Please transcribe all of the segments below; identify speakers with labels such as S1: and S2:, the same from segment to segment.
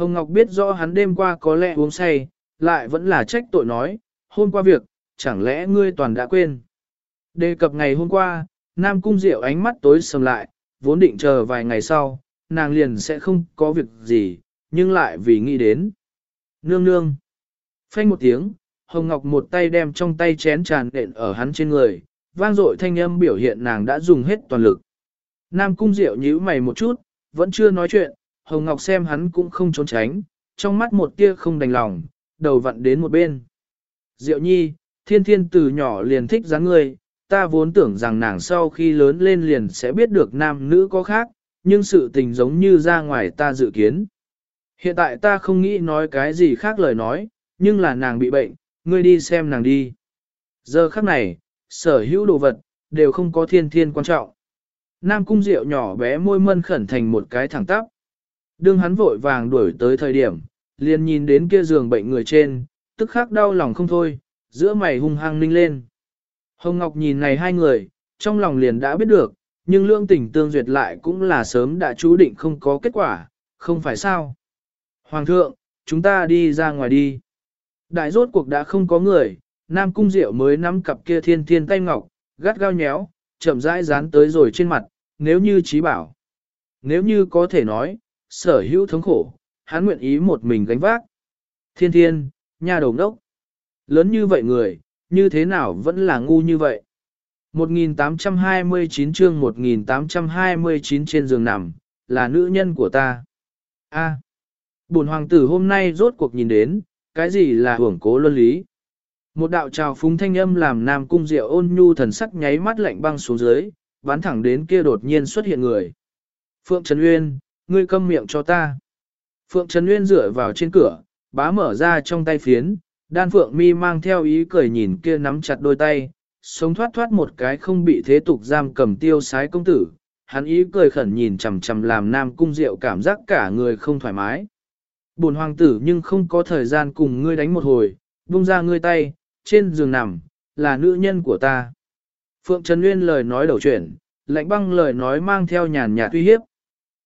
S1: Hồng Ngọc biết rõ hắn đêm qua có lẽ uống say, lại vẫn là trách tội nói, hôm qua việc, chẳng lẽ ngươi toàn đã quên. Đề cập ngày hôm qua, Nam Cung Diệu ánh mắt tối sầm lại, vốn định chờ vài ngày sau, nàng liền sẽ không có việc gì, nhưng lại vì nghĩ đến. Nương nương. Phanh một tiếng, Hồng Ngọc một tay đem trong tay chén tràn đện ở hắn trên người, vang dội thanh âm biểu hiện nàng đã dùng hết toàn lực. Nam Cung Diệu nhíu mày một chút, vẫn chưa nói chuyện, Hồng Ngọc xem hắn cũng không trốn tránh, trong mắt một tia không đành lòng, đầu vặn đến một bên. Diệu nhi, thiên thiên từ nhỏ liền thích dáng người, ta vốn tưởng rằng nàng sau khi lớn lên liền sẽ biết được nam nữ có khác, nhưng sự tình giống như ra ngoài ta dự kiến. Hiện tại ta không nghĩ nói cái gì khác lời nói, nhưng là nàng bị bệnh, ngươi đi xem nàng đi. Giờ khắc này, sở hữu đồ vật, đều không có thiên thiên quan trọng. Nam cung rượu nhỏ bé môi mân khẩn thành một cái thẳng tắp. Đương hắn vội vàng đuổi tới thời điểm, liền nhìn đến kia giường bệnh người trên, tức khắc đau lòng không thôi, giữa mày hung hăng ninh lên. Hồng Ngọc nhìn này hai người, trong lòng liền đã biết được, nhưng lương tình tương duyệt lại cũng là sớm đã chú định không có kết quả, không phải sao. Hoàng thượng, chúng ta đi ra ngoài đi. Đại rốt cuộc đã không có người, Nam Cung Diệu mới nắm cặp kia thiên thiên tay ngọc, gắt gao nhéo, chậm rãi dán tới rồi trên mặt, nếu như trí bảo. Nếu như có thể nói, sở hữu thống khổ, hắn nguyện ý một mình gánh vác. Thiên thiên, nhà đồng đốc. Lớn như vậy người, như thế nào vẫn là ngu như vậy. 1829 chương 1829 trên giường nằm, là nữ nhân của ta. A. À, bổn hoàng tử hôm nay rốt cuộc nhìn đến, cái gì là hưởng cố luân lý. Một đạo trào phúng thanh âm làm nam cung diệu ôn nhu thần sắc nháy mắt lạnh băng xuống dưới, bắn thẳng đến kia đột nhiên xuất hiện người. Phượng Trần Uyên, ngươi câm miệng cho ta. Phượng Trần Nguyên dựa vào trên cửa, bá mở ra trong tay phiến, đan Phượng mi mang theo ý cười nhìn kia nắm chặt đôi tay, sống thoát thoát một cái không bị thế tục giam cầm tiêu sái công tử. Hắn ý cười khẩn nhìn chằm chằm làm nam cung diệu cảm giác cả người không thoải mái. Buồn hoàng tử nhưng không có thời gian cùng ngươi đánh một hồi, buông ra ngươi tay, trên giường nằm, là nữ nhân của ta. Phượng Trần Nguyên lời nói đầu chuyển, lạnh băng lời nói mang theo nhàn nhạt uy hiếp.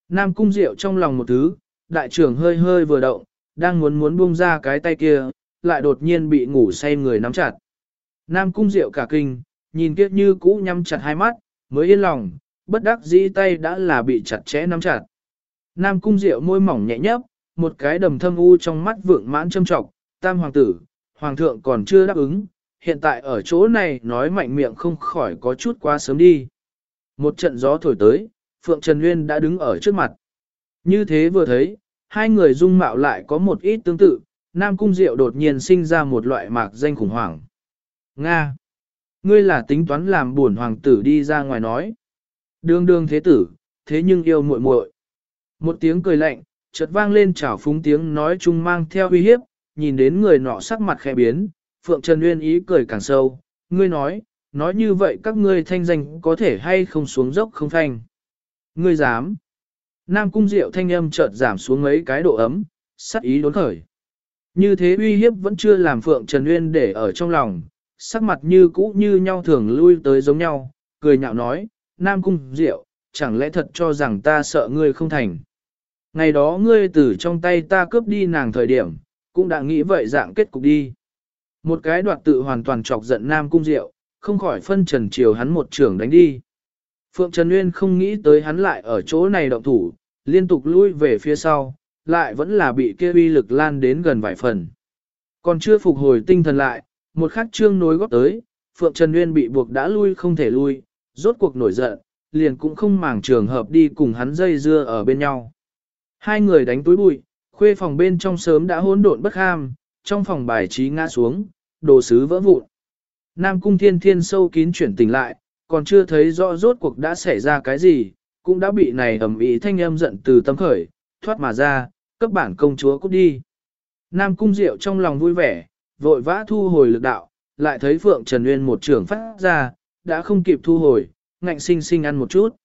S1: Nam cung diệu trong lòng một thứ, đại trưởng hơi hơi vừa động, đang muốn muốn buông ra cái tay kia, lại đột nhiên bị ngủ say người nắm chặt. Nam cung diệu cả kinh, nhìn kiếp như cũ nhắm chặt hai mắt, mới yên lòng, bất đắc dĩ tay đã là bị chặt chẽ nắm chặt. Nam cung diệu môi mỏng nhẹ nhấp, một cái đầm thâm u trong mắt vượng mãn châm trọng, tam hoàng tử, hoàng thượng còn chưa đáp ứng, hiện tại ở chỗ này nói mạnh miệng không khỏi có chút quá sớm đi. Một trận gió thổi tới, Phượng Trần Nguyên đã đứng ở trước mặt. Như thế vừa thấy, hai người dung mạo lại có một ít tương tự, Nam Cung Diệu đột nhiên sinh ra một loại mạc danh khủng hoảng. Nga! Ngươi là tính toán làm buồn hoàng tử đi ra ngoài nói. Đương đương thế tử, thế nhưng yêu muội muội. Một tiếng cười lạnh, chợt vang lên chảo phúng tiếng nói chung mang theo uy hiếp, nhìn đến người nọ sắc mặt khẽ biến, Phượng Trần Nguyên ý cười càng sâu, ngươi nói, nói như vậy các ngươi thanh danh có thể hay không xuống dốc không thanh. Ngươi dám. Nam cung diệu thanh âm chợt giảm xuống mấy cái độ ấm, sắc ý đốn khởi. Như thế uy hiếp vẫn chưa làm Phượng Trần Nguyên để ở trong lòng, sắc mặt như cũ như nhau thường lui tới giống nhau, cười nhạo nói, Nam cung diệu, chẳng lẽ thật cho rằng ta sợ ngươi không thành. Ngày đó ngươi từ trong tay ta cướp đi nàng thời điểm, cũng đã nghĩ vậy dạng kết cục đi. Một cái đoạt tự hoàn toàn chọc giận Nam Cung Diệu, không khỏi phân trần chiều hắn một trường đánh đi. Phượng Trần Nguyên không nghĩ tới hắn lại ở chỗ này động thủ, liên tục lui về phía sau, lại vẫn là bị kia uy lực lan đến gần vài phần. Còn chưa phục hồi tinh thần lại, một khắc trương nối góp tới, Phượng Trần Nguyên bị buộc đã lui không thể lui, rốt cuộc nổi giận, liền cũng không màng trường hợp đi cùng hắn dây dưa ở bên nhau. Hai người đánh túi bụi, khuê phòng bên trong sớm đã hỗn độn bất ham, trong phòng bài trí ngã xuống, đồ sứ vỡ vụn. Nam cung thiên thiên sâu kín chuyển tỉnh lại, còn chưa thấy rõ rốt cuộc đã xảy ra cái gì, cũng đã bị này ẩm ý thanh âm giận từ tâm khởi, thoát mà ra, cấp bản công chúa cút đi. Nam cung diệu trong lòng vui vẻ, vội vã thu hồi lực đạo, lại thấy Phượng Trần Nguyên một trường phát ra, đã không kịp thu hồi, ngạnh sinh sinh ăn một chút.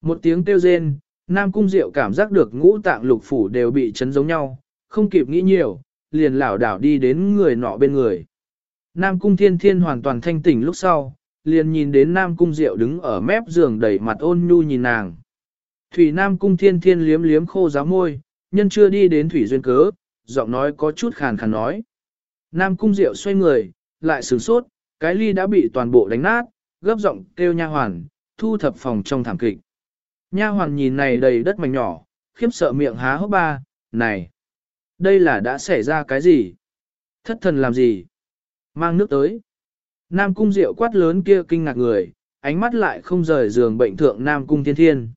S1: Một tiếng kêu rên, Nam Cung Diệu cảm giác được ngũ tạng lục phủ đều bị chấn giống nhau, không kịp nghĩ nhiều, liền lảo đảo đi đến người nọ bên người. Nam Cung Thiên Thiên hoàn toàn thanh tỉnh lúc sau, liền nhìn đến Nam Cung Diệu đứng ở mép giường đẩy mặt ôn nhu nhìn nàng. Thủy Nam Cung Thiên Thiên liếm liếm khô giáo môi, nhân chưa đi đến thủy duyên cớ, giọng nói có chút khàn khàn nói. Nam cung diệu xoay người, lại sửng sốt, cái ly đã bị toàn bộ đánh nát, gấp giọng kêu nha hoàn, thu thập phòng trong thảm kịch. Nha hoàn nhìn này đầy đất mảnh nhỏ, khiếp sợ miệng há hốc ba, này, đây là đã xảy ra cái gì? Thất thần làm gì? Mang nước tới. Nam cung diệu quát lớn kia kinh ngạc người, ánh mắt lại không rời giường bệnh thượng Nam cung thiên thiên.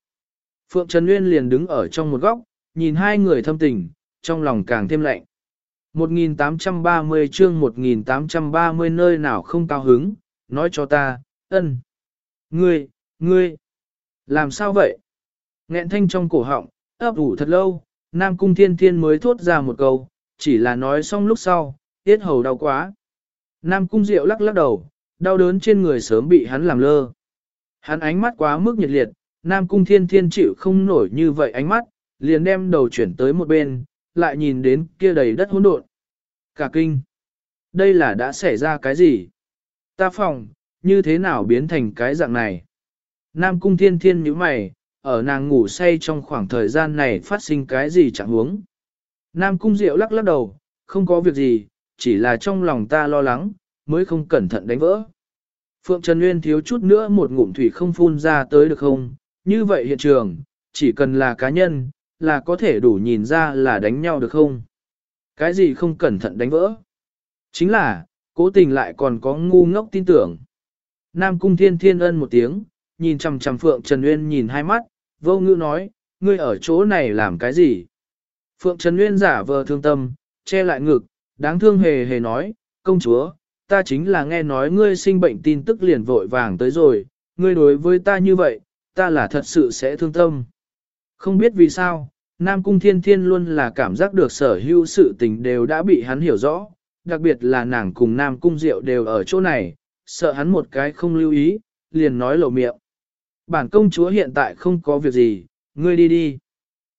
S1: Phượng Trần Nguyên liền đứng ở trong một góc, nhìn hai người thâm tình, trong lòng càng thêm lạnh. 1830 chương 1830 nơi nào không cao hứng, nói cho ta, ân. Ngươi, ngươi, làm sao vậy? Nghẹn thanh trong cổ họng, ấp ủ thật lâu, Nam Cung Thiên Thiên mới thốt ra một câu, chỉ là nói xong lúc sau, tiết hầu đau quá. Nam Cung Diệu lắc lắc đầu, đau đớn trên người sớm bị hắn làm lơ. Hắn ánh mắt quá mức nhiệt liệt, Nam Cung Thiên Thiên chịu không nổi như vậy ánh mắt, liền đem đầu chuyển tới một bên, lại nhìn đến kia đầy đất hỗn độn. Cả kinh. Đây là đã xảy ra cái gì? Ta phòng, như thế nào biến thành cái dạng này? Nam Cung Thiên Thiên nhíu mày, ở nàng ngủ say trong khoảng thời gian này phát sinh cái gì chẳng huống. Nam Cung Diệu lắc lắc đầu, không có việc gì, chỉ là trong lòng ta lo lắng, mới không cẩn thận đánh vỡ. Phượng Trần Nguyên thiếu chút nữa một ngụm thủy không phun ra tới được không? Như vậy hiện trường, chỉ cần là cá nhân, là có thể đủ nhìn ra là đánh nhau được không? Cái gì không cẩn thận đánh vỡ? Chính là, cố tình lại còn có ngu ngốc tin tưởng. Nam Cung Thiên Thiên ân một tiếng, nhìn chằm chằm Phượng Trần Nguyên nhìn hai mắt, vô ngữ nói, ngươi ở chỗ này làm cái gì? Phượng Trần Nguyên giả vờ thương tâm, che lại ngực, đáng thương hề hề nói, công chúa, ta chính là nghe nói ngươi sinh bệnh tin tức liền vội vàng tới rồi, ngươi đối với ta như vậy, ta là thật sự sẽ thương tâm. Không biết vì sao, Nam Cung Thiên Thiên luôn là cảm giác được sở hữu sự tình đều đã bị hắn hiểu rõ, đặc biệt là nàng cùng Nam Cung Diệu đều ở chỗ này, sợ hắn một cái không lưu ý, liền nói lộ miệng. Bản công chúa hiện tại không có việc gì, ngươi đi đi.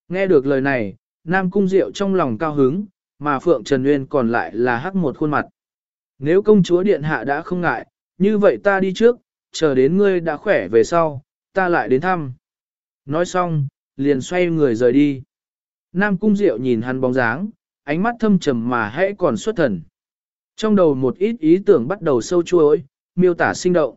S1: Nghe được lời này, Nam Cung Diệu trong lòng cao hứng, mà Phượng Trần Nguyên còn lại là hắc một khuôn mặt. Nếu công chúa điện hạ đã không ngại, như vậy ta đi trước, chờ đến ngươi đã khỏe về sau, ta lại đến thăm. Nói xong, liền xoay người rời đi. Nam Cung Diệu nhìn hắn bóng dáng, ánh mắt thâm trầm mà hãy còn xuất thần. Trong đầu một ít ý tưởng bắt đầu sâu chuối, miêu tả sinh động.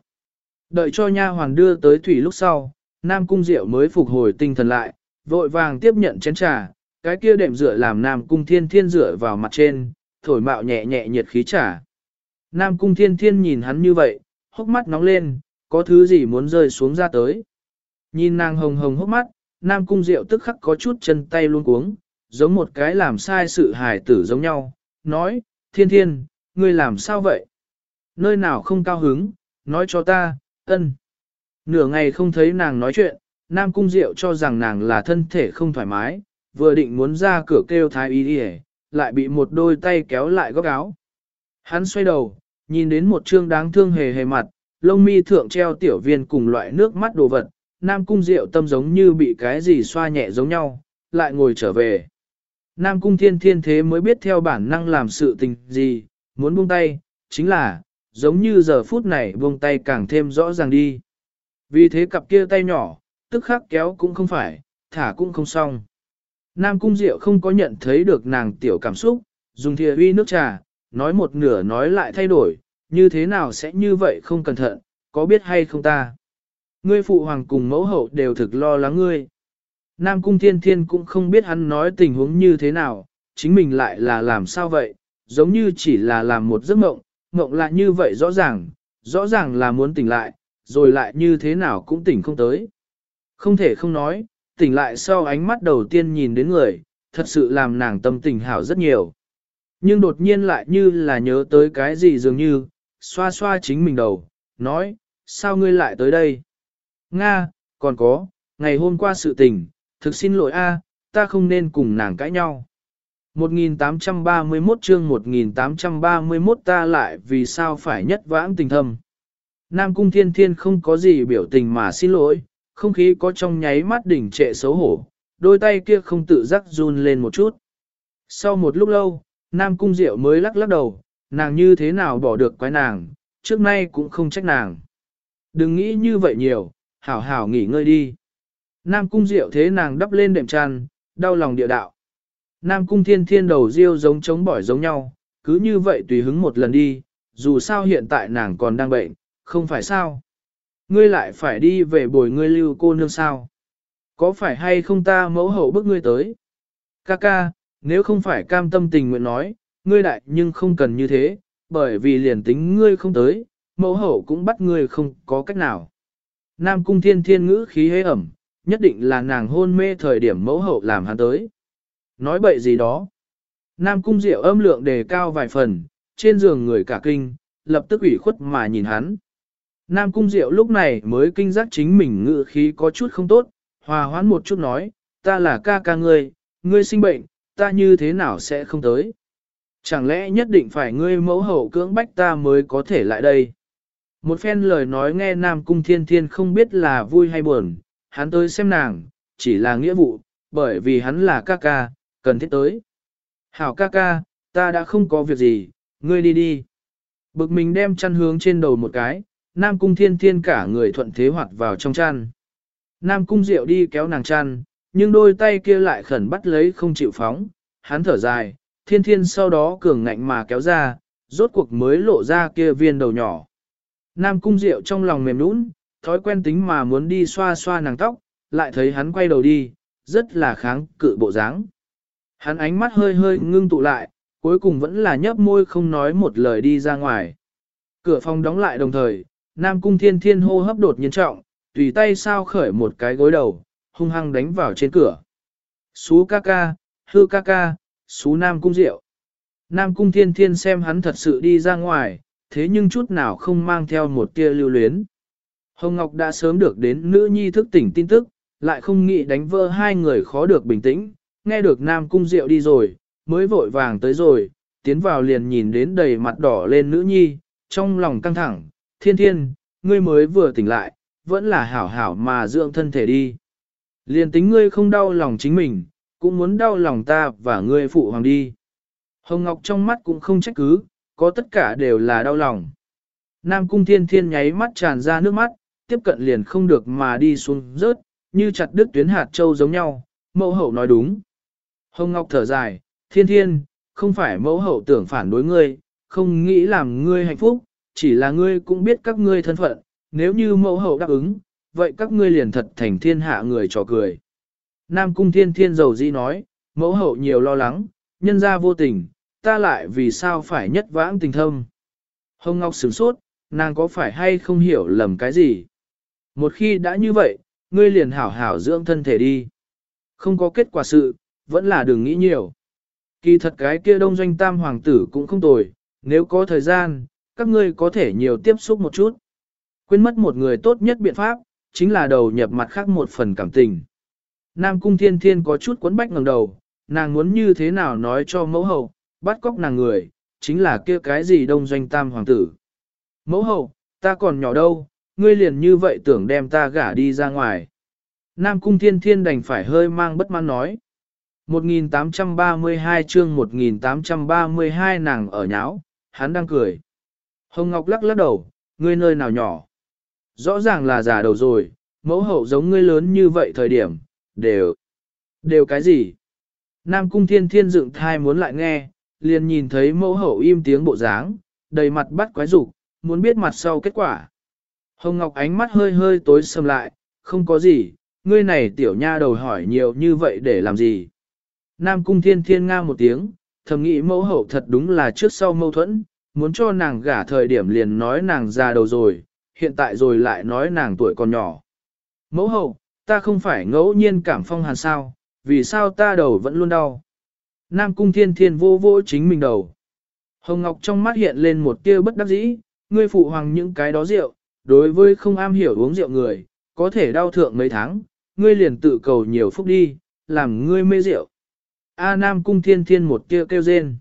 S1: Đợi cho nha hoàn đưa tới thủy lúc sau, Nam Cung Diệu mới phục hồi tinh thần lại, vội vàng tiếp nhận chén trà, cái kia đệm rửa làm Nam Cung Thiên Thiên rửa vào mặt trên, thổi mạo nhẹ nhẹ nhiệt khí trả. Nam Cung Thiên Thiên nhìn hắn như vậy, hốc mắt nóng lên, có thứ gì muốn rơi xuống ra tới. Nhìn nàng hồng hồng hốc mắt, Nam Cung Diệu tức khắc có chút chân tay luôn cuống, giống một cái làm sai sự hài tử giống nhau, nói, Thiên Thiên, ngươi làm sao vậy? Nơi nào không cao hứng, nói cho ta, ân. Nửa ngày không thấy nàng nói chuyện, Nam Cung Diệu cho rằng nàng là thân thể không thoải mái, vừa định muốn ra cửa kêu thái y đi lại bị một đôi tay kéo lại góc áo. Hắn xoay đầu, nhìn đến một trương đáng thương hề hề mặt, lông mi thượng treo tiểu viên cùng loại nước mắt đồ vật, Nam Cung Diệu tâm giống như bị cái gì xoa nhẹ giống nhau, lại ngồi trở về. Nam Cung Thiên Thiên thế mới biết theo bản năng làm sự tình gì, muốn buông tay, chính là, giống như giờ phút này buông tay càng thêm rõ ràng đi. Vì thế cặp kia tay nhỏ, tức khắc kéo cũng không phải, thả cũng không xong. Nam Cung Diệu không có nhận thấy được nàng tiểu cảm xúc, dùng thìa uy nước trà, nói một nửa nói lại thay đổi, như thế nào sẽ như vậy không cẩn thận, có biết hay không ta. Ngươi phụ hoàng cùng mẫu hậu đều thực lo lắng ngươi. Nam Cung Thiên Thiên cũng không biết hắn nói tình huống như thế nào, chính mình lại là làm sao vậy, giống như chỉ là làm một giấc mộng, mộng lại như vậy rõ ràng, rõ ràng là muốn tỉnh lại, rồi lại như thế nào cũng tỉnh không tới. Không thể không nói, tỉnh lại sau ánh mắt đầu tiên nhìn đến người, thật sự làm nàng tâm tình hảo rất nhiều. Nhưng đột nhiên lại như là nhớ tới cái gì dường như, xoa xoa chính mình đầu, nói, sao ngươi lại tới đây? Nga, còn có, ngày hôm qua sự tình, thực xin lỗi a, ta không nên cùng nàng cãi nhau. 1831 chương 1831 ta lại vì sao phải nhất vãng tình thâm. Nam Cung Thiên Thiên không có gì biểu tình mà xin lỗi, không khí có trong nháy mắt đỉnh trệ xấu hổ, đôi tay kia không tự giác run lên một chút. Sau một lúc lâu, Nam Cung Diệu mới lắc lắc đầu, nàng như thế nào bỏ được quái nàng, trước nay cũng không trách nàng. Đừng nghĩ như vậy nhiều, hảo hảo nghỉ ngơi đi. Nam Cung Diệu thế nàng đắp lên đệm tràn, đau lòng địa đạo. Nam cung thiên thiên đầu riêu giống chống bỏi giống nhau, cứ như vậy tùy hứng một lần đi, dù sao hiện tại nàng còn đang bệnh, không phải sao. Ngươi lại phải đi về bồi ngươi lưu cô nương sao. Có phải hay không ta mẫu hậu bức ngươi tới? Ca ca, nếu không phải cam tâm tình nguyện nói, ngươi đại nhưng không cần như thế, bởi vì liền tính ngươi không tới, mẫu hậu cũng bắt ngươi không có cách nào. Nam cung thiên thiên ngữ khí hế ẩm, nhất định là nàng hôn mê thời điểm mẫu hậu làm hắn tới. Nói bậy gì đó. Nam cung diệu âm lượng đề cao vài phần, trên giường người cả kinh, lập tức ủy khuất mà nhìn hắn. Nam cung diệu lúc này mới kinh giác chính mình ngự khí có chút không tốt, hòa hoãn một chút nói, ta là ca ca ngươi, ngươi sinh bệnh, ta như thế nào sẽ không tới. Chẳng lẽ nhất định phải ngươi mẫu hậu cưỡng bách ta mới có thể lại đây? Một phen lời nói nghe Nam Cung Thiên Thiên không biết là vui hay buồn, hắn tới xem nàng, chỉ là nghĩa vụ, bởi vì hắn là ca ca, cần thiết tới. Hảo ca ca, ta đã không có việc gì, ngươi đi đi. Bực mình đem chăn hướng trên đầu một cái, Nam Cung Thiên Thiên cả người thuận thế hoạt vào trong chăn. Nam Cung Diệu đi kéo nàng chăn, nhưng đôi tay kia lại khẩn bắt lấy không chịu phóng, hắn thở dài, Thiên Thiên sau đó cường ngạnh mà kéo ra, rốt cuộc mới lộ ra kia viên đầu nhỏ. Nam Cung Diệu trong lòng mềm nũng, thói quen tính mà muốn đi xoa xoa nàng tóc, lại thấy hắn quay đầu đi, rất là kháng cự bộ dáng. Hắn ánh mắt hơi hơi ngưng tụ lại, cuối cùng vẫn là nhấp môi không nói một lời đi ra ngoài. Cửa phòng đóng lại đồng thời, Nam Cung Thiên Thiên hô hấp đột nhiên trọng, tùy tay sao khởi một cái gối đầu, hung hăng đánh vào trên cửa. Xú ca ca, hư ca ca, xú Nam Cung Diệu. Nam Cung Thiên Thiên xem hắn thật sự đi ra ngoài, thế nhưng chút nào không mang theo một tia lưu luyến. Hồng Ngọc đã sớm được đến nữ nhi thức tỉnh tin tức, lại không nghĩ đánh vỡ hai người khó được bình tĩnh, nghe được Nam Cung Diệu đi rồi, mới vội vàng tới rồi, tiến vào liền nhìn đến đầy mặt đỏ lên nữ nhi, trong lòng căng thẳng, thiên thiên, ngươi mới vừa tỉnh lại, vẫn là hảo hảo mà dưỡng thân thể đi. Liền tính ngươi không đau lòng chính mình, cũng muốn đau lòng ta và ngươi phụ hoàng đi. Hồng Ngọc trong mắt cũng không trách cứ, có tất cả đều là đau lòng. Nam cung thiên thiên nháy mắt tràn ra nước mắt, tiếp cận liền không được mà đi xuống rớt, như chặt đứt tuyến hạt châu giống nhau, mẫu hậu nói đúng. Hồng Ngọc thở dài, thiên thiên, không phải mẫu hậu tưởng phản đối ngươi, không nghĩ làm ngươi hạnh phúc, chỉ là ngươi cũng biết các ngươi thân phận, nếu như mẫu hậu đáp ứng, vậy các ngươi liền thật thành thiên hạ người trò cười. Nam cung thiên thiên dầu di nói, mẫu hậu nhiều lo lắng, nhân ra vô tình, ta lại vì sao phải nhất vãng tình thâm. Hồng Ngọc sửng sốt, nàng có phải hay không hiểu lầm cái gì? Một khi đã như vậy, ngươi liền hảo hảo dưỡng thân thể đi. Không có kết quả sự, vẫn là đừng nghĩ nhiều. Kỳ thật cái kia đông doanh tam hoàng tử cũng không tồi, nếu có thời gian, các ngươi có thể nhiều tiếp xúc một chút. Quên mất một người tốt nhất biện pháp, chính là đầu nhập mặt khác một phần cảm tình. Nam cung thiên thiên có chút quấn bách ngẩng đầu, nàng muốn như thế nào nói cho mẫu hậu, bắt cóc nàng người, chính là kia cái gì đông doanh tam hoàng tử. Mẫu hậu, ta còn nhỏ đâu, ngươi liền như vậy tưởng đem ta gả đi ra ngoài. Nam cung thiên thiên đành phải hơi mang bất mãn nói. 1832 chương 1832 nàng ở nháo, hắn đang cười. Hồng Ngọc lắc lắc đầu, ngươi nơi nào nhỏ. Rõ ràng là già đầu rồi, mẫu hậu giống ngươi lớn như vậy thời điểm, đều. Đều cái gì? Nam cung thiên thiên dựng thai muốn lại nghe, liền nhìn thấy mẫu hậu im tiếng bộ dáng, đầy mặt bắt quái rục, muốn biết mặt sau kết quả. Hồng Ngọc ánh mắt hơi hơi tối sầm lại, không có gì, ngươi này tiểu nha đầu hỏi nhiều như vậy để làm gì. Nam cung thiên thiên nga một tiếng, thầm nghĩ mẫu hậu thật đúng là trước sau mâu thuẫn, muốn cho nàng gả thời điểm liền nói nàng già đầu rồi, hiện tại rồi lại nói nàng tuổi còn nhỏ. Mẫu hậu, ta không phải ngẫu nhiên cảm phong hàn sao, vì sao ta đầu vẫn luôn đau. Nam cung thiên thiên vô vô chính mình đầu. Hồng Ngọc trong mắt hiện lên một tia bất đắc dĩ, ngươi phụ hoàng những cái đó rượu, đối với không am hiểu uống rượu người, có thể đau thượng mấy tháng, ngươi liền tự cầu nhiều phúc đi, làm ngươi mê rượu. A Nam cung thiên thiên một tia kêu rên.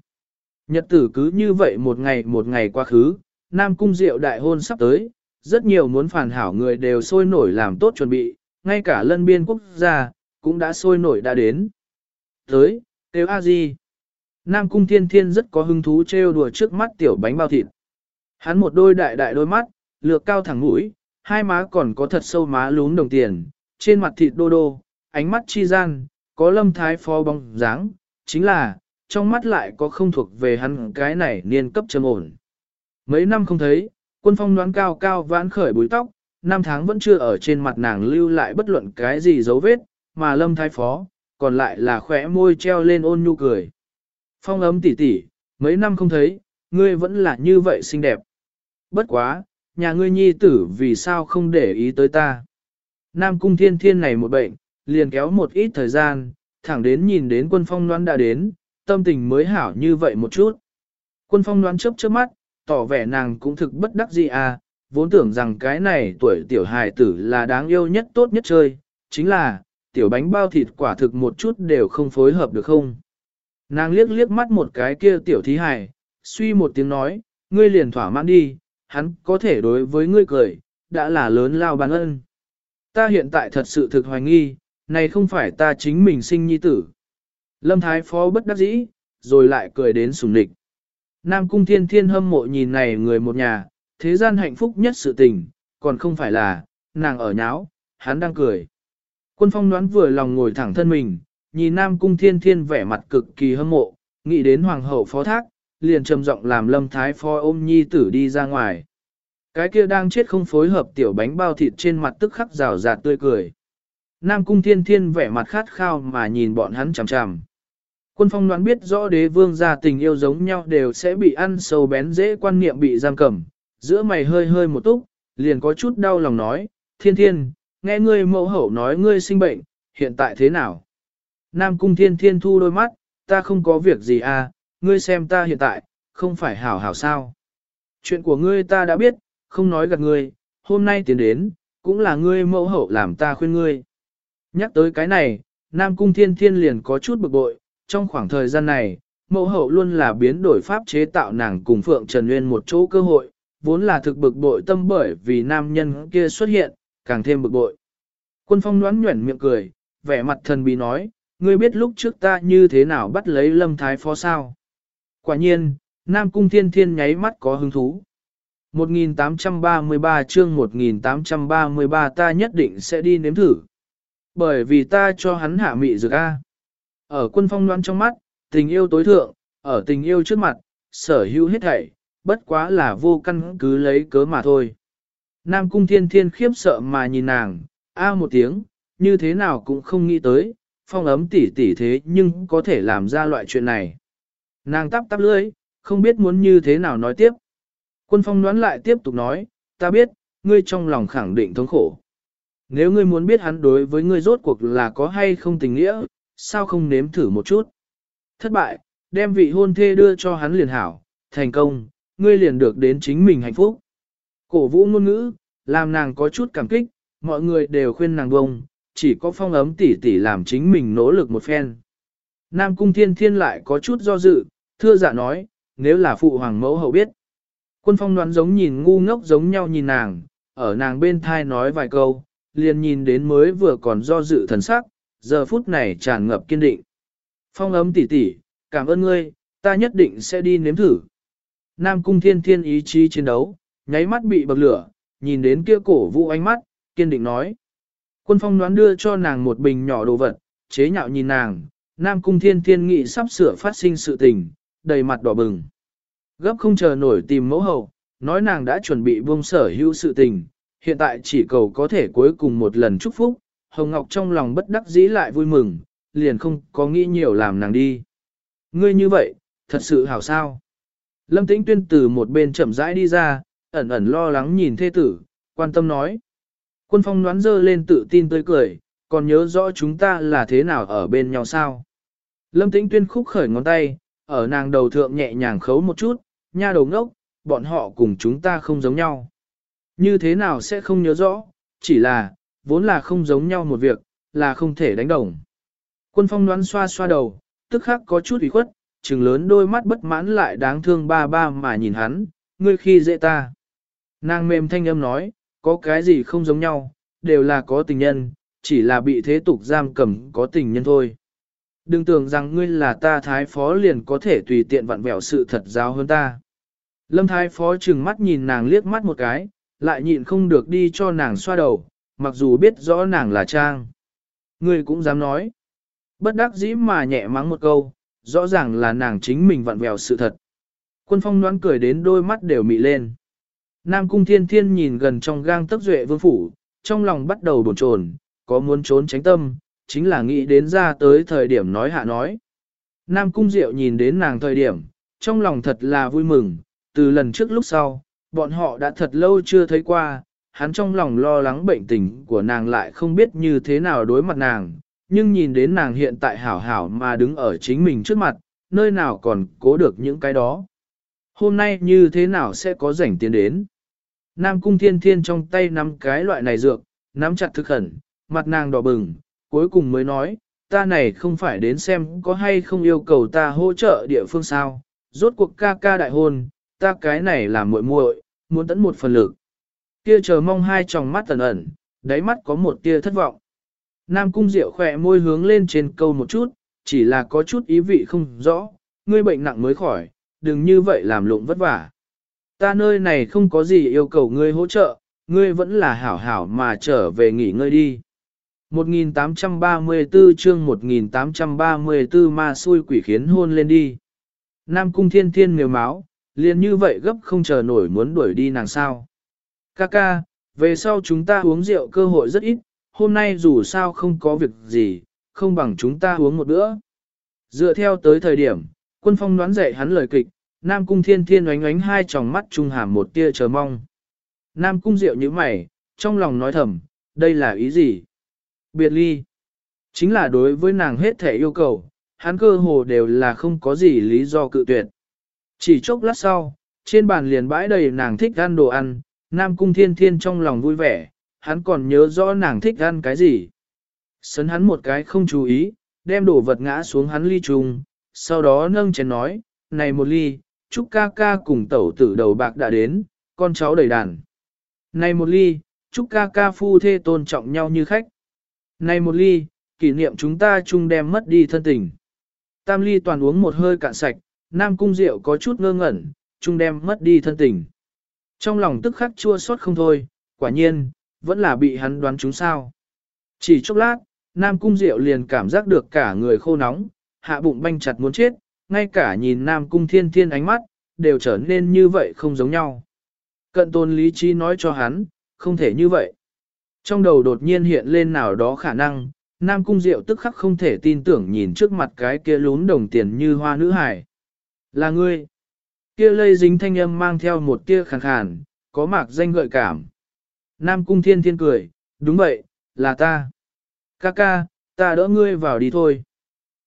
S1: Nhật tử cứ như vậy một ngày một ngày qua khứ, Nam cung diệu đại hôn sắp tới, rất nhiều muốn phản hảo người đều sôi nổi làm tốt chuẩn bị, ngay cả lân biên quốc gia, cũng đã sôi nổi đã đến. Tới, Têu A Di. Nam Cung Thiên Thiên rất có hứng thú trêu đùa trước mắt tiểu bánh bao thịt. Hắn một đôi đại đại đôi mắt, lược cao thẳng mũi, hai má còn có thật sâu má lún đồng tiền, trên mặt thịt đô đô, ánh mắt chi gian, có lâm thái phó bóng dáng, chính là, trong mắt lại có không thuộc về hắn cái này niên cấp trầm ổn. Mấy năm không thấy, quân phong đoán cao cao vãn khởi búi tóc, năm tháng vẫn chưa ở trên mặt nàng lưu lại bất luận cái gì dấu vết, mà lâm thái phó, còn lại là khỏe môi treo lên ôn nhu cười. Phong ấm tỉ tỉ, mấy năm không thấy, ngươi vẫn là như vậy xinh đẹp. Bất quá, nhà ngươi nhi tử vì sao không để ý tới ta. Nam cung thiên thiên này một bệnh, liền kéo một ít thời gian, thẳng đến nhìn đến quân phong đoán đã đến, tâm tình mới hảo như vậy một chút. Quân phong đoán chớp chớp mắt, tỏ vẻ nàng cũng thực bất đắc dĩ à, vốn tưởng rằng cái này tuổi tiểu hài tử là đáng yêu nhất tốt nhất chơi, chính là, tiểu bánh bao thịt quả thực một chút đều không phối hợp được không. Nàng liếc liếc mắt một cái kia tiểu thí hài, suy một tiếng nói, ngươi liền thỏa mãn đi, hắn có thể đối với ngươi cười, đã là lớn lao ban ân. Ta hiện tại thật sự thực hoài nghi, này không phải ta chính mình sinh nhi tử. Lâm Thái Phó bất đắc dĩ, rồi lại cười đến sùng nịch. Nam Cung Thiên Thiên hâm mộ nhìn này người một nhà, thế gian hạnh phúc nhất sự tình, còn không phải là, nàng ở nháo, hắn đang cười. Quân phong đoán vừa lòng ngồi thẳng thân mình, nhìn Nam Cung Thiên Thiên vẻ mặt cực kỳ hâm mộ, nghĩ đến Hoàng hậu phó thác, liền trầm giọng làm lâm thái phó ôm nhi tử đi ra ngoài. Cái kia đang chết không phối hợp tiểu bánh bao thịt trên mặt tức khắc rào rạt tươi cười. Nam cung thiên thiên vẻ mặt khát khao mà nhìn bọn hắn chằm chằm. Quân phong đoán biết rõ đế vương gia tình yêu giống nhau đều sẽ bị ăn sâu bén dễ quan niệm bị giam cầm, giữa mày hơi hơi một túc, liền có chút đau lòng nói, thiên thiên, nghe ngươi mẫu hậu nói ngươi sinh bệnh, hiện tại thế nào? Nam cung thiên thiên thu đôi mắt, ta không có việc gì à, ngươi xem ta hiện tại, không phải hảo hảo sao. Chuyện của ngươi ta đã biết, không nói gạt ngươi, hôm nay tiến đến, cũng là ngươi mẫu hậu làm ta khuyên ngươi. Nhắc tới cái này, Nam Cung Thiên Thiên liền có chút bực bội, trong khoảng thời gian này, mẫu hậu luôn là biến đổi pháp chế tạo nàng cùng Phượng Trần Nguyên một chỗ cơ hội, vốn là thực bực bội tâm bởi vì nam nhân kia xuất hiện, càng thêm bực bội. Quân phong đoán nhuẩn miệng cười, vẻ mặt thần bí nói, ngươi biết lúc trước ta như thế nào bắt lấy lâm thái phó sao. Quả nhiên, Nam Cung Thiên Thiên nháy mắt có hứng thú. 1833 chương 1833 ta nhất định sẽ đi nếm thử. Bởi vì ta cho hắn hạ mị dược A. Ở quân phong đoán trong mắt, tình yêu tối thượng, ở tình yêu trước mặt, sở hữu hết thảy, bất quá là vô căn cứ lấy cớ mà thôi. Nam Cung Thiên Thiên khiếp sợ mà nhìn nàng, A một tiếng, như thế nào cũng không nghĩ tới, phong ấm tỉ tỉ thế nhưng có thể làm ra loại chuyện này. Nàng tắp tắp lưỡi, không biết muốn như thế nào nói tiếp. Quân phong đoán lại tiếp tục nói, ta biết, ngươi trong lòng khẳng định thống khổ. Nếu ngươi muốn biết hắn đối với ngươi rốt cuộc là có hay không tình nghĩa, sao không nếm thử một chút. Thất bại, đem vị hôn thê đưa cho hắn liền hảo, thành công, ngươi liền được đến chính mình hạnh phúc. Cổ vũ ngôn ngữ, làm nàng có chút cảm kích, mọi người đều khuyên nàng bông, chỉ có phong ấm tỉ tỉ làm chính mình nỗ lực một phen. Nam cung thiên thiên lại có chút do dự, thưa dạ nói, nếu là phụ hoàng mẫu hậu biết. Quân phong đoán giống nhìn ngu ngốc giống nhau nhìn nàng, ở nàng bên thai nói vài câu, liền nhìn đến mới vừa còn do dự thần sắc, giờ phút này tràn ngập kiên định. Phong ấm tỉ tỉ, cảm ơn ngươi, ta nhất định sẽ đi nếm thử. Nam cung thiên thiên ý chí chiến đấu, nháy mắt bị bậc lửa, nhìn đến kia cổ vũ ánh mắt, kiên định nói. Quân phong đoán đưa cho nàng một bình nhỏ đồ vật, chế nhạo nhìn nàng, Nam cung thiên thiên nghị sắp sửa phát sinh sự tình, đầy mặt đỏ bừng. Gấp không chờ nổi tìm mẫu hậu, nói nàng đã chuẩn bị buông sở hữu sự tình, hiện tại chỉ cầu có thể cuối cùng một lần chúc phúc, Hồng Ngọc trong lòng bất đắc dĩ lại vui mừng, liền không có nghĩ nhiều làm nàng đi. Ngươi như vậy, thật sự hảo sao. Lâm Tĩnh Tuyên từ một bên chậm rãi đi ra, ẩn ẩn lo lắng nhìn thê tử, quan tâm nói. Quân phong đoán dơ lên tự tin tươi cười, còn nhớ rõ chúng ta là thế nào ở bên nhau sao. Lâm Tĩnh Tuyên khúc khởi ngón tay, ở nàng đầu thượng nhẹ nhàng khấu một chút, nha đầu ngốc, bọn họ cùng chúng ta không giống nhau. Như thế nào sẽ không nhớ rõ, chỉ là, vốn là không giống nhau một việc, là không thể đánh đồng. Quân phong đoán xoa xoa đầu, tức khắc có chút ủy khuất, trừng lớn đôi mắt bất mãn lại đáng thương ba ba mà nhìn hắn, ngươi khi dễ ta. Nàng mềm thanh âm nói, có cái gì không giống nhau, đều là có tình nhân, chỉ là bị thế tục giam cầm có tình nhân thôi. Đừng tưởng rằng ngươi là ta thái phó liền có thể tùy tiện vặn vẹo sự thật giáo hơn ta. Lâm thái phó trừng mắt nhìn nàng liếc mắt một cái, lại nhịn không được đi cho nàng xoa đầu, mặc dù biết rõ nàng là trang. người cũng dám nói. Bất đắc dĩ mà nhẹ mắng một câu, rõ ràng là nàng chính mình vặn vẹo sự thật. Quân phong đoán cười đến đôi mắt đều mị lên. Nam cung thiên thiên nhìn gần trong gang tấc duệ vương phủ, trong lòng bắt đầu bồn chồn, có muốn trốn tránh tâm, chính là nghĩ đến ra tới thời điểm nói hạ nói. Nam cung diệu nhìn đến nàng thời điểm, trong lòng thật là vui mừng, từ lần trước lúc sau, bọn họ đã thật lâu chưa thấy qua, hắn trong lòng lo lắng bệnh tình của nàng lại không biết như thế nào đối mặt nàng, nhưng nhìn đến nàng hiện tại hảo hảo mà đứng ở chính mình trước mặt, nơi nào còn cố được những cái đó. Hôm nay như thế nào sẽ có rảnh tiến đến? Nam cung thiên thiên trong tay nắm cái loại này dược, nắm chặt thực khẩn, mặt nàng đỏ bừng, cuối cùng mới nói, ta này không phải đến xem có hay không yêu cầu ta hỗ trợ địa phương sao, rốt cuộc ca ca đại hôn, ta cái này là muội muội, muốn tận một phần lực. Kia chờ mong hai tròng mắt tần ẩn, đáy mắt có một tia thất vọng. Nam cung diệu khỏe môi hướng lên trên câu một chút, chỉ là có chút ý vị không rõ, ngươi bệnh nặng mới khỏi, đừng như vậy làm lụng vất vả. Ta nơi này không có gì yêu cầu ngươi hỗ trợ, ngươi vẫn là hảo hảo mà trở về nghỉ ngơi đi. 1834 chương 1834 ma xui quỷ khiến hôn lên đi. Nam cung thiên thiên nghều máu, liền như vậy gấp không chờ nổi muốn đuổi đi nàng sao. Kaka, về sau chúng ta uống rượu cơ hội rất ít, hôm nay dù sao không có việc gì, không bằng chúng ta uống một bữa. Dựa theo tới thời điểm, quân phong đoán dạy hắn lời kịch, Nam cung thiên thiên oánh oánh hai tròng mắt trung hàm một tia chờ mong. Nam cung rượu như mày, trong lòng nói thầm, đây là ý gì? Biệt ly. Chính là đối với nàng hết thể yêu cầu, hắn cơ hồ đều là không có gì lý do cự tuyệt. Chỉ chốc lát sau, trên bàn liền bãi đầy nàng thích ăn đồ ăn, Nam Cung Thiên Thiên trong lòng vui vẻ, hắn còn nhớ rõ nàng thích ăn cái gì. Sấn hắn một cái không chú ý, đem đồ vật ngã xuống hắn ly trùng, sau đó nâng chén nói, này một ly, chúc ca ca cùng tẩu tử đầu bạc đã đến, con cháu đầy đàn. Này một ly, chúc ca ca phu thê tôn trọng nhau như khách. Này một ly, kỷ niệm chúng ta chung đem mất đi thân tình. Tam ly toàn uống một hơi cạn sạch, Nam Cung Diệu có chút ngơ ngẩn, chung đem mất đi thân tình. Trong lòng tức khắc chua xót không thôi, quả nhiên, vẫn là bị hắn đoán chúng sao. Chỉ chốc lát, Nam Cung Diệu liền cảm giác được cả người khô nóng, hạ bụng banh chặt muốn chết, ngay cả nhìn Nam Cung Thiên Thiên ánh mắt, đều trở nên như vậy không giống nhau. Cận tôn lý trí nói cho hắn, không thể như vậy. Trong đầu đột nhiên hiện lên nào đó khả năng, Nam Cung Diệu tức khắc không thể tin tưởng nhìn trước mặt cái kia lún đồng tiền như hoa nữ hải. Là ngươi. Kia lây dính thanh âm mang theo một tia khàn khàn, có mạc danh gợi cảm. Nam Cung Thiên Thiên cười, đúng vậy, là ta. Ca ca, ta đỡ ngươi vào đi thôi.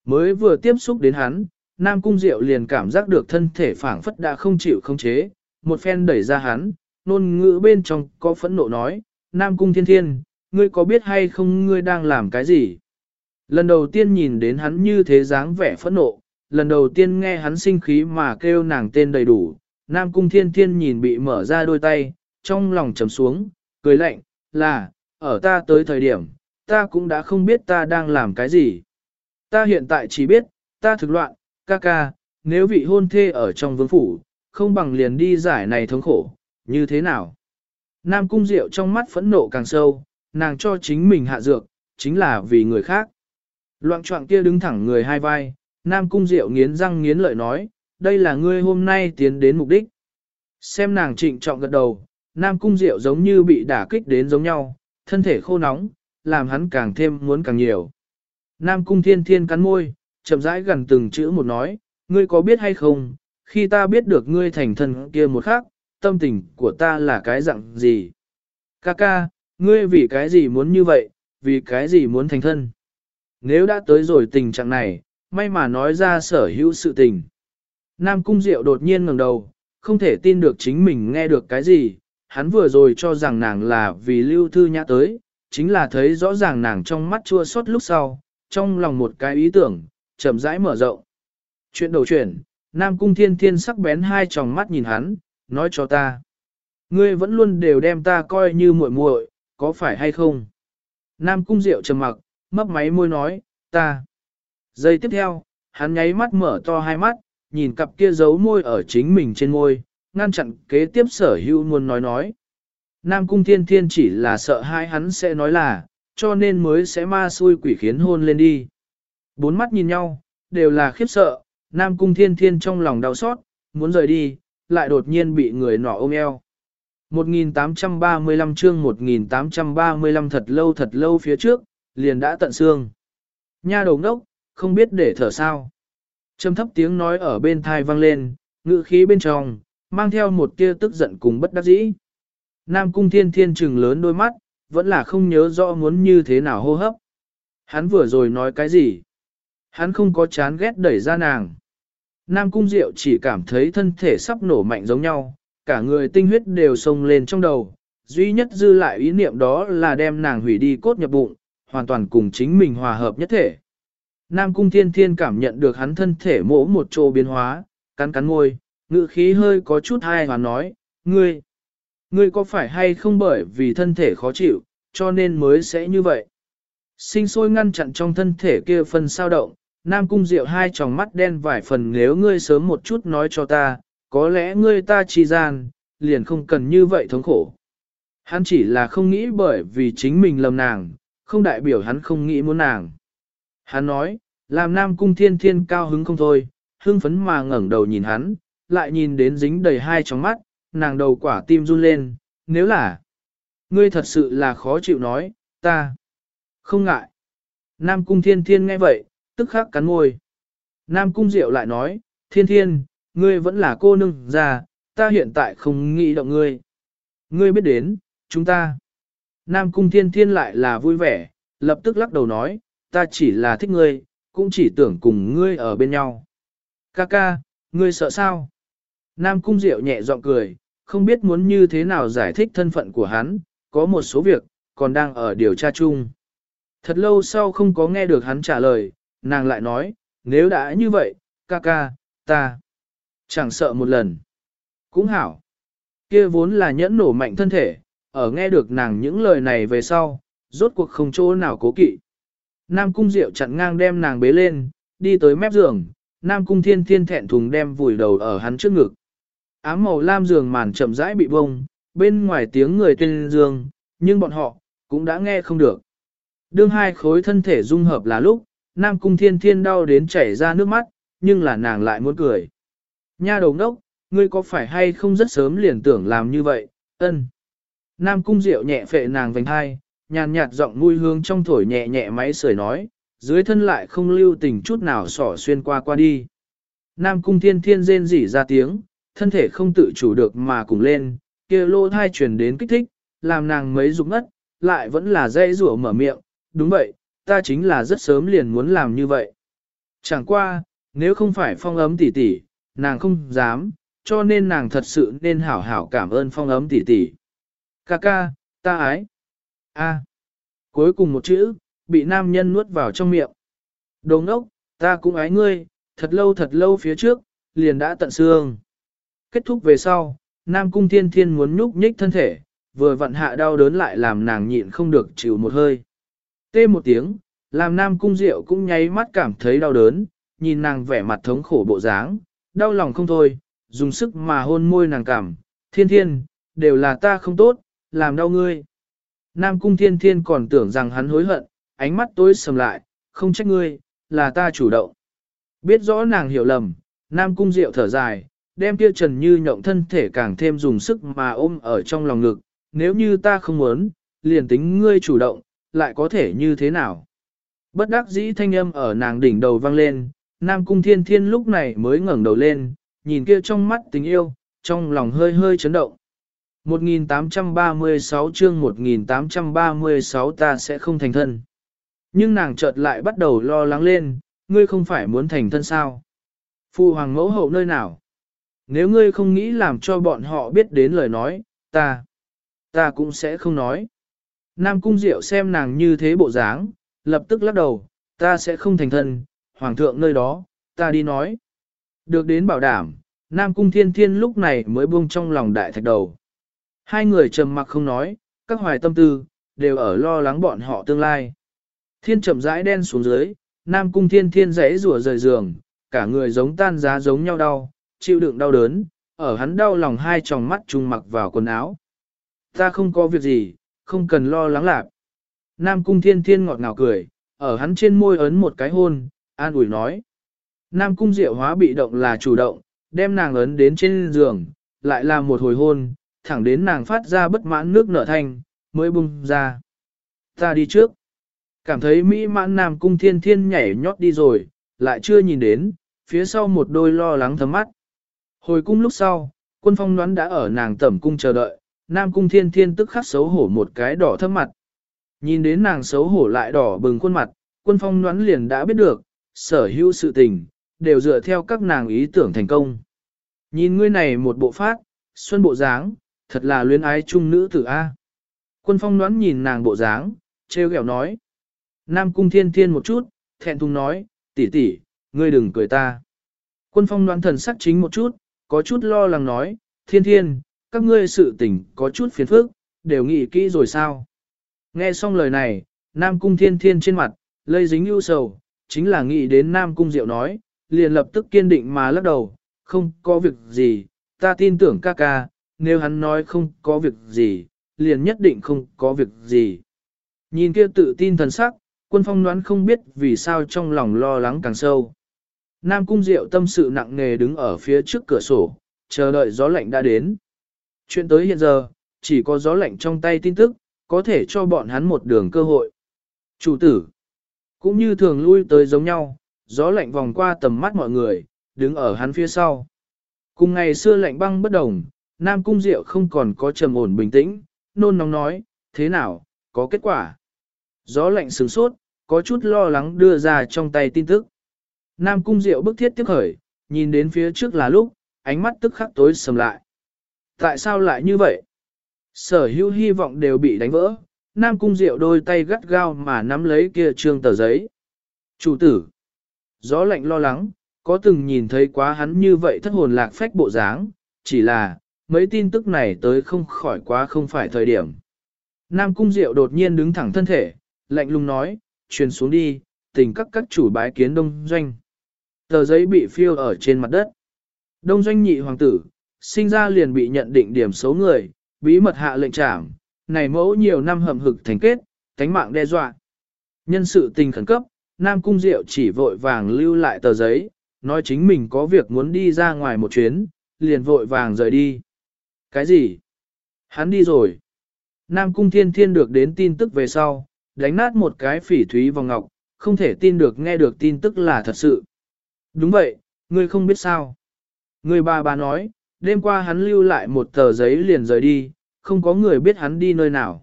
S1: Mới vừa tiếp xúc đến hắn, Nam Cung Diệu liền cảm giác được thân thể phảng phất đã không chịu không chế, một phen đẩy ra hắn, nôn ngữ bên trong có phẫn nộ nói, Nam Cung Thiên Thiên, ngươi có biết hay không ngươi đang làm cái gì? Lần đầu tiên nhìn đến hắn như thế dáng vẻ phẫn nộ, lần đầu tiên nghe hắn sinh khí mà kêu nàng tên đầy đủ, Nam Cung Thiên Thiên nhìn bị mở ra đôi tay, trong lòng trầm xuống, cười lạnh, là, ở ta tới thời điểm, ta cũng đã không biết ta đang làm cái gì. Ta hiện tại chỉ biết, ta thực loạn, ca ca, nếu vị hôn thê ở trong vương phủ, không bằng liền đi giải này thống khổ, như thế nào? Nam Cung Diệu trong mắt phẫn nộ càng sâu, nàng cho chính mình hạ dược, chính là vì người khác. Loạn trọng kia đứng thẳng người hai vai, Nam Cung Diệu nghiến răng nghiến lợi nói, đây là ngươi hôm nay tiến đến mục đích. Xem nàng trịnh trọng gật đầu, Nam Cung Diệu giống như bị đả kích đến giống nhau, thân thể khô nóng, làm hắn càng thêm muốn càng nhiều. Nam Cung Thiên Thiên cắn môi, chậm rãi gần từng chữ một nói, ngươi có biết hay không, khi ta biết được ngươi thành thân kia một khắc, tâm tình của ta là cái dạng gì? Ca ca, ngươi vì cái gì muốn như vậy, vì cái gì muốn thành thân? Nếu đã tới rồi tình trạng này, may mà nói ra sở hữu sự tình. Nam Cung Diệu đột nhiên ngẩng đầu, không thể tin được chính mình nghe được cái gì, hắn vừa rồi cho rằng nàng là vì lưu thư nhã tới, chính là thấy rõ ràng nàng trong mắt chua xót lúc sau, trong lòng một cái ý tưởng, chậm rãi mở rộng. Chuyện đầu chuyển, Nam Cung Thiên Thiên sắc bén hai tròng mắt nhìn hắn, nói cho ta. Ngươi vẫn luôn đều đem ta coi như muội muội, có phải hay không? Nam Cung Diệu trầm mặc, mấp máy môi nói, ta. Giây tiếp theo, hắn nháy mắt mở to hai mắt, nhìn cặp kia giấu môi ở chính mình trên môi, ngăn chặn kế tiếp sở hữu muốn nói nói. Nam Cung Thiên Thiên chỉ là sợ hai hắn sẽ nói là, cho nên mới sẽ ma xui quỷ khiến hôn lên đi. Bốn mắt nhìn nhau, đều là khiếp sợ, Nam Cung Thiên Thiên trong lòng đau xót, muốn rời đi, lại đột nhiên bị người nọ ôm eo. 1835 chương 1835 thật lâu thật lâu phía trước, liền đã tận xương. Nha đầu ngốc, không biết để thở sao. Trầm thấp tiếng nói ở bên thai vang lên, ngữ khí bên trong, mang theo một tia tức giận cùng bất đắc dĩ. Nam cung thiên thiên trừng lớn đôi mắt, vẫn là không nhớ rõ muốn như thế nào hô hấp. Hắn vừa rồi nói cái gì? Hắn không có chán ghét đẩy ra nàng. Nam cung diệu chỉ cảm thấy thân thể sắp nổ mạnh giống nhau, cả người tinh huyết đều sông lên trong đầu. Duy nhất dư lại ý niệm đó là đem nàng hủy đi cốt nhập bụng, hoàn toàn cùng chính mình hòa hợp nhất thể. Nam cung thiên thiên cảm nhận được hắn thân thể mỗ một chỗ biến hóa, cắn cắn môi, ngự khí hơi có chút hai hoàn nói, ngươi, ngươi có phải hay không bởi vì thân thể khó chịu, cho nên mới sẽ như vậy. Sinh sôi ngăn chặn trong thân thể kia phần sao động, Nam Cung Diệu hai tròng mắt đen vài phần nếu ngươi sớm một chút nói cho ta, có lẽ ngươi ta chi gian, liền không cần như vậy thống khổ. Hắn chỉ là không nghĩ bởi vì chính mình lầm nàng, không đại biểu hắn không nghĩ muốn nàng. Hắn nói, làm Nam Cung Thiên Thiên cao hứng không thôi, hưng phấn mà ngẩng đầu nhìn hắn, lại nhìn đến dính đầy hai tròng mắt, nàng đầu quả tim run lên, nếu là, ngươi thật sự là khó chịu nói, ta, không ngại. Nam Cung Thiên Thiên nghe vậy, tức khắc cắn môi. Nam Cung Diệu lại nói, Thiên Thiên, ngươi vẫn là cô nương già, ta hiện tại không nghĩ động ngươi. Ngươi biết đến, chúng ta. Nam Cung Thiên Thiên lại là vui vẻ, lập tức lắc đầu nói, ta chỉ là thích ngươi, cũng chỉ tưởng cùng ngươi ở bên nhau. Ca ca, ngươi sợ sao? Nam Cung Diệu nhẹ giọng cười, không biết muốn như thế nào giải thích thân phận của hắn, có một số việc, còn đang ở điều tra chung. Thật lâu sau không có nghe được hắn trả lời, nàng lại nói, nếu đã như vậy, ca ca, ta chẳng sợ một lần. Cũng hảo. Kia vốn là nhẫn nổ mạnh thân thể, ở nghe được nàng những lời này về sau, rốt cuộc không chỗ nào cố kỵ. Nam cung diệu chặn ngang đem nàng bế lên, đi tới mép giường, Nam cung thiên thiên thẹn thùng đem vùi đầu ở hắn trước ngực. Ám màu lam giường màn chậm rãi bị bông, bên ngoài tiếng người tuyên giường, nhưng bọn họ, cũng đã nghe không được. Đương hai khối thân thể dung hợp là lúc, Nam cung thiên thiên đau đến chảy ra nước mắt, nhưng là nàng lại muốn cười. Nha đầu ngốc, ngươi có phải hay không rất sớm liền tưởng làm như vậy, ân. Nam cung diệu nhẹ phệ nàng vành hai, nhàn nhạt giọng mùi hương trong thổi nhẹ nhẹ máy sưởi nói, dưới thân lại không lưu tình chút nào sỏ xuyên qua qua đi. Nam cung thiên thiên rên rỉ ra tiếng, thân thể không tự chủ được mà cùng lên, kia lô thai truyền đến kích thích, làm nàng mấy rục ngất, lại vẫn là dây rủa mở miệng, đúng vậy, ta chính là rất sớm liền muốn làm như vậy. Chẳng qua, nếu không phải phong ấm tỷ tỷ, nàng không dám, cho nên nàng thật sự nên hảo hảo cảm ơn phong ấm tỷ tỷ. Ca ca, ta ái. A. Cuối cùng một chữ, bị nam nhân nuốt vào trong miệng. Đồ ngốc, ta cũng ái ngươi, thật lâu thật lâu phía trước, liền đã tận xương. Kết thúc về sau, nam cung thiên thiên muốn nhúc nhích thân thể, vừa vặn hạ đau đớn lại làm nàng nhịn không được chịu một hơi. Tê một tiếng, làm nam cung diệu cũng nháy mắt cảm thấy đau đớn, nhìn nàng vẻ mặt thống khổ bộ dáng, đau lòng không thôi, dùng sức mà hôn môi nàng cảm, thiên thiên, đều là ta không tốt, làm đau ngươi. Nam cung thiên thiên còn tưởng rằng hắn hối hận, ánh mắt tối sầm lại, không trách ngươi, là ta chủ động. Biết rõ nàng hiểu lầm, Nam cung diệu thở dài, đem kia trần như nhộng thân thể càng thêm dùng sức mà ôm ở trong lòng ngực, nếu như ta không muốn, liền tính ngươi chủ động, lại có thể như thế nào. Bất đắc dĩ thanh âm ở nàng đỉnh đầu vang lên, Nam Cung Thiên Thiên lúc này mới ngẩng đầu lên, nhìn kia trong mắt tình yêu, trong lòng hơi hơi chấn động. 1836 chương 1836 ta sẽ không thành thân. Nhưng nàng chợt lại bắt đầu lo lắng lên, ngươi không phải muốn thành thân sao? Phu hoàng mẫu hậu nơi nào? Nếu ngươi không nghĩ làm cho bọn họ biết đến lời nói, ta, ta cũng sẽ không nói. Nam Cung Diệu xem nàng như thế bộ dáng, lập tức lắc đầu, ta sẽ không thành thân, hoàng thượng nơi đó, ta đi nói. Được đến bảo đảm, Nam Cung Thiên Thiên lúc này mới buông trong lòng đại thạch đầu. Hai người trầm mặc không nói, các hoài tâm tư, đều ở lo lắng bọn họ tương lai. Thiên chậm rãi đen xuống dưới, Nam Cung Thiên Thiên rẽ rủa rời giường, cả người giống tan giá giống nhau đau, chịu đựng đau đớn, ở hắn đau lòng hai tròng mắt trùng mặc vào quần áo. Ta không có việc gì, không cần lo lắng lạc. Nam Cung Thiên Thiên ngọt ngào cười, ở hắn trên môi ấn một cái hôn, an ủi nói. Nam cung diệu hóa bị động là chủ động, đem nàng ấn đến trên giường, lại là một hồi hôn, thẳng đến nàng phát ra bất mãn nước nở thanh, mới bung ra. Ta đi trước. Cảm thấy mỹ mãn Nam cung thiên thiên nhảy nhót đi rồi, lại chưa nhìn đến, phía sau một đôi lo lắng thấm mắt. Hồi cung lúc sau, quân phong đoán đã ở nàng tẩm cung chờ đợi, Nam cung thiên thiên tức khắc xấu hổ một cái đỏ thâm mặt. Nhìn đến nàng xấu hổ lại đỏ bừng khuôn mặt, quân phong đoán liền đã biết được, sở hữu sự tình, đều dựa theo các nàng ý tưởng thành công. Nhìn ngươi này một bộ phát, xuân bộ dáng, thật là luyến ái trung nữ tử A. Quân phong đoán nhìn nàng bộ dáng, treo gẹo nói. Nam cung thiên thiên một chút, thẹn thùng nói, tỷ tỷ, ngươi đừng cười ta. Quân phong đoán thần sắc chính một chút, có chút lo lắng nói, thiên thiên, các ngươi sự tình có chút phiền phức, đều nghĩ kỹ rồi sao. Nghe xong lời này, Nam cung thiên thiên trên mặt, lây dính ưu sầu, chính là nghĩ đến Nam cung diệu nói, liền lập tức kiên định mà lắc đầu, không có việc gì, ta tin tưởng ca ca, nếu hắn nói không có việc gì, liền nhất định không có việc gì. Nhìn kia tự tin thần sắc, quân phong đoán không biết vì sao trong lòng lo lắng càng sâu. Nam cung diệu tâm sự nặng nề đứng ở phía trước cửa sổ, chờ đợi gió lạnh đã đến. Chuyện tới hiện giờ, chỉ có gió lạnh trong tay tin tức, có thể cho bọn hắn một đường cơ hội. Chủ tử, cũng như thường lui tới giống nhau, gió lạnh vòng qua tầm mắt mọi người, đứng ở hắn phía sau. Cùng ngày xưa lạnh băng bất đồng, Nam Cung Diệu không còn có trầm ổn bình tĩnh, nôn nóng nói, thế nào, có kết quả. Gió lạnh sướng sốt, có chút lo lắng đưa ra trong tay tin tức. Nam Cung Diệu bức thiết tiếp khởi, nhìn đến phía trước là lúc, ánh mắt tức khắc tối sầm lại. Tại sao lại như vậy? Sở hữu hy vọng đều bị đánh vỡ, Nam Cung Diệu đôi tay gắt gao mà nắm lấy kia trương tờ giấy. Chủ tử. Gió lạnh lo lắng, có từng nhìn thấy quá hắn như vậy thất hồn lạc phách bộ dáng, chỉ là, mấy tin tức này tới không khỏi quá không phải thời điểm. Nam Cung Diệu đột nhiên đứng thẳng thân thể, lạnh lùng nói, truyền xuống đi, tình các các chủ bái kiến đông doanh. Tờ giấy bị phiêu ở trên mặt đất. Đông doanh nhị hoàng tử, sinh ra liền bị nhận định điểm xấu người, bí mật hạ lệnh trảm, này mẫu nhiều năm hầm hực thành kết, cánh mạng đe dọa. Nhân sự tình khẩn cấp, Nam Cung Diệu chỉ vội vàng lưu lại tờ giấy, nói chính mình có việc muốn đi ra ngoài một chuyến, liền vội vàng rời đi. Cái gì? Hắn đi rồi. Nam Cung Thiên Thiên được đến tin tức về sau, đánh nát một cái phỉ thúy vòng ngọc, không thể tin được nghe được tin tức là thật sự. Đúng vậy, ngươi không biết sao. Người bà bà nói, đêm qua hắn lưu lại một tờ giấy liền rời đi, không có người biết hắn đi nơi nào.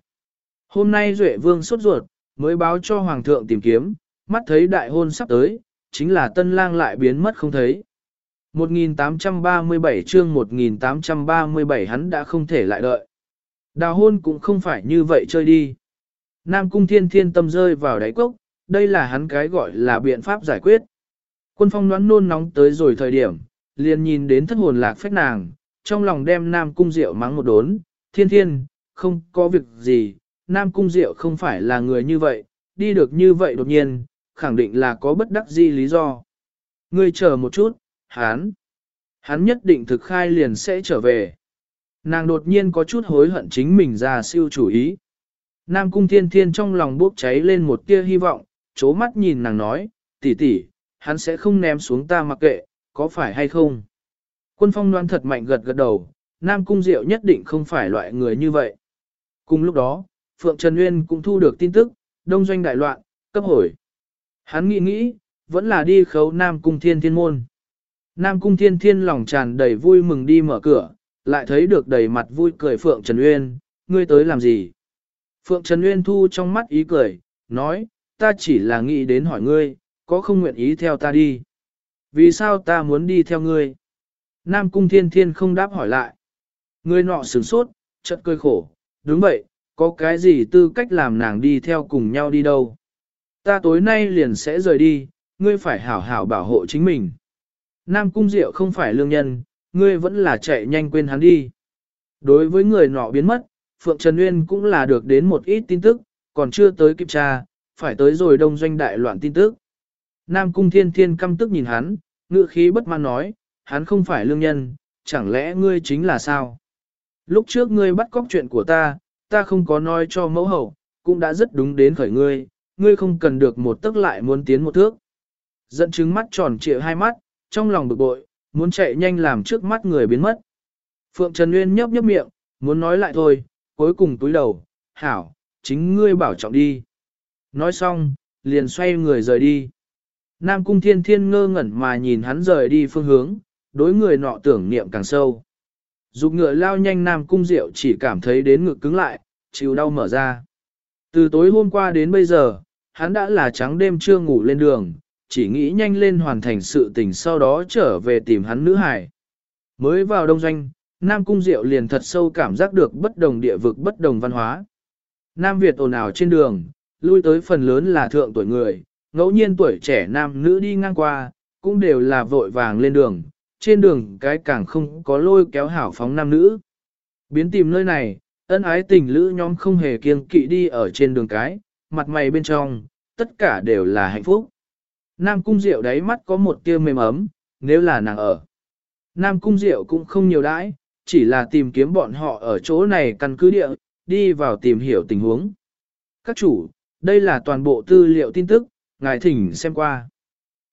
S1: Hôm nay Duệ Vương sốt ruột, mới báo cho Hoàng thượng tìm kiếm, mắt thấy đại hôn sắp tới, chính là tân lang lại biến mất không thấy. 1837 chương 1837 hắn đã không thể lại đợi. Đào hôn cũng không phải như vậy chơi đi. Nam cung thiên thiên tâm rơi vào đáy cốc, đây là hắn cái gọi là biện pháp giải quyết. Quân phong đoán nôn nóng tới rồi thời điểm, liền nhìn đến thất hồn lạc phách nàng, trong lòng đem Nam cung diệu mắng một đốn, thiên thiên, không có việc gì, Nam cung diệu không phải là người như vậy, đi được như vậy đột nhiên, khẳng định là có bất đắc di lý do. Ngươi chờ một chút, hắn, hắn nhất định thực khai liền sẽ trở về. Nàng đột nhiên có chút hối hận chính mình ra siêu chủ ý. Nam cung thiên thiên trong lòng bốc cháy lên một tia hy vọng, chố mắt nhìn nàng nói, tỷ tỷ, hắn sẽ không ném xuống ta mặc kệ, có phải hay không? Quân phong đoan thật mạnh gật gật đầu, Nam cung diệu nhất định không phải loại người như vậy. Cùng lúc đó, Phượng Trần Nguyên cũng thu được tin tức, đông doanh đại loạn, cấp hồi. Hắn nghĩ nghĩ, vẫn là đi khấu Nam Cung Thiên Thiên môn. Nam Cung Thiên Thiên lòng tràn đầy vui mừng đi mở cửa, lại thấy được đầy mặt vui cười Phượng Trần Uyên, ngươi tới làm gì? Phượng Trần Uyên thu trong mắt ý cười, nói, ta chỉ là nghĩ đến hỏi ngươi, có không nguyện ý theo ta đi? Vì sao ta muốn đi theo ngươi? Nam Cung Thiên Thiên không đáp hỏi lại. Ngươi nọ sửng sốt, chợt cười khổ, đúng vậy, có cái gì tư cách làm nàng đi theo cùng nhau đi đâu? Ta tối nay liền sẽ rời đi, ngươi phải hảo hảo bảo hộ chính mình. Nam Cung Diệu không phải lương nhân, ngươi vẫn là chạy nhanh quên hắn đi. Đối với người nọ biến mất, Phượng Trần Nguyên cũng là được đến một ít tin tức, còn chưa tới kịp tra, phải tới rồi đông doanh đại loạn tin tức. Nam Cung Thiên Thiên căm tức nhìn hắn, ngựa khí bất mãn nói, hắn không phải lương nhân, chẳng lẽ ngươi chính là sao? Lúc trước ngươi bắt cóc chuyện của ta, ta không có nói cho mẫu hậu, cũng đã rất đúng đến khởi ngươi, ngươi không cần được một tức lại muốn tiến một thước. Dẫn chứng mắt tròn trịa hai mắt, trong lòng bực bội, muốn chạy nhanh làm trước mắt người biến mất. Phượng Trần Nguyên nhấp nhấp miệng, muốn nói lại thôi, cuối cùng túi đầu, hảo, chính ngươi bảo trọng đi. Nói xong, liền xoay người rời đi. Nam Cung Thiên Thiên ngơ ngẩn mà nhìn hắn rời đi phương hướng, đối người nọ tưởng niệm càng sâu. Dục ngựa lao nhanh Nam Cung Diệu chỉ cảm thấy đến ngực cứng lại, chịu đau mở ra. Từ tối hôm qua đến bây giờ, hắn đã là trắng đêm chưa ngủ lên đường, chỉ nghĩ nhanh lên hoàn thành sự tình sau đó trở về tìm hắn nữ hải. Mới vào đông doanh, Nam Cung Diệu liền thật sâu cảm giác được bất đồng địa vực bất đồng văn hóa. Nam Việt ồn ào trên đường, lui tới phần lớn là thượng tuổi người, ngẫu nhiên tuổi trẻ nam nữ đi ngang qua, cũng đều là vội vàng lên đường, trên đường cái càng không có lôi kéo hảo phóng nam nữ. Biến tìm nơi này, ân ái tình lữ nhóm không hề kiêng kỵ đi ở trên đường cái, mặt mày bên trong, tất cả đều là hạnh phúc. Nam Cung Diệu đáy mắt có một tia mềm ấm, nếu là nàng ở. Nam Cung Diệu cũng không nhiều đãi, chỉ là tìm kiếm bọn họ ở chỗ này căn cứ địa, đi vào tìm hiểu tình huống. Các chủ, đây là toàn bộ tư liệu tin tức, ngài thỉnh xem qua.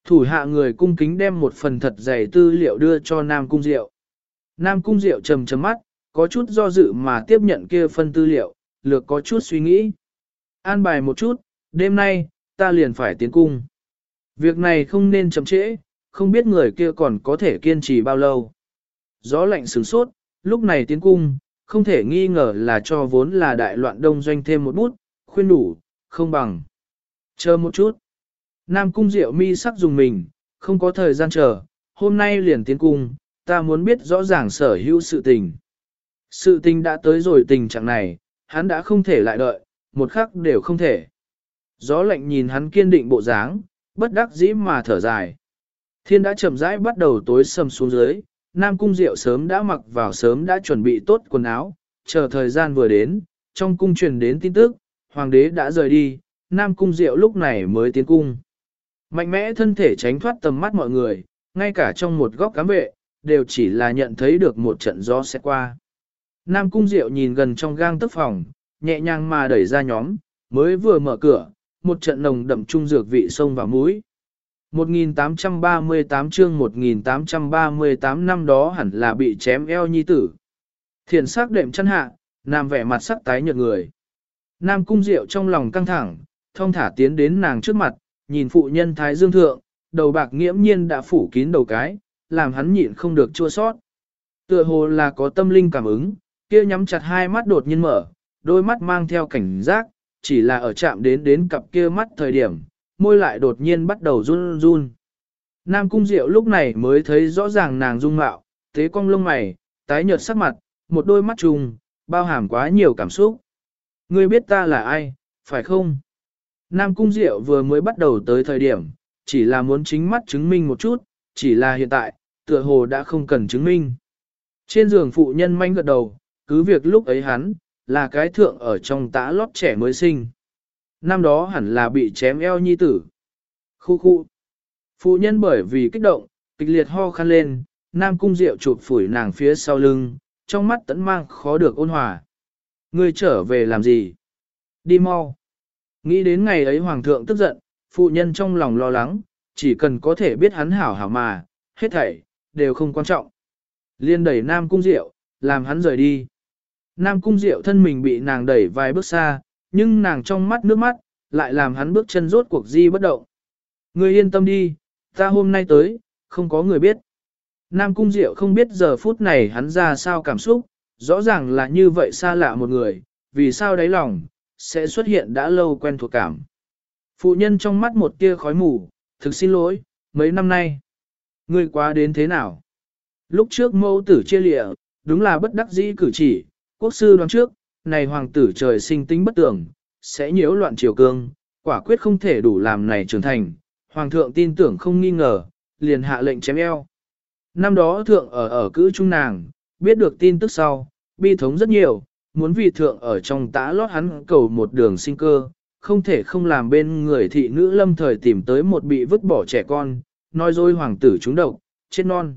S1: Thủ hạ người cung kính đem một phần thật dày tư liệu đưa cho Nam Cung Diệu. Nam Cung Diệu trầm trầm mắt, có chút do dự mà tiếp nhận kia phân tư liệu, lược có chút suy nghĩ. An bài một chút, đêm nay, ta liền phải tiến cung. Việc này không nên chậm trễ, không biết người kia còn có thể kiên trì bao lâu. Gió lạnh sướng sốt, lúc này tiến cung, không thể nghi ngờ là cho vốn là đại loạn đông doanh thêm một bút, khuyên đủ, không bằng. Chờ một chút. Nam cung diệu mi sắc dùng mình, không có thời gian chờ, hôm nay liền tiến cung, ta muốn biết rõ ràng sở hữu sự tình. Sự tình đã tới rồi tình trạng này, hắn đã không thể lại đợi, một khắc đều không thể. Gió lạnh nhìn hắn kiên định bộ dáng, bất đắc dĩ mà thở dài. Thiên đã chậm rãi bắt đầu tối sầm xuống dưới, Nam Cung Diệu sớm đã mặc vào sớm đã chuẩn bị tốt quần áo, chờ thời gian vừa đến, trong cung truyền đến tin tức, Hoàng đế đã rời đi, Nam Cung Diệu lúc này mới tiến cung. Mạnh mẽ thân thể tránh thoát tầm mắt mọi người, ngay cả trong một góc cám vệ, đều chỉ là nhận thấy được một trận gió sẽ qua. Nam Cung Diệu nhìn gần trong gang tức phòng, nhẹ nhàng mà đẩy ra nhóm, mới vừa mở cửa, một trận nồng đậm trung dược vị sông vào mũi. 1838 chương 1838 năm đó hẳn là bị chém eo nhi tử. Thiền sắc đệm chân hạ, nam vẻ mặt sắc tái nhợt người. Nam cung diệu trong lòng căng thẳng, thông thả tiến đến nàng trước mặt, nhìn phụ nhân thái dương thượng, đầu bạc nghiễm nhiên đã phủ kín đầu cái, làm hắn nhịn không được chua sót. Tựa hồ là có tâm linh cảm ứng, kia nhắm chặt hai mắt đột nhiên mở, đôi mắt mang theo cảnh giác, chỉ là ở chạm đến đến cặp kia mắt thời điểm, môi lại đột nhiên bắt đầu run run. Nam Cung Diệu lúc này mới thấy rõ ràng nàng dung mạo, thế cong lông mày, tái nhợt sắc mặt, một đôi mắt trùng, bao hàm quá nhiều cảm xúc. Ngươi biết ta là ai, phải không? Nam Cung Diệu vừa mới bắt đầu tới thời điểm, chỉ là muốn chính mắt chứng minh một chút, chỉ là hiện tại, tựa hồ đã không cần chứng minh. Trên giường phụ nhân manh gật đầu, cứ việc lúc ấy hắn, là cái thượng ở trong tã lót trẻ mới sinh. Năm đó hẳn là bị chém eo nhi tử. Khu khu. Phụ nhân bởi vì kích động, kịch liệt ho khăn lên, nam cung rượu chụp phủi nàng phía sau lưng, trong mắt tẫn mang khó được ôn hòa. Ngươi trở về làm gì? Đi mau. Nghĩ đến ngày ấy hoàng thượng tức giận, phụ nhân trong lòng lo lắng, chỉ cần có thể biết hắn hảo hảo mà, hết thảy, đều không quan trọng. Liên đẩy nam cung rượu, làm hắn rời đi. Nam cung diệu thân mình bị nàng đẩy vài bước xa, nhưng nàng trong mắt nước mắt, lại làm hắn bước chân rốt cuộc di bất động. Người yên tâm đi, ta hôm nay tới, không có người biết. Nam cung diệu không biết giờ phút này hắn ra sao cảm xúc, rõ ràng là như vậy xa lạ một người, vì sao đáy lòng, sẽ xuất hiện đã lâu quen thuộc cảm. Phụ nhân trong mắt một tia khói mù, thực xin lỗi, mấy năm nay, người quá đến thế nào? Lúc trước mẫu tử chia lịa, đúng là bất đắc dĩ cử chỉ, quốc sư đoán trước, này hoàng tử trời sinh tính bất tưởng, sẽ nhiễu loạn triều cương, quả quyết không thể đủ làm này trưởng thành. Hoàng thượng tin tưởng không nghi ngờ, liền hạ lệnh chém eo. Năm đó thượng ở ở cữ trung nàng, biết được tin tức sau, bi thống rất nhiều, muốn vì thượng ở trong tã lót hắn cầu một đường sinh cơ, không thể không làm bên người thị nữ lâm thời tìm tới một bị vứt bỏ trẻ con, nói dối hoàng tử trúng độc, chết non.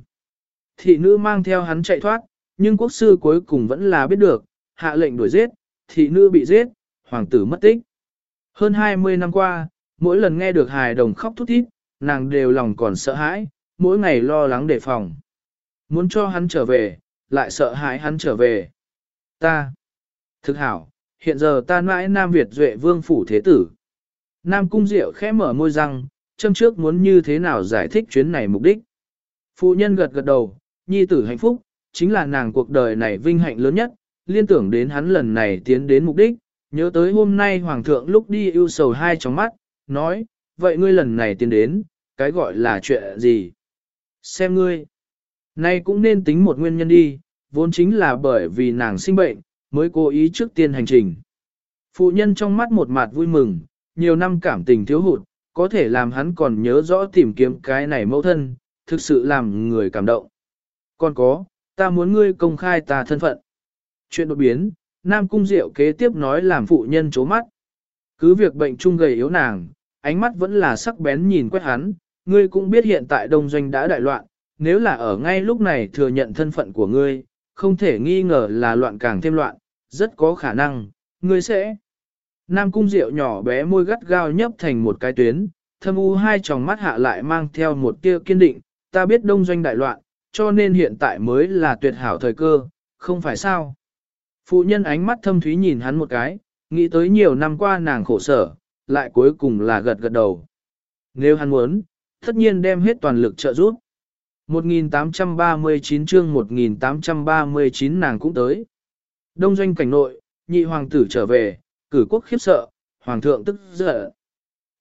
S1: Thị nữ mang theo hắn chạy thoát, nhưng quốc sư cuối cùng vẫn là biết được, hạ lệnh đuổi giết, thị nữ bị giết, hoàng tử mất tích. Hơn 20 năm qua, mỗi lần nghe được hài đồng khóc thút thít, nàng đều lòng còn sợ hãi, mỗi ngày lo lắng đề phòng. Muốn cho hắn trở về, lại sợ hãi hắn trở về. Ta, thực hảo, hiện giờ ta mãi Nam Việt Duệ Vương Phủ Thế Tử. Nam Cung Diệu khẽ mở môi răng, châm trước muốn như thế nào giải thích chuyến này mục đích. Phụ nhân gật gật đầu, nhi tử hạnh phúc, chính là nàng cuộc đời này vinh hạnh lớn nhất, liên tưởng đến hắn lần này tiến đến mục đích, nhớ tới hôm nay Hoàng thượng lúc đi ưu sầu hai trong mắt, nói, vậy ngươi lần này tiến đến, cái gọi là chuyện gì? Xem ngươi, nay cũng nên tính một nguyên nhân đi, vốn chính là bởi vì nàng sinh bệnh, mới cố ý trước tiên hành trình. Phụ nhân trong mắt một mặt vui mừng, nhiều năm cảm tình thiếu hụt, có thể làm hắn còn nhớ rõ tìm kiếm cái này mẫu thân, thực sự làm người cảm động. Còn có, ta muốn ngươi công khai ta thân phận. Chuyện đột biến, Nam Cung Diệu kế tiếp nói làm phụ nhân chố mắt. Cứ việc bệnh trung gầy yếu nàng, ánh mắt vẫn là sắc bén nhìn quét hắn, ngươi cũng biết hiện tại đông doanh đã đại loạn, nếu là ở ngay lúc này thừa nhận thân phận của ngươi, không thể nghi ngờ là loạn càng thêm loạn, rất có khả năng, ngươi sẽ. Nam cung diệu nhỏ bé môi gắt gao nhấp thành một cái tuyến, thâm u hai tròng mắt hạ lại mang theo một tia kiên định, ta biết đông doanh đại loạn, cho nên hiện tại mới là tuyệt hảo thời cơ, không phải sao. Phụ nhân ánh mắt thâm thúy nhìn hắn một cái, nghĩ tới nhiều năm qua nàng khổ sở, lại cuối cùng là gật gật đầu. Nếu hắn muốn, tất nhiên đem hết toàn lực trợ giúp. 1839 chương 1839 nàng cũng tới. Đông doanh cảnh nội, nhị hoàng tử trở về, cử quốc khiếp sợ, hoàng thượng tức giận.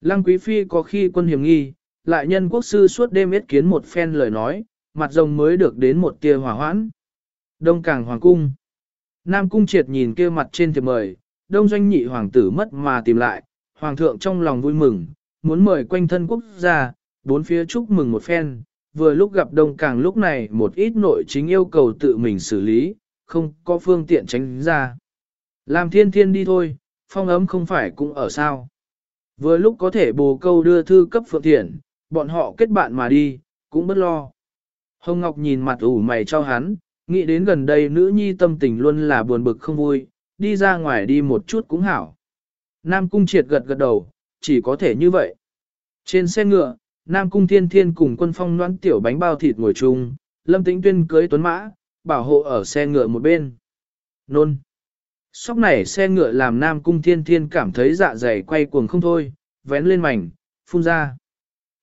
S1: Lăng quý phi có khi quân hiểm nghi, lại nhân quốc sư suốt đêm yết kiến một phen lời nói, mặt rồng mới được đến một tia hỏa hoãn. Đông càng hoàng cung. Nam cung triệt nhìn kia mặt trên thiệp mời, đông doanh nhị hoàng tử mất mà tìm lại, hoàng thượng trong lòng vui mừng, muốn mời quanh thân quốc gia, bốn phía chúc mừng một phen, vừa lúc gặp đông càng lúc này một ít nội chính yêu cầu tự mình xử lý, không có phương tiện tránh ra. Làm thiên thiên đi thôi, phong ấm không phải cũng ở sao. Vừa lúc có thể bồ câu đưa thư cấp phượng thiện, bọn họ kết bạn mà đi, cũng bất lo. Hồng Ngọc nhìn mặt ủ mày cho hắn, nghĩ đến gần đây nữ nhi tâm tình luôn là buồn bực không vui, đi ra ngoài đi một chút cũng hảo. Nam Cung triệt gật gật đầu, chỉ có thể như vậy. Trên xe ngựa, Nam Cung Thiên Thiên cùng quân phong noãn tiểu bánh bao thịt ngồi chung, Lâm Tĩnh Tuyên cưới tuấn mã, bảo hộ ở xe ngựa một bên. Nôn. Sóc này xe ngựa làm Nam Cung Thiên Thiên cảm thấy dạ dày quay cuồng không thôi, vén lên mảnh, phun ra.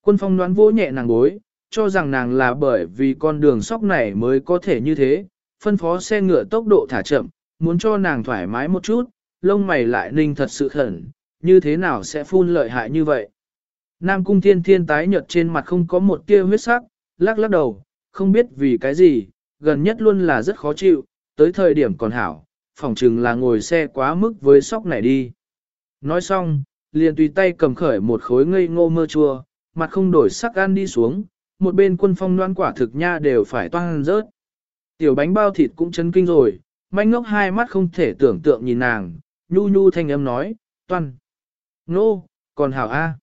S1: Quân phong noãn vỗ nhẹ nàng gối, cho rằng nàng là bởi vì con đường sóc này mới có thể như thế, phân phó xe ngựa tốc độ thả chậm, muốn cho nàng thoải mái một chút, lông mày lại ninh thật sự khẩn, như thế nào sẽ phun lợi hại như vậy. Nam cung thiên thiên tái nhợt trên mặt không có một tia huyết sắc, lắc lắc đầu, không biết vì cái gì, gần nhất luôn là rất khó chịu, tới thời điểm còn hảo, phỏng chừng là ngồi xe quá mức với sóc này đi. Nói xong, liền tùy tay cầm khởi một khối ngây ngô mơ chua, mặt không đổi sắc ăn đi xuống, một bên quân phong đoan quả thực nha đều phải toan rớt. Tiểu bánh bao thịt cũng chấn kinh rồi, manh ngốc hai mắt không thể tưởng tượng nhìn nàng, nhu nhu thanh âm nói, toan. Nô, còn hảo a.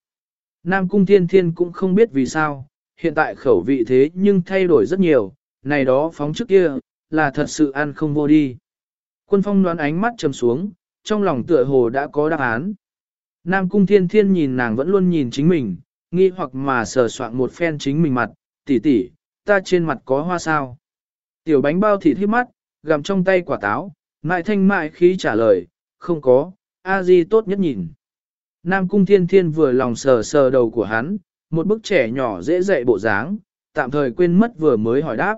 S1: Nam cung thiên thiên cũng không biết vì sao, hiện tại khẩu vị thế nhưng thay đổi rất nhiều, này đó phóng trước kia, là thật sự ăn không vô đi. Quân phong đoán ánh mắt trầm xuống, trong lòng tựa hồ đã có đáp án. Nam cung thiên thiên nhìn nàng vẫn luôn nhìn chính mình, nghi hoặc mà sờ soạn một phen chính mình mặt, tỷ tỷ, ta trên mặt có hoa sao. Tiểu bánh bao thịt hít mắt, gằm trong tay quả táo, mại thanh mại khí trả lời, không có, a di tốt nhất nhìn. Nam cung thiên thiên vừa lòng sờ sờ đầu của hắn, một bức trẻ nhỏ dễ dạy bộ dáng, tạm thời quên mất vừa mới hỏi đáp.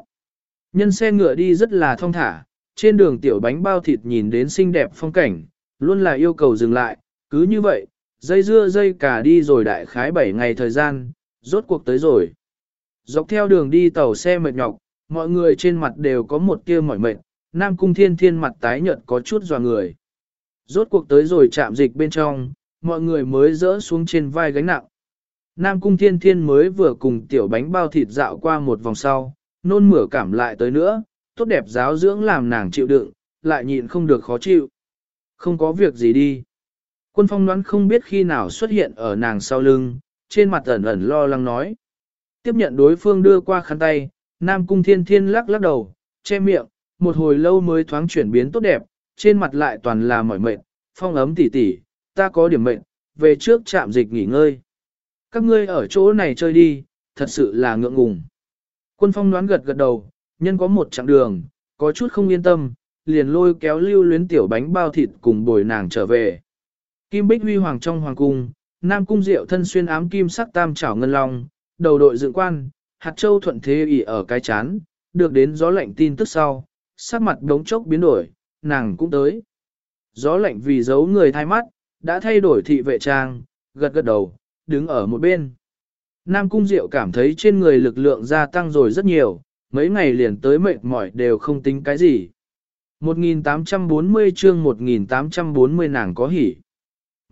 S1: Nhân xe ngựa đi rất là thong thả, trên đường tiểu bánh bao thịt nhìn đến xinh đẹp phong cảnh, luôn là yêu cầu dừng lại, cứ như vậy, dây dưa dây cả đi rồi đại khái 7 ngày thời gian, rốt cuộc tới rồi. Dọc theo đường đi tàu xe mệt nhọc, mọi người trên mặt đều có một tia mỏi mệt, Nam Cung Thiên Thiên mặt tái nhợt có chút dò người. Rốt cuộc tới rồi chạm dịch bên trong, mọi người mới dỡ xuống trên vai gánh nặng. Nam Cung Thiên Thiên mới vừa cùng tiểu bánh bao thịt dạo qua một vòng sau, nôn mửa cảm lại tới nữa, tốt đẹp giáo dưỡng làm nàng chịu đựng, lại nhịn không được khó chịu. Không có việc gì đi. Quân phong đoán không biết khi nào xuất hiện ở nàng sau lưng, trên mặt ẩn ẩn lo lắng nói. Tiếp nhận đối phương đưa qua khăn tay, Nam Cung Thiên Thiên lắc lắc đầu, che miệng, một hồi lâu mới thoáng chuyển biến tốt đẹp, trên mặt lại toàn là mỏi mệt, phong ấm tỉ tỉ, ta có điểm mệnh, về trước trạm dịch nghỉ ngơi. các ngươi ở chỗ này chơi đi, thật sự là ngượng ngùng. Quân phong đoán gật gật đầu, nhân có một chặng đường, có chút không yên tâm, liền lôi kéo lưu luyến tiểu bánh bao thịt cùng bồi nàng trở về. Kim Bích Huy Hoàng trong Hoàng Cung, Nam Cung Diệu thân xuyên ám kim sắc tam trảo ngân long, đầu đội dựng quan, hạt châu thuận thế ỉ ở cái chán, được đến gió lạnh tin tức sau, sắc mặt đống chốc biến đổi, nàng cũng tới. Gió lạnh vì giấu người thay mắt, đã thay đổi thị vệ trang, gật gật đầu, đứng ở một bên. Nam Cung Diệu cảm thấy trên người lực lượng gia tăng rồi rất nhiều, mấy ngày liền tới mệt mỏi đều không tính cái gì. 1840 chương 1840 nàng có hỉ.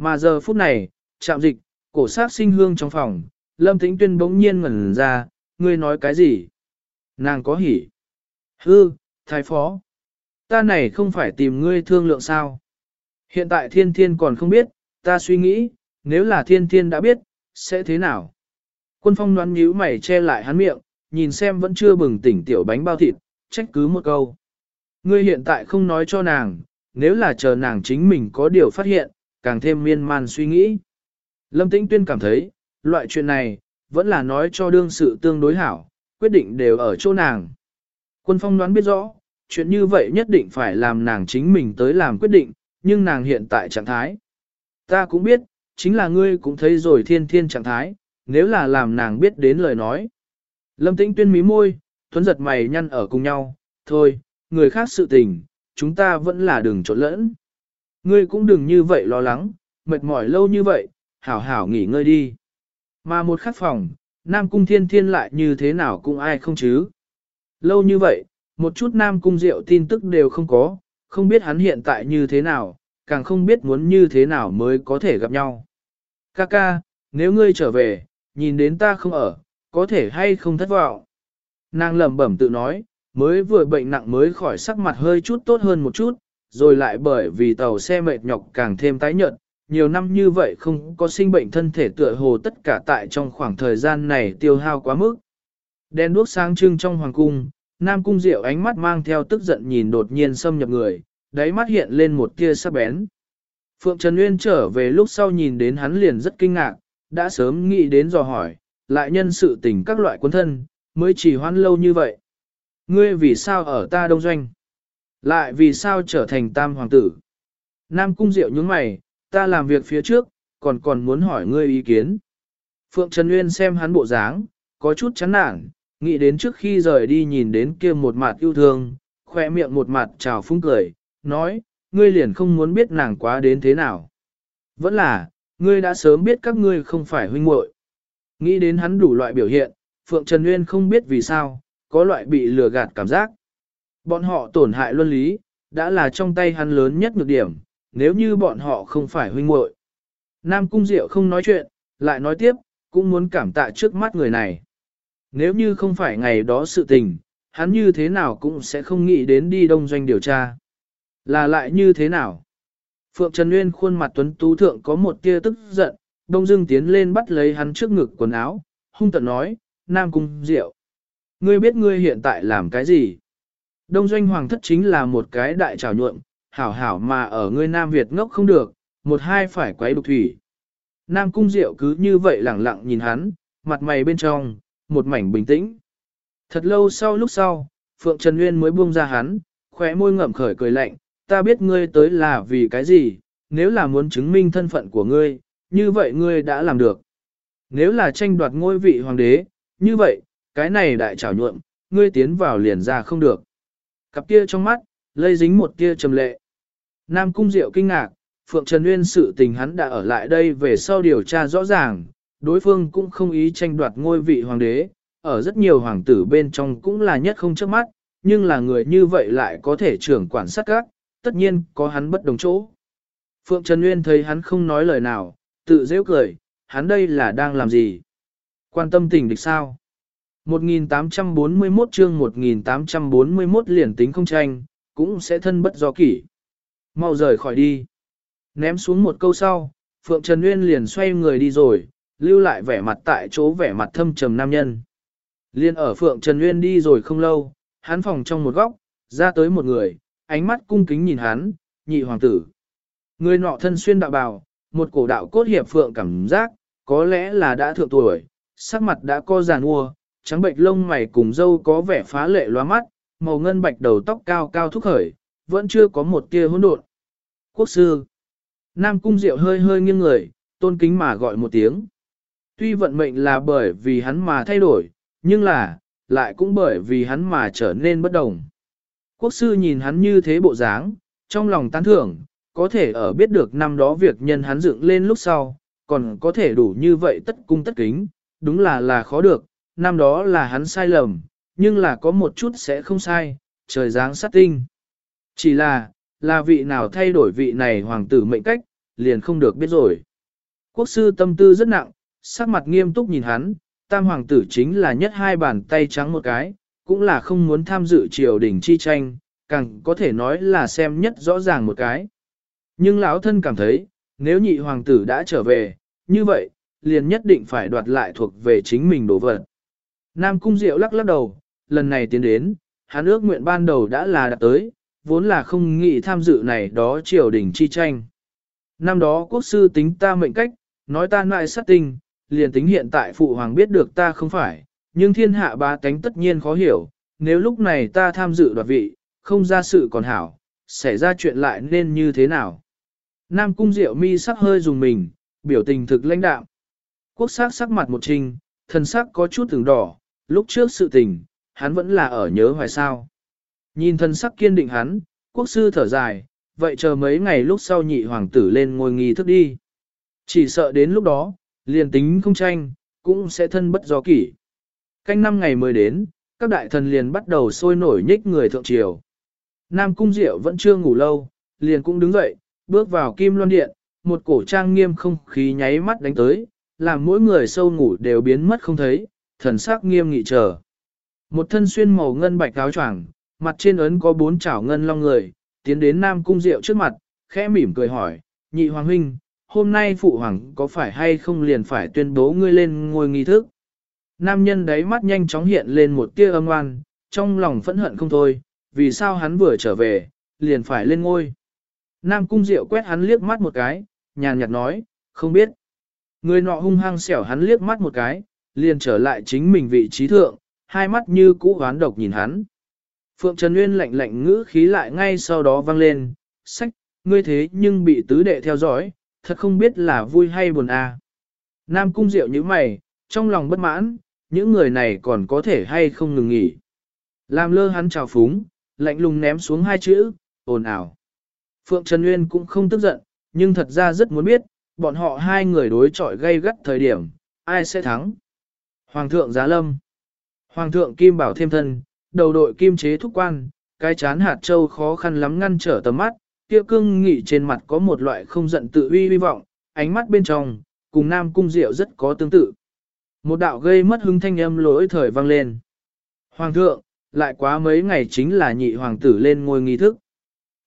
S1: Mà giờ phút này, chạm dịch, cổ sát sinh hương trong phòng, Lâm Tĩnh Tuyên bỗng nhiên ngẩn ra, ngươi nói cái gì? Nàng có hỉ. Hư, thái phó. Ta này không phải tìm ngươi thương lượng sao? Hiện tại thiên thiên còn không biết, ta suy nghĩ, nếu là thiên thiên đã biết, sẽ thế nào? Quân phong đoán nhíu mày che lại hắn miệng, nhìn xem vẫn chưa bừng tỉnh tiểu bánh bao thịt, trách cứ một câu. Ngươi hiện tại không nói cho nàng, nếu là chờ nàng chính mình có điều phát hiện, càng thêm miên man suy nghĩ. Lâm Tĩnh Tuyên cảm thấy, loại chuyện này, vẫn là nói cho đương sự tương đối hảo, quyết định đều ở chỗ nàng. Quân phong đoán biết rõ, chuyện như vậy nhất định phải làm nàng chính mình tới làm quyết định, nhưng nàng hiện tại trạng thái. Ta cũng biết, chính là ngươi cũng thấy rồi thiên thiên trạng thái, nếu là làm nàng biết đến lời nói. Lâm tĩnh tuyên mí môi, thuấn giật mày nhăn ở cùng nhau, thôi, người khác sự tình, chúng ta vẫn là đừng trộn lẫn. Ngươi cũng đừng như vậy lo lắng, mệt mỏi lâu như vậy, hảo hảo nghỉ ngơi đi. Mà một khắc phòng, Nam Cung Thiên Thiên lại như thế nào cũng ai không chứ. Lâu như vậy, một chút Nam Cung Diệu tin tức đều không có, không biết hắn hiện tại như thế nào, càng không biết muốn như thế nào mới có thể gặp nhau. Kaka, nếu ngươi trở về, nhìn đến ta không ở, có thể hay không thất vọng. Nàng lẩm bẩm tự nói, mới vừa bệnh nặng mới khỏi sắc mặt hơi chút tốt hơn một chút, rồi lại bởi vì tàu xe mệt nhọc càng thêm tái nhợt, nhiều năm như vậy không có sinh bệnh thân thể tựa hồ tất cả tại trong khoảng thời gian này tiêu hao quá mức. Đen đuốc sáng trưng trong hoàng cung, Nam Cung Diệu ánh mắt mang theo tức giận nhìn đột nhiên xâm nhập người, đáy mắt hiện lên một tia sắc bén. Phượng Trần Uyên trở về lúc sau nhìn đến hắn liền rất kinh ngạc, đã sớm nghĩ đến dò hỏi, lại nhân sự tình các loại quân thân, mới chỉ hoãn lâu như vậy. Ngươi vì sao ở ta đông doanh? Lại vì sao trở thành tam hoàng tử? Nam Cung Diệu nhướng mày, ta làm việc phía trước, còn còn muốn hỏi ngươi ý kiến. Phượng Trần Nguyên xem hắn bộ dáng, có chút chán nản, nghĩ đến trước khi rời đi nhìn đến kia một mặt yêu thương, khoe miệng một mặt trào phúng cười, nói, ngươi liền không muốn biết nàng quá đến thế nào. Vẫn là, ngươi đã sớm biết các ngươi không phải huynh muội. Nghĩ đến hắn đủ loại biểu hiện, Phượng Trần Nguyên không biết vì sao, có loại bị lừa gạt cảm giác. Bọn họ tổn hại luân lý, đã là trong tay hắn lớn nhất nhược điểm, nếu như bọn họ không phải huynh muội. Nam Cung Diệu không nói chuyện, lại nói tiếp, cũng muốn cảm tạ trước mắt người này. Nếu như không phải ngày đó sự tình, hắn như thế nào cũng sẽ không nghĩ đến đi đông doanh điều tra. Là lại như thế nào? Phượng Trần Nguyên khuôn mặt tuấn tú thượng có một tia tức giận, đông dương tiến lên bắt lấy hắn trước ngực quần áo, hung tận nói, Nam Cung Diệu. Ngươi biết ngươi hiện tại làm cái gì? Đông doanh hoàng thất chính là một cái đại trào nhuộm, hảo hảo mà ở ngươi Nam Việt ngốc không được, một hai phải quấy đục thủy. Nam Cung Diệu cứ như vậy lẳng lặng nhìn hắn, mặt mày bên trong, một mảnh bình tĩnh. Thật lâu sau lúc sau, Phượng Trần Nguyên mới buông ra hắn, khóe môi ngậm khởi cười lạnh, ta biết ngươi tới là vì cái gì, nếu là muốn chứng minh thân phận của ngươi, như vậy ngươi đã làm được. Nếu là tranh đoạt ngôi vị hoàng đế, như vậy, cái này đại trảo nhuộm, ngươi tiến vào liền ra không được. Cặp kia trong mắt, lây dính một tia trầm lệ. Nam Cung Diệu kinh ngạc, Phượng Trần Nguyên sự tình hắn đã ở lại đây về sau điều tra rõ ràng, đối phương cũng không ý tranh đoạt ngôi vị hoàng đế, ở rất nhiều hoàng tử bên trong cũng là nhất không trước mắt, nhưng là người như vậy lại có thể trưởng quản sát các, tất nhiên có hắn bất đồng chỗ. Phượng Trần Nguyên thấy hắn không nói lời nào, tự dễ cười, hắn đây là đang làm gì? Quan tâm tình địch sao? 1841 chương 1841 liền tính không tranh, cũng sẽ thân bất do kỷ. Mau rời khỏi đi. Ném xuống một câu sau, Phượng Trần Nguyên liền xoay người đi rồi, lưu lại vẻ mặt tại chỗ vẻ mặt thâm trầm nam nhân. Liên ở Phượng Trần Nguyên đi rồi không lâu, hắn phòng trong một góc, ra tới một người, ánh mắt cung kính nhìn hắn, nhị hoàng tử. Người nọ thân xuyên đạo bào, một cổ đạo cốt hiệp phượng cảm giác, có lẽ là đã thượng tuổi, sắc mặt đã co giàn ua, trắng bệnh lông mày cùng dâu có vẻ phá lệ loa mắt, màu ngân bạch đầu tóc cao cao thúc khởi, vẫn chưa có một tia hỗn độn. Quốc sư. Nam cung diệu hơi hơi nghiêng người, tôn kính mà gọi một tiếng. Tuy vận mệnh là bởi vì hắn mà thay đổi, nhưng là, lại cũng bởi vì hắn mà trở nên bất đồng. Quốc sư nhìn hắn như thế bộ dáng, trong lòng tán thưởng, có thể ở biết được năm đó việc nhân hắn dựng lên lúc sau, còn có thể đủ như vậy tất cung tất kính, đúng là là khó được, năm đó là hắn sai lầm, nhưng là có một chút sẽ không sai, trời dáng sát tinh. Chỉ là, là vị nào thay đổi vị này hoàng tử mệnh cách, liền không được biết rồi. Quốc sư tâm tư rất nặng, sắc mặt nghiêm túc nhìn hắn, tam hoàng tử chính là nhất hai bàn tay trắng một cái, cũng là không muốn tham dự triều đình chi tranh, càng có thể nói là xem nhất rõ ràng một cái. Nhưng lão thân cảm thấy, nếu nhị hoàng tử đã trở về, như vậy, liền nhất định phải đoạt lại thuộc về chính mình đồ vật. Nam Cung Diệu lắc lắc đầu, lần này tiến đến, hắn ước nguyện ban đầu đã là đạt tới, vốn là không nghĩ tham dự này đó triều đình chi tranh. Năm đó quốc sư tính ta mệnh cách, nói ta nại sát tinh, liền tính hiện tại phụ hoàng biết được ta không phải, nhưng thiên hạ ba tánh tất nhiên khó hiểu, nếu lúc này ta tham dự đoạt vị, không ra sự còn hảo, xảy ra chuyện lại nên như thế nào. Nam cung diệu mi sắc hơi dùng mình, biểu tình thực lãnh đạm. Quốc sắc sắc mặt một trình, thần sắc có chút từng đỏ, lúc trước sự tình, hắn vẫn là ở nhớ hoài sao. Nhìn thân sắc kiên định hắn, quốc sư thở dài, vậy chờ mấy ngày lúc sau nhị hoàng tử lên ngôi nghi thức đi. Chỉ sợ đến lúc đó, liền tính không tranh, cũng sẽ thân bất do kỷ. Canh năm ngày mới đến, các đại thần liền bắt đầu sôi nổi nhích người thượng triều. Nam Cung Diệu vẫn chưa ngủ lâu, liền cũng đứng dậy, bước vào kim loan điện, một cổ trang nghiêm không khí nháy mắt đánh tới, làm mỗi người sâu ngủ đều biến mất không thấy, thần sắc nghiêm nghị chờ. Một thân xuyên màu ngân bạch áo choàng, mặt trên ấn có bốn chảo ngân long người, tiến đến Nam Cung Diệu trước mặt, khẽ mỉm cười hỏi, nhị hoàng huynh, hôm nay phụ hoàng có phải hay không liền phải tuyên bố ngươi lên ngôi nghi thức? Nam nhân đáy mắt nhanh chóng hiện lên một tia âm oan, trong lòng phẫn hận không thôi, vì sao hắn vừa trở về, liền phải lên ngôi. Nam cung diệu quét hắn liếc mắt một cái, nhàn nhạt nói, không biết. Người nọ hung hăng xẻo hắn liếc mắt một cái, liền trở lại chính mình vị trí thượng, hai mắt như cũ hoán độc nhìn hắn. Phượng Trần Nguyên lạnh lạnh ngữ khí lại ngay sau đó vang lên, sách, ngươi thế nhưng bị tứ đệ theo dõi, thật không biết là vui hay buồn à. Nam cung diệu như mày, trong lòng bất mãn, những người này còn có thể hay không ngừng nghỉ. Làm lơ hắn trào phúng, lạnh lùng ném xuống hai chữ, ồn ào. Phượng Trần Nguyên cũng không tức giận, nhưng thật ra rất muốn biết, bọn họ hai người đối chọi gây gắt thời điểm, ai sẽ thắng. Hoàng thượng Giá Lâm Hoàng thượng Kim Bảo thêm thân, đầu đội kim chế thúc quan, cái chán hạt châu khó khăn lắm ngăn trở tầm mắt, kia cương nghị trên mặt có một loại không giận tự uy hy vọng, ánh mắt bên trong, cùng Nam Cung Diệu rất có tương tự. Một đạo gây mất hứng thanh âm lỗi thời vang lên. Hoàng thượng, lại quá mấy ngày chính là nhị hoàng tử lên ngôi nghi thức.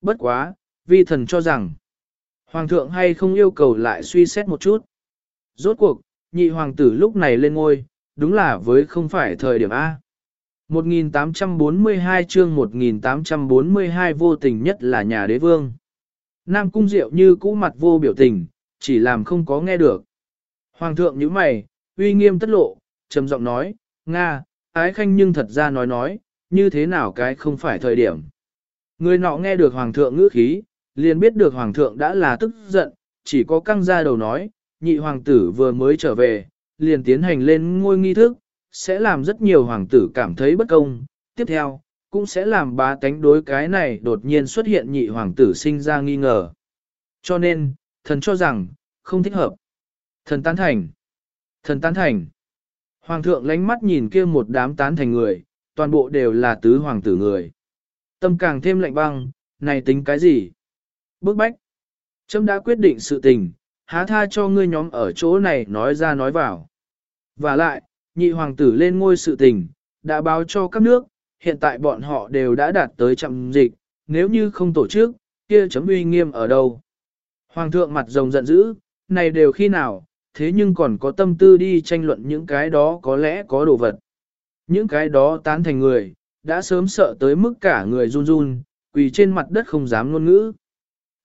S1: Bất quá, vi thần cho rằng, hoàng thượng hay không yêu cầu lại suy xét một chút. Rốt cuộc, nhị hoàng tử lúc này lên ngôi, đúng là với không phải thời điểm A. 1842 chương 1842 vô tình nhất là nhà đế vương. Nam cung diệu như cũ mặt vô biểu tình, chỉ làm không có nghe được. Hoàng thượng như mày, uy nghiêm tất lộ, trầm giọng nói, Nga, ái khanh nhưng thật ra nói nói, như thế nào cái không phải thời điểm. Người nọ nghe được hoàng thượng ngữ khí, liền biết được hoàng thượng đã là tức giận, chỉ có căng ra đầu nói, nhị hoàng tử vừa mới trở về, liền tiến hành lên ngôi nghi thức, sẽ làm rất nhiều hoàng tử cảm thấy bất công. Tiếp theo, cũng sẽ làm ba tánh đối cái này đột nhiên xuất hiện nhị hoàng tử sinh ra nghi ngờ. Cho nên, thần cho rằng, không thích hợp. Thần tán thành. Thần tán thành. Hoàng thượng lánh mắt nhìn kia một đám tán thành người, toàn bộ đều là tứ hoàng tử người. Tâm càng thêm lạnh băng, này tính cái gì? Bước bách. Trâm đã quyết định sự tình, há tha cho ngươi nhóm ở chỗ này nói ra nói vào. Và lại, nhị hoàng tử lên ngôi sự tình, đã báo cho các nước, hiện tại bọn họ đều đã đạt tới trạm dịch, nếu như không tổ chức, kia chấm uy nghiêm ở đâu. Hoàng thượng mặt rồng giận dữ, này đều khi nào, thế nhưng còn có tâm tư đi tranh luận những cái đó có lẽ có đồ vật. Những cái đó tán thành người, đã sớm sợ tới mức cả người run run, quỳ trên mặt đất không dám ngôn ngữ.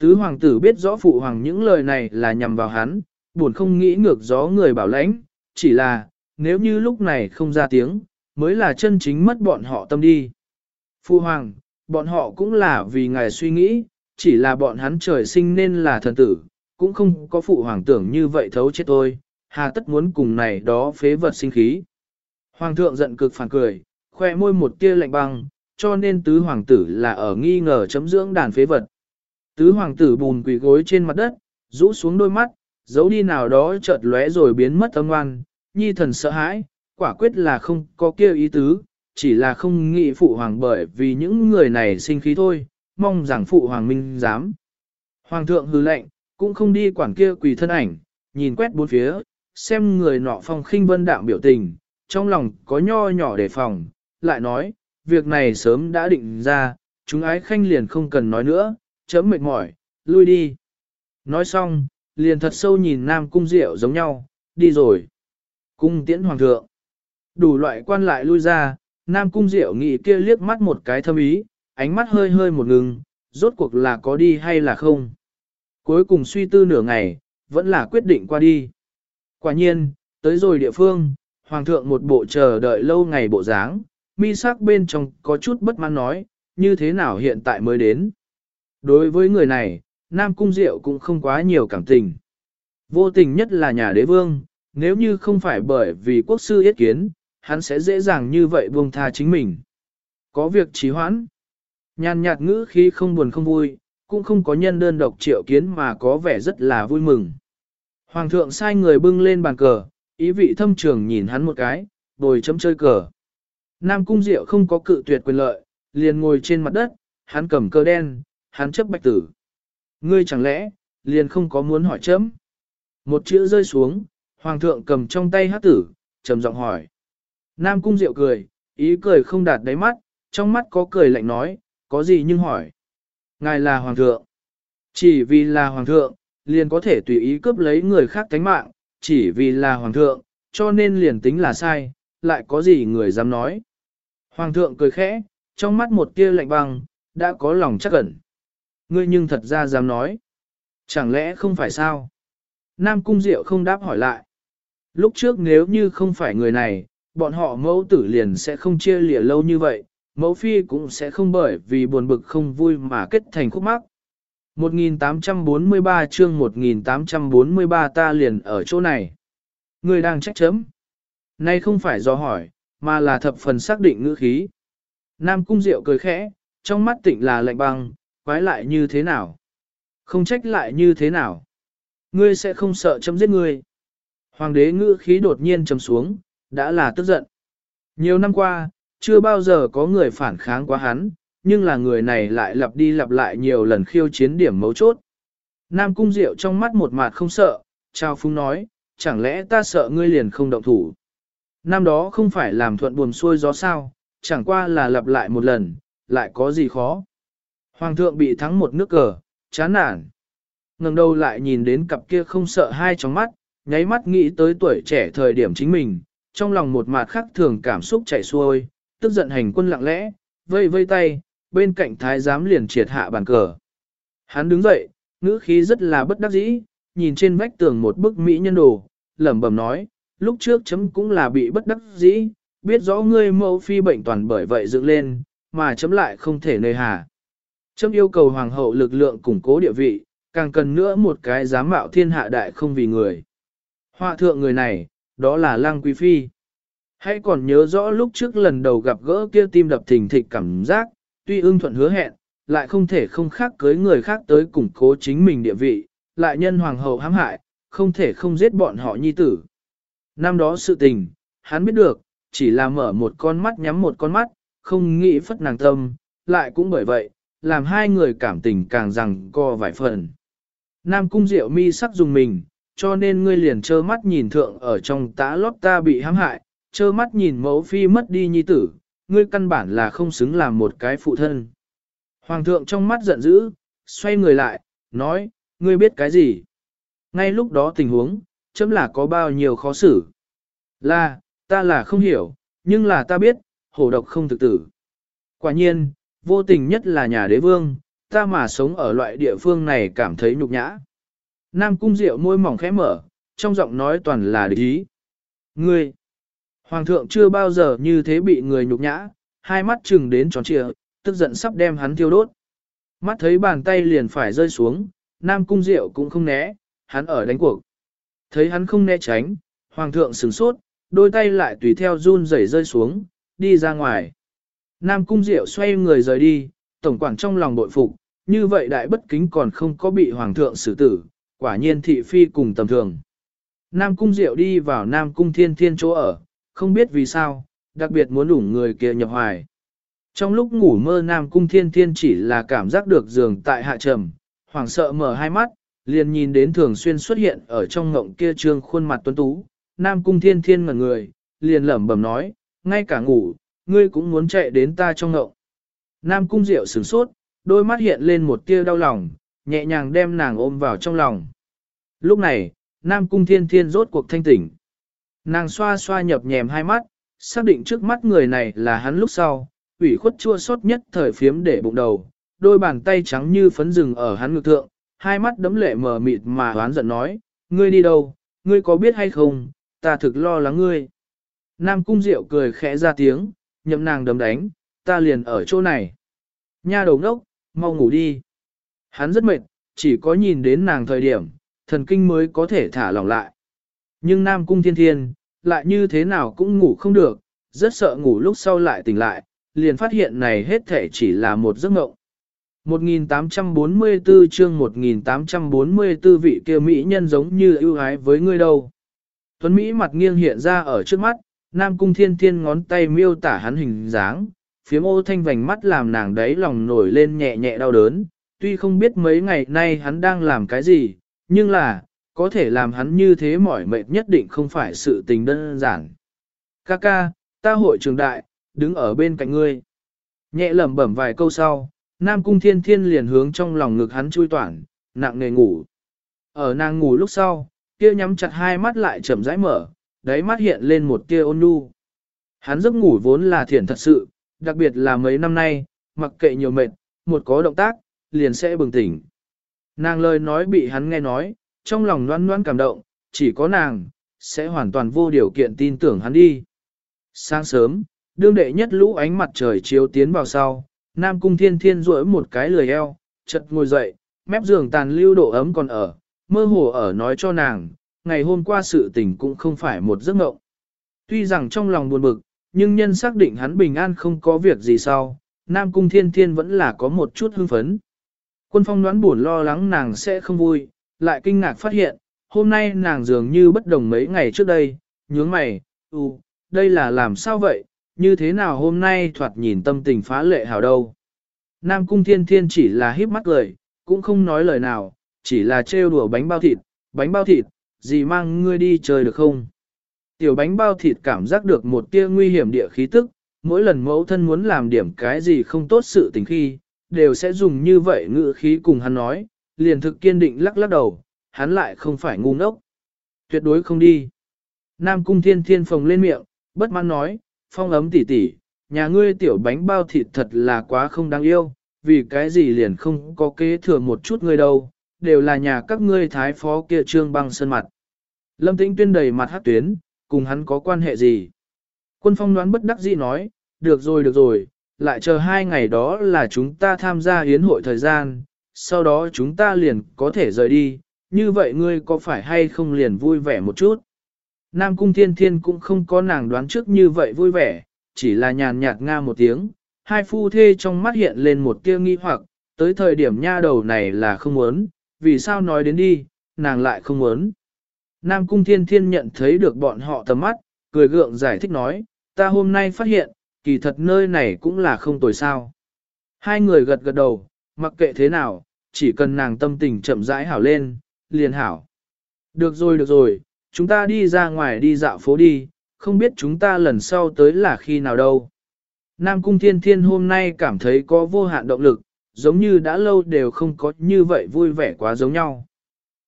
S1: Tứ hoàng tử biết rõ phụ hoàng những lời này là nhằm vào hắn, buồn không nghĩ ngược gió người bảo lãnh, chỉ là, nếu như lúc này không ra tiếng, mới là chân chính mất bọn họ tâm đi. Phu Hoàng, bọn họ cũng là vì ngài suy nghĩ, chỉ là bọn hắn trời sinh nên là thần tử, cũng không có phụ hoàng tưởng như vậy thấu chết tôi, hà tất muốn cùng này đó phế vật sinh khí. Hoàng thượng giận cực phản cười, khoe môi một tia lạnh băng, cho nên tứ hoàng tử là ở nghi ngờ chấm dưỡng đàn phế vật. Tứ hoàng tử bùn quỳ gối trên mặt đất, rũ xuống đôi mắt, giấu đi nào đó chợt lóe rồi biến mất âm ngoan, nhi thần sợ hãi, quả quyết là không có kêu ý tứ, chỉ là không nghĩ phụ hoàng bởi vì những người này sinh khí thôi, mong rằng phụ hoàng minh dám. Hoàng thượng hư lệnh, cũng không đi quản kia quỳ thân ảnh, nhìn quét bốn phía, xem người nọ phong khinh vân đạm biểu tình, trong lòng có nho nhỏ đề phòng, lại nói, việc này sớm đã định ra, chúng ái khanh liền không cần nói nữa, chấm mệt mỏi, lui đi. Nói xong, liền thật sâu nhìn nam cung diệu giống nhau, đi rồi. Cung tiễn hoàng thượng. Đủ loại quan lại lui ra, nam cung diệu nghị kia liếc mắt một cái thâm ý, ánh mắt hơi hơi một ngừng, rốt cuộc là có đi hay là không. Cuối cùng suy tư nửa ngày, vẫn là quyết định qua đi. Quả nhiên, tới rồi địa phương, hoàng thượng một bộ chờ đợi lâu ngày bộ dáng, mi sắc bên trong có chút bất mãn nói, như thế nào hiện tại mới đến. Đối với người này, Nam Cung Diệu cũng không quá nhiều cảm tình. Vô tình nhất là nhà đế vương, nếu như không phải bởi vì quốc sư yết kiến, hắn sẽ dễ dàng như vậy buông tha chính mình. Có việc trì hoãn. Nhàn nhạt ngữ khi không buồn không vui, cũng không có nhân đơn độc triệu kiến mà có vẻ rất là vui mừng. Hoàng thượng sai người bưng lên bàn cờ, ý vị thâm trường nhìn hắn một cái, bồi chấm chơi cờ. Nam Cung Diệu không có cự tuyệt quyền lợi, liền ngồi trên mặt đất, hắn cầm cờ đen, hắn chấp bạch tử. Ngươi chẳng lẽ, liền không có muốn hỏi chấm. Một chữ rơi xuống, hoàng thượng cầm trong tay hát tử, trầm giọng hỏi. Nam cung diệu cười, ý cười không đạt đáy mắt, trong mắt có cười lạnh nói, có gì nhưng hỏi. Ngài là hoàng thượng. Chỉ vì là hoàng thượng, liền có thể tùy ý cướp lấy người khác tánh mạng, chỉ vì là hoàng thượng, cho nên liền tính là sai, lại có gì người dám nói. Hoàng thượng cười khẽ, trong mắt một tia lạnh băng, đã có lòng chắc ẩn. Ngươi nhưng thật ra dám nói. Chẳng lẽ không phải sao? Nam Cung Diệu không đáp hỏi lại. Lúc trước nếu như không phải người này, bọn họ mẫu tử liền sẽ không chia lìa lâu như vậy, mẫu phi cũng sẽ không bởi vì buồn bực không vui mà kết thành khúc mắc. 1843 chương 1843 ta liền ở chỗ này. Người đang trách chấm. Nay không phải do hỏi, mà là thập phần xác định ngữ khí. Nam Cung Diệu cười khẽ, trong mắt tịnh là lạnh băng, quái lại như thế nào? Không trách lại như thế nào? Ngươi sẽ không sợ chấm giết ngươi. Hoàng đế ngữ khí đột nhiên trầm xuống, đã là tức giận. Nhiều năm qua, chưa bao giờ có người phản kháng quá hắn, nhưng là người này lại lặp đi lặp lại nhiều lần khiêu chiến điểm mấu chốt. Nam Cung Diệu trong mắt một mặt không sợ, Trao Phúng nói, chẳng lẽ ta sợ ngươi liền không động thủ. Năm đó không phải làm thuận buồm xuôi gió sao, chẳng qua là lặp lại một lần, lại có gì khó. Hoàng thượng bị thắng một nước cờ, chán nản. ngẩng đầu lại nhìn đến cặp kia không sợ hai trong mắt, nháy mắt nghĩ tới tuổi trẻ thời điểm chính mình, trong lòng một mặt khắc thường cảm xúc chảy xuôi, tức giận hành quân lặng lẽ, vây vây tay, bên cạnh thái giám liền triệt hạ bàn cờ. Hắn đứng dậy, ngữ khí rất là bất đắc dĩ, nhìn trên vách tường một bức mỹ nhân đồ, lẩm bẩm nói, lúc trước chấm cũng là bị bất đắc dĩ, biết rõ ngươi mẫu phi bệnh toàn bởi vậy dựng lên, mà chấm lại không thể nơi hà. Chấm yêu cầu hoàng hậu lực lượng củng cố địa vị, càng cần nữa một cái giám mạo thiên hạ đại không vì người. Họa thượng người này, đó là lăng quý phi. Hãy còn nhớ rõ lúc trước lần đầu gặp gỡ kia tim đập thình thịch cảm giác, tuy ưng thuận hứa hẹn, lại không thể không khác cưới người khác tới củng cố chính mình địa vị, lại nhân hoàng hậu hãm hại, không thể không giết bọn họ nhi tử. Năm đó sự tình, hắn biết được, chỉ là mở một con mắt nhắm một con mắt, không nghĩ phất nàng tâm, lại cũng bởi vậy, làm hai người cảm tình càng rằng co vài phần. Nam cung diệu mi sắc dùng mình, cho nên ngươi liền trơ mắt nhìn thượng ở trong tá lót ta bị hãm hại, trơ mắt nhìn mẫu phi mất đi nhi tử, ngươi căn bản là không xứng làm một cái phụ thân. Hoàng thượng trong mắt giận dữ, xoay người lại, nói, ngươi biết cái gì? Ngay lúc đó tình huống, chấm là có bao nhiêu khó xử. Là, ta là không hiểu, nhưng là ta biết, hổ độc không thực tử. Quả nhiên, vô tình nhất là nhà đế vương, ta mà sống ở loại địa phương này cảm thấy nhục nhã. Nam cung diệu môi mỏng khẽ mở, trong giọng nói toàn là địch ý. Ngươi! Hoàng thượng chưa bao giờ như thế bị người nhục nhã, hai mắt chừng đến tròn trịa, tức giận sắp đem hắn thiêu đốt. Mắt thấy bàn tay liền phải rơi xuống, Nam Cung Diệu cũng không né, hắn ở đánh cuộc. Thấy hắn không né tránh, Hoàng thượng sửng sốt, đôi tay lại tùy theo run rẩy rơi xuống, đi ra ngoài. Nam Cung Diệu xoay người rời đi, tổng quản trong lòng bội phục, như vậy đại bất kính còn không có bị Hoàng thượng xử tử, quả nhiên thị phi cùng tầm thường. Nam Cung Diệu đi vào Nam Cung Thiên Thiên chỗ ở, không biết vì sao, đặc biệt muốn đủ người kia nhập hoài. Trong lúc ngủ mơ Nam Cung Thiên Thiên chỉ là cảm giác được giường tại hạ trầm, hoảng sợ mở hai mắt, liền nhìn đến thường xuyên xuất hiện ở trong ngộng kia trương khuôn mặt tuấn tú. Nam Cung Thiên Thiên ngẩn người, liền lẩm bẩm nói, ngay cả ngủ, ngươi cũng muốn chạy đến ta trong ngộng. Nam Cung Diệu sửng sốt, đôi mắt hiện lên một tia đau lòng, nhẹ nhàng đem nàng ôm vào trong lòng. Lúc này, Nam Cung Thiên Thiên rốt cuộc thanh tỉnh. Nàng xoa xoa nhập nhèm hai mắt, xác định trước mắt người này là hắn lúc sau, ủy khuất chua xót nhất thời phiếm để bụng đầu, đôi bàn tay trắng như phấn rừng ở hắn ngực thượng, hai mắt đấm lệ mờ mịt mà hoán giận nói, ngươi đi đâu, ngươi có biết hay không, ta thực lo lắng ngươi. Nam Cung Diệu cười khẽ ra tiếng, nhậm nàng đấm đánh, ta liền ở chỗ này. Nha đầu ngốc, mau ngủ đi. Hắn rất mệt, chỉ có nhìn đến nàng thời điểm, thần kinh mới có thể thả lỏng lại. Nhưng Nam Cung Thiên Thiên, lại như thế nào cũng ngủ không được, rất sợ ngủ lúc sau lại tỉnh lại, liền phát hiện này hết thể chỉ là một giấc mộng. 1844 chương 1844 vị kia Mỹ nhân giống như ưu ái với ngươi đâu. Tuấn Mỹ mặt nghiêng hiện ra ở trước mắt, Nam Cung Thiên Thiên ngón tay miêu tả hắn hình dáng, phía ô thanh vành mắt làm nàng đấy lòng nổi lên nhẹ nhẹ đau đớn, tuy không biết mấy ngày nay hắn đang làm cái gì, nhưng là, có thể làm hắn như thế mỏi mệt nhất định không phải sự tình đơn giản. Ca ca, ta hội trường đại, đứng ở bên cạnh ngươi. Nhẹ lẩm bẩm vài câu sau, Nam Cung Thiên Thiên liền hướng trong lòng ngực hắn chui toản, nặng nề ngủ. Ở nàng ngủ lúc sau, kia nhắm chặt hai mắt lại chậm rãi mở, đáy mắt hiện lên một tia ôn nhu. Hắn giấc ngủ vốn là thiện thật sự, đặc biệt là mấy năm nay, mặc kệ nhiều mệt, một có động tác, liền sẽ bừng tỉnh. Nàng lời nói bị hắn nghe nói, trong lòng loan loan cảm động, chỉ có nàng, sẽ hoàn toàn vô điều kiện tin tưởng hắn đi. Sáng sớm, đương đệ nhất lũ ánh mặt trời chiếu tiến vào sau, Nam Cung Thiên Thiên duỗi một cái lười eo, chật ngồi dậy, mép giường tàn lưu độ ấm còn ở, mơ hồ ở nói cho nàng, ngày hôm qua sự tình cũng không phải một giấc mộng. Tuy rằng trong lòng buồn bực, nhưng nhân xác định hắn bình an không có việc gì sau, Nam Cung Thiên Thiên vẫn là có một chút hưng phấn. Quân phong đoán buồn lo lắng nàng sẽ không vui, lại kinh ngạc phát hiện, hôm nay nàng dường như bất đồng mấy ngày trước đây, nhướng mày, ừ, đây là làm sao vậy, như thế nào hôm nay thoạt nhìn tâm tình phá lệ hào đâu. Nam Cung Thiên Thiên chỉ là híp mắt cười, cũng không nói lời nào, chỉ là trêu đùa bánh bao thịt, bánh bao thịt, gì mang ngươi đi chơi được không? Tiểu bánh bao thịt cảm giác được một tia nguy hiểm địa khí tức, mỗi lần mẫu thân muốn làm điểm cái gì không tốt sự tình khi, đều sẽ dùng như vậy ngữ khí cùng hắn nói, liền thực kiên định lắc lắc đầu, hắn lại không phải ngu ngốc. Tuyệt đối không đi. Nam cung thiên thiên phồng lên miệng, bất mãn nói, phong ấm tỉ tỉ, nhà ngươi tiểu bánh bao thịt thật là quá không đáng yêu, vì cái gì liền không có kế thừa một chút ngươi đâu, đều là nhà các ngươi thái phó kia trương băng sơn mặt. Lâm tĩnh tuyên đầy mặt hát tuyến, cùng hắn có quan hệ gì? Quân phong đoán bất đắc dĩ nói, được rồi được rồi, lại chờ hai ngày đó là chúng ta tham gia hiến hội thời gian, sau đó chúng ta liền có thể rời đi, như vậy ngươi có phải hay không liền vui vẻ một chút? Nam Cung Thiên Thiên cũng không có nàng đoán trước như vậy vui vẻ, chỉ là nhàn nhạt nga một tiếng, hai phu thê trong mắt hiện lên một tia nghi hoặc, tới thời điểm nha đầu này là không muốn, vì sao nói đến đi, nàng lại không muốn. Nam Cung Thiên Thiên nhận thấy được bọn họ tầm mắt, cười gượng giải thích nói, ta hôm nay phát hiện, kỳ thật nơi này cũng là không tồi sao. Hai người gật gật đầu, mặc kệ thế nào, chỉ cần nàng tâm tình chậm rãi hảo lên, liền hảo. Được rồi được rồi, chúng ta đi ra ngoài đi dạo phố đi, không biết chúng ta lần sau tới là khi nào đâu. Nam Cung Thiên Thiên hôm nay cảm thấy có vô hạn động lực, giống như đã lâu đều không có như vậy vui vẻ quá giống nhau.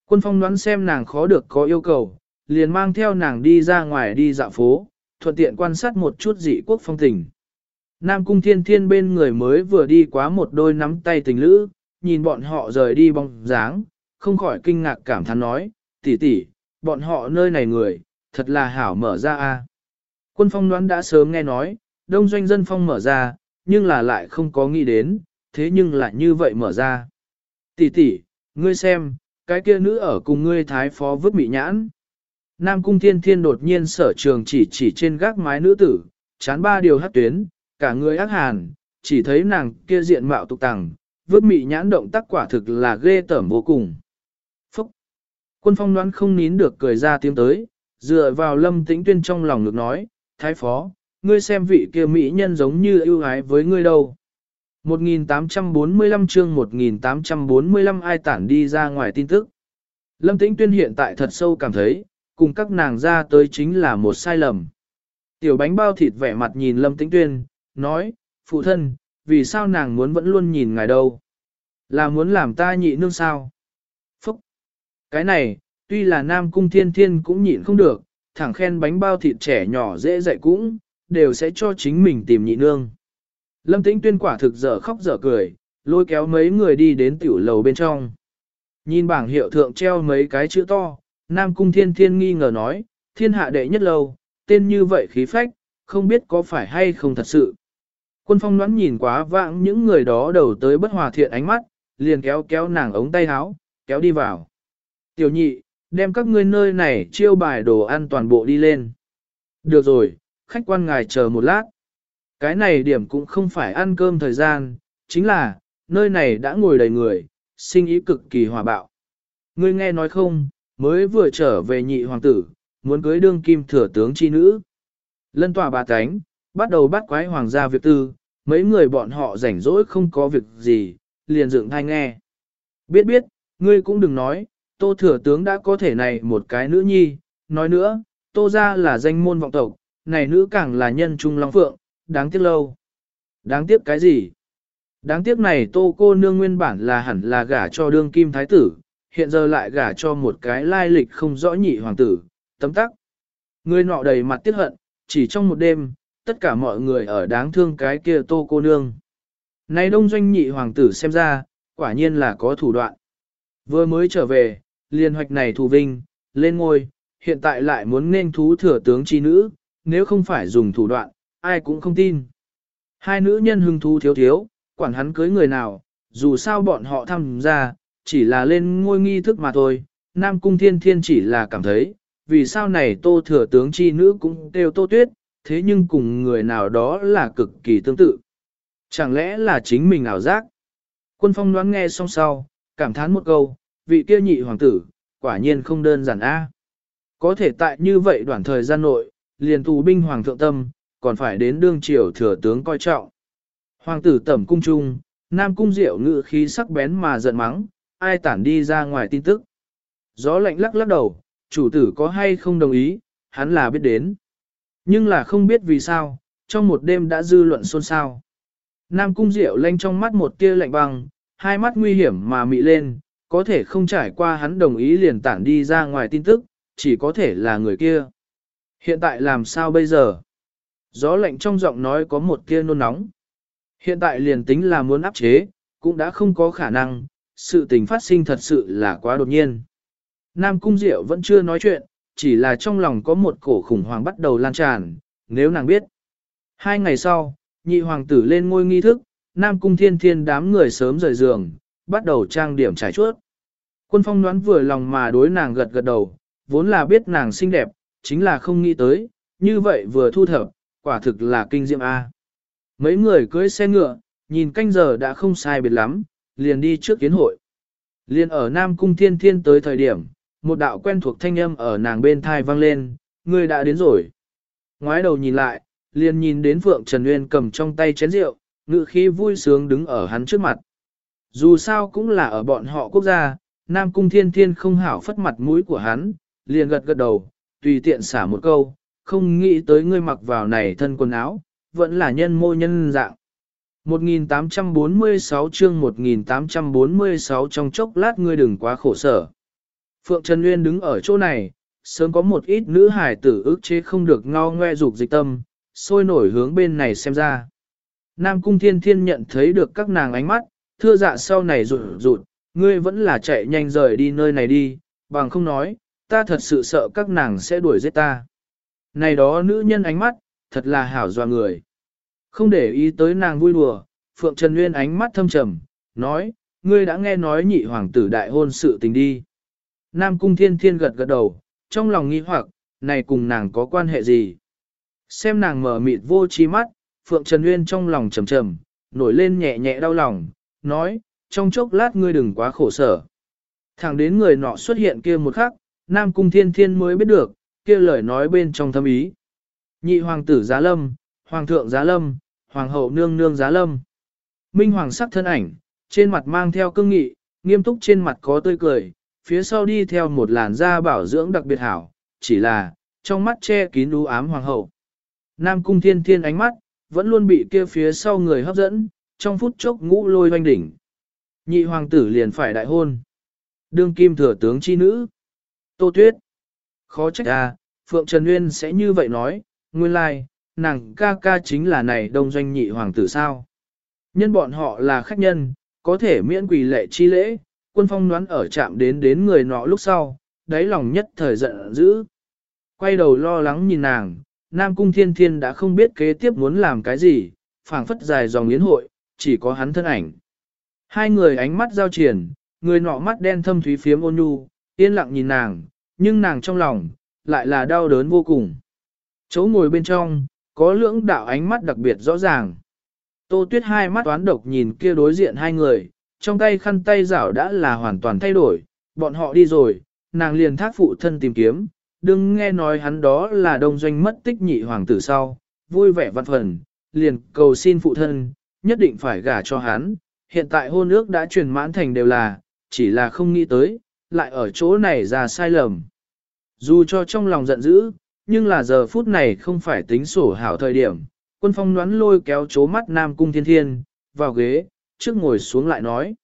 S1: Quân phong đoán xem nàng khó được có yêu cầu, liền mang theo nàng đi ra ngoài đi dạo phố, thuận tiện quan sát một chút dị quốc phong tình. Nam Cung Thiên Thiên bên người mới vừa đi quá một đôi nắm tay tình lữ, nhìn bọn họ rời đi bóng dáng, không khỏi kinh ngạc cảm thán nói, tỷ tỷ, bọn họ nơi này người, thật là hảo mở ra a. Quân phong đoán đã sớm nghe nói, đông doanh dân phong mở ra, nhưng là lại không có nghĩ đến, thế nhưng lại như vậy mở ra. Tỷ tỷ, ngươi xem, cái kia nữ ở cùng ngươi thái phó vứt bị nhãn. Nam cung thiên thiên đột nhiên sở trường chỉ chỉ trên gác mái nữ tử, chán ba điều hát tuyến, cả người ác hàn, chỉ thấy nàng kia diện mạo tục tằng, vớt mị nhãn động tác quả thực là ghê tởm vô cùng. Phúc! Quân phong đoán không nín được cười ra tiếng tới, dựa vào lâm tĩnh tuyên trong lòng được nói, thái phó, ngươi xem vị kia mỹ nhân giống như ưu ái với ngươi đâu. 1845 chương 1845 ai tản đi ra ngoài tin tức. Lâm Tĩnh Tuyên hiện tại thật sâu cảm thấy, cùng các nàng ra tới chính là một sai lầm. Tiểu bánh bao thịt vẻ mặt nhìn Lâm Tĩnh Tuyên, nói, phụ thân, vì sao nàng muốn vẫn luôn nhìn ngài đâu? Là muốn làm ta nhị nương sao? Phúc! Cái này, tuy là nam cung thiên thiên cũng nhịn không được, thẳng khen bánh bao thịt trẻ nhỏ dễ dạy cũng, đều sẽ cho chính mình tìm nhị nương. Lâm tĩnh tuyên quả thực dở khóc dở cười, lôi kéo mấy người đi đến tiểu lầu bên trong. Nhìn bảng hiệu thượng treo mấy cái chữ to, Nam Cung Thiên Thiên nghi ngờ nói, thiên hạ đệ nhất lâu, tên như vậy khí phách, không biết có phải hay không thật sự. Quân phong đoán nhìn quá vãng những người đó đầu tới bất hòa thiện ánh mắt, liền kéo kéo nàng ống tay áo, kéo đi vào. Tiểu nhị, đem các ngươi nơi này chiêu bài đồ ăn toàn bộ đi lên. Được rồi, khách quan ngài chờ một lát. Cái này điểm cũng không phải ăn cơm thời gian, chính là, nơi này đã ngồi đầy người, sinh ý cực kỳ hòa bạo. Ngươi nghe nói không, mới vừa trở về nhị hoàng tử, muốn cưới đương kim thừa tướng chi nữ. Lân tòa bà tánh, bắt đầu bắt quái hoàng gia việc tư, mấy người bọn họ rảnh rỗi không có việc gì, liền dựng thai nghe. Biết biết, ngươi cũng đừng nói, tô thừa tướng đã có thể này một cái nữ nhi, nói nữa, tô ra là danh môn vọng tộc, này nữ càng là nhân trung long phượng, đáng tiếc lâu. Đáng tiếc cái gì? Đáng tiếc này tô cô nương nguyên bản là hẳn là gả cho đương kim thái tử, hiện giờ lại gả cho một cái lai lịch không rõ nhị hoàng tử, tấm tắc. Người nọ đầy mặt tiếc hận, chỉ trong một đêm, tất cả mọi người ở đáng thương cái kia tô cô nương. Này đông doanh nhị hoàng tử xem ra, quả nhiên là có thủ đoạn. Vừa mới trở về, liên hoạch này thù vinh, lên ngôi, hiện tại lại muốn nên thú thừa tướng chi nữ, nếu không phải dùng thủ đoạn, ai cũng không tin. Hai nữ nhân hưng thú thiếu thiếu, quản hắn cưới người nào, dù sao bọn họ tham gia, chỉ là lên ngôi nghi thức mà thôi. Nam Cung Thiên Thiên chỉ là cảm thấy, vì sao này tô thừa tướng chi nữ cũng đều tô tuyết, thế nhưng cùng người nào đó là cực kỳ tương tự. Chẳng lẽ là chính mình ảo giác? Quân phong đoán nghe xong sau, cảm thán một câu, vị kia nhị hoàng tử, quả nhiên không đơn giản a. Có thể tại như vậy đoạn thời gian nội, liền tù binh hoàng thượng tâm, còn phải đến đương triều thừa tướng coi trọng. Hoàng tử tẩm cung trung, nam cung diệu ngự khí sắc bén mà giận mắng, ai tản đi ra ngoài tin tức. Gió lạnh lắc lắc đầu, chủ tử có hay không đồng ý, hắn là biết đến. Nhưng là không biết vì sao, trong một đêm đã dư luận xôn xao. Nam cung diệu lanh trong mắt một tia lạnh băng, hai mắt nguy hiểm mà mị lên, có thể không trải qua hắn đồng ý liền tản đi ra ngoài tin tức, chỉ có thể là người kia. Hiện tại làm sao bây giờ? Gió lạnh trong giọng nói có một tia nôn nóng. Hiện tại liền tính là muốn áp chế, cũng đã không có khả năng, sự tình phát sinh thật sự là quá đột nhiên. Nam Cung Diệu vẫn chưa nói chuyện, chỉ là trong lòng có một cổ khủng hoảng bắt đầu lan tràn, nếu nàng biết. Hai ngày sau, nhị hoàng tử lên ngôi nghi thức, Nam Cung Thiên Thiên đám người sớm rời giường, bắt đầu trang điểm trải chuốt. Quân phong đoán vừa lòng mà đối nàng gật gật đầu, vốn là biết nàng xinh đẹp, chính là không nghĩ tới, như vậy vừa thu thập, quả thực là kinh diệm A. Mấy người cưới xe ngựa, nhìn canh giờ đã không sai biệt lắm, liền đi trước kiến hội. Liền ở Nam Cung Thiên Thiên tới thời điểm, một đạo quen thuộc thanh âm ở nàng bên thai vang lên, người đã đến rồi. Ngoái đầu nhìn lại, liền nhìn đến Phượng Trần Nguyên cầm trong tay chén rượu, ngự khí vui sướng đứng ở hắn trước mặt. Dù sao cũng là ở bọn họ quốc gia, Nam Cung Thiên Thiên không hảo phất mặt mũi của hắn, liền gật gật đầu, tùy tiện xả một câu, không nghĩ tới ngươi mặc vào này thân quần áo, vẫn là nhân mô nhân dạng. 1846 chương 1846 trong chốc lát ngươi đừng quá khổ sở. Phượng Trần Nguyên đứng ở chỗ này, sớm có một ít nữ hải tử ức chế không được ngao ngoe dục dịch tâm, sôi nổi hướng bên này xem ra. Nam Cung Thiên Thiên nhận thấy được các nàng ánh mắt, thưa dạ sau này rụt rụt, ngươi vẫn là chạy nhanh rời đi nơi này đi, bằng không nói, ta thật sự sợ các nàng sẽ đuổi giết ta. Này đó nữ nhân ánh mắt, thật là hảo doa người. Không để ý tới nàng vui đùa, Phượng Trần Nguyên ánh mắt thâm trầm, nói, ngươi đã nghe nói nhị hoàng tử đại hôn sự tình đi. Nam Cung Thiên Thiên gật gật đầu, trong lòng nghi hoặc, này cùng nàng có quan hệ gì? Xem nàng mở mịt vô chi mắt, Phượng Trần Nguyên trong lòng trầm trầm, nổi lên nhẹ nhẹ đau lòng, nói, trong chốc lát ngươi đừng quá khổ sở. Thẳng đến người nọ xuất hiện kia một khắc, Nam Cung Thiên Thiên mới biết được, kia lời nói bên trong thâm ý. Nhị hoàng tử giá lâm, hoàng thượng giá lâm, hoàng hậu nương nương giá lâm. Minh hoàng sắc thân ảnh, trên mặt mang theo cương nghị, nghiêm túc trên mặt có tươi cười, phía sau đi theo một làn da bảo dưỡng đặc biệt hảo, chỉ là, trong mắt che kín đú ám hoàng hậu. Nam cung thiên thiên ánh mắt, vẫn luôn bị kia phía sau người hấp dẫn, trong phút chốc ngũ lôi doanh đỉnh. Nhị hoàng tử liền phải đại hôn. Đương kim thừa tướng chi nữ. Tô Tuyết. Khó trách à, Phượng Trần Nguyên sẽ như vậy nói, nguyên lai, nàng ca ca chính là này đông doanh nhị hoàng tử sao. Nhân bọn họ là khách nhân, có thể miễn quỳ lệ chi lễ, quân phong đoán ở chạm đến đến người nọ lúc sau, đáy lòng nhất thời giận dữ. Quay đầu lo lắng nhìn nàng, Nam Cung Thiên Thiên đã không biết kế tiếp muốn làm cái gì, phảng phất dài dòng yến hội, chỉ có hắn thân ảnh. Hai người ánh mắt giao triển, người nọ mắt đen thâm thúy phiếm ôn nhu, yên lặng nhìn nàng, nhưng nàng trong lòng, lại là đau đớn vô cùng. Chỗ ngồi bên trong, có lưỡng đạo ánh mắt đặc biệt rõ ràng. Tô Tuyết hai mắt toán độc nhìn kia đối diện hai người, trong tay khăn tay rảo đã là hoàn toàn thay đổi, bọn họ đi rồi, nàng liền thác phụ thân tìm kiếm, đừng nghe nói hắn đó là đông doanh mất tích nhị hoàng tử sau, vui vẻ văn phần, liền cầu xin phụ thân, nhất định phải gả cho hắn, hiện tại hôn ước đã truyền mãn thành đều là, chỉ là không nghĩ tới, lại ở chỗ này ra sai lầm. Dù cho trong lòng giận dữ, nhưng là giờ phút này không phải tính sổ hảo thời điểm, quân phong đoán lôi kéo chố mắt Nam Cung Thiên Thiên, vào ghế, trước ngồi xuống lại nói.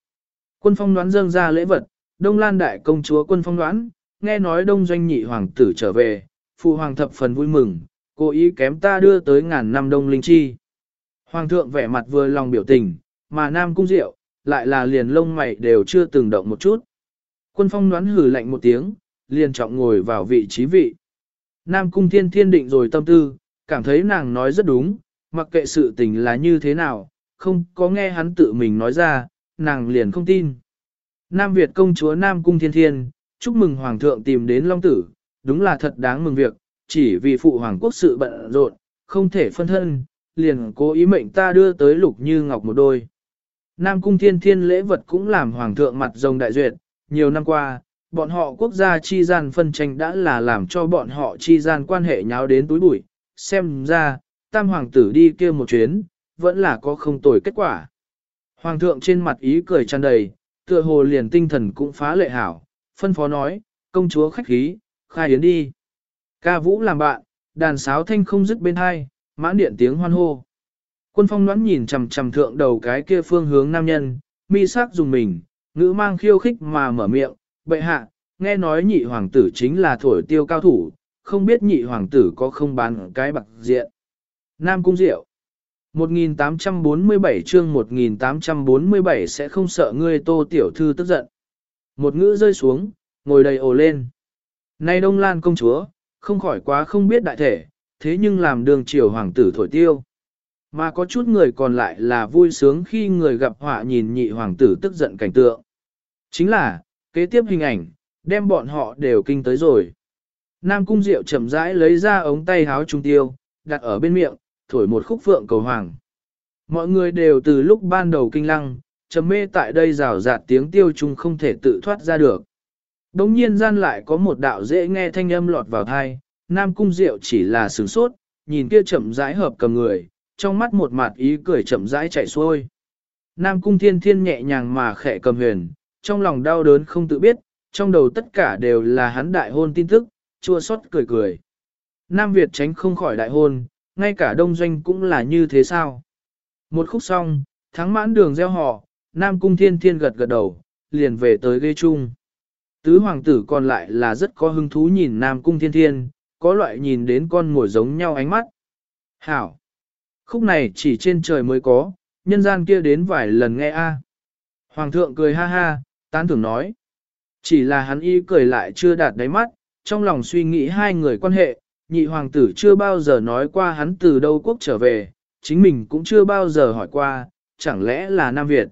S1: Quân phong đoán dâng ra lễ vật, Đông Lan Đại Công Chúa quân phong đoán, nghe nói Đông Doanh Nhị Hoàng tử trở về, Phụ Hoàng thập phần vui mừng, cố ý kém ta đưa tới ngàn năm Đông Linh Chi. Hoàng thượng vẻ mặt vừa lòng biểu tình, mà Nam Cung Diệu, lại là liền lông mày đều chưa từng động một chút. Quân phong đoán hử lạnh một tiếng, liền trọng ngồi vào vị trí vị. Nam Cung Thiên Thiên định rồi tâm tư, cảm thấy nàng nói rất đúng, mặc kệ sự tình là như thế nào, không có nghe hắn tự mình nói ra, nàng liền không tin. Nam Việt công chúa Nam Cung Thiên Thiên, chúc mừng Hoàng thượng tìm đến Long Tử, đúng là thật đáng mừng việc, chỉ vì phụ Hoàng quốc sự bận rộn, không thể phân thân, liền cố ý mệnh ta đưa tới lục như ngọc một đôi. Nam Cung Thiên Thiên lễ vật cũng làm Hoàng thượng mặt rồng đại duyệt, nhiều năm qua, bọn họ quốc gia chi gian phân tranh đã là làm cho bọn họ chi gian quan hệ nháo đến túi bụi, xem ra, tam hoàng tử đi kia một chuyến, vẫn là có không tồi kết quả. Hoàng thượng trên mặt ý cười tràn đầy, tựa hồ liền tinh thần cũng phá lệ hảo, phân phó nói, công chúa khách khí, khai yến đi. Ca vũ làm bạn, đàn sáo thanh không dứt bên hai, mãn điện tiếng hoan hô. Quân phong đoán nhìn chầm chầm thượng đầu cái kia phương hướng nam nhân, mi sắc dùng mình, ngữ mang khiêu khích mà mở miệng, bệ hạ, nghe nói nhị hoàng tử chính là thổi tiêu cao thủ, không biết nhị hoàng tử có không bán cái bạc diện. Nam Cung Diệu 1847 chương 1847 sẽ không sợ ngươi tô tiểu thư tức giận. Một ngữ rơi xuống, ngồi đầy ồ lên. Nay Đông Lan công chúa, không khỏi quá không biết đại thể, thế nhưng làm đường triều hoàng tử thổi tiêu. Mà có chút người còn lại là vui sướng khi người gặp họa nhìn nhị hoàng tử tức giận cảnh tượng. Chính là, kế tiếp hình ảnh, đem bọn họ đều kinh tới rồi. Nam Cung Diệu chậm rãi lấy ra ống tay háo trung tiêu, đặt ở bên miệng, thổi một khúc phượng cầu hoàng. Mọi người đều từ lúc ban đầu kinh lăng, trầm mê tại đây rào rạt tiếng tiêu trung không thể tự thoát ra được. Đống nhiên gian lại có một đạo dễ nghe thanh âm lọt vào thai, Nam Cung Diệu chỉ là sửng sốt, nhìn kia chậm rãi hợp cầm người, trong mắt một mặt ý cười chậm rãi chạy xuôi. Nam Cung Thiên Thiên nhẹ nhàng mà khẽ cầm huyền, trong lòng đau đớn không tự biết, trong đầu tất cả đều là hắn đại hôn tin tức, chua xót cười cười. Nam Việt tránh không khỏi đại hôn, ngay cả đông doanh cũng là như thế sao. Một khúc xong, thắng mãn đường gieo họ, Nam Cung Thiên Thiên gật gật đầu, liền về tới ghê chung. Tứ hoàng tử còn lại là rất có hứng thú nhìn Nam Cung Thiên Thiên, có loại nhìn đến con ngồi giống nhau ánh mắt. Hảo! Khúc này chỉ trên trời mới có, nhân gian kia đến vài lần nghe a. Hoàng thượng cười ha ha, tán thưởng nói. Chỉ là hắn y cười lại chưa đạt đáy mắt, trong lòng suy nghĩ hai người quan hệ, nhị hoàng tử chưa bao giờ nói qua hắn từ đâu quốc trở về, chính mình cũng chưa bao giờ hỏi qua, chẳng lẽ là Nam Việt.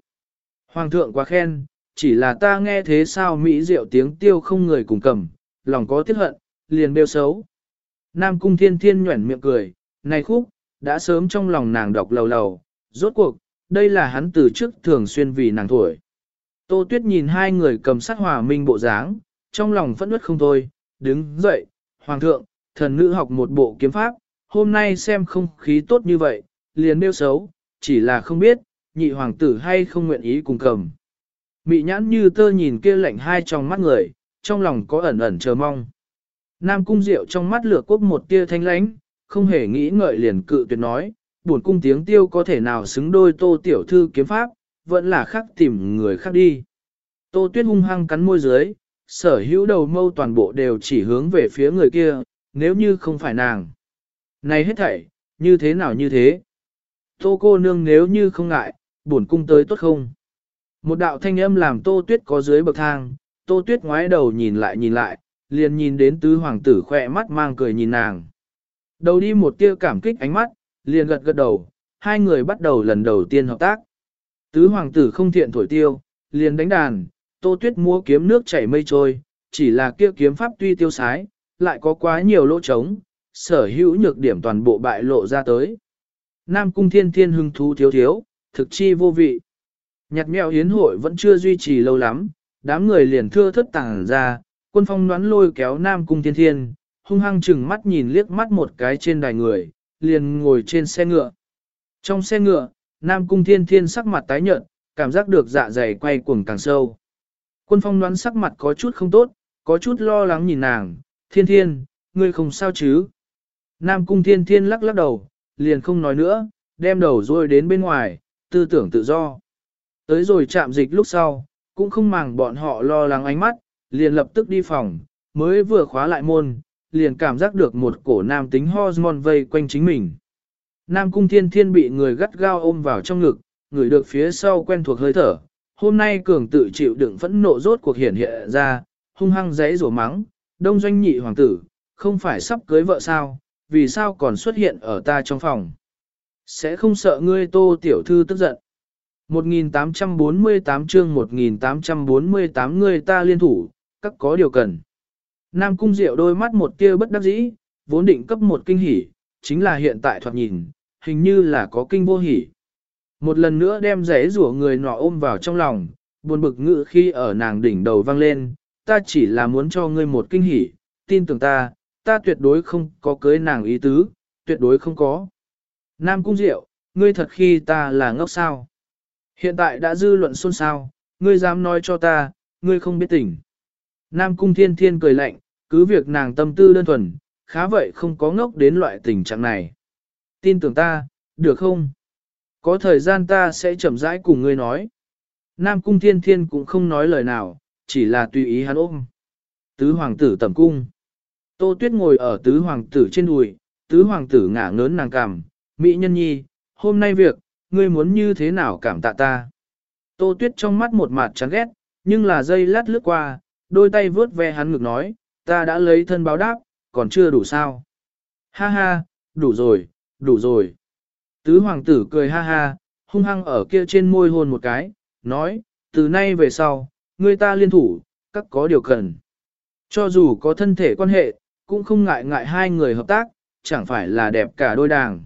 S1: Hoàng thượng quá khen, chỉ là ta nghe thế sao Mỹ diệu tiếng tiêu không người cùng cầm, lòng có tiếc hận, liền bêu xấu. Nam cung thiên thiên nhuẩn miệng cười, này khúc, đã sớm trong lòng nàng đọc lầu lầu, rốt cuộc, đây là hắn từ trước thường xuyên vì nàng tuổi. Tô Tuyết nhìn hai người cầm sát hòa minh bộ dáng, trong lòng phẫn nứt không thôi, đứng dậy, hoàng thượng, thần nữ học một bộ kiếm pháp, hôm nay xem không khí tốt như vậy, liền nêu xấu, chỉ là không biết, nhị hoàng tử hay không nguyện ý cùng cầm. Mị nhãn như tơ nhìn kia lạnh hai trong mắt người, trong lòng có ẩn ẩn chờ mong. Nam cung diệu trong mắt lửa quốc một tia thanh lãnh, không hề nghĩ ngợi liền cự tuyệt nói, buồn cung tiếng tiêu có thể nào xứng đôi tô tiểu thư kiếm pháp, vẫn là khác tìm người khác đi. Tô tuyết hung hăng cắn môi dưới, sở hữu đầu mâu toàn bộ đều chỉ hướng về phía người kia, nếu như không phải nàng. Này hết thảy, như thế nào như thế? Tô cô nương nếu như không ngại, buồn cung tới tốt không? Một đạo thanh âm làm tô tuyết có dưới bậc thang, tô tuyết ngoái đầu nhìn lại nhìn lại, liền nhìn đến tứ hoàng tử khỏe mắt mang cười nhìn nàng. Đầu đi một tia cảm kích ánh mắt, liền gật gật đầu, hai người bắt đầu lần đầu tiên hợp tác. Tứ hoàng tử không thiện thổi tiêu, liền đánh đàn, tô tuyết múa kiếm nước chảy mây trôi, chỉ là kia kiếm pháp tuy tiêu sái, lại có quá nhiều lỗ trống, sở hữu nhược điểm toàn bộ bại lộ ra tới. Nam cung thiên thiên hưng thú thiếu thiếu, thực chi vô vị. Nhặt mèo hiến hội vẫn chưa duy trì lâu lắm, đám người liền thưa thất tàng ra, quân phong đoán lôi kéo Nam cung thiên thiên, hung hăng chừng mắt nhìn liếc mắt một cái trên đài người, liền ngồi trên xe ngựa. Trong xe ngựa, Nam cung thiên thiên sắc mặt tái nhợt, cảm giác được dạ dày quay cuồng càng sâu. Quân phong đoán sắc mặt có chút không tốt, có chút lo lắng nhìn nàng, thiên thiên, ngươi không sao chứ? Nam cung thiên thiên lắc lắc đầu, liền không nói nữa, đem đầu rồi đến bên ngoài, tư tưởng tự do. Tới rồi chạm dịch lúc sau, cũng không màng bọn họ lo lắng ánh mắt, liền lập tức đi phòng, mới vừa khóa lại môn, liền cảm giác được một cổ nam tính hormone vây quanh chính mình. Nam cung thiên thiên bị người gắt gao ôm vào trong ngực, người được phía sau quen thuộc hơi thở. Hôm nay cường tự chịu đựng phẫn nộ rốt cuộc hiển hiện ra, hung hăng giấy rủa mắng, đông doanh nhị hoàng tử, không phải sắp cưới vợ sao, vì sao còn xuất hiện ở ta trong phòng. Sẽ không sợ ngươi tô tiểu thư tức giận. 1848 chương 1848 người ta liên thủ, các có điều cần. Nam cung diệu đôi mắt một tia bất đắc dĩ, vốn định cấp một kinh hỉ, chính là hiện tại thoạt nhìn, hình như là có kinh vô hỉ. Một lần nữa đem rẽ rủa người nọ ôm vào trong lòng, buồn bực ngự khi ở nàng đỉnh đầu vang lên, ta chỉ là muốn cho ngươi một kinh hỉ, tin tưởng ta, ta tuyệt đối không có cưới nàng ý tứ, tuyệt đối không có. Nam cung diệu, ngươi thật khi ta là ngốc sao. Hiện tại đã dư luận xôn xao, ngươi dám nói cho ta, ngươi không biết tỉnh. Nam cung thiên thiên cười lạnh, cứ việc nàng tâm tư đơn thuần, khá vậy không có ngốc đến loại tình trạng này. Tin tưởng ta, được không? Có thời gian ta sẽ chậm rãi cùng ngươi nói. Nam cung thiên thiên cũng không nói lời nào, chỉ là tùy ý hắn ôm. Tứ hoàng tử tẩm cung. Tô tuyết ngồi ở tứ hoàng tử trên đùi, tứ hoàng tử ngả ngớn nàng cằm, mỹ nhân nhi, hôm nay việc, ngươi muốn như thế nào cảm tạ ta. Tô tuyết trong mắt một mặt chán ghét, nhưng là dây lát lướt qua, đôi tay vướt ve hắn ngực nói, ta đã lấy thân báo đáp, còn chưa đủ sao. Ha ha, đủ rồi, đủ rồi. Tứ hoàng tử cười ha ha, hung hăng ở kia trên môi hôn một cái, nói, từ nay về sau, người ta liên thủ, các có điều cần. Cho dù có thân thể quan hệ, cũng không ngại ngại hai người hợp tác, chẳng phải là đẹp cả đôi đàng.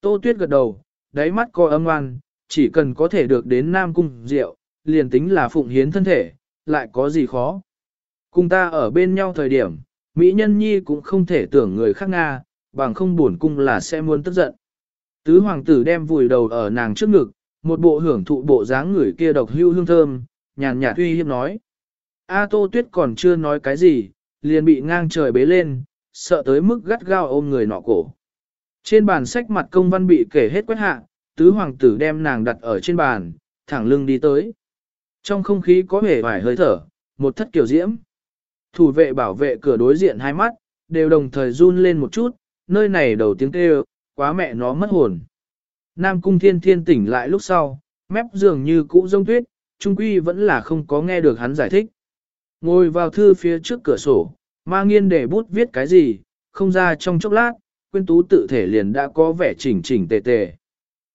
S1: Tô Tuyết gật đầu, đáy mắt coi âm ngoan, chỉ cần có thể được đến Nam Cung Diệu, liền tính là phụng hiến thân thể, lại có gì khó. Cùng ta ở bên nhau thời điểm, Mỹ Nhân Nhi cũng không thể tưởng người khác Nga, bằng không buồn cung là sẽ muốn tức giận. Tứ hoàng tử đem vùi đầu ở nàng trước ngực, một bộ hưởng thụ bộ dáng người kia độc hưu hương thơm, nhàn nhạt uy hiếp nói. A Tô Tuyết còn chưa nói cái gì, liền bị ngang trời bế lên, sợ tới mức gắt gao ôm người nọ cổ. Trên bàn sách mặt công văn bị kể hết quét hạ, tứ hoàng tử đem nàng đặt ở trên bàn, thẳng lưng đi tới. Trong không khí có vẻ vài hơi thở, một thất kiểu diễm. Thủ vệ bảo vệ cửa đối diện hai mắt, đều đồng thời run lên một chút, nơi này đầu tiếng kêu, quá mẹ nó mất hồn. Nam cung thiên thiên tỉnh lại lúc sau, mép dường như cũ rông tuyết, trung quy vẫn là không có nghe được hắn giải thích. Ngồi vào thư phía trước cửa sổ, Ma nghiên để bút viết cái gì, không ra trong chốc lát, quyên tú tự thể liền đã có vẻ chỉnh chỉnh tề tề.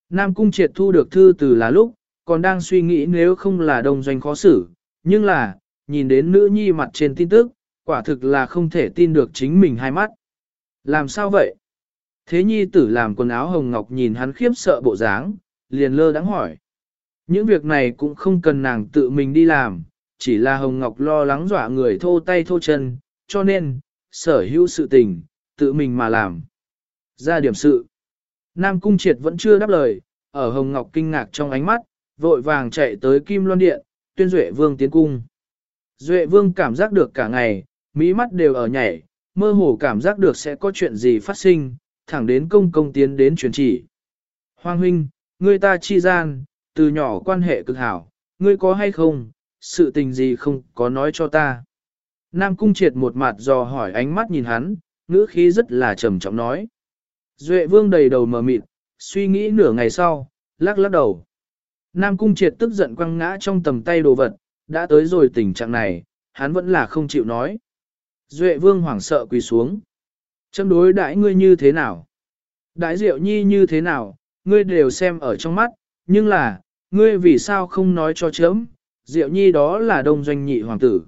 S1: Nam Cung triệt thu được thư từ là lúc, còn đang suy nghĩ nếu không là đồng doanh khó xử, nhưng là, nhìn đến nữ nhi mặt trên tin tức, quả thực là không thể tin được chính mình hai mắt. Làm sao vậy? Thế nhi tử làm quần áo hồng ngọc nhìn hắn khiếp sợ bộ dáng, liền lơ đắng hỏi. Những việc này cũng không cần nàng tự mình đi làm, chỉ là hồng ngọc lo lắng dọa người thô tay thô chân, cho nên, sở hữu sự tình, tự mình mà làm. Ra điểm sự. Nam Cung Triệt vẫn chưa đáp lời, ở Hồng Ngọc kinh ngạc trong ánh mắt, vội vàng chạy tới Kim Loan Điện, tuyên Duệ Vương tiến cung. Duệ Vương cảm giác được cả ngày, mỹ mắt đều ở nhảy, mơ hồ cảm giác được sẽ có chuyện gì phát sinh, thẳng đến công công tiến đến truyền chỉ. Hoàng huynh, ngươi ta chi gian, từ nhỏ quan hệ cực hảo, ngươi có hay không, sự tình gì không có nói cho ta. Nam Cung Triệt một mặt dò hỏi ánh mắt nhìn hắn, ngữ khí rất là trầm trọng nói. Duệ Vương đầy đầu mờ mịt, suy nghĩ nửa ngày sau, lắc lắc đầu. Nam Cung Triệt tức giận quăng ngã trong tầm tay đồ vật, đã tới rồi tình trạng này, hắn vẫn là không chịu nói. Duệ Vương hoảng sợ quỳ xuống. Châm đối đãi ngươi như thế nào? Đại diệu nhi như thế nào? Ngươi đều xem ở trong mắt, nhưng là, ngươi vì sao không nói cho chấm? Diệu nhi đó là đông doanh nhị hoàng tử.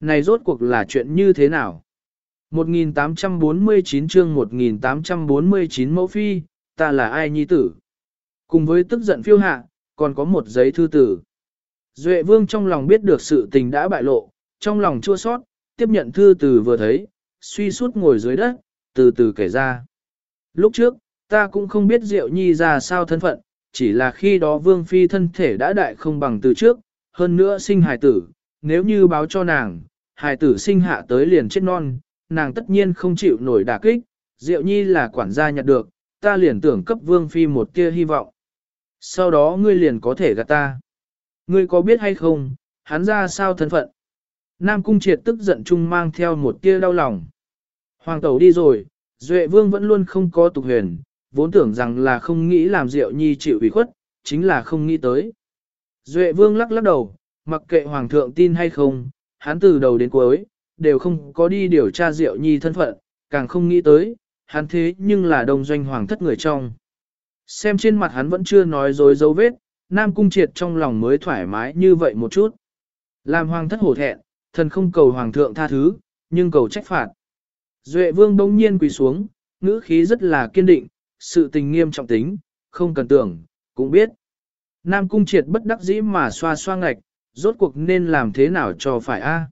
S1: Này rốt cuộc là chuyện như thế nào? 1849 chương 1849 mẫu phi, ta là ai nhi tử? Cùng với tức giận phiêu hạ, còn có một giấy thư tử. Duệ vương trong lòng biết được sự tình đã bại lộ, trong lòng chua sót, tiếp nhận thư từ vừa thấy, suy suốt ngồi dưới đất, từ từ kể ra. Lúc trước, ta cũng không biết Diệu Nhi ra sao thân phận, chỉ là khi đó Vương Phi thân thể đã đại không bằng từ trước, hơn nữa sinh hài tử, nếu như báo cho nàng, hài tử sinh hạ tới liền chết non, nàng tất nhiên không chịu nổi đả kích, Diệu Nhi là quản gia nhặt được, ta liền tưởng cấp Vương Phi một tia hy vọng. Sau đó ngươi liền có thể gạt ta. Ngươi có biết hay không, hắn ra sao thân phận? Nam Cung Triệt tức giận chung mang theo một tia đau lòng. Hoàng tẩu đi rồi, Duệ Vương vẫn luôn không có tục huyền, vốn tưởng rằng là không nghĩ làm Diệu Nhi chịu ủy khuất, chính là không nghĩ tới. Duệ Vương lắc lắc đầu, mặc kệ Hoàng thượng tin hay không, hắn từ đầu đến cuối, đều không có đi điều tra Diệu Nhi thân phận, càng không nghĩ tới, hắn thế nhưng là đồng doanh hoàng thất người trong. Xem trên mặt hắn vẫn chưa nói dối dấu vết, Nam Cung Triệt trong lòng mới thoải mái như vậy một chút. Làm hoàng thất hổ thẹn, thần không cầu hoàng thượng tha thứ, nhưng cầu trách phạt. Duệ vương đông nhiên quỳ xuống, ngữ khí rất là kiên định, sự tình nghiêm trọng tính, không cần tưởng, cũng biết. Nam cung triệt bất đắc dĩ mà xoa xoa ngạch, rốt cuộc nên làm thế nào cho phải a?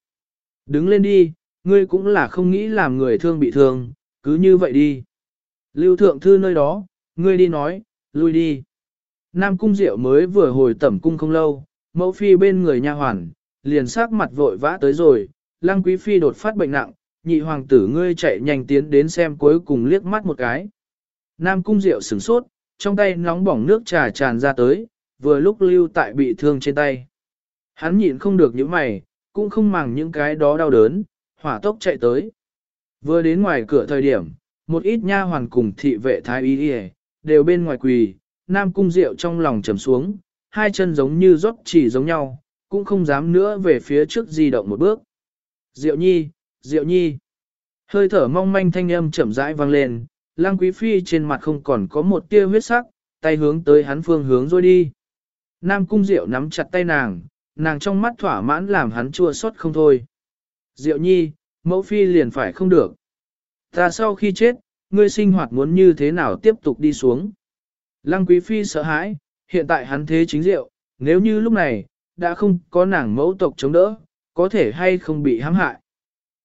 S1: Đứng lên đi, ngươi cũng là không nghĩ làm người thương bị thương, cứ như vậy đi. Lưu thượng thư nơi đó, ngươi đi nói, lui đi. Nam cung diệu mới vừa hồi tẩm cung không lâu, mẫu phi bên người nha hoàn, liền sắc mặt vội vã tới rồi, lăng quý phi đột phát bệnh nặng, nhị hoàng tử ngươi chạy nhanh tiến đến xem cuối cùng liếc mắt một cái. Nam cung diệu sửng sốt, trong tay nóng bỏng nước trà tràn ra tới, vừa lúc lưu tại bị thương trên tay. Hắn nhịn không được những mày, cũng không màng những cái đó đau đớn, hỏa tốc chạy tới. Vừa đến ngoài cửa thời điểm, một ít nha hoàn cùng thị vệ thái y đều bên ngoài quỳ, Nam cung diệu trong lòng trầm xuống, hai chân giống như rót chỉ giống nhau, cũng không dám nữa về phía trước di động một bước. Diệu nhi, diệu nhi. Hơi thở mong manh thanh âm chậm rãi vang lên, lang quý phi trên mặt không còn có một tia huyết sắc, tay hướng tới hắn phương hướng rồi đi. Nam cung diệu nắm chặt tay nàng, nàng trong mắt thỏa mãn làm hắn chua xót không thôi. Diệu nhi, mẫu phi liền phải không được. Ta sau khi chết, ngươi sinh hoạt muốn như thế nào tiếp tục đi xuống. Lăng quý phi sợ hãi, hiện tại hắn thế chính diệu, nếu như lúc này, đã không có nàng mẫu tộc chống đỡ, có thể hay không bị hãm hại.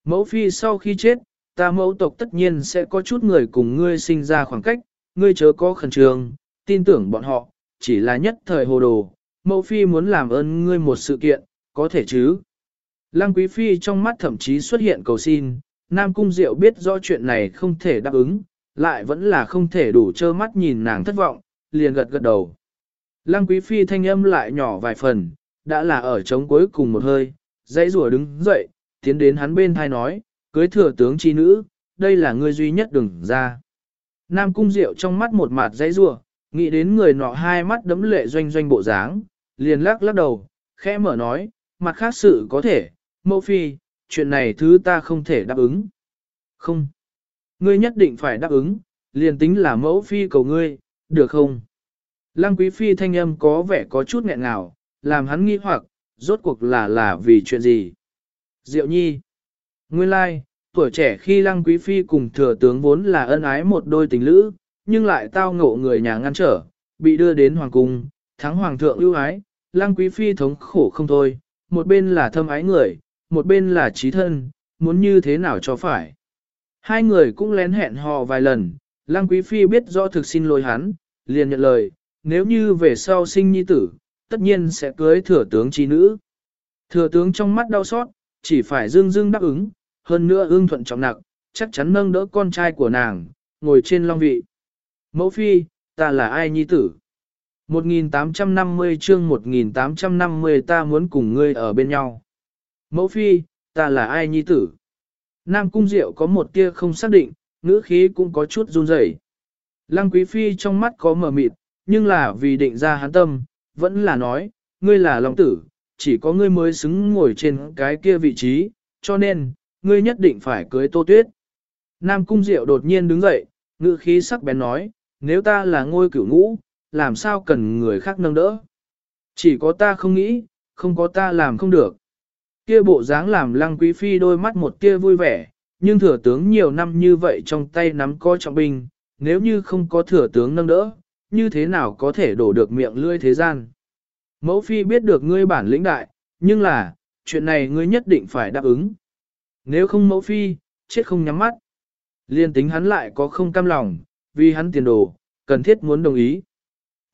S1: Mẫu phi sau khi chết, ta mẫu tộc tất nhiên sẽ có chút người cùng ngươi sinh ra khoảng cách, ngươi chớ có khẩn trương, tin tưởng bọn họ, chỉ là nhất thời hồ đồ, mẫu phi muốn làm ơn ngươi một sự kiện, có thể chứ. Lăng quý phi trong mắt thậm chí xuất hiện cầu xin, Nam Cung Diệu biết rõ chuyện này không thể đáp ứng, lại vẫn là không thể đủ trơ mắt nhìn nàng thất vọng, liền gật gật đầu. Lăng quý phi thanh âm lại nhỏ vài phần, đã là ở trống cuối cùng một hơi, dãy rùa đứng dậy, tiến đến hắn bên thai nói, cưới thừa tướng chi nữ, đây là ngươi duy nhất đừng ra. Nam cung diệu trong mắt một mặt dãy rùa, nghĩ đến người nọ hai mắt đấm lệ doanh doanh bộ dáng, liền lắc lắc đầu, khẽ mở nói, mặt khác sự có thể, mẫu phi, chuyện này thứ ta không thể đáp ứng. Không. Ngươi nhất định phải đáp ứng, liền tính là mẫu phi cầu ngươi, được không? Lăng quý phi thanh âm có vẻ có chút nghẹn ngào, làm hắn nghi hoặc, rốt cuộc là là vì chuyện gì? Diệu nhi. Nguyên lai, like, tuổi trẻ khi lăng quý phi cùng thừa tướng vốn là ân ái một đôi tình lữ, nhưng lại tao ngộ người nhà ngăn trở, bị đưa đến hoàng cung, thắng hoàng thượng ưu ái, lăng quý phi thống khổ không thôi, một bên là thâm ái người, một bên là trí thân, muốn như thế nào cho phải. Hai người cũng lén hẹn hò vài lần, lăng quý phi biết rõ thực xin lỗi hắn, liền nhận lời, nếu như về sau sinh nhi tử, tất nhiên sẽ cưới thừa tướng trí nữ. Thừa tướng trong mắt đau xót, chỉ phải dương dương đáp ứng, hơn nữa ương thuận trọng nặng, chắc chắn nâng đỡ con trai của nàng, ngồi trên long vị. Mẫu phi, ta là ai nhi tử? 1850 chương 1850 ta muốn cùng ngươi ở bên nhau. Mẫu phi, ta là ai nhi tử? Nam cung diệu có một tia không xác định, ngữ khí cũng có chút run rẩy. Lăng quý phi trong mắt có mờ mịt, nhưng là vì định ra hắn tâm, vẫn là nói, ngươi là long tử, chỉ có ngươi mới xứng ngồi trên cái kia vị trí, cho nên, ngươi nhất định phải cưới tô tuyết. Nam cung diệu đột nhiên đứng dậy, ngữ khí sắc bén nói, nếu ta là ngôi cửu ngũ, làm sao cần người khác nâng đỡ. Chỉ có ta không nghĩ, không có ta làm không được. Kia bộ dáng làm lăng quý phi đôi mắt một kia vui vẻ, nhưng thừa tướng nhiều năm như vậy trong tay nắm coi trọng binh, nếu như không có thừa tướng nâng đỡ, như thế nào có thể đổ được miệng lươi thế gian. Mẫu phi biết được ngươi bản lĩnh đại, nhưng là, chuyện này ngươi nhất định phải đáp ứng. Nếu không mẫu phi, chết không nhắm mắt. Liên tính hắn lại có không cam lòng, vì hắn tiền đồ, cần thiết muốn đồng ý.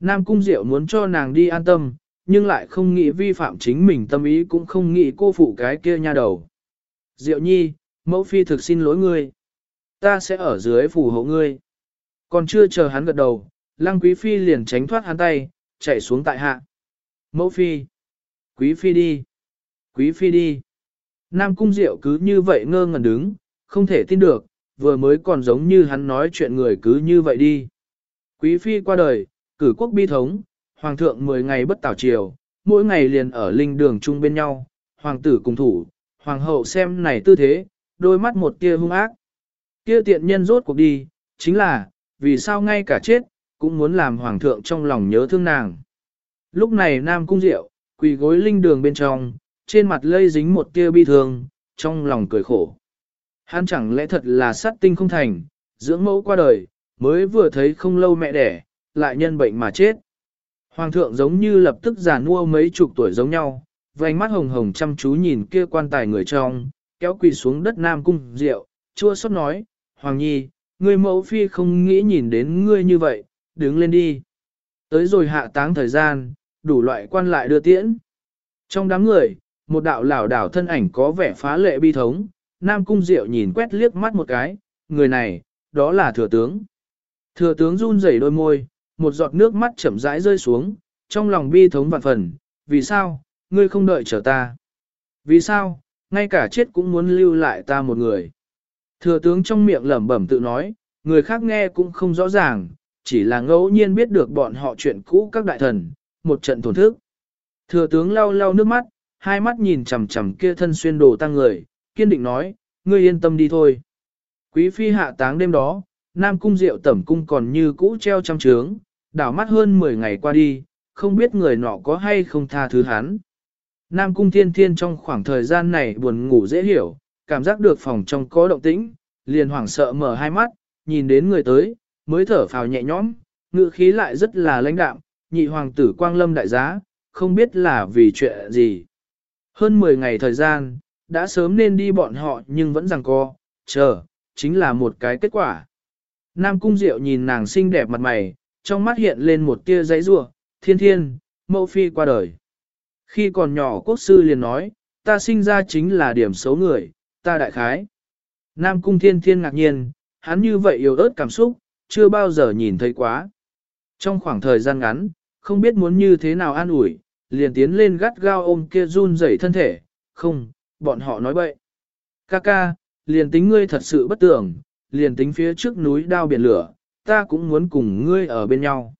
S1: Nam Cung Diệu muốn cho nàng đi an tâm, nhưng lại không nghĩ vi phạm chính mình tâm ý cũng không nghĩ cô phụ cái kia nha đầu. Diệu nhi, mẫu phi thực xin lỗi ngươi. Ta sẽ ở dưới phù hộ ngươi. Còn chưa chờ hắn gật đầu, lăng quý phi liền tránh thoát hắn tay, chạy xuống tại hạ. Mẫu phi. Quý phi đi. Quý phi đi. Nam cung diệu cứ như vậy ngơ ngẩn đứng, không thể tin được, vừa mới còn giống như hắn nói chuyện người cứ như vậy đi. Quý phi qua đời, cử quốc bi thống, hoàng thượng 10 ngày bất tảo triều, mỗi ngày liền ở linh đường chung bên nhau, hoàng tử cùng thủ, hoàng hậu xem này tư thế, đôi mắt một tia hung ác. Kia tiện nhân rốt cuộc đi, chính là, vì sao ngay cả chết, cũng muốn làm hoàng thượng trong lòng nhớ thương nàng. Lúc này Nam Cung Diệu, quỳ gối linh đường bên trong, trên mặt lây dính một tia bi thương, trong lòng cười khổ. Hắn chẳng lẽ thật là sát tinh không thành, dưỡng mẫu qua đời, mới vừa thấy không lâu mẹ đẻ, lại nhân bệnh mà chết. Hoàng thượng giống như lập tức già nua mấy chục tuổi giống nhau, vành mắt hồng hồng chăm chú nhìn kia quan tài người trong, kéo quỳ xuống đất Nam Cung Diệu, chua xót nói, Hoàng Nhi, ngươi mẫu phi không nghĩ nhìn đến ngươi như vậy, đứng lên đi. Tới rồi hạ táng thời gian, đủ loại quan lại đưa tiễn. Trong đám người, một đạo lảo đảo thân ảnh có vẻ phá lệ bi thống, Nam Cung Diệu nhìn quét liếc mắt một cái, người này, đó là thừa tướng. Thừa tướng run rẩy đôi môi, một giọt nước mắt chậm rãi rơi xuống, trong lòng bi thống vạn phần, vì sao, ngươi không đợi chờ ta? Vì sao, ngay cả chết cũng muốn lưu lại ta một người? Thừa tướng trong miệng lẩm bẩm tự nói, người khác nghe cũng không rõ ràng, chỉ là ngẫu nhiên biết được bọn họ chuyện cũ các đại thần, một trận thổn thức. Thừa tướng lau lau nước mắt, hai mắt nhìn chằm chằm kia thân xuyên đồ tăng người, kiên định nói, ngươi yên tâm đi thôi. Quý phi hạ táng đêm đó, Nam cung diệu tẩm cung còn như cũ treo trăm trướng, đảo mắt hơn 10 ngày qua đi, không biết người nọ có hay không tha thứ hắn. Nam cung thiên thiên trong khoảng thời gian này buồn ngủ dễ hiểu, cảm giác được phòng trong có động tĩnh, liền hoảng sợ mở hai mắt, nhìn đến người tới, mới thở phào nhẹ nhõm, ngự khí lại rất là lãnh đạm, nhị hoàng tử quang lâm đại giá, không biết là vì chuyện gì. Hơn 10 ngày thời gian, đã sớm nên đi bọn họ nhưng vẫn rằng co, chờ, chính là một cái kết quả. Nam Cung Diệu nhìn nàng xinh đẹp mặt mày, trong mắt hiện lên một tia giấy rủa thiên thiên, mẫu phi qua đời. Khi còn nhỏ quốc sư liền nói, ta sinh ra chính là điểm xấu người, ta đại khái. Nam Cung Thiên Thiên ngạc nhiên, hắn như vậy yếu ớt cảm xúc, chưa bao giờ nhìn thấy quá. Trong khoảng thời gian ngắn, không biết muốn như thế nào an ủi, liền tiến lên gắt gao ôm kia run rẩy thân thể, không, bọn họ nói bậy. Ca ca, liền tính ngươi thật sự bất tưởng, liền tính phía trước núi đao biển lửa, ta cũng muốn cùng ngươi ở bên nhau.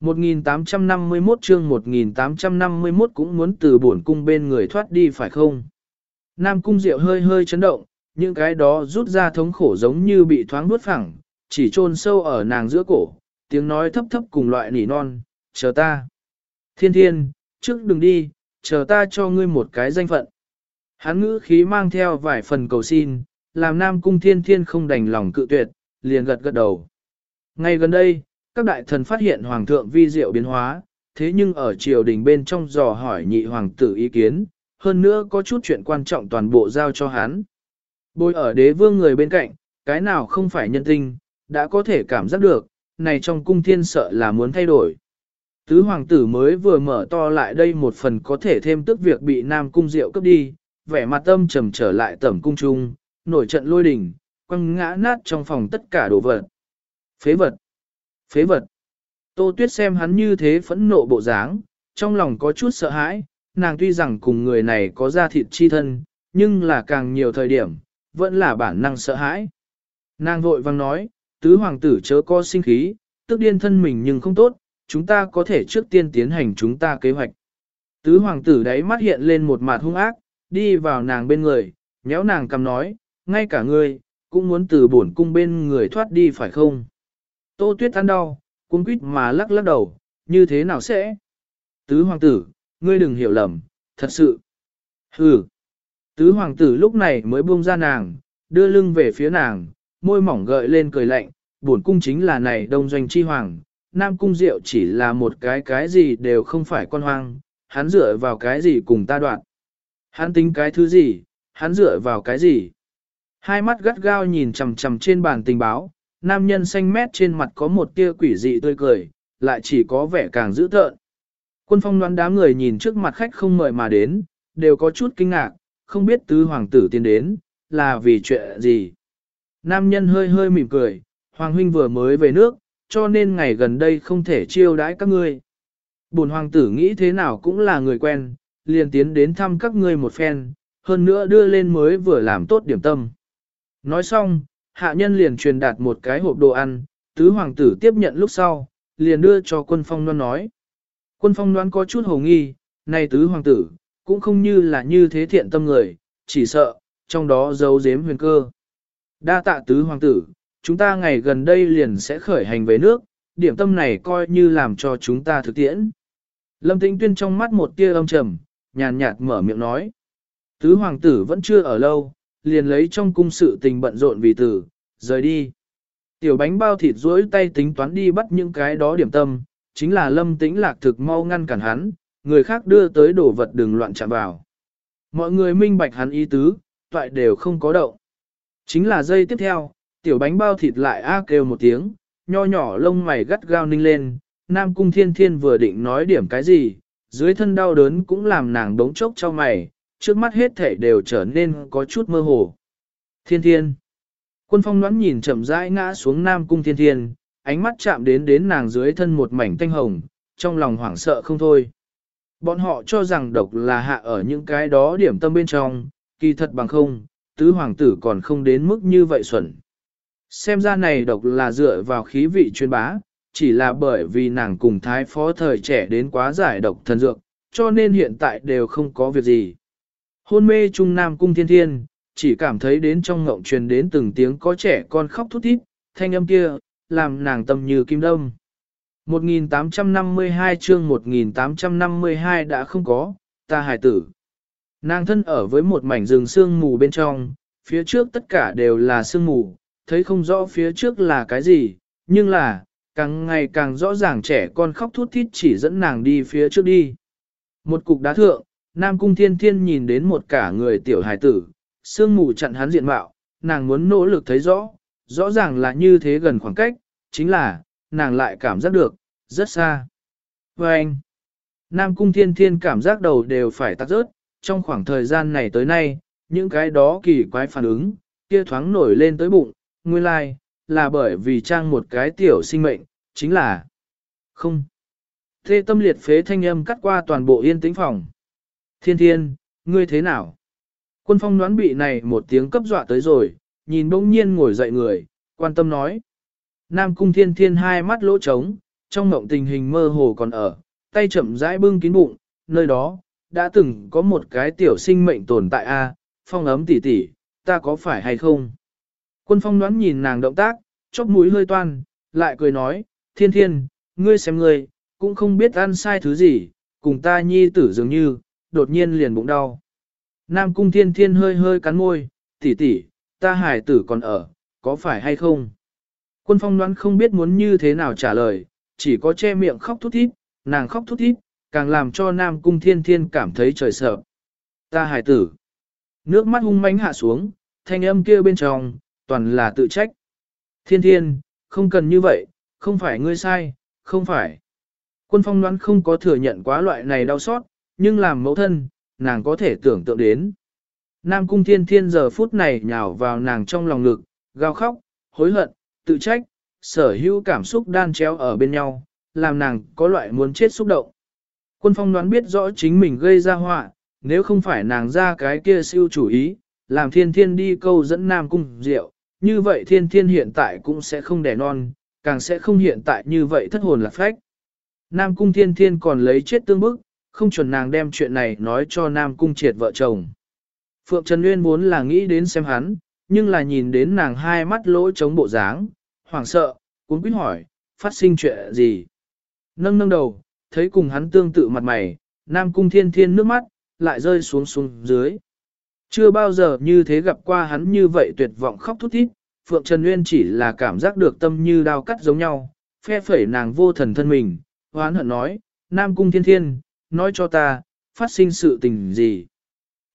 S1: 1851 chương 1851 cũng muốn từ bổn cung bên người thoát đi phải không? Nam cung diệu hơi hơi chấn động, những cái đó rút ra thống khổ giống như bị thoáng bút phẳng, chỉ chôn sâu ở nàng giữa cổ, tiếng nói thấp thấp cùng loại nỉ non, chờ ta. Thiên thiên, trước đừng đi, chờ ta cho ngươi một cái danh phận. Hắn ngữ khí mang theo vài phần cầu xin, làm Nam Cung Thiên Thiên không đành lòng cự tuyệt, liền gật gật đầu. Ngay gần đây, các đại thần phát hiện Hoàng thượng vi diệu biến hóa, thế nhưng ở triều đình bên trong dò hỏi nhị hoàng tử ý kiến, hơn nữa có chút chuyện quan trọng toàn bộ giao cho hắn. Bôi ở đế vương người bên cạnh, cái nào không phải nhân tinh, đã có thể cảm giác được, này trong cung thiên sợ là muốn thay đổi. Tứ hoàng tử mới vừa mở to lại đây một phần có thể thêm tức việc bị nam cung diệu cấp đi, vẻ mặt tâm trầm trở lại tẩm cung trung, nổi trận lôi đình, quăng ngã nát trong phòng tất cả đồ vật. Phế vật! Phế vật! Tô Tuyết xem hắn như thế phẫn nộ bộ dáng, trong lòng có chút sợ hãi, nàng tuy rằng cùng người này có ra thịt chi thân, nhưng là càng nhiều thời điểm, vẫn là bản năng sợ hãi. Nàng vội vang nói, tứ hoàng tử chớ có sinh khí, tức điên thân mình nhưng không tốt, chúng ta có thể trước tiên tiến hành chúng ta kế hoạch. Tứ hoàng tử đấy mắt hiện lên một mặt hung ác, đi vào nàng bên người, nhéo nàng cầm nói, ngay cả ngươi, cũng muốn từ bổn cung bên người thoát đi phải không? Tô tuyết ăn đau, cung quýt mà lắc lắc đầu, như thế nào sẽ? Tứ hoàng tử, ngươi đừng hiểu lầm, thật sự. Hừ. Tứ hoàng tử lúc này mới buông ra nàng, đưa lưng về phía nàng, môi mỏng gợi lên cười lạnh, bổn cung chính là này đông doanh chi hoàng, nam cung diệu chỉ là một cái cái gì đều không phải con hoang, hắn dựa vào cái gì cùng ta đoạn. Hắn tính cái thứ gì, hắn dựa vào cái gì. Hai mắt gắt gao nhìn chằm chằm trên bàn tình báo, nam nhân xanh mét trên mặt có một tia quỷ dị tươi cười, lại chỉ có vẻ càng dữ tợn. Quân phong đoán đám người nhìn trước mặt khách không mời mà đến, đều có chút kinh ngạc, không biết tứ hoàng tử tiến đến, là vì chuyện gì. Nam nhân hơi hơi mỉm cười, hoàng huynh vừa mới về nước, cho nên ngày gần đây không thể chiêu đãi các ngươi. Bổn hoàng tử nghĩ thế nào cũng là người quen, liền tiến đến thăm các ngươi một phen, hơn nữa đưa lên mới vừa làm tốt điểm tâm. Nói xong, hạ nhân liền truyền đạt một cái hộp đồ ăn, tứ hoàng tử tiếp nhận lúc sau, liền đưa cho quân phong đoan nói. Quân phong đoan có chút hồ nghi, này tứ hoàng tử, cũng không như là như thế thiện tâm người, chỉ sợ, trong đó giấu giếm huyền cơ. Đa tạ tứ hoàng tử, chúng ta ngày gần đây liền sẽ khởi hành về nước, điểm tâm này coi như làm cho chúng ta thực tiễn. Lâm Tĩnh Tuyên trong mắt một tia âm trầm, nhàn nhạt mở miệng nói. Tứ hoàng tử vẫn chưa ở lâu, liền lấy trong cung sự tình bận rộn vì tử, rời đi. Tiểu bánh bao thịt duỗi tay tính toán đi bắt những cái đó điểm tâm, chính là lâm tĩnh lạc thực mau ngăn cản hắn, người khác đưa tới đổ vật đừng loạn chạm vào. Mọi người minh bạch hắn ý tứ, toại đều không có động. Chính là giây tiếp theo, tiểu bánh bao thịt lại a kêu một tiếng, nho nhỏ lông mày gắt gao ninh lên, Nam Cung Thiên Thiên vừa định nói điểm cái gì, dưới thân đau đớn cũng làm nàng đống chốc cho mày, trước mắt hết thể đều trở nên có chút mơ hồ. Thiên Thiên Quân phong đoán nhìn chậm rãi ngã xuống Nam Cung Thiên Thiên, ánh mắt chạm đến đến nàng dưới thân một mảnh tanh hồng, trong lòng hoảng sợ không thôi. Bọn họ cho rằng độc là hạ ở những cái đó điểm tâm bên trong, kỳ thật bằng không, tứ hoàng tử còn không đến mức như vậy xuẩn. Xem ra này độc là dựa vào khí vị chuyên bá, chỉ là bởi vì nàng cùng thái phó thời trẻ đến quá giải độc thần dược, cho nên hiện tại đều không có việc gì. Hôn mê trung nam cung thiên thiên, chỉ cảm thấy đến trong ngộng truyền đến từng tiếng có trẻ con khóc thút thít, thanh âm kia, làm nàng tâm như kim đông. 1852 chương 1852 đã không có, ta hài tử. Nàng thân ở với một mảnh rừng sương mù bên trong, phía trước tất cả đều là sương mù, thấy không rõ phía trước là cái gì, nhưng là, càng ngày càng rõ ràng trẻ con khóc thút thít chỉ dẫn nàng đi phía trước đi. Một cục đá thượng, Nam Cung Thiên Thiên nhìn đến một cả người tiểu hài tử, sương mù chặn hắn diện mạo, nàng muốn nỗ lực thấy rõ, rõ ràng là như thế gần khoảng cách, chính là, nàng lại cảm giác được, rất xa. Và anh, Nam Cung Thiên Thiên cảm giác đầu đều phải tắt rớt, trong khoảng thời gian này tới nay, những cái đó kỳ quái phản ứng, kia thoáng nổi lên tới bụng, nguyên lai, like, là bởi vì trang một cái tiểu sinh mệnh, chính là không. Thê tâm liệt phế thanh âm cắt qua toàn bộ yên tĩnh phòng. Thiên thiên, ngươi thế nào? Quân phong đoán bị này một tiếng cấp dọa tới rồi, nhìn bỗng nhiên ngồi dậy người, quan tâm nói. Nam cung thiên thiên hai mắt lỗ trống, trong mộng tình hình mơ hồ còn ở, tay chậm rãi bưng kín bụng, nơi đó, đã từng có một cái tiểu sinh mệnh tồn tại a, phong ấm tỉ tỉ, ta có phải hay không? Quân phong đoán nhìn nàng động tác, chóp mũi hơi toan, lại cười nói, thiên thiên, ngươi xem ngươi, cũng không biết ăn sai thứ gì, cùng ta nhi tử dường như, đột nhiên liền bụng đau. Nam cung thiên thiên hơi hơi cắn môi, tỷ tỷ, ta hải tử còn ở, có phải hay không? Quân phong đoán không biết muốn như thế nào trả lời, chỉ có che miệng khóc thút thít, nàng khóc thút thít, càng làm cho Nam cung thiên thiên cảm thấy trời sợ. Ta hải tử. Nước mắt hung mãnh hạ xuống, thanh âm kia bên trong, toàn là tự trách. Thiên thiên, không cần như vậy, không phải ngươi sai, không phải. Quân phong đoán không có thừa nhận quá loại này đau xót, nhưng làm mẫu thân, nàng có thể tưởng tượng đến. Nam cung thiên thiên giờ phút này nhào vào nàng trong lòng ngực, gào khóc, hối hận, tự trách, sở hữu cảm xúc đan chéo ở bên nhau, làm nàng có loại muốn chết xúc động. Quân phong đoán biết rõ chính mình gây ra họa, nếu không phải nàng ra cái kia siêu chủ ý, làm thiên thiên đi câu dẫn Nam cung rượu, như vậy thiên thiên hiện tại cũng sẽ không đẻ non, càng sẽ không hiện tại như vậy thất hồn lạc phách. Nam cung thiên thiên còn lấy chết tương bức, không chuẩn nàng đem chuyện này nói cho Nam cung triệt vợ chồng. Phượng Trần Nguyên muốn là nghĩ đến xem hắn, nhưng là nhìn đến nàng hai mắt lỗ chống bộ dáng, hoảng sợ, cuốn quýt hỏi, phát sinh chuyện gì. Nâng nâng đầu, thấy cùng hắn tương tự mặt mày, Nam cung thiên thiên nước mắt, lại rơi xuống xuống dưới. Chưa bao giờ như thế gặp qua hắn như vậy tuyệt vọng khóc thút thít, Phượng Trần Nguyên chỉ là cảm giác được tâm như đao cắt giống nhau, phe phẩy nàng vô thần thân mình, hoán hận nói, Nam Cung Thiên Thiên, nói cho ta, phát sinh sự tình gì?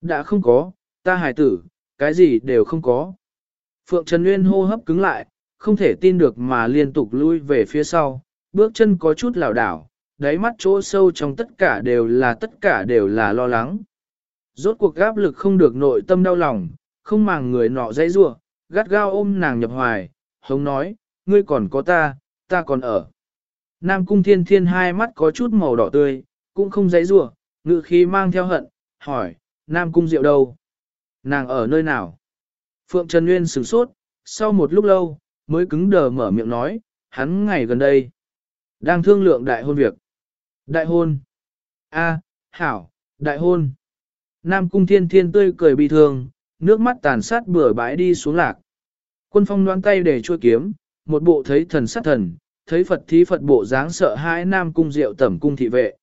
S1: Đã không có, ta hài tử, cái gì đều không có. Phượng Trần Nguyên hô hấp cứng lại, không thể tin được mà liên tục lui về phía sau, bước chân có chút lảo đảo, đáy mắt chỗ sâu trong tất cả đều là tất cả đều là lo lắng. Rốt cuộc gáp lực không được nội tâm đau lòng, không màng người nọ dãy rua, gắt gao ôm nàng nhập hoài, hống nói, ngươi còn có ta, ta còn ở. Nam cung thiên thiên hai mắt có chút màu đỏ tươi, cũng không dãy rua, ngự khí mang theo hận, hỏi, Nam cung rượu đâu? Nàng ở nơi nào? Phượng Trần Nguyên sửng sốt, sau một lúc lâu, mới cứng đờ mở miệng nói, hắn ngày gần đây. Đang thương lượng đại hôn việc. Đại hôn. A, hảo, đại hôn. Nam cung thiên thiên tươi cười bị thương, nước mắt tàn sát bửa bãi đi xuống lạc. Quân phong đoán tay để chua kiếm, một bộ thấy thần sát thần, thấy Phật thí Phật bộ dáng sợ hãi Nam cung diệu tẩm cung thị vệ.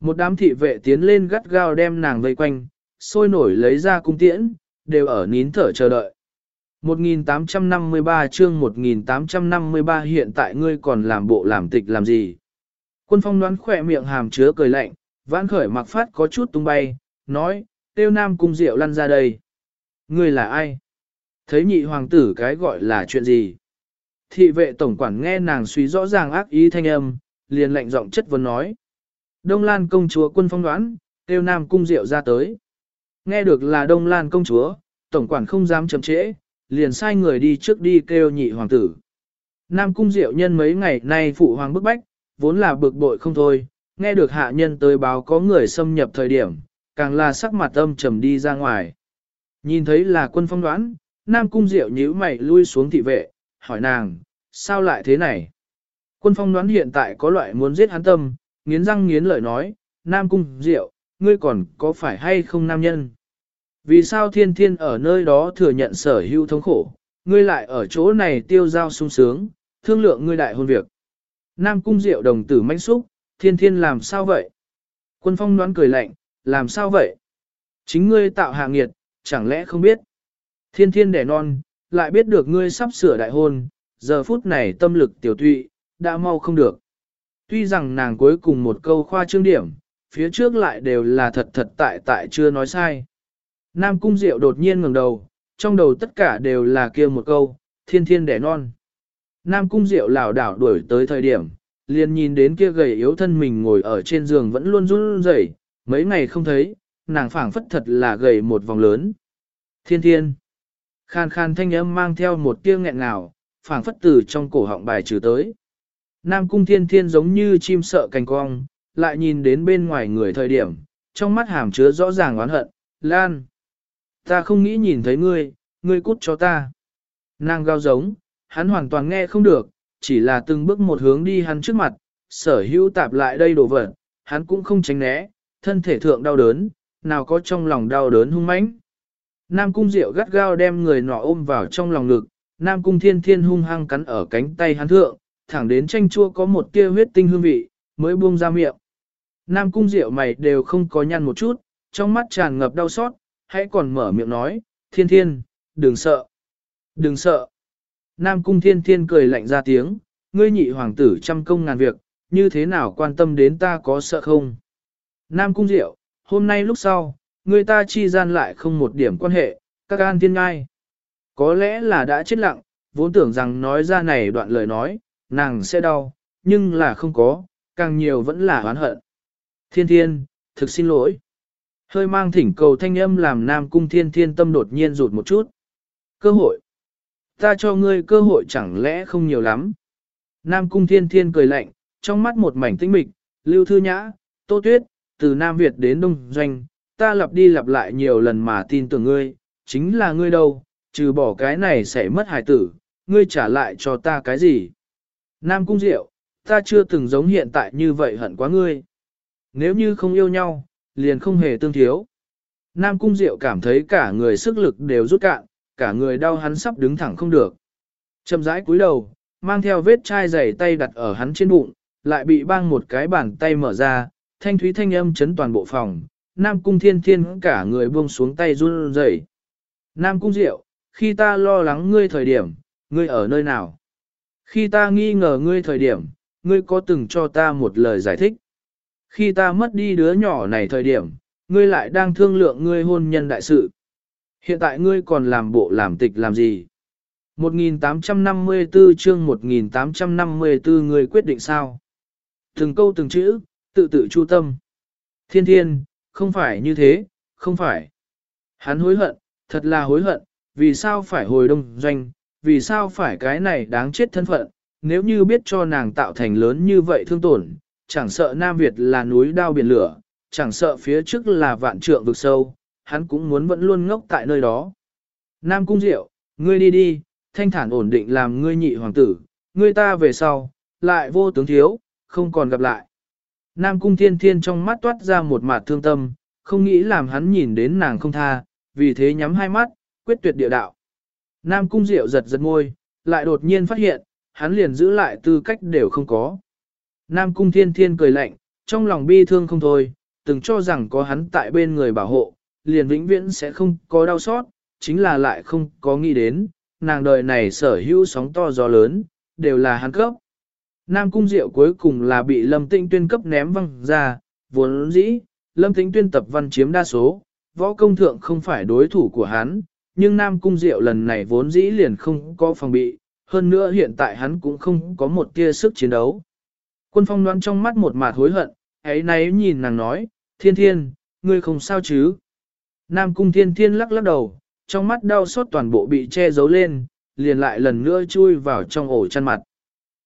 S1: Một đám thị vệ tiến lên gắt gao đem nàng vây quanh, sôi nổi lấy ra cung tiễn, đều ở nín thở chờ đợi. 1853 chương 1853 hiện tại ngươi còn làm bộ làm tịch làm gì? Quân phong đoán khỏe miệng hàm chứa cười lạnh, vãn khởi mặc phát có chút tung bay, nói, tiêu nam cung diệu lăn ra đây. Ngươi là ai? Thấy nhị hoàng tử cái gọi là chuyện gì? Thị vệ tổng quản nghe nàng suy rõ ràng ác ý thanh âm, liền lạnh giọng chất vấn nói. Đông Lan công chúa quân phong đoán, tiêu nam cung diệu ra tới. Nghe được là Đông Lan công chúa, tổng quản không dám chậm trễ, liền sai người đi trước đi kêu nhị hoàng tử. Nam cung diệu nhân mấy ngày nay phụ hoàng bức bách, vốn là bực bội không thôi, nghe được hạ nhân tới báo có người xâm nhập thời điểm, càng là sắc mặt âm trầm đi ra ngoài. Nhìn thấy là quân phong đoán, Nam cung diệu nhíu mày lui xuống thị vệ, hỏi nàng, sao lại thế này? Quân phong đoán hiện tại có loại muốn giết hắn tâm, nghiến răng nghiến lợi nói, Nam cung diệu, ngươi còn có phải hay không nam nhân? Vì sao thiên thiên ở nơi đó thừa nhận sở hữu thống khổ, ngươi lại ở chỗ này tiêu giao sung sướng, thương lượng ngươi đại hôn việc. Nam cung diệu đồng tử manh xúc, thiên thiên làm sao vậy? Quân phong đoán cười lạnh, làm sao vậy? Chính ngươi tạo hạ nghiệt, chẳng lẽ không biết? Thiên thiên đẻ non, lại biết được ngươi sắp sửa đại hôn, giờ phút này tâm lực tiểu tụy, đã mau không được. Tuy rằng nàng cuối cùng một câu khoa trương điểm, phía trước lại đều là thật thật tại tại chưa nói sai. Nam cung diệu đột nhiên ngẩng đầu, trong đầu tất cả đều là kia một câu, thiên thiên đẻ non. Nam cung diệu lảo đảo đuổi tới thời điểm, liền nhìn đến kia gầy yếu thân mình ngồi ở trên giường vẫn luôn run rẩy, mấy ngày không thấy, nàng phảng phất thật là gầy một vòng lớn. Thiên thiên. Khan khan thanh âm mang theo một tia nghẹn ngào, phảng phất từ trong cổ họng bài trừ tới. Nam cung thiên thiên giống như chim sợ cành cong, lại nhìn đến bên ngoài người thời điểm, trong mắt hàm chứa rõ ràng oán hận, Lan. Ta không nghĩ nhìn thấy ngươi, ngươi cút cho ta. Nàng gao giống, hắn hoàn toàn nghe không được, chỉ là từng bước một hướng đi hắn trước mặt, sở hữu tạp lại đây đổ vật, hắn cũng không tránh né, thân thể thượng đau đớn, nào có trong lòng đau đớn hung mãnh. Nam Cung Diệu gắt gao đem người nọ ôm vào trong lòng ngực, Nam Cung Thiên Thiên hung hăng cắn ở cánh tay hắn thượng, thẳng đến chanh chua có một tia huyết tinh hương vị, mới buông ra miệng. Nam Cung Diệu mày đều không có nhăn một chút, trong mắt tràn ngập đau xót, hãy còn mở miệng nói, Thiên Thiên, đừng sợ, đừng sợ. Nam Cung Thiên Thiên cười lạnh ra tiếng, ngươi nhị hoàng tử trăm công ngàn việc, như thế nào quan tâm đến ta có sợ không? Nam Cung Diệu, hôm nay lúc sau, người ta chi gian lại không một điểm quan hệ, các an thiên ngai. Có lẽ là đã chết lặng, vốn tưởng rằng nói ra này đoạn lời nói, nàng sẽ đau, nhưng là không có, càng nhiều vẫn là oán hận. Thiên thiên, thực xin lỗi. Hơi mang thỉnh cầu thanh âm làm Nam Cung Thiên Thiên tâm đột nhiên rụt một chút. Cơ hội. Ta cho ngươi cơ hội chẳng lẽ không nhiều lắm. Nam Cung Thiên Thiên cười lạnh, trong mắt một mảnh tinh mịch, Lưu Thư Nhã, Tô Tuyết, từ Nam Việt đến Đông Doanh, ta lặp đi lặp lại nhiều lần mà tin tưởng ngươi, chính là ngươi đâu, trừ bỏ cái này sẽ mất hài tử, ngươi trả lại cho ta cái gì? Nam Cung Diệu, ta chưa từng giống hiện tại như vậy hận quá ngươi. Nếu như không yêu nhau, liền không hề tương thiếu. Nam Cung Diệu cảm thấy cả người sức lực đều rút cạn, cả người đau hắn sắp đứng thẳng không được. Chậm rãi cúi đầu, mang theo vết chai dày tay đặt ở hắn trên bụng, lại bị băng một cái bàn tay mở ra, thanh thúy thanh âm chấn toàn bộ phòng, Nam Cung Thiên Thiên cả người buông xuống tay run rẩy. Nam Cung Diệu, khi ta lo lắng ngươi thời điểm, ngươi ở nơi nào? Khi ta nghi ngờ ngươi thời điểm, ngươi có từng cho ta một lời giải thích? Khi ta mất đi đứa nhỏ này thời điểm, ngươi lại đang thương lượng ngươi hôn nhân đại sự. Hiện tại ngươi còn làm bộ làm tịch làm gì? 1854 chương 1854 ngươi quyết định sao? Từng câu từng chữ, tự tự chu tâm. Thiên thiên, không phải như thế, không phải. Hắn hối hận, thật là hối hận, vì sao phải hồi đông doanh, vì sao phải cái này đáng chết thân phận, nếu như biết cho nàng tạo thành lớn như vậy thương tổn, chẳng sợ Nam Việt là núi đao biển lửa, chẳng sợ phía trước là vạn trượng vực sâu, hắn cũng muốn vẫn luôn ngốc tại nơi đó. Nam Cung Diệu, ngươi đi đi, thanh thản ổn định làm ngươi nhị hoàng tử, ngươi ta về sau, lại vô tướng thiếu, không còn gặp lại. Nam Cung Thiên Thiên trong mắt toát ra một mặt thương tâm, không nghĩ làm hắn nhìn đến nàng không tha, vì thế nhắm hai mắt, quyết tuyệt địa đạo. Nam Cung Diệu giật giật môi, lại đột nhiên phát hiện, hắn liền giữ lại tư cách đều không có. Nam Cung Thiên Thiên cười lạnh, trong lòng bi thương không thôi, từng cho rằng có hắn tại bên người bảo hộ, liền vĩnh viễn sẽ không có đau xót, chính là lại không có nghĩ đến, nàng đời này sở hữu sóng to gió lớn, đều là hắn cấp. Nam Cung Diệu cuối cùng là bị Lâm Tĩnh Tuyên cấp ném văng ra, vốn dĩ, Lâm Tĩnh Tuyên tập văn chiếm đa số, võ công thượng không phải đối thủ của hắn, nhưng Nam Cung Diệu lần này vốn dĩ liền không có phòng bị, hơn nữa hiện tại hắn cũng không có một tia sức chiến đấu. Quân phong đoán trong mắt một mạt hối hận, ấy nay nhìn nàng nói, thiên thiên, ngươi không sao chứ. Nam Cung Thiên Thiên lắc lắc đầu, trong mắt đau xót toàn bộ bị che giấu lên, liền lại lần nữa chui vào trong ổ chăn mặt.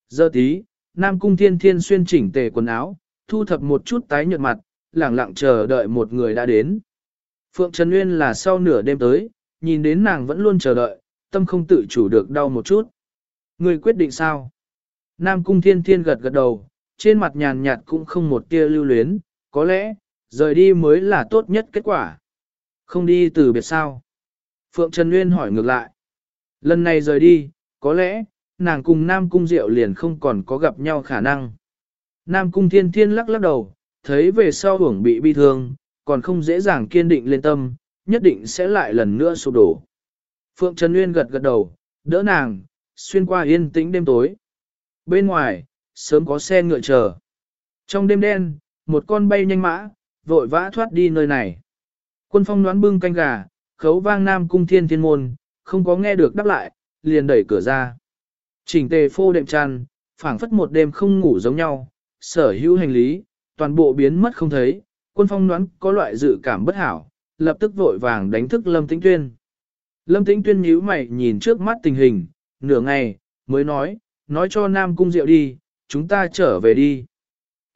S1: Giờ tí, Nam Cung Thiên Thiên xuyên chỉnh tề quần áo, thu thập một chút tái nhợt mặt, lẳng lặng chờ đợi một người đã đến. Phượng Trần Nguyên là sau nửa đêm tới, nhìn đến nàng vẫn luôn chờ đợi, tâm không tự chủ được đau một chút. Người quyết định sao? Nam Cung Thiên Thiên gật gật đầu, trên mặt nhàn nhạt cũng không một tia lưu luyến, có lẽ, rời đi mới là tốt nhất kết quả. Không đi từ biệt sao? Phượng Trần Nguyên hỏi ngược lại. Lần này rời đi, có lẽ, nàng cùng Nam Cung Diệu liền không còn có gặp nhau khả năng. Nam Cung Thiên Thiên lắc lắc đầu, thấy về sau hưởng bị bi thương, còn không dễ dàng kiên định lên tâm, nhất định sẽ lại lần nữa sụp đổ. Phượng Trần Nguyên gật gật đầu, đỡ nàng, xuyên qua yên tĩnh đêm tối. Bên ngoài, sớm có xe ngựa chờ. Trong đêm đen, một con bay nhanh mã, vội vã thoát đi nơi này. Quân phong đoán bưng canh gà, khấu vang Nam Cung Thiên Thiên môn, không có nghe được đáp lại, liền đẩy cửa ra. Chỉnh tề phô đệm tràn, phảng phất một đêm không ngủ giống nhau, sở hữu hành lý, toàn bộ biến mất không thấy, quân phong đoán có loại dự cảm bất hảo, lập tức vội vàng đánh thức Lâm Tĩnh Tuyên. Lâm Tĩnh Tuyên nhíu mày nhìn trước mắt tình hình, nửa ngày, mới nói, nói cho Nam Cung Diệu đi, chúng ta trở về đi.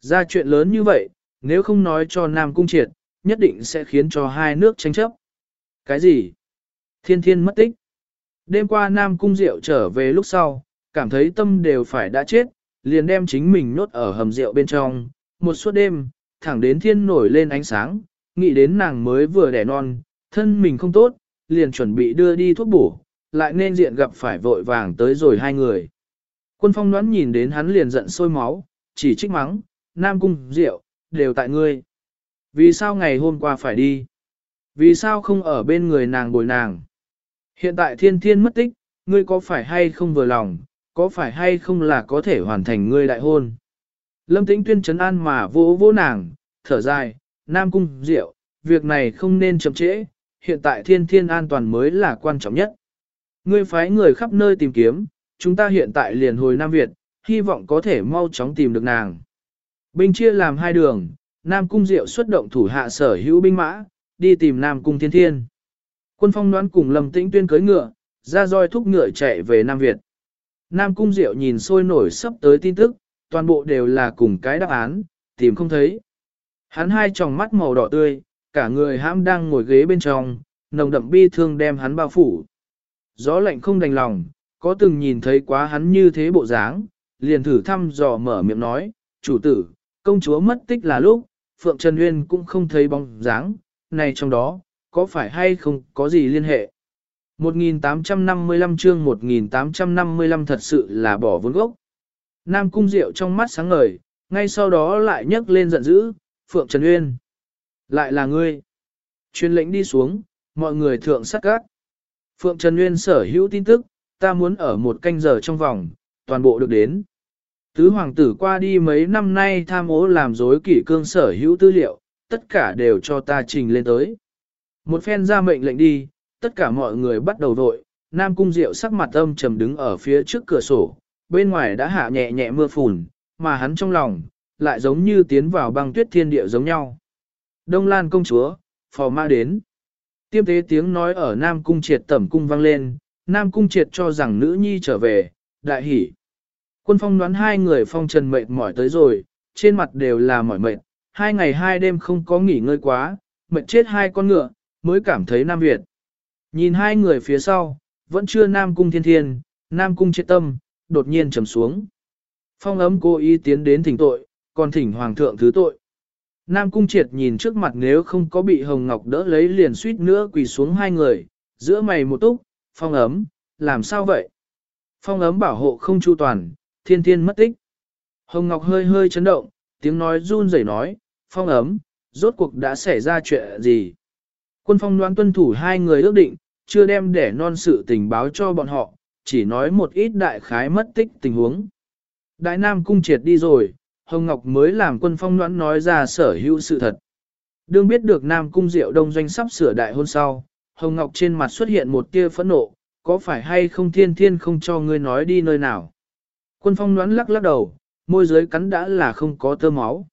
S1: Ra chuyện lớn như vậy, nếu không nói cho Nam Cung Triệt, nhất định sẽ khiến cho hai nước tranh chấp. Cái gì? Thiên thiên mất tích. Đêm qua Nam Cung Diệu trở về lúc sau, cảm thấy tâm đều phải đã chết, liền đem chính mình nốt ở hầm rượu bên trong, một suốt đêm, thẳng đến thiên nổi lên ánh sáng, nghĩ đến nàng mới vừa đẻ non, thân mình không tốt, liền chuẩn bị đưa đi thuốc bổ, lại nên diện gặp phải vội vàng tới rồi hai người. Quân phong đoán nhìn đến hắn liền giận sôi máu, chỉ trích mắng, Nam Cung Diệu, đều tại ngươi. Vì sao ngày hôm qua phải đi? Vì sao không ở bên người nàng bồi nàng? Hiện tại thiên thiên mất tích, ngươi có phải hay không vừa lòng, có phải hay không là có thể hoàn thành ngươi đại hôn? Lâm tĩnh tuyên chấn an mà vỗ vỗ nàng, thở dài, Nam Cung Diệu, việc này không nên chậm trễ, hiện tại thiên thiên an toàn mới là quan trọng nhất. Ngươi phái người khắp nơi tìm kiếm, chúng ta hiện tại liền hồi Nam Việt, hy vọng có thể mau chóng tìm được nàng. Binh chia làm hai đường, Nam Cung Diệu xuất động thủ hạ sở hữu binh mã, đi tìm Nam Cung Thiên Thiên. Quân phong đoán cùng Lâm Tĩnh Tuyên cưới ngựa, ra roi thúc ngựa chạy về Nam Việt. Nam Cung Diệu nhìn sôi nổi sắp tới tin tức, toàn bộ đều là cùng cái đáp án, tìm không thấy. Hắn hai tròng mắt màu đỏ tươi, cả người hãm đang ngồi ghế bên trong, nồng đậm bi thương đem hắn bao phủ. Gió lạnh không đành lòng, có từng nhìn thấy quá hắn như thế bộ dáng, liền thử thăm dò mở miệng nói, chủ tử, công chúa mất tích là lúc, Phượng Trần Nguyên cũng không thấy bóng dáng, này trong đó, có phải hay không có gì liên hệ? 1855 chương 1855 thật sự là bỏ vốn gốc. Nam Cung Diệu trong mắt sáng ngời, ngay sau đó lại nhấc lên giận dữ, Phượng Trần Uyên. Lại là ngươi. Chuyên lệnh đi xuống, mọi người thượng sát gác. Phượng Trần Uyên sở hữu tin tức, ta muốn ở một canh giờ trong vòng, toàn bộ được đến. Tứ hoàng tử qua đi mấy năm nay tham ố làm dối kỷ cương sở hữu tư liệu, tất cả đều cho ta trình lên tới. Một phen ra mệnh lệnh đi, tất cả mọi người bắt đầu vội, Nam Cung Diệu sắc mặt âm trầm đứng ở phía trước cửa sổ, bên ngoài đã hạ nhẹ nhẹ mưa phùn, mà hắn trong lòng, lại giống như tiến vào băng tuyết thiên địa giống nhau. Đông Lan công chúa, phò ma đến. Tiêm tế tiếng nói ở Nam Cung triệt tẩm cung vang lên, Nam Cung triệt cho rằng nữ nhi trở về, đại hỉ. Quân phong đoán hai người phong trần mệt mỏi tới rồi, trên mặt đều là mỏi mệt, hai ngày hai đêm không có nghỉ ngơi quá, mệt chết hai con ngựa, mới cảm thấy Nam Việt. Nhìn hai người phía sau, vẫn chưa Nam Cung thiên thiên, Nam Cung triệt tâm, đột nhiên trầm xuống. Phong ấm cô ý tiến đến thỉnh tội, còn thỉnh Hoàng thượng thứ tội. Nam Cung triệt nhìn trước mặt nếu không có bị Hồng Ngọc đỡ lấy liền suýt nữa quỳ xuống hai người, giữa mày một túc, phong ấm, làm sao vậy? Phong ấm bảo hộ không chu toàn, thiên thiên mất tích. Hồng Ngọc hơi hơi chấn động, tiếng nói run rẩy nói, phong ấm, rốt cuộc đã xảy ra chuyện gì? Quân phong đoán tuân thủ hai người ước định, chưa đem để non sự tình báo cho bọn họ, chỉ nói một ít đại khái mất tích tình huống. Đại Nam cung triệt đi rồi, Hồng Ngọc mới làm quân phong đoán nói ra sở hữu sự thật. Đương biết được Nam cung diệu đông doanh sắp sửa đại hôn sau, Hồng Ngọc trên mặt xuất hiện một tia phẫn nộ, có phải hay không thiên thiên không cho ngươi nói đi nơi nào? Quân phong đoán lắc lắc đầu, môi dưới cắn đã là không có tơ máu.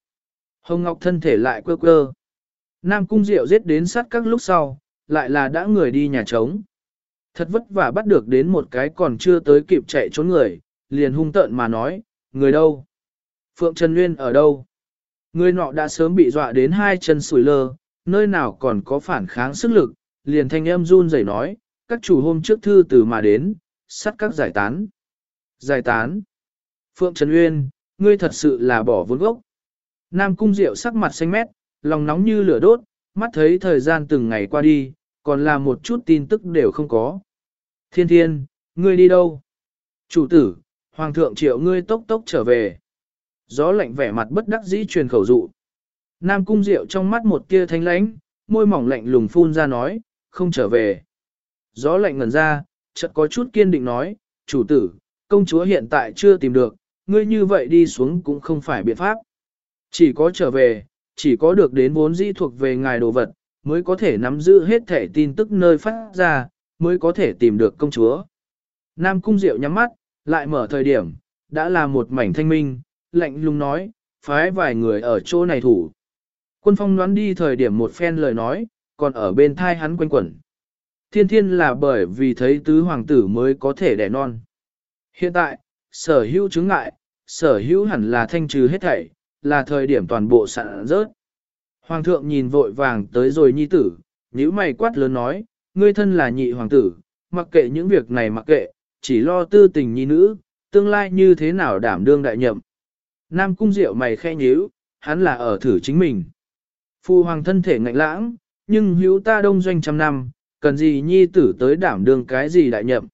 S1: Hồng Ngọc thân thể lại quơ quơ. Nam Cung Diệu giết đến sát các lúc sau, lại là đã người đi nhà trống. Thật vất vả bắt được đến một cái còn chưa tới kịp chạy trốn người, liền hung tợn mà nói, người đâu? Phượng Trần Nguyên ở đâu? Người nọ đã sớm bị dọa đến hai chân sủi lơ, nơi nào còn có phản kháng sức lực, liền thanh âm run rẩy nói, các chủ hôm trước thư từ mà đến, sát các giải tán. Giải tán. Phượng Trần Uyên, ngươi thật sự là bỏ vốn gốc. Nam Cung Diệu sắc mặt xanh mét, lòng nóng như lửa đốt, mắt thấy thời gian từng ngày qua đi, còn là một chút tin tức đều không có. Thiên thiên, ngươi đi đâu? Chủ tử, Hoàng thượng triệu ngươi tốc tốc trở về. Gió lạnh vẻ mặt bất đắc dĩ truyền khẩu dụ. Nam Cung Diệu trong mắt một tia thanh lãnh, môi mỏng lạnh lùng phun ra nói, không trở về. Gió lạnh ngẩn ra, chợt có chút kiên định nói, chủ tử, công chúa hiện tại chưa tìm được, ngươi như vậy đi xuống cũng không phải biện pháp. Chỉ có trở về, chỉ có được đến vốn dĩ thuộc về ngài đồ vật, mới có thể nắm giữ hết thể tin tức nơi phát ra, mới có thể tìm được công chúa. Nam Cung Diệu nhắm mắt, lại mở thời điểm, đã là một mảnh thanh minh, lạnh lùng nói, phái vài người ở chỗ này thủ. Quân phong đoán đi thời điểm một phen lời nói, còn ở bên thai hắn quanh quẩn. Thiên thiên là bởi vì thấy tứ hoàng tử mới có thể đẻ non. Hiện tại, sở hữu chứng ngại, sở hữu hẳn là thanh trừ hết thảy, là thời điểm toàn bộ sạn rớt. Hoàng thượng nhìn vội vàng tới rồi nhi tử, nhíu mày quát lớn nói, ngươi thân là nhị hoàng tử, mặc kệ những việc này mặc kệ, chỉ lo tư tình nhi nữ, tương lai như thế nào đảm đương đại nhậm. Nam cung diệu mày khe nhíu, hắn là ở thử chính mình. Phu hoàng thân thể ngạnh lãng, nhưng hữu ta đông doanh trăm năm, cần gì nhi tử tới đảm đương cái gì đại nhậm.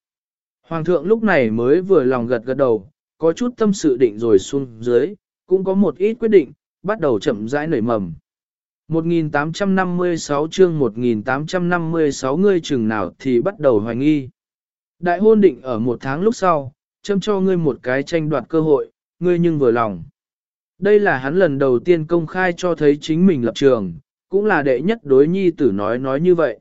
S1: Hoàng thượng lúc này mới vừa lòng gật gật đầu, có chút tâm sự định rồi xuống dưới, cũng có một ít quyết định, bắt đầu chậm rãi nảy mầm. 1856 chương 1856 ngươi chừng nào thì bắt đầu hoài nghi. Đại hôn định ở một tháng lúc sau, châm cho ngươi một cái tranh đoạt cơ hội, ngươi nhưng vừa lòng. Đây là hắn lần đầu tiên công khai cho thấy chính mình lập trường, cũng là đệ nhất đối nhi tử nói nói như vậy.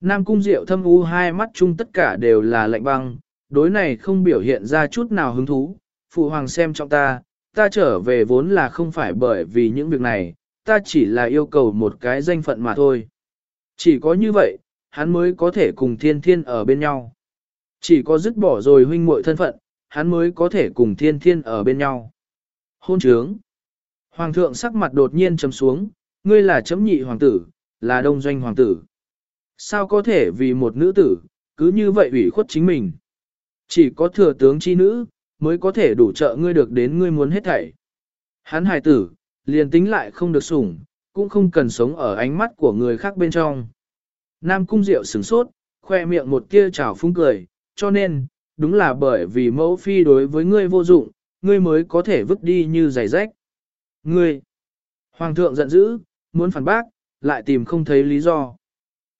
S1: Nam cung diệu thâm u hai mắt chung tất cả đều là lạnh băng, đối này không biểu hiện ra chút nào hứng thú. Phụ hoàng xem trọng ta, ta trở về vốn là không phải bởi vì những việc này, ta chỉ là yêu cầu một cái danh phận mà thôi. Chỉ có như vậy, hắn mới có thể cùng thiên thiên ở bên nhau. Chỉ có dứt bỏ rồi huynh muội thân phận, hắn mới có thể cùng thiên thiên ở bên nhau. Hôn trướng. Hoàng thượng sắc mặt đột nhiên chấm xuống, ngươi là chấm nhị hoàng tử, là đông doanh hoàng tử. Sao có thể vì một nữ tử, cứ như vậy ủy khuất chính mình. Chỉ có thừa tướng chi nữ, mới có thể đủ trợ ngươi được đến ngươi muốn hết thảy. Hắn hài tử, liền tính lại không được sủng, cũng không cần sống ở ánh mắt của người khác bên trong. Nam cung diệu sửng sốt, khoe miệng một tia trào phúng cười, cho nên, đúng là bởi vì mẫu phi đối với ngươi vô dụng, ngươi mới có thể vứt đi như giày rách. Ngươi! Hoàng thượng giận dữ, muốn phản bác, lại tìm không thấy lý do.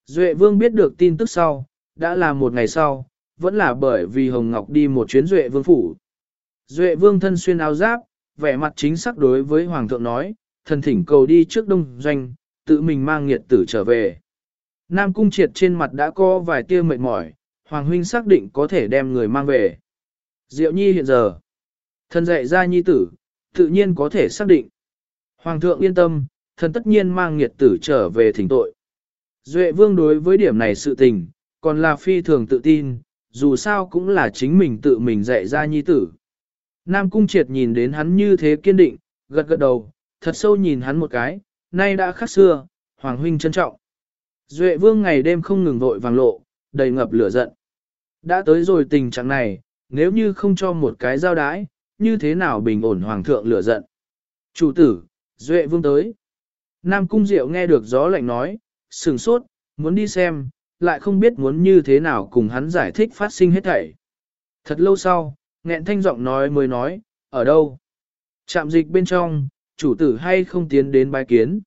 S1: Duệ vương biết được tin tức sau, đã là một ngày sau, vẫn là bởi vì Hồng Ngọc đi một chuyến Duệ vương phủ. Duệ vương thân xuyên áo giáp, vẻ mặt chính xác đối với Hoàng thượng nói, thần thỉnh cầu đi trước đông doanh, tự mình mang nghiệt tử trở về. Nam cung triệt trên mặt đã có vài tia mệt mỏi, Hoàng huynh xác định có thể đem người mang về. Diệu nhi hiện giờ, thân dạy ra nhi tử, tự nhiên có thể xác định. Hoàng thượng yên tâm, thần tất nhiên mang nghiệt tử trở về thỉnh tội. Duệ vương đối với điểm này sự tình, còn là phi thường tự tin, dù sao cũng là chính mình tự mình dạy ra nhi tử. Nam Cung Triệt nhìn đến hắn như thế kiên định, gật gật đầu, thật sâu nhìn hắn một cái, nay đã khác xưa, Hoàng Huynh trân trọng. Duệ vương ngày đêm không ngừng vội vàng lộ, đầy ngập lửa giận. Đã tới rồi tình trạng này, nếu như không cho một cái giao đái, như thế nào bình ổn Hoàng thượng lửa giận. Chủ tử, Duệ vương tới. Nam Cung Diệu nghe được gió lạnh nói, sừng sốt, muốn đi xem, lại không biết muốn như thế nào cùng hắn giải thích phát sinh hết thảy. Thật lâu sau, nghẹn thanh giọng nói mới nói, ở đâu? Trạm dịch bên trong, chủ tử hay không tiến đến bái kiến.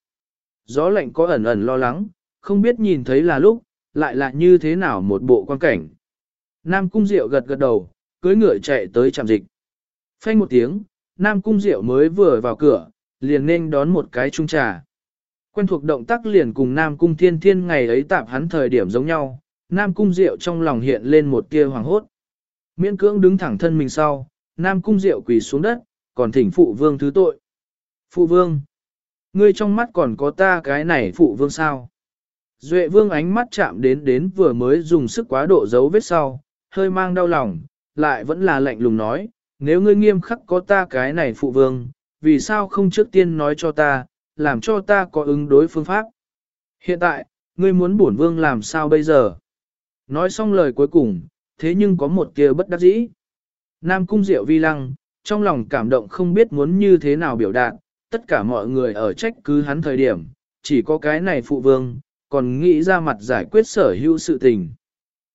S1: Gió lạnh có ẩn ẩn lo lắng, không biết nhìn thấy là lúc, lại là như thế nào một bộ quan cảnh. Nam Cung Diệu gật gật đầu, cưới ngựa chạy tới trạm dịch. Phanh một tiếng, Nam Cung Diệu mới vừa vào cửa, liền nên đón một cái chung trà. Quen thuộc động tác liền cùng Nam Cung Thiên Thiên ngày ấy tạp hắn thời điểm giống nhau, Nam Cung Diệu trong lòng hiện lên một tia hoàng hốt. Miễn cưỡng đứng thẳng thân mình sau, Nam Cung Diệu quỳ xuống đất, còn thỉnh phụ vương thứ tội. Phụ vương, ngươi trong mắt còn có ta cái này phụ vương sao? Duệ vương ánh mắt chạm đến đến vừa mới dùng sức quá độ dấu vết sau, hơi mang đau lòng, lại vẫn là lạnh lùng nói, nếu ngươi nghiêm khắc có ta cái này phụ vương, vì sao không trước tiên nói cho ta, làm cho ta có ứng đối phương pháp. Hiện tại, ngươi muốn bổn vương làm sao bây giờ? Nói xong lời cuối cùng, thế nhưng có một tia bất đắc dĩ. Nam cung diệu vi lăng, trong lòng cảm động không biết muốn như thế nào biểu đạt, tất cả mọi người ở trách cứ hắn thời điểm, chỉ có cái này phụ vương, còn nghĩ ra mặt giải quyết sở hữu sự tình.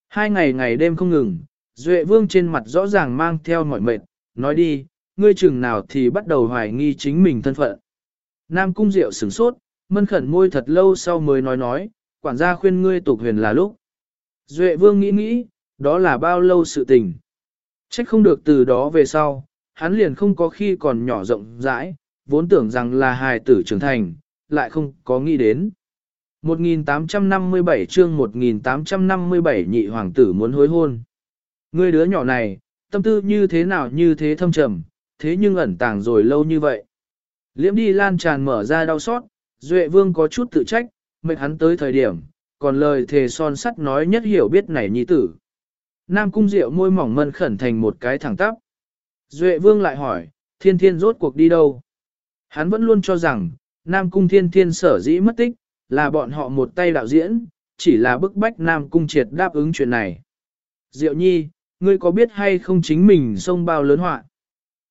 S1: Hai ngày ngày đêm không ngừng, Duệ vương trên mặt rõ ràng mang theo mọi mệt, nói đi, ngươi chừng nào thì bắt đầu hoài nghi chính mình thân phận. Nam cung diệu sửng sốt, mân khẩn môi thật lâu sau mới nói nói, quản gia khuyên ngươi tục huyền là lúc. Duệ vương nghĩ nghĩ, đó là bao lâu sự tình. Trách không được từ đó về sau, hắn liền không có khi còn nhỏ rộng rãi, vốn tưởng rằng là hài tử trưởng thành, lại không có nghĩ đến. 1857 chương 1857 nhị hoàng tử muốn hối hôn. Ngươi đứa nhỏ này, tâm tư như thế nào như thế thâm trầm, thế nhưng ẩn tàng rồi lâu như vậy. Liễm đi lan tràn mở ra đau xót, Duệ Vương có chút tự trách, mệt hắn tới thời điểm, còn lời thề son sắt nói nhất hiểu biết này nhi tử. Nam Cung Diệu môi mỏng mân khẩn thành một cái thẳng tắp. Duệ Vương lại hỏi, thiên thiên rốt cuộc đi đâu? Hắn vẫn luôn cho rằng, Nam Cung thiên thiên sở dĩ mất tích, là bọn họ một tay đạo diễn, chỉ là bức bách Nam Cung triệt đáp ứng chuyện này. Diệu nhi, ngươi có biết hay không chính mình sông bao lớn họa?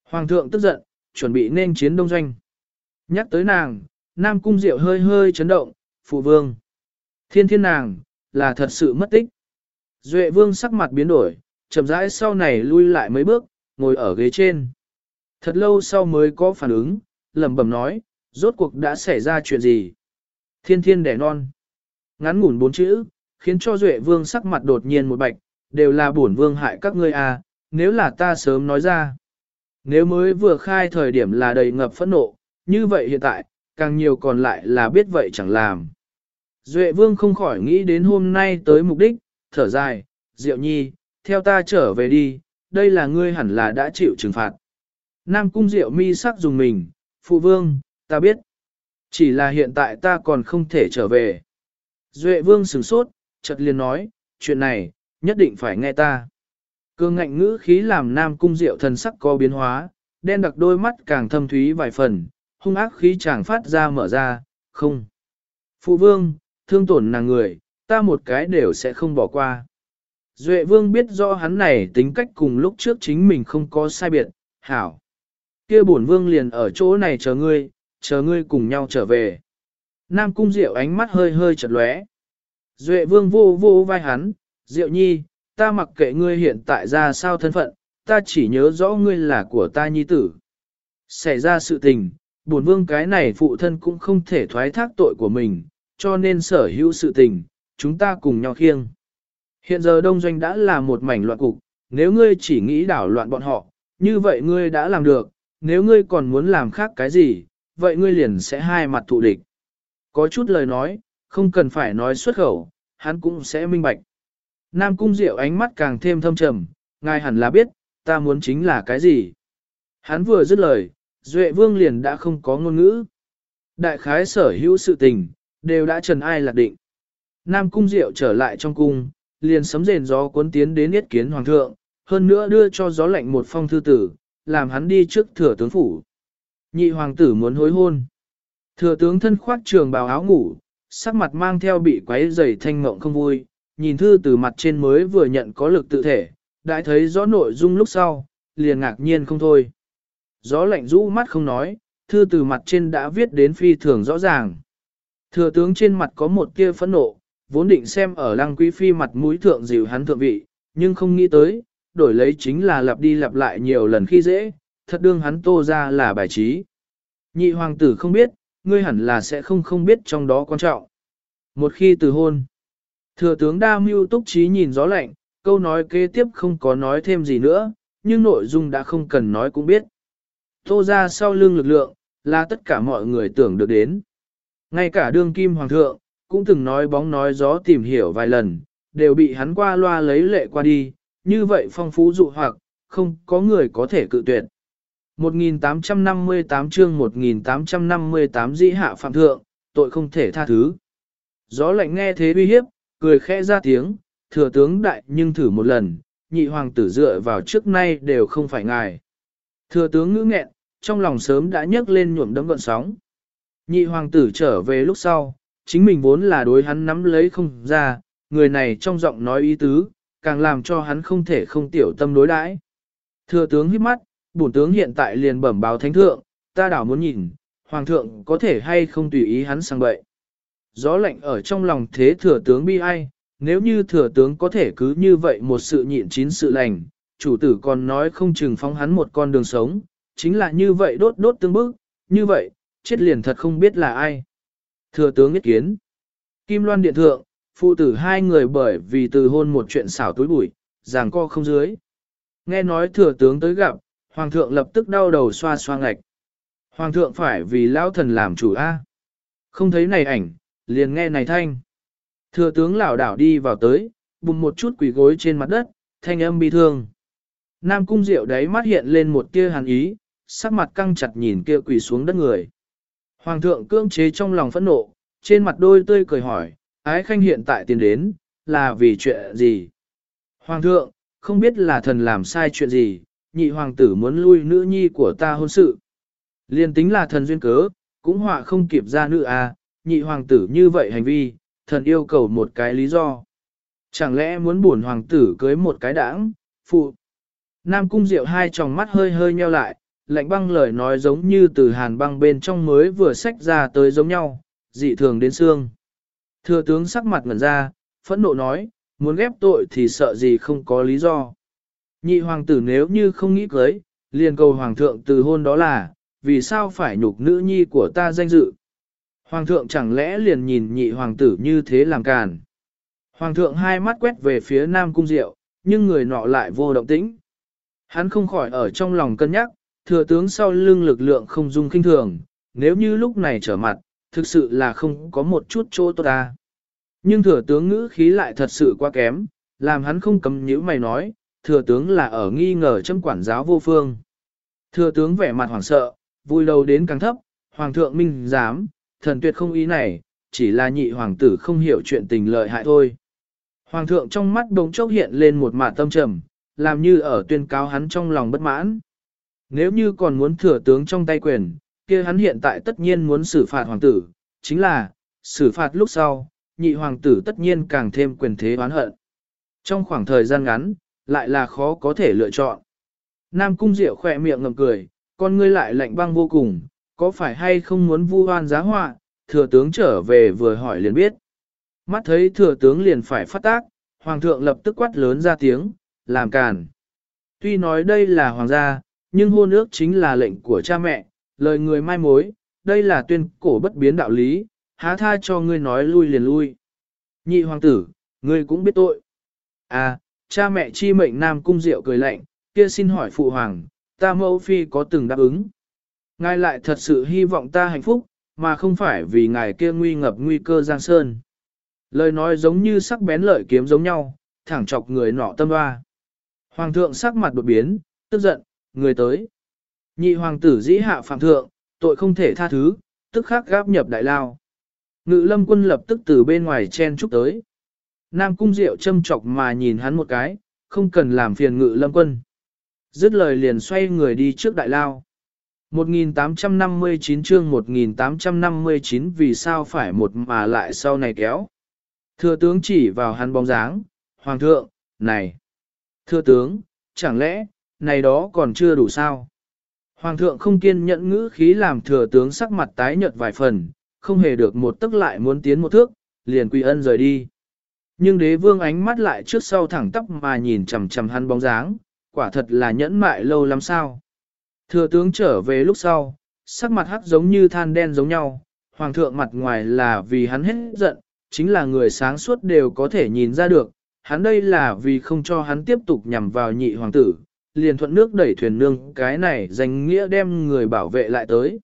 S1: Hoàng thượng tức giận, chuẩn bị nên chiến đông doanh. Nhắc tới nàng, Nam Cung Diệu hơi hơi chấn động, phụ vương. Thiên thiên nàng, là thật sự mất tích. Duệ vương sắc mặt biến đổi, chậm rãi sau này lui lại mấy bước, ngồi ở ghế trên. Thật lâu sau mới có phản ứng, lẩm bẩm nói, rốt cuộc đã xảy ra chuyện gì? Thiên thiên đẻ non. Ngắn ngủn bốn chữ, khiến cho Duệ vương sắc mặt đột nhiên một bạch, đều là bổn vương hại các ngươi à, nếu là ta sớm nói ra. Nếu mới vừa khai thời điểm là đầy ngập phẫn nộ, như vậy hiện tại, càng nhiều còn lại là biết vậy chẳng làm. Duệ vương không khỏi nghĩ đến hôm nay tới mục đích, thở dài, Diệu Nhi, theo ta trở về đi, đây là ngươi hẳn là đã chịu trừng phạt. Nam cung Diệu mi sắc dùng mình, phụ vương, ta biết. Chỉ là hiện tại ta còn không thể trở về. Duệ vương sửng sốt, chợt liền nói, chuyện này, nhất định phải nghe ta. Cương ngạnh ngữ khí làm Nam cung Diệu thần sắc có biến hóa, đen đặc đôi mắt càng thâm thúy vài phần, hung ác khí chàng phát ra mở ra, không. Phụ vương, thương tổn nàng người, ta một cái đều sẽ không bỏ qua. Duệ vương biết rõ hắn này tính cách cùng lúc trước chính mình không có sai biệt, hảo. kia bổn vương liền ở chỗ này chờ ngươi, chờ ngươi cùng nhau trở về. Nam cung diệu ánh mắt hơi hơi chật lóe. Duệ vương vô vô vai hắn, diệu nhi, ta mặc kệ ngươi hiện tại ra sao thân phận, ta chỉ nhớ rõ ngươi là của ta nhi tử. Xảy ra sự tình, bổn vương cái này phụ thân cũng không thể thoái thác tội của mình, cho nên sở hữu sự tình, chúng ta cùng nhau khiêng. Hiện giờ đông doanh đã là một mảnh loạn cục, nếu ngươi chỉ nghĩ đảo loạn bọn họ, như vậy ngươi đã làm được, nếu ngươi còn muốn làm khác cái gì, vậy ngươi liền sẽ hai mặt thụ địch. Có chút lời nói, không cần phải nói xuất khẩu, hắn cũng sẽ minh bạch. Nam Cung Diệu ánh mắt càng thêm thâm trầm, ngài hẳn là biết, ta muốn chính là cái gì. Hắn vừa dứt lời, Duệ Vương liền đã không có ngôn ngữ. Đại khái sở hữu sự tình, đều đã trần ai lạc định. Nam Cung Diệu trở lại trong cung, liền sấm rền gió cuốn tiến đến yết kiến hoàng thượng, hơn nữa đưa cho gió lạnh một phong thư tử, làm hắn đi trước thừa tướng phủ. Nhị hoàng tử muốn hối hôn. Thừa tướng thân khoác trường bào áo ngủ, sắc mặt mang theo bị quấy rầy thanh mộng không vui, nhìn thư từ mặt trên mới vừa nhận có lực tự thể, đã thấy rõ nội dung lúc sau, liền ngạc nhiên không thôi. Gió lạnh rũ mắt không nói, thư từ mặt trên đã viết đến phi thường rõ ràng. Thừa tướng trên mặt có một tia phẫn nộ, vốn định xem ở lăng quý phi mặt mũi thượng dịu hắn thượng vị, nhưng không nghĩ tới, đổi lấy chính là lặp đi lặp lại nhiều lần khi dễ, thật đương hắn tô ra là bài trí. Nhị hoàng tử không biết, ngươi hẳn là sẽ không không biết trong đó quan trọng. Một khi từ hôn, thừa tướng đa mưu túc trí nhìn gió lạnh, câu nói kế tiếp không có nói thêm gì nữa, nhưng nội dung đã không cần nói cũng biết. Tô ra sau lưng lực lượng, là tất cả mọi người tưởng được đến. Ngay cả đương kim hoàng thượng, cũng từng nói bóng nói gió tìm hiểu vài lần, đều bị hắn qua loa lấy lệ qua đi, như vậy phong phú dụ hoặc, không có người có thể cự tuyệt. 1858 chương 1858 dĩ hạ phạm thượng, tội không thể tha thứ. Gió lạnh nghe thế uy hiếp, cười khẽ ra tiếng, thừa tướng đại nhưng thử một lần, nhị hoàng tử dựa vào trước nay đều không phải ngài. Thừa tướng ngữ nghẹn, trong lòng sớm đã nhấc lên nhuộm đấm gọn sóng. Nhị hoàng tử trở về lúc sau, chính mình vốn là đối hắn nắm lấy không ra, người này trong giọng nói ý tứ, càng làm cho hắn không thể không tiểu tâm đối đãi. Thừa tướng hít mắt, bổn tướng hiện tại liền bẩm báo thánh thượng, ta đảo muốn nhìn, hoàng thượng có thể hay không tùy ý hắn sang bậy. Gió lạnh ở trong lòng thế thừa tướng bi ai, nếu như thừa tướng có thể cứ như vậy một sự nhịn chín sự lành, chủ tử còn nói không chừng phóng hắn một con đường sống, chính là như vậy đốt đốt tương bức, như vậy, chết liền thật không biết là ai. Thừa tướng nhất kiến. Kim Loan Điện Thượng, phụ tử hai người bởi vì từ hôn một chuyện xảo túi bụi, ràng co không dưới. Nghe nói thừa tướng tới gặp, Hoàng thượng lập tức đau đầu xoa xoa ngạch. Hoàng thượng phải vì lão thần làm chủ A. Không thấy này ảnh, liền nghe này thanh. Thừa tướng lảo đảo đi vào tới, bùng một chút quỷ gối trên mặt đất, thanh âm bi thương. Nam cung diệu đấy mắt hiện lên một tia hàn ý, sắc mặt căng chặt nhìn kia quỳ xuống đất người. Hoàng thượng cưỡng chế trong lòng phẫn nộ, trên mặt đôi tươi cười hỏi, ái khanh hiện tại tiền đến, là vì chuyện gì? Hoàng thượng, không biết là thần làm sai chuyện gì, nhị hoàng tử muốn lui nữ nhi của ta hôn sự. Liên tính là thần duyên cớ, cũng họa không kịp ra nữ à, nhị hoàng tử như vậy hành vi, thần yêu cầu một cái lý do. Chẳng lẽ muốn buồn hoàng tử cưới một cái đảng, phụ. Nam cung diệu hai tròng mắt hơi hơi nheo lại, lạnh băng lời nói giống như từ hàn băng bên trong mới vừa sách ra tới giống nhau, dị thường đến xương. Thừa tướng sắc mặt ngẩn ra, phẫn nộ nói, muốn ghép tội thì sợ gì không có lý do. Nhị hoàng tử nếu như không nghĩ cưới, liền cầu hoàng thượng từ hôn đó là, vì sao phải nhục nữ nhi của ta danh dự. Hoàng thượng chẳng lẽ liền nhìn nhị hoàng tử như thế làm càn. Hoàng thượng hai mắt quét về phía nam cung diệu, nhưng người nọ lại vô động tĩnh. Hắn không khỏi ở trong lòng cân nhắc, thừa tướng sau lưng lực lượng không dung kinh thường, nếu như lúc này trở mặt, thực sự là không có một chút chỗ tốt ta. Nhưng thừa tướng ngữ khí lại thật sự quá kém, làm hắn không cầm nhữ mày nói, thừa tướng là ở nghi ngờ châm quản giáo vô phương. Thừa tướng vẻ mặt hoảng sợ, vui đầu đến càng thấp, hoàng thượng minh dám, thần tuyệt không ý này, chỉ là nhị hoàng tử không hiểu chuyện tình lợi hại thôi. Hoàng thượng trong mắt đống chốc hiện lên một mạt tâm trầm, làm như ở tuyên cáo hắn trong lòng bất mãn. Nếu như còn muốn thừa tướng trong tay quyền, kia hắn hiện tại tất nhiên muốn xử phạt hoàng tử, chính là, xử phạt lúc sau, nhị hoàng tử tất nhiên càng thêm quyền thế oán hận. Trong khoảng thời gian ngắn, lại là khó có thể lựa chọn. Nam cung diệu khỏe miệng ngầm cười, con ngươi lại lạnh băng vô cùng, có phải hay không muốn vu oan giá họa, thừa tướng trở về vừa hỏi liền biết. Mắt thấy thừa tướng liền phải phát tác, hoàng thượng lập tức quát lớn ra tiếng, làm càn. Tuy nói đây là hoàng gia, nhưng hôn ước chính là lệnh của cha mẹ, lời người mai mối, đây là tuyên cổ bất biến đạo lý, há tha cho ngươi nói lui liền lui. Nhị hoàng tử, ngươi cũng biết tội. À, cha mẹ chi mệnh nam cung diệu cười lạnh, kia xin hỏi phụ hoàng, ta mẫu phi có từng đáp ứng. Ngài lại thật sự hy vọng ta hạnh phúc, mà không phải vì ngài kia nguy ngập nguy cơ giang sơn. Lời nói giống như sắc bén lợi kiếm giống nhau, thẳng chọc người nọ tâm hoa. Hoàng thượng sắc mặt đột biến, tức giận, người tới. Nhị hoàng tử dĩ hạ phạm thượng, tội không thể tha thứ, tức khắc gáp nhập đại lao. Ngự lâm quân lập tức từ bên ngoài chen trúc tới. Nam cung diệu châm chọc mà nhìn hắn một cái, không cần làm phiền ngự lâm quân. Dứt lời liền xoay người đi trước đại lao. 1859 chương 1859 vì sao phải một mà lại sau này kéo. Thừa tướng chỉ vào hắn bóng dáng, Hoàng thượng, này. Thưa tướng, chẳng lẽ, này đó còn chưa đủ sao? Hoàng thượng không kiên nhẫn ngữ khí làm thừa tướng sắc mặt tái nhợt vài phần, không hề được một tức lại muốn tiến một thước, liền quy ân rời đi. Nhưng đế vương ánh mắt lại trước sau thẳng tắp mà nhìn chằm chằm hắn bóng dáng, quả thật là nhẫn mại lâu lắm sao. Thừa tướng trở về lúc sau, sắc mặt hắc giống như than đen giống nhau, hoàng thượng mặt ngoài là vì hắn hết giận, chính là người sáng suốt đều có thể nhìn ra được, hắn đây là vì không cho hắn tiếp tục nhằm vào nhị hoàng tử, liền thuận nước đẩy thuyền nương cái này danh nghĩa đem người bảo vệ lại tới.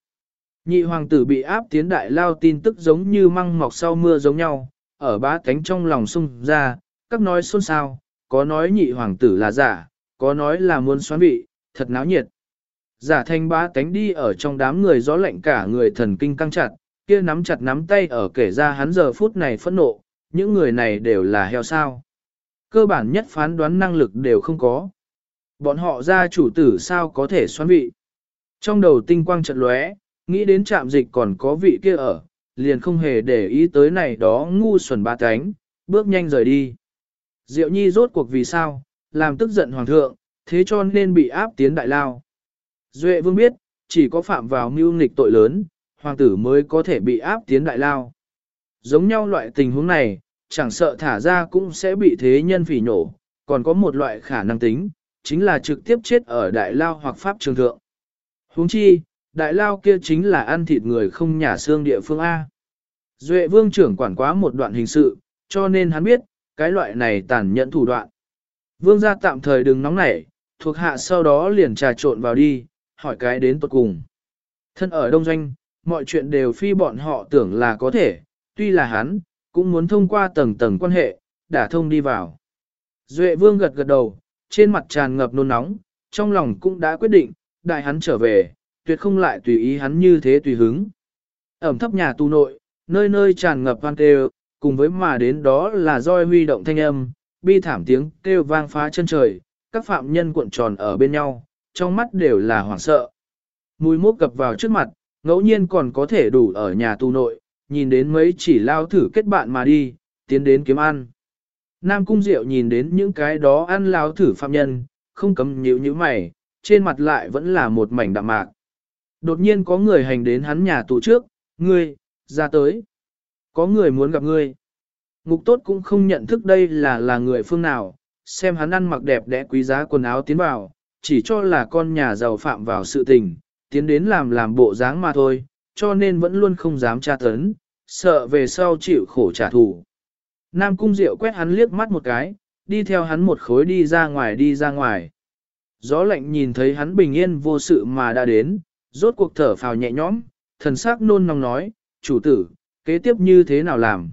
S1: Nhị hoàng tử bị áp tiến đại lao tin tức giống như măng mọc sau mưa giống nhau, ở bá cánh trong lòng sung ra, các nói xôn xao, có nói nhị hoàng tử là giả, có nói là muốn xoán bị, thật náo nhiệt. Giả thanh bá cánh đi ở trong đám người gió lạnh cả người thần kinh căng chặt, kia nắm chặt nắm tay ở kể ra hắn giờ phút này phẫn nộ, những người này đều là heo sao. Cơ bản nhất phán đoán năng lực đều không có. Bọn họ ra chủ tử sao có thể xoắn vị. Trong đầu tinh quang trận lóe, nghĩ đến trạm dịch còn có vị kia ở, liền không hề để ý tới này đó ngu xuẩn ba cánh, bước nhanh rời đi. Diệu nhi rốt cuộc vì sao, làm tức giận hoàng thượng, thế cho nên bị áp tiến đại lao. Duệ vương biết, chỉ có phạm vào mưu nghịch tội lớn, hoàng tử mới có thể bị áp tiến đại lao. Giống nhau loại tình huống này, chẳng sợ thả ra cũng sẽ bị thế nhân phỉ nổ, còn có một loại khả năng tính, chính là trực tiếp chết ở đại lao hoặc pháp trường thượng. huống chi, đại lao kia chính là ăn thịt người không nhả xương địa phương A. Duệ vương trưởng quản quá một đoạn hình sự, cho nên hắn biết, cái loại này tàn nhẫn thủ đoạn. Vương gia tạm thời đừng nóng nảy, thuộc hạ sau đó liền trà trộn vào đi, hỏi cái đến tuật cùng. Thân ở đông doanh, mọi chuyện đều phi bọn họ tưởng là có thể, tuy là hắn, cũng muốn thông qua tầng tầng quan hệ, đả thông đi vào. Duệ vương gật gật đầu, trên mặt tràn ngập nôn nóng, trong lòng cũng đã quyết định, đại hắn trở về, tuyệt không lại tùy ý hắn như thế tùy hứng. Ẩm thấp nhà tu nội, nơi nơi tràn ngập văn kêu, cùng với mà đến đó là roi huy động thanh âm, bi thảm tiếng kêu vang phá chân trời, các phạm nhân cuộn tròn ở bên nhau, trong mắt đều là hoảng sợ. Mùi mốc cập vào trước mặt, ngẫu nhiên còn có thể đủ ở nhà tu nội, nhìn đến mấy chỉ lao thử kết bạn mà đi, tiến đến kiếm ăn. Nam Cung Diệu nhìn đến những cái đó ăn lao thử phạm nhân, không cấm nhíu như mày, trên mặt lại vẫn là một mảnh đạm mạc. Đột nhiên có người hành đến hắn nhà tù trước, ngươi, ra tới. Có người muốn gặp ngươi. Ngục tốt cũng không nhận thức đây là là người phương nào, xem hắn ăn mặc đẹp đẽ quý giá quần áo tiến vào, chỉ cho là con nhà giàu phạm vào sự tình, tiến đến làm làm bộ dáng mà thôi, cho nên vẫn luôn không dám tra tấn, sợ về sau chịu khổ trả thù. Nam Cung Diệu quét hắn liếc mắt một cái, đi theo hắn một khối đi ra ngoài đi ra ngoài. Gió lạnh nhìn thấy hắn bình yên vô sự mà đã đến, rốt cuộc thở phào nhẹ nhõm, thần sắc nôn nóng nói, chủ tử, kế tiếp như thế nào làm?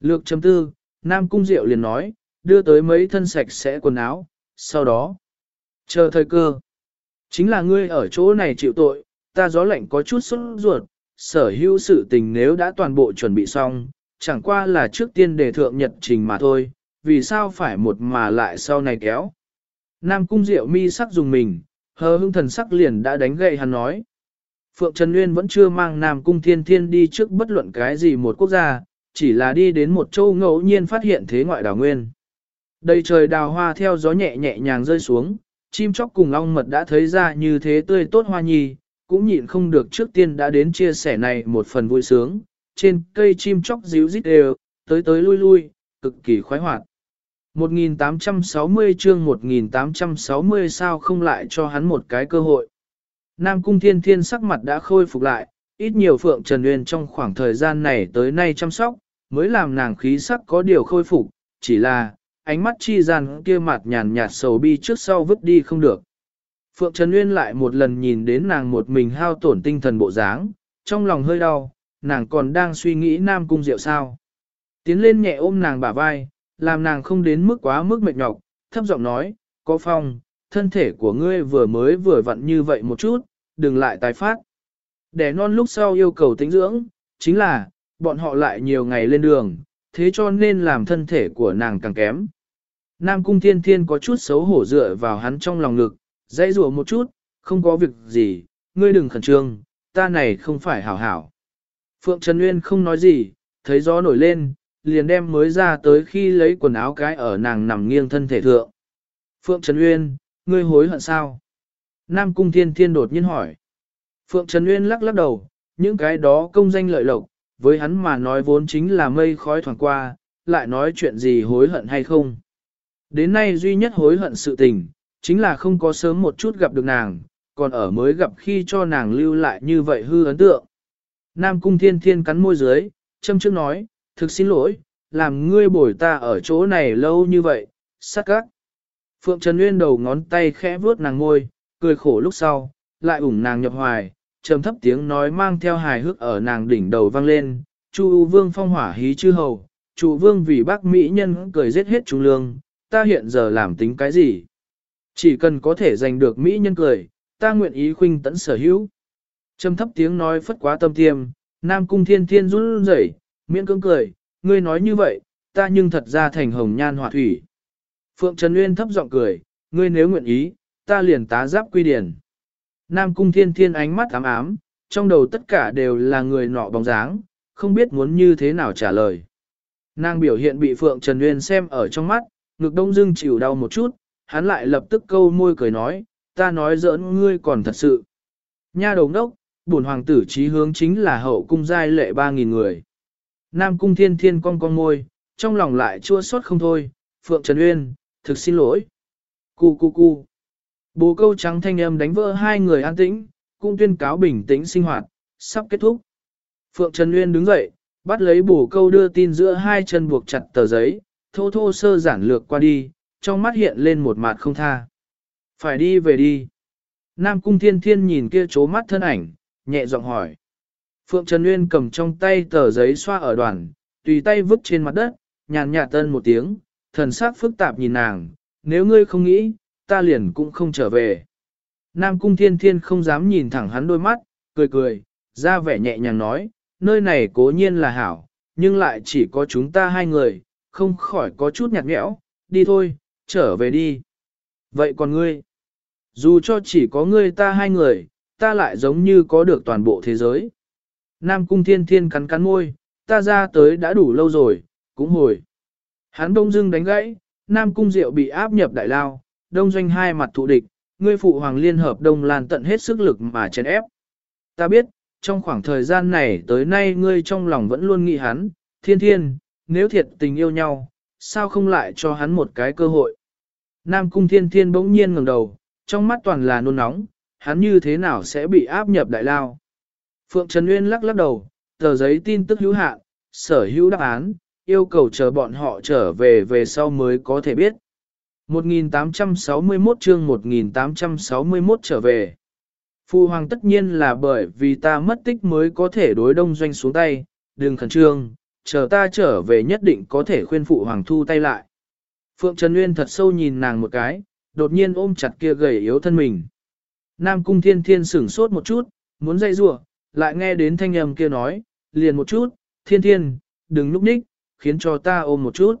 S1: Lược chấm tư, Nam Cung Diệu liền nói, đưa tới mấy thân sạch sẽ quần áo, sau đó, chờ thời cơ. Chính là ngươi ở chỗ này chịu tội, ta gió lạnh có chút sốt ruột, sở hữu sự tình nếu đã toàn bộ chuẩn bị xong, chẳng qua là trước tiên đề thượng nhật trình mà thôi, vì sao phải một mà lại sau này kéo. Nam cung diệu mi sắc dùng mình, hờ hưng thần sắc liền đã đánh gậy hắn nói. Phượng Trần Nguyên vẫn chưa mang Nam cung thiên thiên đi trước bất luận cái gì một quốc gia, chỉ là đi đến một châu ngẫu nhiên phát hiện thế ngoại đảo nguyên. Đầy trời đào hoa theo gió nhẹ nhẹ nhàng rơi xuống, chim chóc cùng ong mật đã thấy ra như thế tươi tốt hoa nhi, cũng nhịn không được trước tiên đã đến chia sẻ này một phần vui sướng, trên cây chim chóc díu rít đều, tới tới lui lui, cực kỳ khoái hoạt. 1860 chương 1860 sao không lại cho hắn một cái cơ hội. Nam Cung Thiên Thiên sắc mặt đã khôi phục lại, ít nhiều Phượng Trần uyên trong khoảng thời gian này tới nay chăm sóc, mới làm nàng khí sắc có điều khôi phục, chỉ là, ánh mắt chi gian kia mặt nhàn nhạt sầu bi trước sau vứt đi không được. Phượng Trần Nguyên lại một lần nhìn đến nàng một mình hao tổn tinh thần bộ dáng, trong lòng hơi đau, nàng còn đang suy nghĩ Nam Cung Diệu sao. Tiến lên nhẹ ôm nàng bả vai, làm nàng không đến mức quá mức mệt nhọc, thấp giọng nói, có phong, thân thể của ngươi vừa mới vừa vặn như vậy một chút, đừng lại tái phát. Để non lúc sau yêu cầu tính dưỡng, chính là, bọn họ lại nhiều ngày lên đường, thế cho nên làm thân thể của nàng càng kém. Nam Cung Thiên Thiên có chút xấu hổ dựa vào hắn trong lòng ngực, dãy rủa một chút, không có việc gì, ngươi đừng khẩn trương, ta này không phải hảo hảo. Phượng Trần Nguyên không nói gì, thấy gió nổi lên, liền đem mới ra tới khi lấy quần áo cái ở nàng nằm nghiêng thân thể thượng. Phượng Trần Uyên, ngươi hối hận sao? Nam Cung Thiên Thiên đột nhiên hỏi. Phượng Trần Uyên lắc lắc đầu, những cái đó công danh lợi lộc, với hắn mà nói vốn chính là mây khói thoảng qua, lại nói chuyện gì hối hận hay không. Đến nay duy nhất hối hận sự tình, chính là không có sớm một chút gặp được nàng, còn ở mới gặp khi cho nàng lưu lại như vậy hư ấn tượng. Nam Cung Thiên Thiên cắn môi dưới, châm trước nói, thực xin lỗi, làm ngươi bồi ta ở chỗ này lâu như vậy, sắc các. Phượng Trần Nguyên đầu ngón tay khẽ vuốt nàng ngôi, cười khổ lúc sau, lại ủng nàng nhập hoài, trầm thấp tiếng nói mang theo hài hước ở nàng đỉnh đầu vang lên, Chu Vương phong hỏa hí chư hầu, Chu Vương vì bác Mỹ nhân cười giết hết trung lương, ta hiện giờ làm tính cái gì? Chỉ cần có thể giành được Mỹ nhân cười, ta nguyện ý khuynh tẫn sở hữu. Trầm thấp tiếng nói phất quá tâm tiêm, Nam Cung Thiên Thiên run rẩy, miễn cưỡng cười, ngươi nói như vậy, ta nhưng thật ra thành hồng nhan họa thủy. Phượng Trần Uyên thấp giọng cười, ngươi nếu nguyện ý, ta liền tá giáp quy điển. Nam Cung Thiên Thiên ánh mắt ám ám, trong đầu tất cả đều là người nọ bóng dáng, không biết muốn như thế nào trả lời. Nàng biểu hiện bị Phượng Trần Uyên xem ở trong mắt, ngực đông dưng chịu đau một chút, hắn lại lập tức câu môi cười nói, ta nói giỡn ngươi còn thật sự. Nha đầu đốc, bổn hoàng tử trí hướng chính là hậu cung giai lệ 3.000 người. Nam cung thiên thiên cong cong môi, trong lòng lại chua xót không thôi, Phượng Trần Uyên, thực xin lỗi. Cu cu cu. Bố câu trắng thanh âm đánh vỡ hai người an tĩnh, cung tuyên cáo bình tĩnh sinh hoạt, sắp kết thúc. Phượng Trần Uyên đứng dậy, bắt lấy bổ câu đưa tin giữa hai chân buộc chặt tờ giấy, thô thô sơ giản lược qua đi, trong mắt hiện lên một mặt không tha. Phải đi về đi. Nam cung thiên thiên nhìn kia chố mắt thân ảnh, nhẹ giọng hỏi. Phượng Trần Nguyên cầm trong tay tờ giấy xoa ở đoàn, tùy tay vứt trên mặt đất, nhàn nhạt tân một tiếng, thần sắc phức tạp nhìn nàng, nếu ngươi không nghĩ, ta liền cũng không trở về. Nam Cung Thiên Thiên không dám nhìn thẳng hắn đôi mắt, cười cười, ra vẻ nhẹ nhàng nói, nơi này cố nhiên là hảo, nhưng lại chỉ có chúng ta hai người, không khỏi có chút nhạt nhẽo, đi thôi, trở về đi. Vậy còn ngươi? Dù cho chỉ có ngươi ta hai người, ta lại giống như có được toàn bộ thế giới. Nam cung thiên thiên cắn cắn môi, ta ra tới đã đủ lâu rồi, cũng hồi. Hắn đông dưng đánh gãy, Nam cung diệu bị áp nhập đại lao, đông doanh hai mặt thụ địch, ngươi phụ hoàng liên hợp đông lan tận hết sức lực mà chèn ép. Ta biết, trong khoảng thời gian này tới nay ngươi trong lòng vẫn luôn nghĩ hắn, thiên thiên, nếu thiệt tình yêu nhau, sao không lại cho hắn một cái cơ hội. Nam Cung Thiên Thiên bỗng nhiên ngẩng đầu, trong mắt toàn là nôn nóng, hắn như thế nào sẽ bị áp nhập đại lao. Phượng Trần Nguyên lắc lắc đầu, tờ giấy tin tức hữu hạn, sở hữu đáp án, yêu cầu chờ bọn họ trở về về sau mới có thể biết. 1861 chương 1861 trở về. Phu hoàng tất nhiên là bởi vì ta mất tích mới có thể đối đông doanh xuống tay, đừng khẩn trương, chờ ta trở về nhất định có thể khuyên phụ hoàng thu tay lại. Phượng Trần Nguyên thật sâu nhìn nàng một cái, đột nhiên ôm chặt kia gầy yếu thân mình. Nam Cung Thiên Thiên sửng sốt một chút, muốn dây rủa, lại nghe đến thanh âm kia nói, liền một chút, Thiên Thiên, đừng lúc ních, khiến cho ta ôm một chút.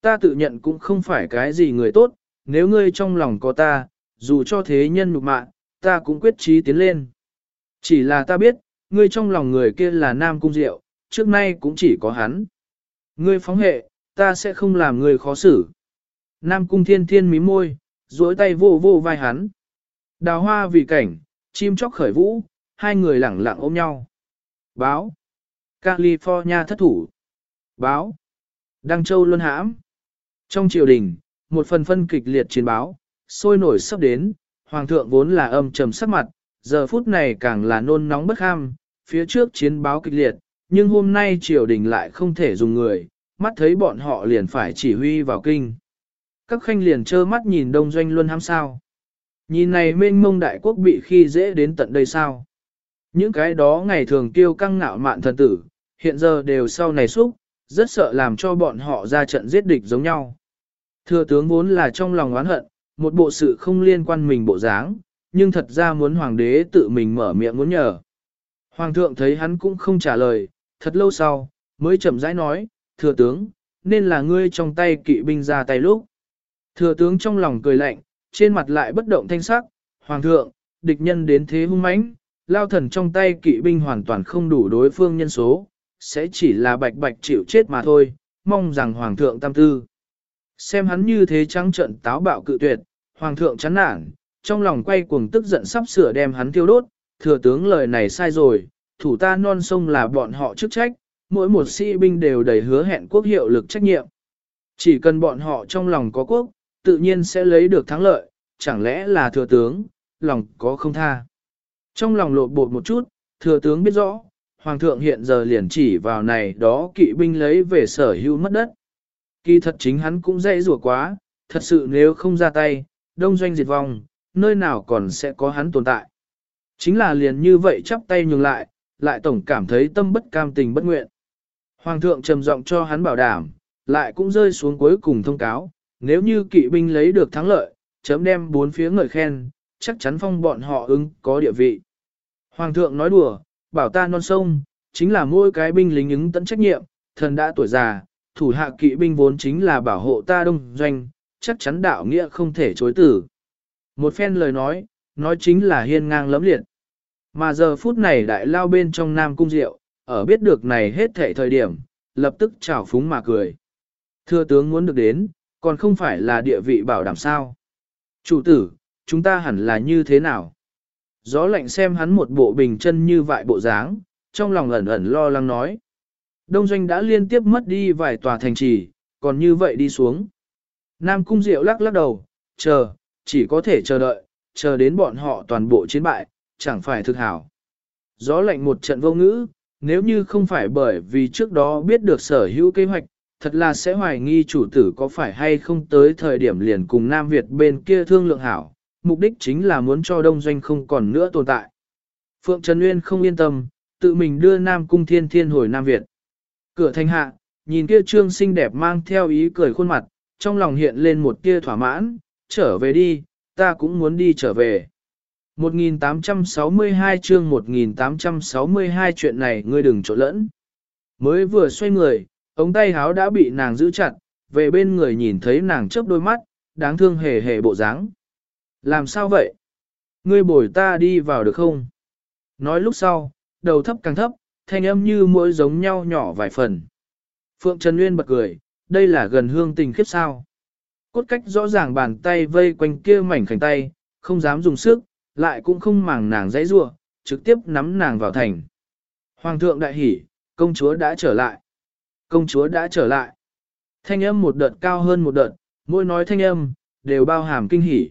S1: Ta tự nhận cũng không phải cái gì người tốt, nếu ngươi trong lòng có ta, dù cho thế nhân nhục mạ, ta cũng quyết trí tiến lên. Chỉ là ta biết, ngươi trong lòng người kia là Nam Cung Diệu, trước nay cũng chỉ có hắn. Ngươi phóng hệ, ta sẽ không làm người khó xử. Nam Cung Thiên Thiên mím môi, duỗi tay vô vô vai hắn. Đào hoa vì cảnh, chim chóc khởi vũ, hai người lẳng lặng ôm nhau. Báo. California thất thủ. Báo. Đăng Châu luân hãm. Trong triều đình, một phần phân kịch liệt chiến báo, sôi nổi sắp đến, hoàng thượng vốn là âm trầm sắc mặt, giờ phút này càng là nôn nóng bất ham, phía trước chiến báo kịch liệt, nhưng hôm nay triều đình lại không thể dùng người, mắt thấy bọn họ liền phải chỉ huy vào kinh. Các khanh liền trơ mắt nhìn đông doanh luân hãm sao. Nhìn này mênh mông đại quốc bị khi dễ đến tận đây sao. Những cái đó ngày thường kêu căng ngạo mạn thần tử, hiện giờ đều sau này xúc, rất sợ làm cho bọn họ ra trận giết địch giống nhau. Thừa tướng vốn là trong lòng oán hận, một bộ sự không liên quan mình bộ dáng, nhưng thật ra muốn hoàng đế tự mình mở miệng muốn nhờ. Hoàng thượng thấy hắn cũng không trả lời, thật lâu sau, mới chậm rãi nói, thừa tướng, nên là ngươi trong tay kỵ binh ra tay lúc. Thừa tướng trong lòng cười lạnh, trên mặt lại bất động thanh sắc, hoàng thượng, địch nhân đến thế hung mãnh, lao thần trong tay kỵ binh hoàn toàn không đủ đối phương nhân số, sẽ chỉ là bạch bạch chịu chết mà thôi, mong rằng Hoàng thượng tam tư. Xem hắn như thế trắng trận táo bạo cự tuyệt, Hoàng thượng chán nản, trong lòng quay cuồng tức giận sắp sửa đem hắn tiêu đốt, thừa tướng lời này sai rồi, thủ ta non sông là bọn họ chức trách, mỗi một sĩ binh đều đầy hứa hẹn quốc hiệu lực trách nhiệm. Chỉ cần bọn họ trong lòng có quốc, tự nhiên sẽ lấy được thắng lợi, chẳng lẽ là thừa tướng, lòng có không tha. Trong lòng lột bột một chút, thừa tướng biết rõ, Hoàng thượng hiện giờ liền chỉ vào này đó kỵ binh lấy về sở hữu mất đất. Kỳ thật chính hắn cũng dễ rủa quá, thật sự nếu không ra tay, đông doanh diệt vong, nơi nào còn sẽ có hắn tồn tại. Chính là liền như vậy chắp tay nhường lại, lại tổng cảm thấy tâm bất cam tình bất nguyện. Hoàng thượng trầm giọng cho hắn bảo đảm, lại cũng rơi xuống cuối cùng thông cáo, nếu như kỵ binh lấy được thắng lợi, chấm đem bốn phía ngợi khen, chắc chắn phong bọn họ ứng có địa vị. Hoàng thượng nói đùa, bảo ta non sông, chính là mỗi cái binh lính ứng tận trách nhiệm, thần đã tuổi già, thủ hạ kỵ binh vốn chính là bảo hộ ta đông doanh, chắc chắn đạo nghĩa không thể chối tử. Một phen lời nói, nói chính là hiên ngang lẫm liệt. Mà giờ phút này đại lao bên trong Nam Cung Diệu, ở biết được này hết thệ thời điểm, lập tức trào phúng mà cười. Thưa tướng muốn được đến, còn không phải là địa vị bảo đảm sao. Chủ tử, chúng ta hẳn là như thế nào? Gió lạnh xem hắn một bộ bình chân như vại bộ dáng, trong lòng ẩn ẩn lo lắng nói. Đông doanh đã liên tiếp mất đi vài tòa thành trì, còn như vậy đi xuống. Nam cung diệu lắc lắc đầu, chờ, chỉ có thể chờ đợi, chờ đến bọn họ toàn bộ chiến bại, chẳng phải thực hảo. Gió lạnh một trận vô ngữ, nếu như không phải bởi vì trước đó biết được sở hữu kế hoạch, thật là sẽ hoài nghi chủ tử có phải hay không tới thời điểm liền cùng Nam Việt bên kia thương lượng hảo, mục đích chính là muốn cho đông doanh không còn nữa tồn tại. Phượng Trần Nguyên không yên tâm, tự mình đưa Nam Cung Thiên Thiên hồi Nam Việt. Cửa thanh hạ, nhìn kia trương xinh đẹp mang theo ý cười khuôn mặt, trong lòng hiện lên một tia thỏa mãn, trở về đi, ta cũng muốn đi trở về. 1862 chương 1862 chuyện này ngươi đừng trộn lẫn. Mới vừa xoay người, ống tay háo đã bị nàng giữ chặt, về bên người nhìn thấy nàng chớp đôi mắt, đáng thương hề hề bộ dáng. Làm sao vậy? Ngươi bồi ta đi vào được không? Nói lúc sau, đầu thấp càng thấp, thanh âm như mỗi giống nhau nhỏ vài phần. Phượng Trần Nguyên bật cười, đây là gần hương tình khiếp sao. Cốt cách rõ ràng bàn tay vây quanh kia mảnh khảnh tay, không dám dùng sức, lại cũng không màng nàng dãy rua, trực tiếp nắm nàng vào thành. Hoàng thượng đại hỉ, công chúa đã trở lại. Công chúa đã trở lại. Thanh âm một đợt cao hơn một đợt, mỗi nói thanh âm, đều bao hàm kinh hỉ.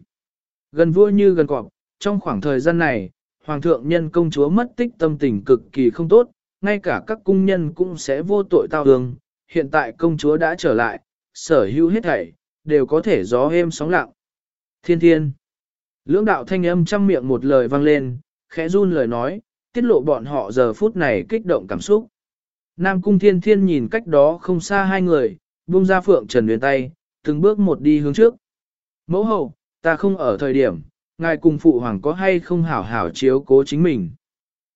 S1: Gần vua như gần cọp, trong khoảng thời gian này, Hoàng thượng nhân công chúa mất tích tâm tình cực kỳ không tốt, ngay cả các cung nhân cũng sẽ vô tội tao đường. Hiện tại công chúa đã trở lại, sở hữu hết thảy, đều có thể gió êm sóng lặng. Thiên thiên. Lưỡng đạo thanh âm trăm miệng một lời vang lên, khẽ run lời nói, tiết lộ bọn họ giờ phút này kích động cảm xúc. Nam cung thiên thiên nhìn cách đó không xa hai người, buông ra phượng trần huyền tay, từng bước một đi hướng trước. Mẫu hậu, ta không ở thời điểm, ngài cùng phụ hoàng có hay không hảo hảo chiếu cố chính mình.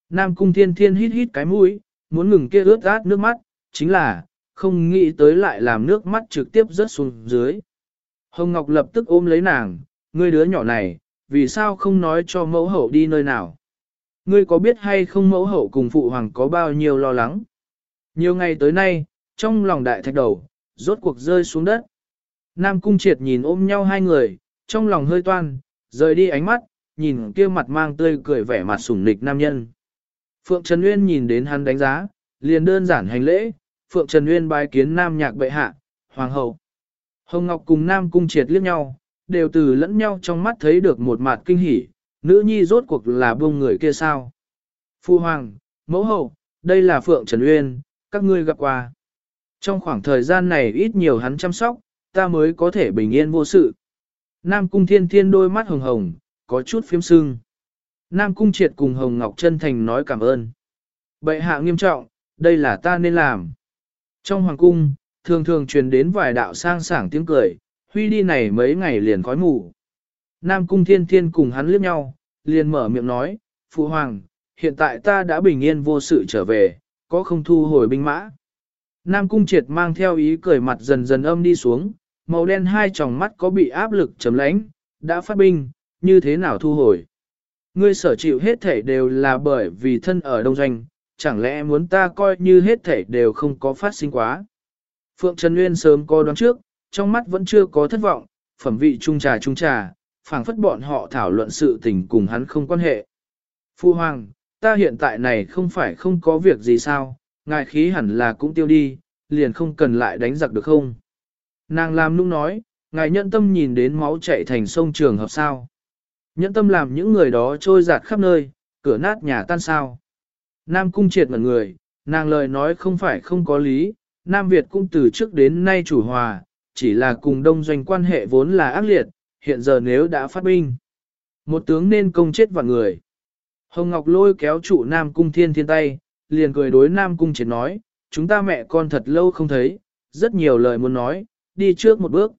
S1: Nam cung thiên thiên hít hít cái mũi, muốn ngừng kia ướt át nước mắt, chính là, không nghĩ tới lại làm nước mắt trực tiếp rớt xuống dưới. Hồng Ngọc lập tức ôm lấy nàng, ngươi đứa nhỏ này, vì sao không nói cho mẫu hậu đi nơi nào? Ngươi có biết hay không mẫu hậu cùng phụ hoàng có bao nhiêu lo lắng? Nhiều ngày tới nay, trong lòng đại thạch đầu, rốt cuộc rơi xuống đất. Nam Cung Triệt nhìn ôm nhau hai người, trong lòng hơi toan, rời đi ánh mắt, nhìn kia mặt mang tươi cười vẻ mặt sủng nịch nam nhân. Phượng Trần uyên nhìn đến hắn đánh giá, liền đơn giản hành lễ, Phượng Trần uyên bái kiến nam nhạc bệ hạ, hoàng hậu. Hồng Ngọc cùng Nam Cung Triệt liếc nhau, đều từ lẫn nhau trong mắt thấy được một mặt kinh hỉ, nữ nhi rốt cuộc là bông người kia sao. Phu Hoàng, mẫu hậu, đây là Phượng Trần Uyên, các ngươi gặp qua. Trong khoảng thời gian này ít nhiều hắn chăm sóc, ta mới có thể bình yên vô sự. Nam Cung Thiên Thiên đôi mắt hồng hồng, có chút phiếm sưng. Nam Cung Triệt cùng Hồng Ngọc chân thành nói cảm ơn. Bệ hạ nghiêm trọng, đây là ta nên làm. Trong Hoàng Cung, thường thường truyền đến vài đạo sang sảng tiếng cười, huy đi này mấy ngày liền khói mù. Nam Cung Thiên Thiên cùng hắn liếc nhau, liền mở miệng nói, Phụ Hoàng, hiện tại ta đã bình yên vô sự trở về, có không thu hồi binh mã. Nam Cung Triệt mang theo ý cười mặt dần dần âm đi xuống, màu đen hai tròng mắt có bị áp lực chấm lánh, đã phát binh, như thế nào thu hồi. Ngươi sở chịu hết thể đều là bởi vì thân ở đông doanh, chẳng lẽ muốn ta coi như hết thể đều không có phát sinh quá. Phượng Trần Nguyên sớm có đoán trước, trong mắt vẫn chưa có thất vọng, phẩm vị trung trà trung trà, phảng phất bọn họ thảo luận sự tình cùng hắn không quan hệ. Phu Hoàng, ta hiện tại này không phải không có việc gì sao, ngài khí hẳn là cũng tiêu đi, liền không cần lại đánh giặc được không? Nàng làm nũng nói, ngài nhận tâm nhìn đến máu chảy thành sông trường hợp sao. Nhẫn tâm làm những người đó trôi giạt khắp nơi, cửa nát nhà tan sao. Nam cung triệt mật người, nàng lời nói không phải không có lý, Nam Việt cũng từ trước đến nay chủ hòa, chỉ là cùng đông doanh quan hệ vốn là ác liệt, hiện giờ nếu đã phát binh. Một tướng nên công chết vạn người. Hồng Ngọc lôi kéo trụ Nam Cung Thiên Thiên tay, liền cười đối Nam Cung Triệt nói, chúng ta mẹ con thật lâu không thấy, rất nhiều lời muốn nói, đi trước một bước.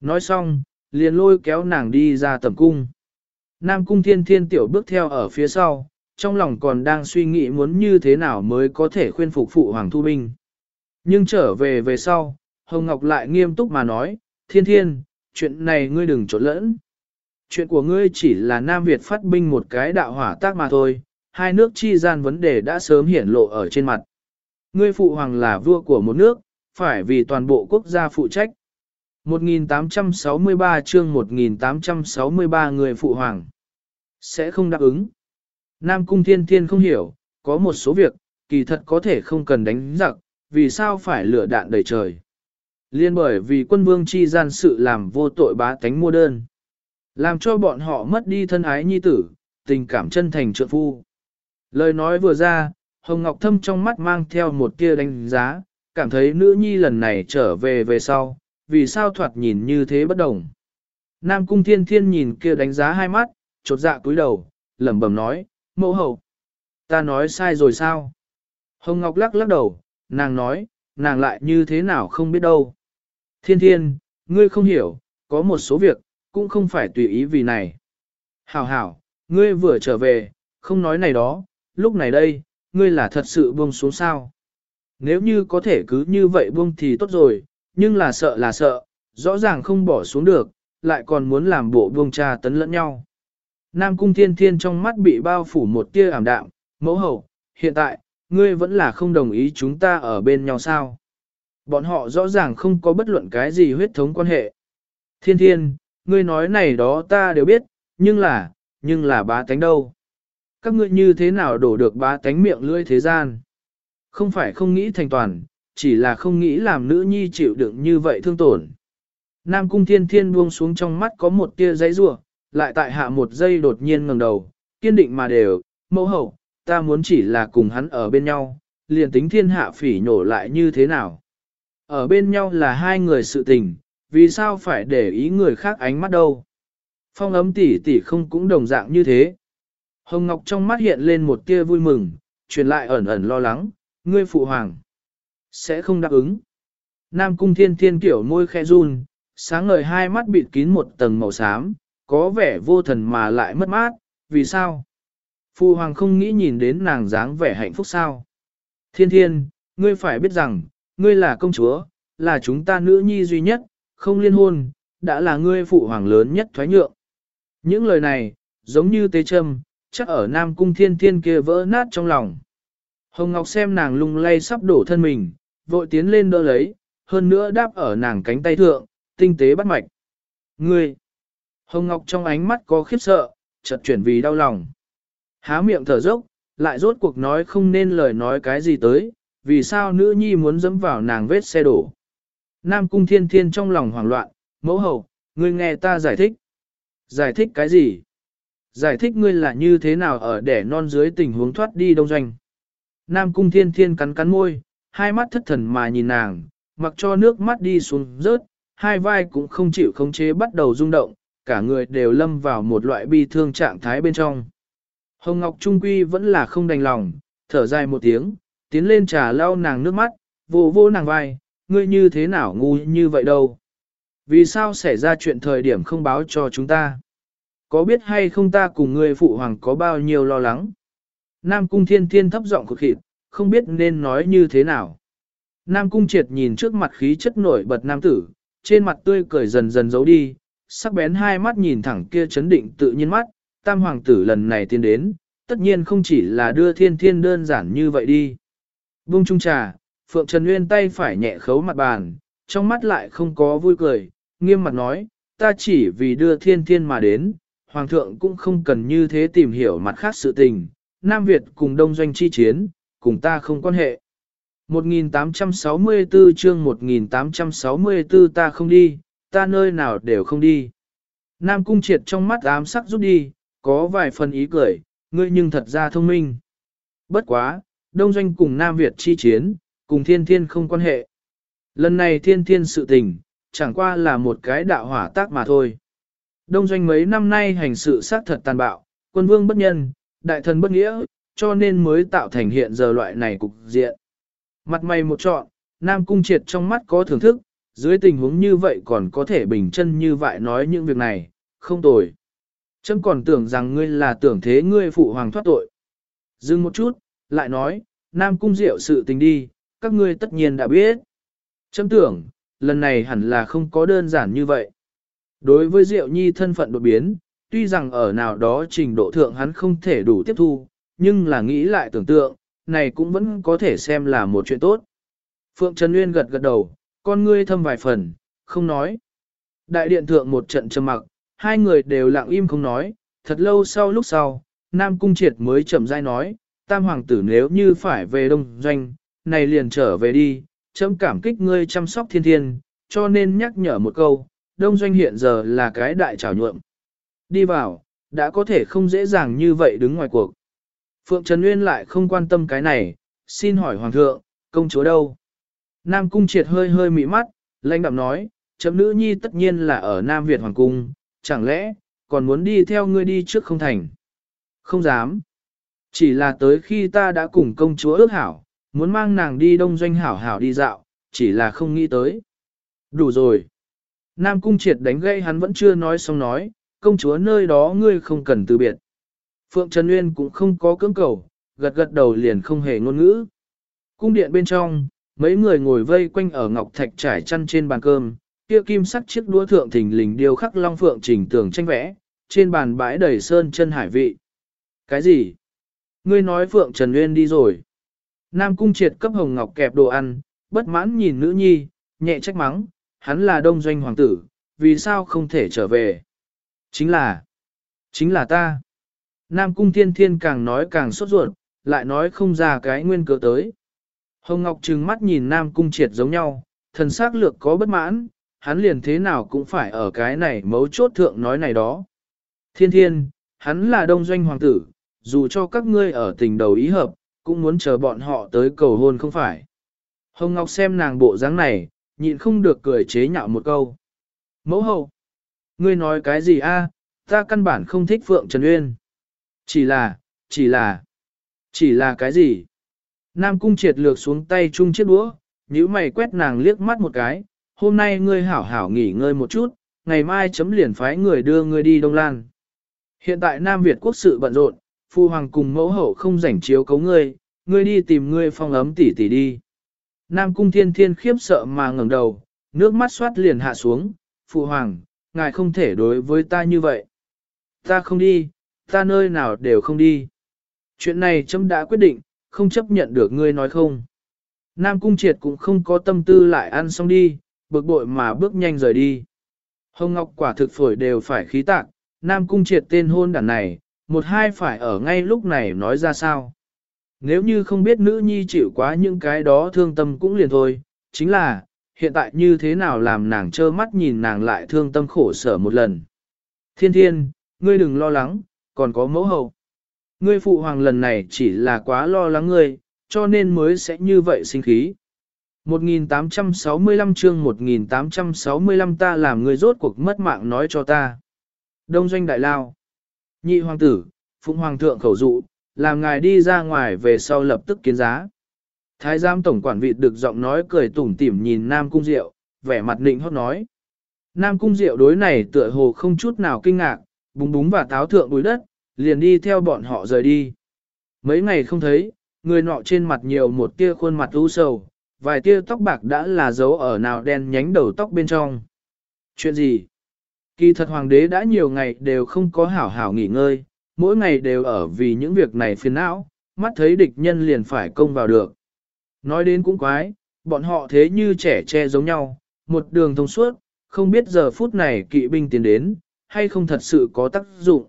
S1: Nói xong, liền lôi kéo nàng đi ra tầm cung. Nam Cung Thiên Thiên tiểu bước theo ở phía sau, trong lòng còn đang suy nghĩ muốn như thế nào mới có thể khuyên phục phụ Hoàng Thu Binh. Nhưng trở về về sau, Hồng Ngọc lại nghiêm túc mà nói, Thiên Thiên, chuyện này ngươi đừng trộn lẫn. Chuyện của ngươi chỉ là Nam Việt phát binh một cái đạo hỏa tác mà thôi, hai nước chi gian vấn đề đã sớm hiển lộ ở trên mặt. Ngươi phụ hoàng là vua của một nước, phải vì toàn bộ quốc gia phụ trách. 1863 chương 1863 người phụ hoàng sẽ không đáp ứng. Nam Cung Thiên Thiên không hiểu, có một số việc, kỳ thật có thể không cần đánh giặc, vì sao phải lửa đạn đầy trời. Liên bởi vì quân vương chi gian sự làm vô tội bá tánh mua đơn. Làm cho bọn họ mất đi thân ái nhi tử, tình cảm chân thành trượng phu. Lời nói vừa ra, Hồng Ngọc Thâm trong mắt mang theo một tia đánh giá, cảm thấy nữ nhi lần này trở về về sau, vì sao thoạt nhìn như thế bất đồng. Nam Cung Thiên Thiên nhìn kia đánh giá hai mắt, chột dạ cúi đầu, lẩm bẩm nói, mẫu hậu. Ta nói sai rồi sao? Hồng Ngọc lắc lắc đầu, nàng nói, nàng lại như thế nào không biết đâu. Thiên thiên, ngươi không hiểu, có một số việc, cũng không phải tùy ý vì này. Hảo hảo, ngươi vừa trở về, không nói này đó, lúc này đây, ngươi là thật sự buông xuống sao. Nếu như có thể cứ như vậy buông thì tốt rồi, nhưng là sợ là sợ, rõ ràng không bỏ xuống được, lại còn muốn làm bộ buông trà tấn lẫn nhau. Nam cung thiên thiên trong mắt bị bao phủ một tia ảm đạm, mẫu hậu, hiện tại, ngươi vẫn là không đồng ý chúng ta ở bên nhau sao. Bọn họ rõ ràng không có bất luận cái gì huyết thống quan hệ. Thiên thiên, ngươi nói này đó ta đều biết, nhưng là, nhưng là bá tánh đâu. Các ngươi như thế nào đổ được bá tánh miệng lưỡi thế gian? Không phải không nghĩ thành toàn, chỉ là không nghĩ làm nữ nhi chịu đựng như vậy thương tổn. Nam cung thiên thiên buông xuống trong mắt có một tia giấy rủa lại tại hạ một giây đột nhiên ngẩng đầu, kiên định mà đều, mẫu hậu, ta muốn chỉ là cùng hắn ở bên nhau, liền tính thiên hạ phỉ nhổ lại như thế nào. Ở bên nhau là hai người sự tình, vì sao phải để ý người khác ánh mắt đâu. Phong ấm tỷ tỷ không cũng đồng dạng như thế. Hồng Ngọc trong mắt hiện lên một tia vui mừng, truyền lại ẩn ẩn lo lắng, ngươi phụ hoàng. Sẽ không đáp ứng. Nam cung thiên thiên kiểu môi khe run, sáng ngời hai mắt bịt kín một tầng màu xám, có vẻ vô thần mà lại mất mát, vì sao? Phụ hoàng không nghĩ nhìn đến nàng dáng vẻ hạnh phúc sao? Thiên thiên, ngươi phải biết rằng, ngươi là công chúa, là chúng ta nữ nhi duy nhất, không liên hôn, đã là ngươi phụ hoàng lớn nhất thoái nhượng. Những lời này, giống như tế châm, chắc ở Nam Cung Thiên Thiên kia vỡ nát trong lòng. Hồng Ngọc xem nàng lung lay sắp đổ thân mình, vội tiến lên đỡ lấy, hơn nữa đáp ở nàng cánh tay thượng, tinh tế bắt mạch. Ngươi! Hồng Ngọc trong ánh mắt có khiếp sợ, chợt chuyển vì đau lòng. Há miệng thở dốc, lại rốt cuộc nói không nên lời nói cái gì tới, vì sao nữ nhi muốn dẫm vào nàng vết xe đổ. Nam Cung Thiên Thiên trong lòng hoảng loạn, mẫu hậu, ngươi nghe ta giải thích. Giải thích cái gì? Giải thích ngươi là như thế nào ở đẻ non dưới tình huống thoát đi đông doanh. Nam cung thiên thiên cắn cắn môi, hai mắt thất thần mà nhìn nàng, mặc cho nước mắt đi xuống rớt, hai vai cũng không chịu khống chế bắt đầu rung động, cả người đều lâm vào một loại bi thương trạng thái bên trong. Hồng Ngọc Trung Quy vẫn là không đành lòng, thở dài một tiếng, tiến lên trà lau nàng nước mắt, vô vô nàng vai, ngươi như thế nào ngu như vậy đâu. Vì sao xảy ra chuyện thời điểm không báo cho chúng ta? Có biết hay không ta cùng ngươi phụ hoàng có bao nhiêu lo lắng? Nam cung thiên thiên thấp giọng cực khịt, không biết nên nói như thế nào. Nam cung triệt nhìn trước mặt khí chất nổi bật nam tử, trên mặt tươi cười dần dần giấu đi, sắc bén hai mắt nhìn thẳng kia chấn định tự nhiên mắt, tam hoàng tử lần này tiến đến, tất nhiên không chỉ là đưa thiên thiên đơn giản như vậy đi. Vung trung trà, Phượng Trần Nguyên tay phải nhẹ khấu mặt bàn, trong mắt lại không có vui cười, nghiêm mặt nói, ta chỉ vì đưa thiên thiên mà đến, Hoàng thượng cũng không cần như thế tìm hiểu mặt khác sự tình, Nam Việt cùng Đông Doanh chi chiến, cùng ta không quan hệ. 1864 chương 1864 ta không đi, ta nơi nào đều không đi. Nam Cung Triệt trong mắt ám sắc rút đi, có vài phần ý cười, ngươi nhưng thật ra thông minh. Bất quá, Đông Doanh cùng Nam Việt chi chiến, cùng thiên thiên không quan hệ. Lần này thiên thiên sự tình, chẳng qua là một cái đạo hỏa tác mà thôi. Đông doanh mấy năm nay hành sự sát thật tàn bạo, quân vương bất nhân, đại thần bất nghĩa, cho nên mới tạo thành hiện giờ loại này cục diện. Mặt mày một trọn, Nam Cung Triệt trong mắt có thưởng thức, dưới tình huống như vậy còn có thể bình chân như vậy nói những việc này, không tồi. Chấm còn tưởng rằng ngươi là tưởng thế ngươi phụ hoàng thoát tội. Dừng một chút, lại nói, Nam Cung Diệu sự tình đi, các ngươi tất nhiên đã biết. Châm tưởng, lần này hẳn là không có đơn giản như vậy. Đối với Diệu Nhi thân phận đột biến, tuy rằng ở nào đó trình độ thượng hắn không thể đủ tiếp thu, nhưng là nghĩ lại tưởng tượng, này cũng vẫn có thể xem là một chuyện tốt. Phượng Trần Nguyên gật gật đầu, con ngươi thâm vài phần, không nói. Đại điện thượng một trận trầm mặc, hai người đều lặng im không nói, thật lâu sau lúc sau, Nam Cung Triệt mới chậm rãi nói, Tam Hoàng tử nếu như phải về Đông Doanh, này liền trở về đi, chấm cảm kích ngươi chăm sóc thiên thiên, cho nên nhắc nhở một câu, đông doanh hiện giờ là cái đại trào nhuộm. Đi vào, đã có thể không dễ dàng như vậy đứng ngoài cuộc. Phượng Trần Nguyên lại không quan tâm cái này, xin hỏi Hoàng thượng, công chúa đâu? Nam Cung triệt hơi hơi mị mắt, lãnh đạm nói, chấm nữ nhi tất nhiên là ở Nam Việt Hoàng Cung, chẳng lẽ, còn muốn đi theo ngươi đi trước không thành? Không dám. Chỉ là tới khi ta đã cùng công chúa ước hảo, muốn mang nàng đi đông doanh hảo hảo đi dạo, chỉ là không nghĩ tới. Đủ rồi. Nam Cung Triệt đánh gây hắn vẫn chưa nói xong nói, công chúa nơi đó ngươi không cần từ biệt. Phượng Trần Nguyên cũng không có cưỡng cầu, gật gật đầu liền không hề ngôn ngữ. Cung điện bên trong, mấy người ngồi vây quanh ở ngọc thạch trải chăn trên bàn cơm, kia kim sắc chiếc đũa thượng thình lình điêu khắc long phượng trình tường tranh vẽ, trên bàn bãi đầy sơn chân hải vị. Cái gì? Ngươi nói Phượng Trần Nguyên đi rồi. Nam Cung Triệt cấp hồng ngọc kẹp đồ ăn, bất mãn nhìn nữ nhi, nhẹ trách mắng, hắn là đông doanh hoàng tử, vì sao không thể trở về? Chính là, chính là ta. Nam cung thiên thiên càng nói càng sốt ruột, lại nói không ra cái nguyên cớ tới. Hồng Ngọc trừng mắt nhìn Nam Cung Triệt giống nhau, thần sắc lược có bất mãn, hắn liền thế nào cũng phải ở cái này mấu chốt thượng nói này đó. Thiên thiên, hắn là đông doanh hoàng tử, dù cho các ngươi ở tình đầu ý hợp, cũng muốn chờ bọn họ tới cầu hôn không phải. Hồng Ngọc xem nàng bộ dáng này, nhịn không được cười chế nhạo một câu. Mẫu hậu, ngươi nói cái gì a? ta căn bản không thích Phượng Trần Uyên. Chỉ là, chỉ là, chỉ là cái gì? Nam Cung triệt lược xuống tay chung chiếc đũa, nhíu mày quét nàng liếc mắt một cái, hôm nay ngươi hảo hảo nghỉ ngơi một chút, ngày mai chấm liền phái người đưa ngươi đi Đông Lan. Hiện tại Nam Việt quốc sự bận rộn, phu hoàng cùng mẫu hậu không rảnh chiếu cấu ngươi, ngươi đi tìm ngươi phong ấm tỷ tỷ đi. Nam cung thiên thiên khiếp sợ mà ngẩng đầu, nước mắt xoát liền hạ xuống, phụ hoàng, ngài không thể đối với ta như vậy. Ta không đi, ta nơi nào đều không đi. Chuyện này chấm đã quyết định, không chấp nhận được ngươi nói không. Nam cung triệt cũng không có tâm tư lại ăn xong đi, bực bội mà bước nhanh rời đi. Hồng Ngọc quả thực phổi đều phải khí tạc, Nam cung triệt tên hôn đản này, một hai phải ở ngay lúc này nói ra sao. Nếu như không biết nữ nhi chịu quá những cái đó thương tâm cũng liền thôi, chính là, hiện tại như thế nào làm nàng trơ mắt nhìn nàng lại thương tâm khổ sở một lần. Thiên thiên, ngươi đừng lo lắng, còn có mẫu hậu. Ngươi phụ hoàng lần này chỉ là quá lo lắng ngươi, cho nên mới sẽ như vậy sinh khí. 1865 chương 1865 ta làm ngươi rốt cuộc mất mạng nói cho ta. Đông doanh đại lao. Nhị hoàng tử, phụng hoàng thượng khẩu dụ, làm ngài đi ra ngoài về sau lập tức kiến giá. Thái giám tổng quản vị được giọng nói cười tủm tỉm nhìn Nam Cung Diệu, vẻ mặt nịnh hót nói. Nam Cung Diệu đối này tựa hồ không chút nào kinh ngạc, búng búng và táo thượng bùi đất, liền đi theo bọn họ rời đi. Mấy ngày không thấy, người nọ trên mặt nhiều một tia khuôn mặt u sầu, vài tia tóc bạc đã là dấu ở nào đen nhánh đầu tóc bên trong. Chuyện gì? Kỳ thật hoàng đế đã nhiều ngày đều không có hảo hảo nghỉ ngơi, mỗi ngày đều ở vì những việc này phiền não, mắt thấy địch nhân liền phải công vào được. Nói đến cũng quái, bọn họ thế như trẻ tre giống nhau, một đường thông suốt, không biết giờ phút này kỵ binh tiến đến, hay không thật sự có tác dụng.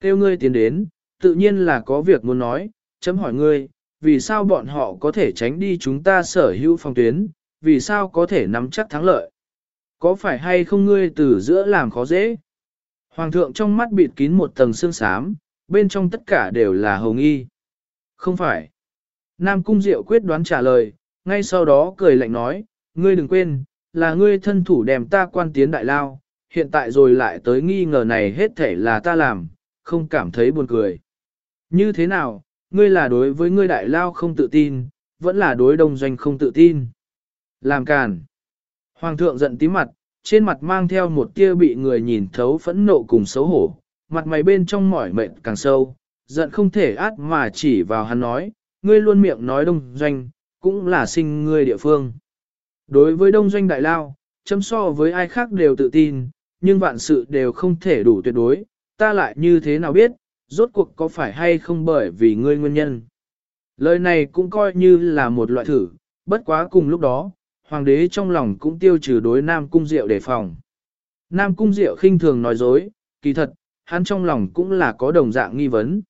S1: Kêu ngươi tiến đến, tự nhiên là có việc muốn nói, chấm hỏi ngươi, vì sao bọn họ có thể tránh đi chúng ta sở hữu phòng tuyến, vì sao có thể nắm chắc thắng lợi. Có phải hay không ngươi từ giữa làm khó dễ? Hoàng thượng trong mắt bịt kín một tầng xương xám, bên trong tất cả đều là hồng y. Không phải. Nam Cung Diệu quyết đoán trả lời, ngay sau đó cười lạnh nói, ngươi đừng quên, là ngươi thân thủ đem ta quan tiến đại lao, hiện tại rồi lại tới nghi ngờ này hết thể là ta làm, không cảm thấy buồn cười. Như thế nào, ngươi là đối với ngươi đại lao không tự tin, vẫn là đối đông doanh không tự tin. Làm càn. Hoàng thượng giận tí mặt, trên mặt mang theo một tia bị người nhìn thấu phẫn nộ cùng xấu hổ, mặt mày bên trong mỏi mệt càng sâu, giận không thể át mà chỉ vào hắn nói, ngươi luôn miệng nói đông doanh, cũng là sinh ngươi địa phương. Đối với đông doanh đại lao, chấm so với ai khác đều tự tin, nhưng vạn sự đều không thể đủ tuyệt đối, ta lại như thế nào biết, rốt cuộc có phải hay không bởi vì ngươi nguyên nhân. Lời này cũng coi như là một loại thử, bất quá cùng lúc đó, hoàng đế trong lòng cũng tiêu trừ đối Nam Cung Diệu đề phòng. Nam Cung Diệu khinh thường nói dối, kỳ thật, hắn trong lòng cũng là có đồng dạng nghi vấn.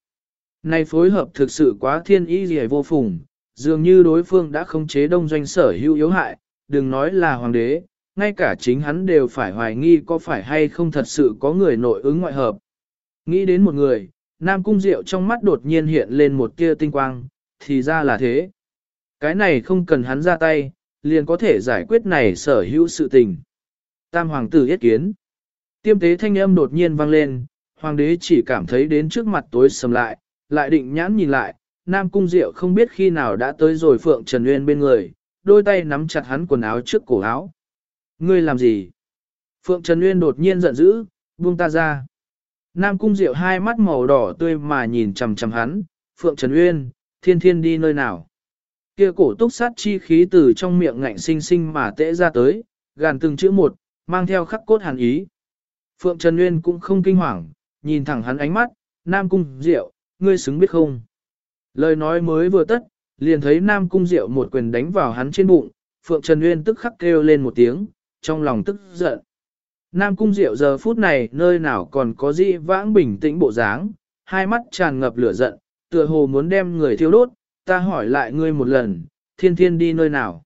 S1: Này phối hợp thực sự quá thiên ý gì vô phùng, dường như đối phương đã khống chế đông doanh sở hữu yếu hại, đừng nói là hoàng đế, ngay cả chính hắn đều phải hoài nghi có phải hay không thật sự có người nội ứng ngoại hợp. Nghĩ đến một người, Nam Cung Diệu trong mắt đột nhiên hiện lên một tia tinh quang, thì ra là thế. Cái này không cần hắn ra tay, liền có thể giải quyết này sở hữu sự tình. Tam hoàng tử yết kiến. Tiêm tế thanh âm đột nhiên vang lên, hoàng đế chỉ cảm thấy đến trước mặt tối sầm lại, lại định nhãn nhìn lại, Nam Cung Diệu không biết khi nào đã tới rồi Phượng Trần uyên bên người, đôi tay nắm chặt hắn quần áo trước cổ áo. Ngươi làm gì? Phượng Trần uyên đột nhiên giận dữ, buông ta ra. Nam Cung Diệu hai mắt màu đỏ tươi mà nhìn chằm chằm hắn, Phượng Trần Uyên, thiên thiên đi nơi nào. Kia cổ túc sát chi khí từ trong miệng ngạnh sinh sinh mà tễ ra tới, gàn từng chữ một, mang theo khắc cốt hàn ý. Phượng Trần Nguyên cũng không kinh hoàng, nhìn thẳng hắn ánh mắt, Nam Cung Diệu, ngươi xứng biết không. Lời nói mới vừa tất, liền thấy Nam Cung Diệu một quyền đánh vào hắn trên bụng, Phượng Trần Nguyên tức khắc kêu lên một tiếng, trong lòng tức giận. Nam Cung Diệu giờ phút này nơi nào còn có gì vãng bình tĩnh bộ dáng, hai mắt tràn ngập lửa giận, tựa hồ muốn đem người thiêu đốt, ta hỏi lại ngươi một lần, thiên thiên đi nơi nào.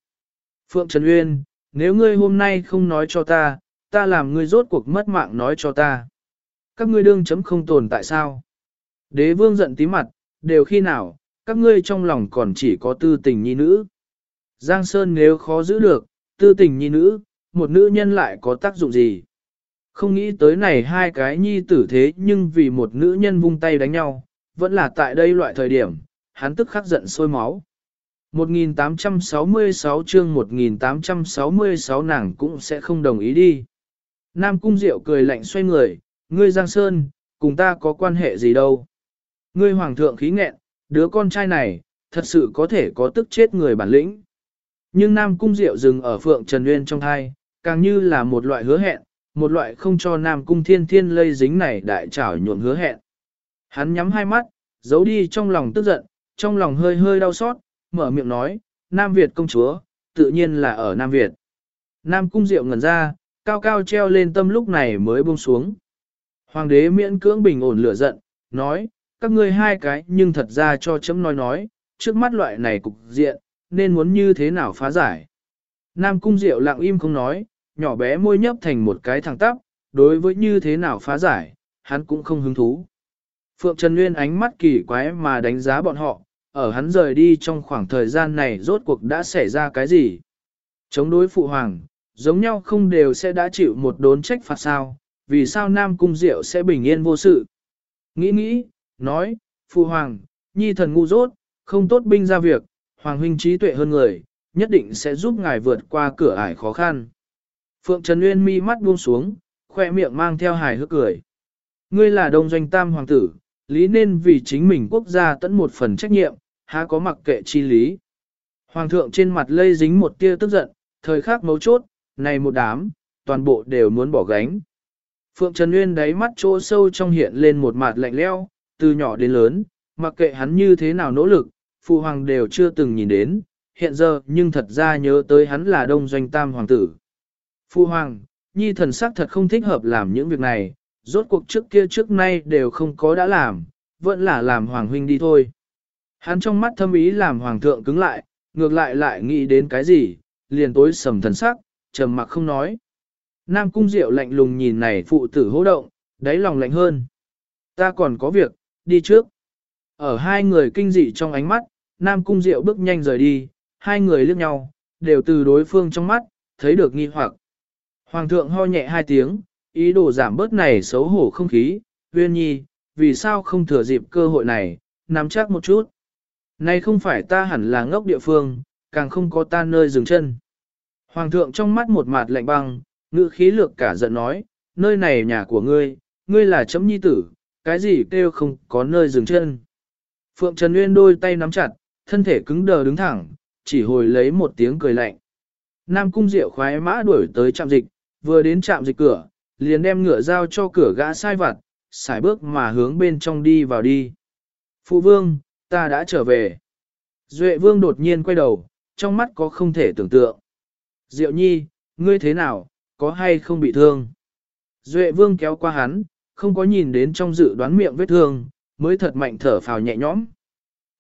S1: Phượng Trần Uyên, nếu ngươi hôm nay không nói cho ta, ta làm ngươi rốt cuộc mất mạng nói cho ta. Các ngươi đương chấm không tồn tại sao? Đế vương giận tí mặt, đều khi nào, các ngươi trong lòng còn chỉ có tư tình nhi nữ. Giang Sơn nếu khó giữ được, tư tình nhi nữ, một nữ nhân lại có tác dụng gì? Không nghĩ tới này hai cái nhi tử thế nhưng vì một nữ nhân vung tay đánh nhau, vẫn là tại đây loại thời điểm, hắn tức khắc giận sôi máu. 1866 chương 1866 nàng cũng sẽ không đồng ý đi. Nam Cung Diệu cười lạnh xoay người, ngươi Giang Sơn, cùng ta có quan hệ gì đâu. Ngươi Hoàng thượng khí nghẹn, đứa con trai này, thật sự có thể có tức chết người bản lĩnh. Nhưng Nam Cung Diệu dừng ở Phượng Trần Nguyên trong thai, càng như là một loại hứa hẹn, một loại không cho Nam Cung Thiên Thiên lây dính này đại trảo nhuộm hứa hẹn. Hắn nhắm hai mắt, giấu đi trong lòng tức giận, trong lòng hơi hơi đau xót, mở miệng nói, Nam Việt công chúa, tự nhiên là ở Nam Việt. Nam Cung Diệu ngẩn ra, cao cao treo lên tâm lúc này mới buông xuống. Hoàng đế miễn cưỡng bình ổn lửa giận, nói, các ngươi hai cái nhưng thật ra cho chấm nói nói, trước mắt loại này cục diện, nên muốn như thế nào phá giải. Nam Cung Diệu lặng im không nói, nhỏ bé môi nhấp thành một cái thẳng tắp, đối với như thế nào phá giải, hắn cũng không hứng thú. Phượng Trần Nguyên ánh mắt kỳ quái mà đánh giá bọn họ, ở hắn rời đi trong khoảng thời gian này rốt cuộc đã xảy ra cái gì. Chống đối phụ hoàng, giống nhau không đều sẽ đã chịu một đốn trách phạt sao, vì sao Nam Cung Diệu sẽ bình yên vô sự. Nghĩ nghĩ, nói, phụ hoàng, nhi thần ngu dốt, không tốt binh ra việc, hoàng huynh trí tuệ hơn người, nhất định sẽ giúp ngài vượt qua cửa ải khó khăn. Phượng Trần Nguyên mi mắt buông xuống, khoe miệng mang theo hài hước cười. Ngươi là đông doanh tam hoàng tử, lý nên vì chính mình quốc gia tận một phần trách nhiệm, há có mặc kệ chi lý. Hoàng thượng trên mặt lây dính một tia tức giận, thời khắc mấu chốt, này một đám, toàn bộ đều muốn bỏ gánh. Phượng Trần Nguyên đáy mắt chỗ sâu trong hiện lên một mặt lạnh leo, từ nhỏ đến lớn, mặc kệ hắn như thế nào nỗ lực, phụ hoàng đều chưa từng nhìn đến, hiện giờ nhưng thật ra nhớ tới hắn là đông doanh tam hoàng tử. Phụ hoàng, nhi thần sắc thật không thích hợp làm những việc này, rốt cuộc trước kia trước nay đều không có đã làm, vẫn là làm hoàng huynh đi thôi. Hắn trong mắt thâm ý làm hoàng thượng cứng lại, ngược lại lại nghĩ đến cái gì, liền tối sầm thần sắc, trầm mặc không nói. Nam cung diệu lạnh lùng nhìn này phụ tử hô động, đáy lòng lạnh hơn. Ta còn có việc, đi trước. Ở hai người kinh dị trong ánh mắt, Nam cung diệu bước nhanh rời đi, hai người liếc nhau, đều từ đối phương trong mắt, thấy được nghi hoặc. Hoàng thượng ho nhẹ hai tiếng, ý đồ giảm bớt này xấu hổ không khí, huyên nhi, vì sao không thừa dịp cơ hội này, nắm chắc một chút. Này không phải ta hẳn là ngốc địa phương, càng không có ta nơi dừng chân. Hoàng thượng trong mắt một mặt lạnh băng, ngữ khí lược cả giận nói, nơi này nhà của ngươi, ngươi là chấm nhi tử, cái gì kêu không có nơi dừng chân. Phượng Trần Nguyên đôi tay nắm chặt, thân thể cứng đờ đứng thẳng, chỉ hồi lấy một tiếng cười lạnh. Nam cung diệu khoái mã đuổi tới trạm dịch, vừa đến trạm dịch cửa, liền đem ngựa giao cho cửa gã sai vặt, xài bước mà hướng bên trong đi vào đi. Phụ vương, ta đã trở về. Duệ vương đột nhiên quay đầu, trong mắt có không thể tưởng tượng. Diệu nhi, ngươi thế nào, có hay không bị thương? Duệ vương kéo qua hắn, không có nhìn đến trong dự đoán miệng vết thương, mới thật mạnh thở phào nhẹ nhõm.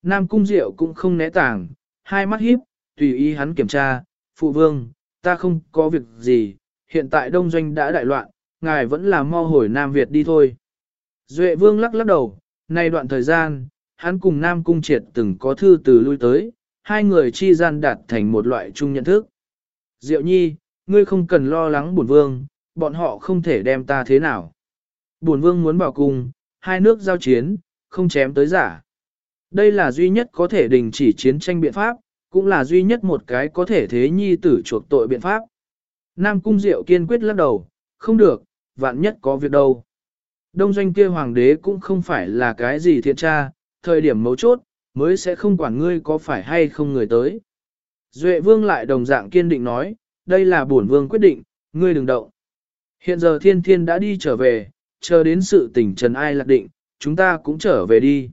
S1: Nam cung diệu cũng không né tàng, hai mắt híp, tùy ý hắn kiểm tra, phụ vương, ta không có việc gì, hiện tại đông doanh đã đại loạn, ngài vẫn là mau hồi Nam Việt đi thôi. Duệ vương lắc lắc đầu, nay đoạn thời gian, hắn cùng Nam Cung Triệt từng có thư từ lui tới, hai người chi gian đạt thành một loại chung nhận thức. Diệu nhi, ngươi không cần lo lắng bổn vương, bọn họ không thể đem ta thế nào. Bổn vương muốn bảo cùng, hai nước giao chiến, không chém tới giả. Đây là duy nhất có thể đình chỉ chiến tranh biện pháp, cũng là duy nhất một cái có thể thế nhi tử chuộc tội biện pháp. Nam Cung Diệu kiên quyết lắc đầu, không được, vạn nhất có việc đâu. Đông doanh kia hoàng đế cũng không phải là cái gì thiện tra, thời điểm mấu chốt, mới sẽ không quản ngươi có phải hay không người tới. Duệ vương lại đồng dạng kiên định nói, đây là bổn vương quyết định, ngươi đừng động. Hiện giờ thiên thiên đã đi trở về, chờ đến sự tình trần ai lạc định, chúng ta cũng trở về đi.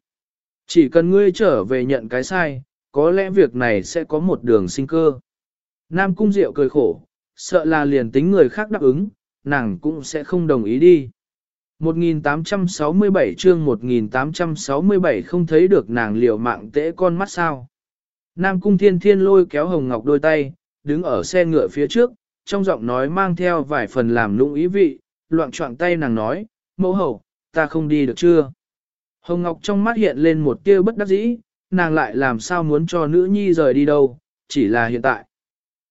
S1: Chỉ cần ngươi trở về nhận cái sai, có lẽ việc này sẽ có một đường sinh cơ. Nam Cung Diệu cười khổ, sợ là liền tính người khác đáp ứng, nàng cũng sẽ không đồng ý đi. 1867 chương 1867 không thấy được nàng liều mạng tễ con mắt sao. Nam Cung Thiên Thiên lôi kéo Hồng Ngọc đôi tay, đứng ở xe ngựa phía trước, trong giọng nói mang theo vài phần làm lũng ý vị, loạn trọng tay nàng nói, mẫu hậu, ta không đi được chưa? Hồng Ngọc trong mắt hiện lên một tia bất đắc dĩ, nàng lại làm sao muốn cho nữ nhi rời đi đâu, chỉ là hiện tại.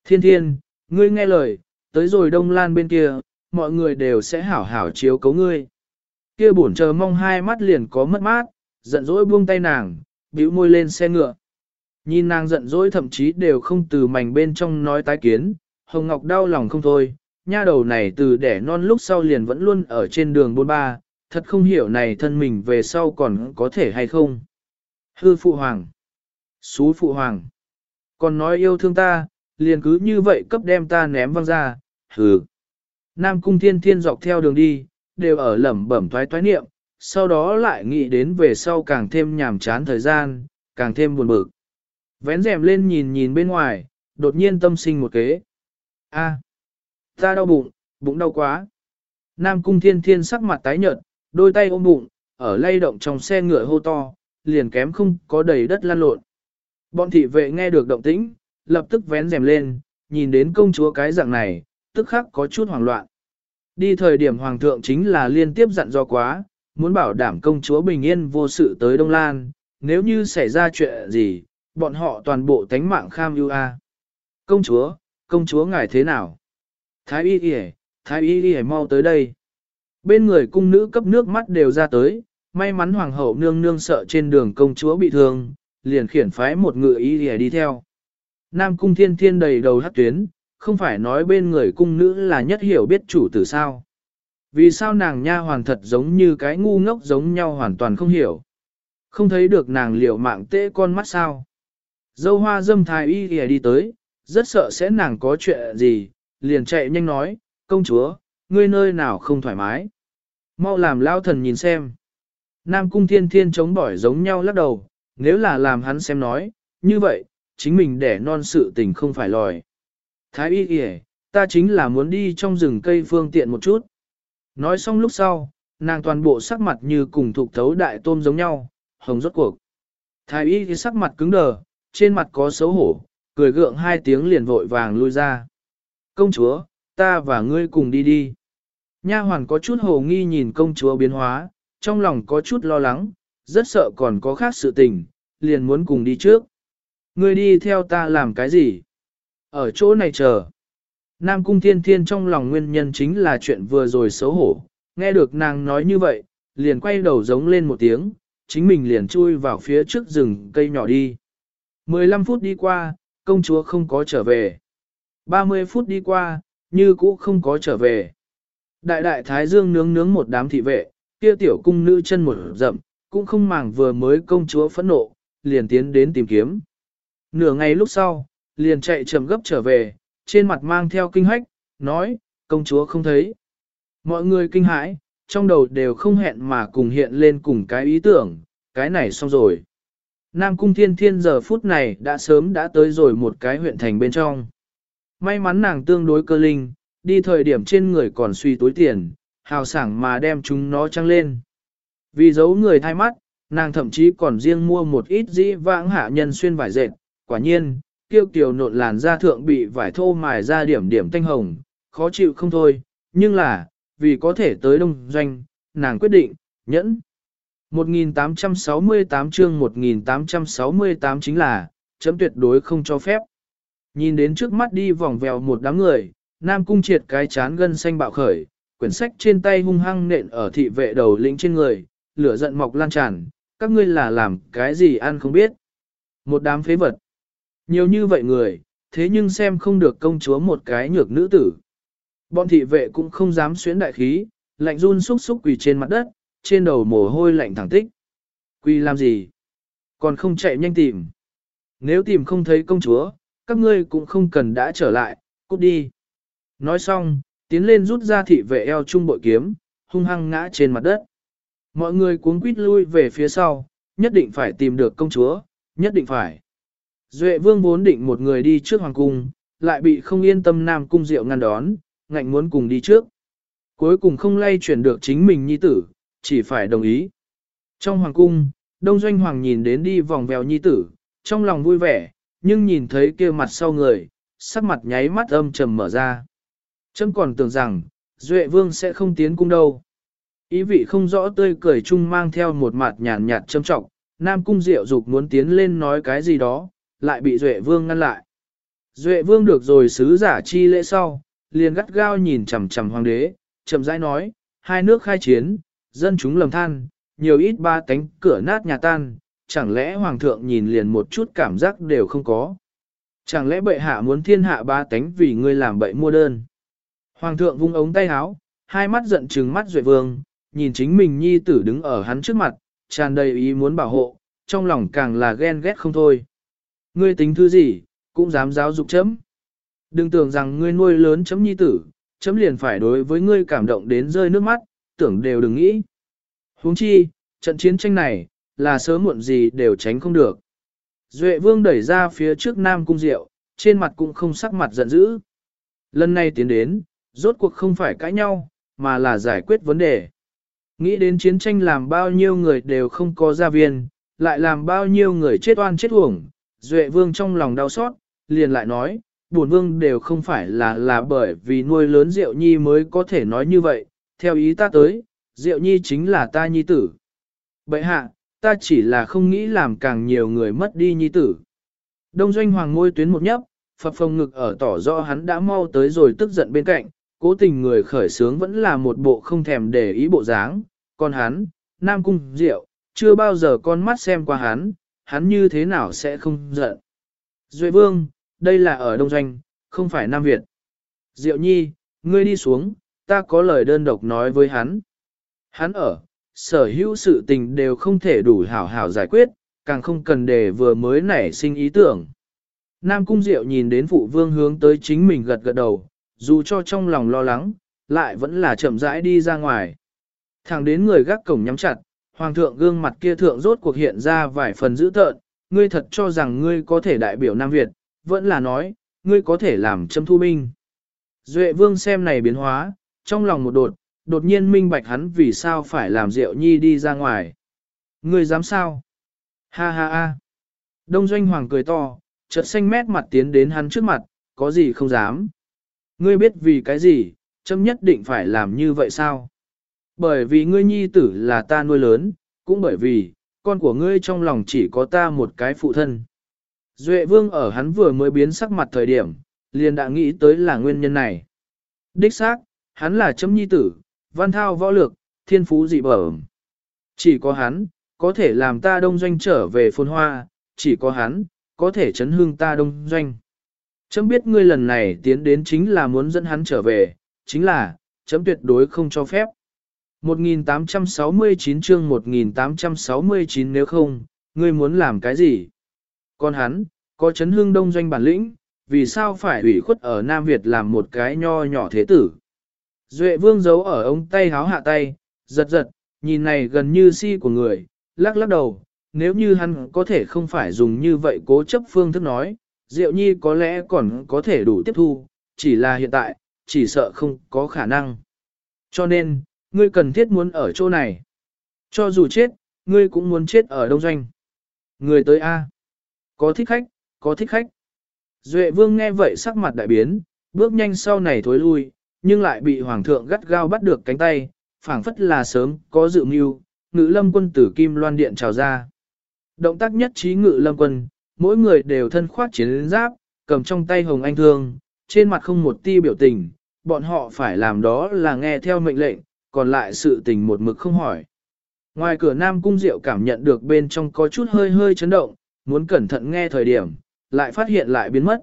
S1: Thiên thiên, ngươi nghe lời, tới rồi đông lan bên kia, mọi người đều sẽ hảo hảo chiếu cấu ngươi. Kia bổn chờ mong hai mắt liền có mất mát, giận dỗi buông tay nàng, bĩu môi lên xe ngựa. Nhìn nàng giận dỗi thậm chí đều không từ mảnh bên trong nói tái kiến, Hồng Ngọc đau lòng không thôi, nha đầu này từ đẻ non lúc sau liền vẫn luôn ở trên đường bôn ba, thật không hiểu này thân mình về sau còn có thể hay không. Hư phụ hoàng, xú phụ hoàng, còn nói yêu thương ta, liền cứ như vậy cấp đem ta ném văng ra, hừ. Nam cung thiên thiên dọc theo đường đi, đều ở lẩm bẩm thoái thoái niệm, sau đó lại nghĩ đến về sau càng thêm nhàm chán thời gian, càng thêm buồn bực. Vén rèm lên nhìn nhìn bên ngoài, đột nhiên tâm sinh một kế. A, ta đau bụng, bụng đau quá. Nam cung thiên thiên sắc mặt tái nhợt, đôi tay ôm bụng, ở lay động trong xe ngựa hô to, liền kém không có đầy đất lăn lộn. Bọn thị vệ nghe được động tĩnh, lập tức vén rèm lên, nhìn đến công chúa cái dạng này, tức khắc có chút hoảng loạn. Đi thời điểm hoàng thượng chính là liên tiếp dặn do quá, muốn bảo đảm công chúa bình yên vô sự tới Đông Lan, nếu như xảy ra chuyện gì, bọn họ toàn bộ tánh mạng kham ưu a. Công chúa, công chúa ngài thế nào? Thái y y thái y y mau tới đây. Bên người cung nữ cấp nước mắt đều ra tới, may mắn hoàng hậu nương nương sợ trên đường công chúa bị thương, liền khiển phái một ngựa y y đi theo. Nam cung thiên thiên đầy đầu hát tuyến, không phải nói bên người cung nữ là nhất hiểu biết chủ tử sao. Vì sao nàng nha hoàn thật giống như cái ngu ngốc giống nhau hoàn toàn không hiểu. Không thấy được nàng liệu mạng tê con mắt sao. Dâu hoa dâm thái y kìa đi tới, rất sợ sẽ nàng có chuyện gì, liền chạy nhanh nói, công chúa, ngươi nơi nào không thoải mái. Mau làm lao thần nhìn xem. Nam cung thiên thiên chống bỏi giống nhau lắc đầu, nếu là làm hắn xem nói, như vậy, chính mình để non sự tình không phải lòi. Thái y kìa, ta chính là muốn đi trong rừng cây phương tiện một chút. Nói xong lúc sau, nàng toàn bộ sắc mặt như cùng thuộc thấu đại tôm giống nhau, hồng rốt cuộc. Thái y thì sắc mặt cứng đờ, trên mặt có xấu hổ, cười gượng hai tiếng liền vội vàng lui ra. Công chúa, ta và ngươi cùng đi đi. Nha hoàn có chút hồ nghi nhìn công chúa biến hóa, trong lòng có chút lo lắng, rất sợ còn có khác sự tình, liền muốn cùng đi trước. Ngươi đi theo ta làm cái gì? Ở chỗ này chờ. Nam cung thiên thiên trong lòng nguyên nhân chính là chuyện vừa rồi xấu hổ, nghe được nàng nói như vậy, liền quay đầu giống lên một tiếng, chính mình liền chui vào phía trước rừng cây nhỏ đi. 15 phút đi qua, công chúa không có trở về. 30 phút đi qua, như cũ không có trở về. Đại đại thái dương nướng nướng một đám thị vệ, kia tiểu cung nữ chân một rậm, cũng không màng vừa mới công chúa phẫn nộ, liền tiến đến tìm kiếm. Nửa ngày lúc sau, liền chạy chậm gấp trở về, trên mặt mang theo kinh hách, nói, công chúa không thấy. Mọi người kinh hãi, trong đầu đều không hẹn mà cùng hiện lên cùng cái ý tưởng, cái này xong rồi. Nam Cung Thiên Thiên giờ phút này đã sớm đã tới rồi một cái huyện thành bên trong. May mắn nàng tương đối cơ linh, đi thời điểm trên người còn suy túi tiền, hào sảng mà đem chúng nó trăng lên. Vì giấu người thay mắt, nàng thậm chí còn riêng mua một ít dĩ vãng hạ nhân xuyên vải dệt, quả nhiên, kiêu kiều nộn làn da thượng bị vải thô mài ra điểm điểm tanh hồng, khó chịu không thôi, nhưng là, vì có thể tới đông doanh, nàng quyết định, nhẫn. 1868 chương 1868 chính là, chấm tuyệt đối không cho phép. Nhìn đến trước mắt đi vòng vèo một đám người, Nam Cung triệt cái chán gân xanh bạo khởi, quyển sách trên tay hung hăng nện ở thị vệ đầu lĩnh trên người, lửa giận mọc lan tràn, các ngươi là làm cái gì ăn không biết. Một đám phế vật. Nhiều như vậy người, thế nhưng xem không được công chúa một cái nhược nữ tử. Bọn thị vệ cũng không dám xuyến đại khí, lạnh run xúc xúc quỳ trên mặt đất, trên đầu mồ hôi lạnh thẳng tích. Quỳ làm gì? Còn không chạy nhanh tìm. Nếu tìm không thấy công chúa, các ngươi cũng không cần đã trở lại, cút đi. Nói xong, tiến lên rút ra thị vệ eo trung bội kiếm, hung hăng ngã trên mặt đất. Mọi người cuống quýt lui về phía sau, nhất định phải tìm được công chúa, nhất định phải. Duệ vương vốn định một người đi trước hoàng cung, lại bị không yên tâm nam cung diệu ngăn đón, ngạnh muốn cùng đi trước. Cuối cùng không lay chuyển được chính mình nhi tử, chỉ phải đồng ý. Trong hoàng cung, đông doanh hoàng nhìn đến đi vòng vèo nhi tử, trong lòng vui vẻ, nhưng nhìn thấy kia mặt sau người, sắc mặt nháy mắt âm trầm mở ra. Chấm còn tưởng rằng, Duệ Vương sẽ không tiến cung đâu. Ý vị không rõ tươi cười chung mang theo một mặt nhàn nhạt châm trọng, Nam Cung Diệu Dục muốn tiến lên nói cái gì đó, lại bị Duệ Vương ngăn lại. Duệ Vương được rồi sứ giả chi lễ sau, liền gắt gao nhìn chằm chằm hoàng đế, chậm rãi nói, hai nước khai chiến, dân chúng lầm than, nhiều ít ba tánh cửa nát nhà tan, chẳng lẽ hoàng thượng nhìn liền một chút cảm giác đều không có. Chẳng lẽ bệ hạ muốn thiên hạ ba tánh vì ngươi làm bậy mua đơn. Hoàng thượng vung ống tay háo, hai mắt giận trừng mắt duệ vương, nhìn chính mình nhi tử đứng ở hắn trước mặt, tràn đầy ý muốn bảo hộ, trong lòng càng là ghen ghét không thôi. Ngươi tính thứ gì, cũng dám giáo dục chấm. Đừng tưởng rằng ngươi nuôi lớn chấm nhi tử, chấm liền phải đối với ngươi cảm động đến rơi nước mắt, tưởng đều đừng nghĩ. huống chi, trận chiến tranh này, là sớm muộn gì đều tránh không được. Duệ vương đẩy ra phía trước Nam Cung Diệu, trên mặt cũng không sắc mặt giận dữ. Lần này tiến đến, rốt cuộc không phải cãi nhau, mà là giải quyết vấn đề. Nghĩ đến chiến tranh làm bao nhiêu người đều không có gia viên, lại làm bao nhiêu người chết oan chết uổng, Duệ vương trong lòng đau xót, liền lại nói, buồn vương đều không phải là là bởi vì nuôi lớn Diệu Nhi mới có thể nói như vậy, theo ý ta tới, Diệu Nhi chính là ta nhi tử. Bậy hạ, ta chỉ là không nghĩ làm càng nhiều người mất đi nhi tử. Đông doanh hoàng ngôi tuyến một nhấp, Phật Phong ngực ở tỏ rõ hắn đã mau tới rồi tức giận bên cạnh, cố tình người khởi sướng vẫn là một bộ không thèm để ý bộ dáng, còn hắn, nam cung diệu, chưa bao giờ con mắt xem qua hắn, hắn như thế nào sẽ không giận. Duệ vương, đây là ở Đông Doanh, không phải Nam Việt. Diệu nhi, ngươi đi xuống, ta có lời đơn độc nói với hắn. Hắn ở, sở hữu sự tình đều không thể đủ hảo hảo giải quyết, càng không cần để vừa mới nảy sinh ý tưởng. Nam Cung Diệu nhìn đến phụ vương hướng tới chính mình gật gật đầu, dù cho trong lòng lo lắng, lại vẫn là chậm rãi đi ra ngoài. Thẳng đến người gác cổng nhắm chặt, hoàng thượng gương mặt kia thượng rốt cuộc hiện ra vài phần dữ tợn, ngươi thật cho rằng ngươi có thể đại biểu Nam Việt, vẫn là nói, ngươi có thể làm châm thu binh. Duệ vương xem này biến hóa, trong lòng một đột, đột nhiên minh bạch hắn vì sao phải làm Diệu Nhi đi ra ngoài. Ngươi dám sao? Ha ha ha. Đông doanh hoàng cười to, chợt xanh mét mặt tiến đến hắn trước mặt, có gì không dám. Ngươi biết vì cái gì, châm nhất định phải làm như vậy sao? Bởi vì ngươi nhi tử là ta nuôi lớn, cũng bởi vì, con của ngươi trong lòng chỉ có ta một cái phụ thân. Duệ vương ở hắn vừa mới biến sắc mặt thời điểm, liền đã nghĩ tới là nguyên nhân này. Đích xác, hắn là chấm nhi tử, văn thao võ lược, thiên phú dị bẩm. Chỉ có hắn, có thể làm ta đông doanh trở về phồn hoa, chỉ có hắn, có thể chấn hương ta đông doanh. Chấm biết ngươi lần này tiến đến chính là muốn dẫn hắn trở về, chính là, chấm tuyệt đối không cho phép. 1869 chương 1869 nếu không, ngươi muốn làm cái gì? Còn hắn, có chấn hương đông doanh bản lĩnh, vì sao phải ủy khuất ở Nam Việt làm một cái nho nhỏ thế tử? Duệ vương giấu ở ống tay háo hạ tay, giật giật, nhìn này gần như si của người, lắc lắc đầu, nếu như hắn có thể không phải dùng như vậy cố chấp phương thức nói, Diệu Nhi có lẽ còn có thể đủ tiếp thu, chỉ là hiện tại, chỉ sợ không có khả năng. Cho nên, ngươi cần thiết muốn ở chỗ này. Cho dù chết, ngươi cũng muốn chết ở đông doanh. Người tới A. Có thích khách, có thích khách. Duệ vương nghe vậy sắc mặt đại biến, bước nhanh sau này thối lui, nhưng lại bị hoàng thượng gắt gao bắt được cánh tay, phảng phất là sớm có dự mưu, ngự lâm quân tử kim loan điện trào ra. Động tác nhất trí ngự lâm quân, mỗi người đều thân khoát chiến giáp, cầm trong tay hồng anh thương, trên mặt không một ti biểu tình, bọn họ phải làm đó là nghe theo mệnh lệnh, còn lại sự tình một mực không hỏi. Ngoài cửa Nam Cung Diệu cảm nhận được bên trong có chút hơi hơi chấn động, muốn cẩn thận nghe thời điểm, lại phát hiện lại biến mất.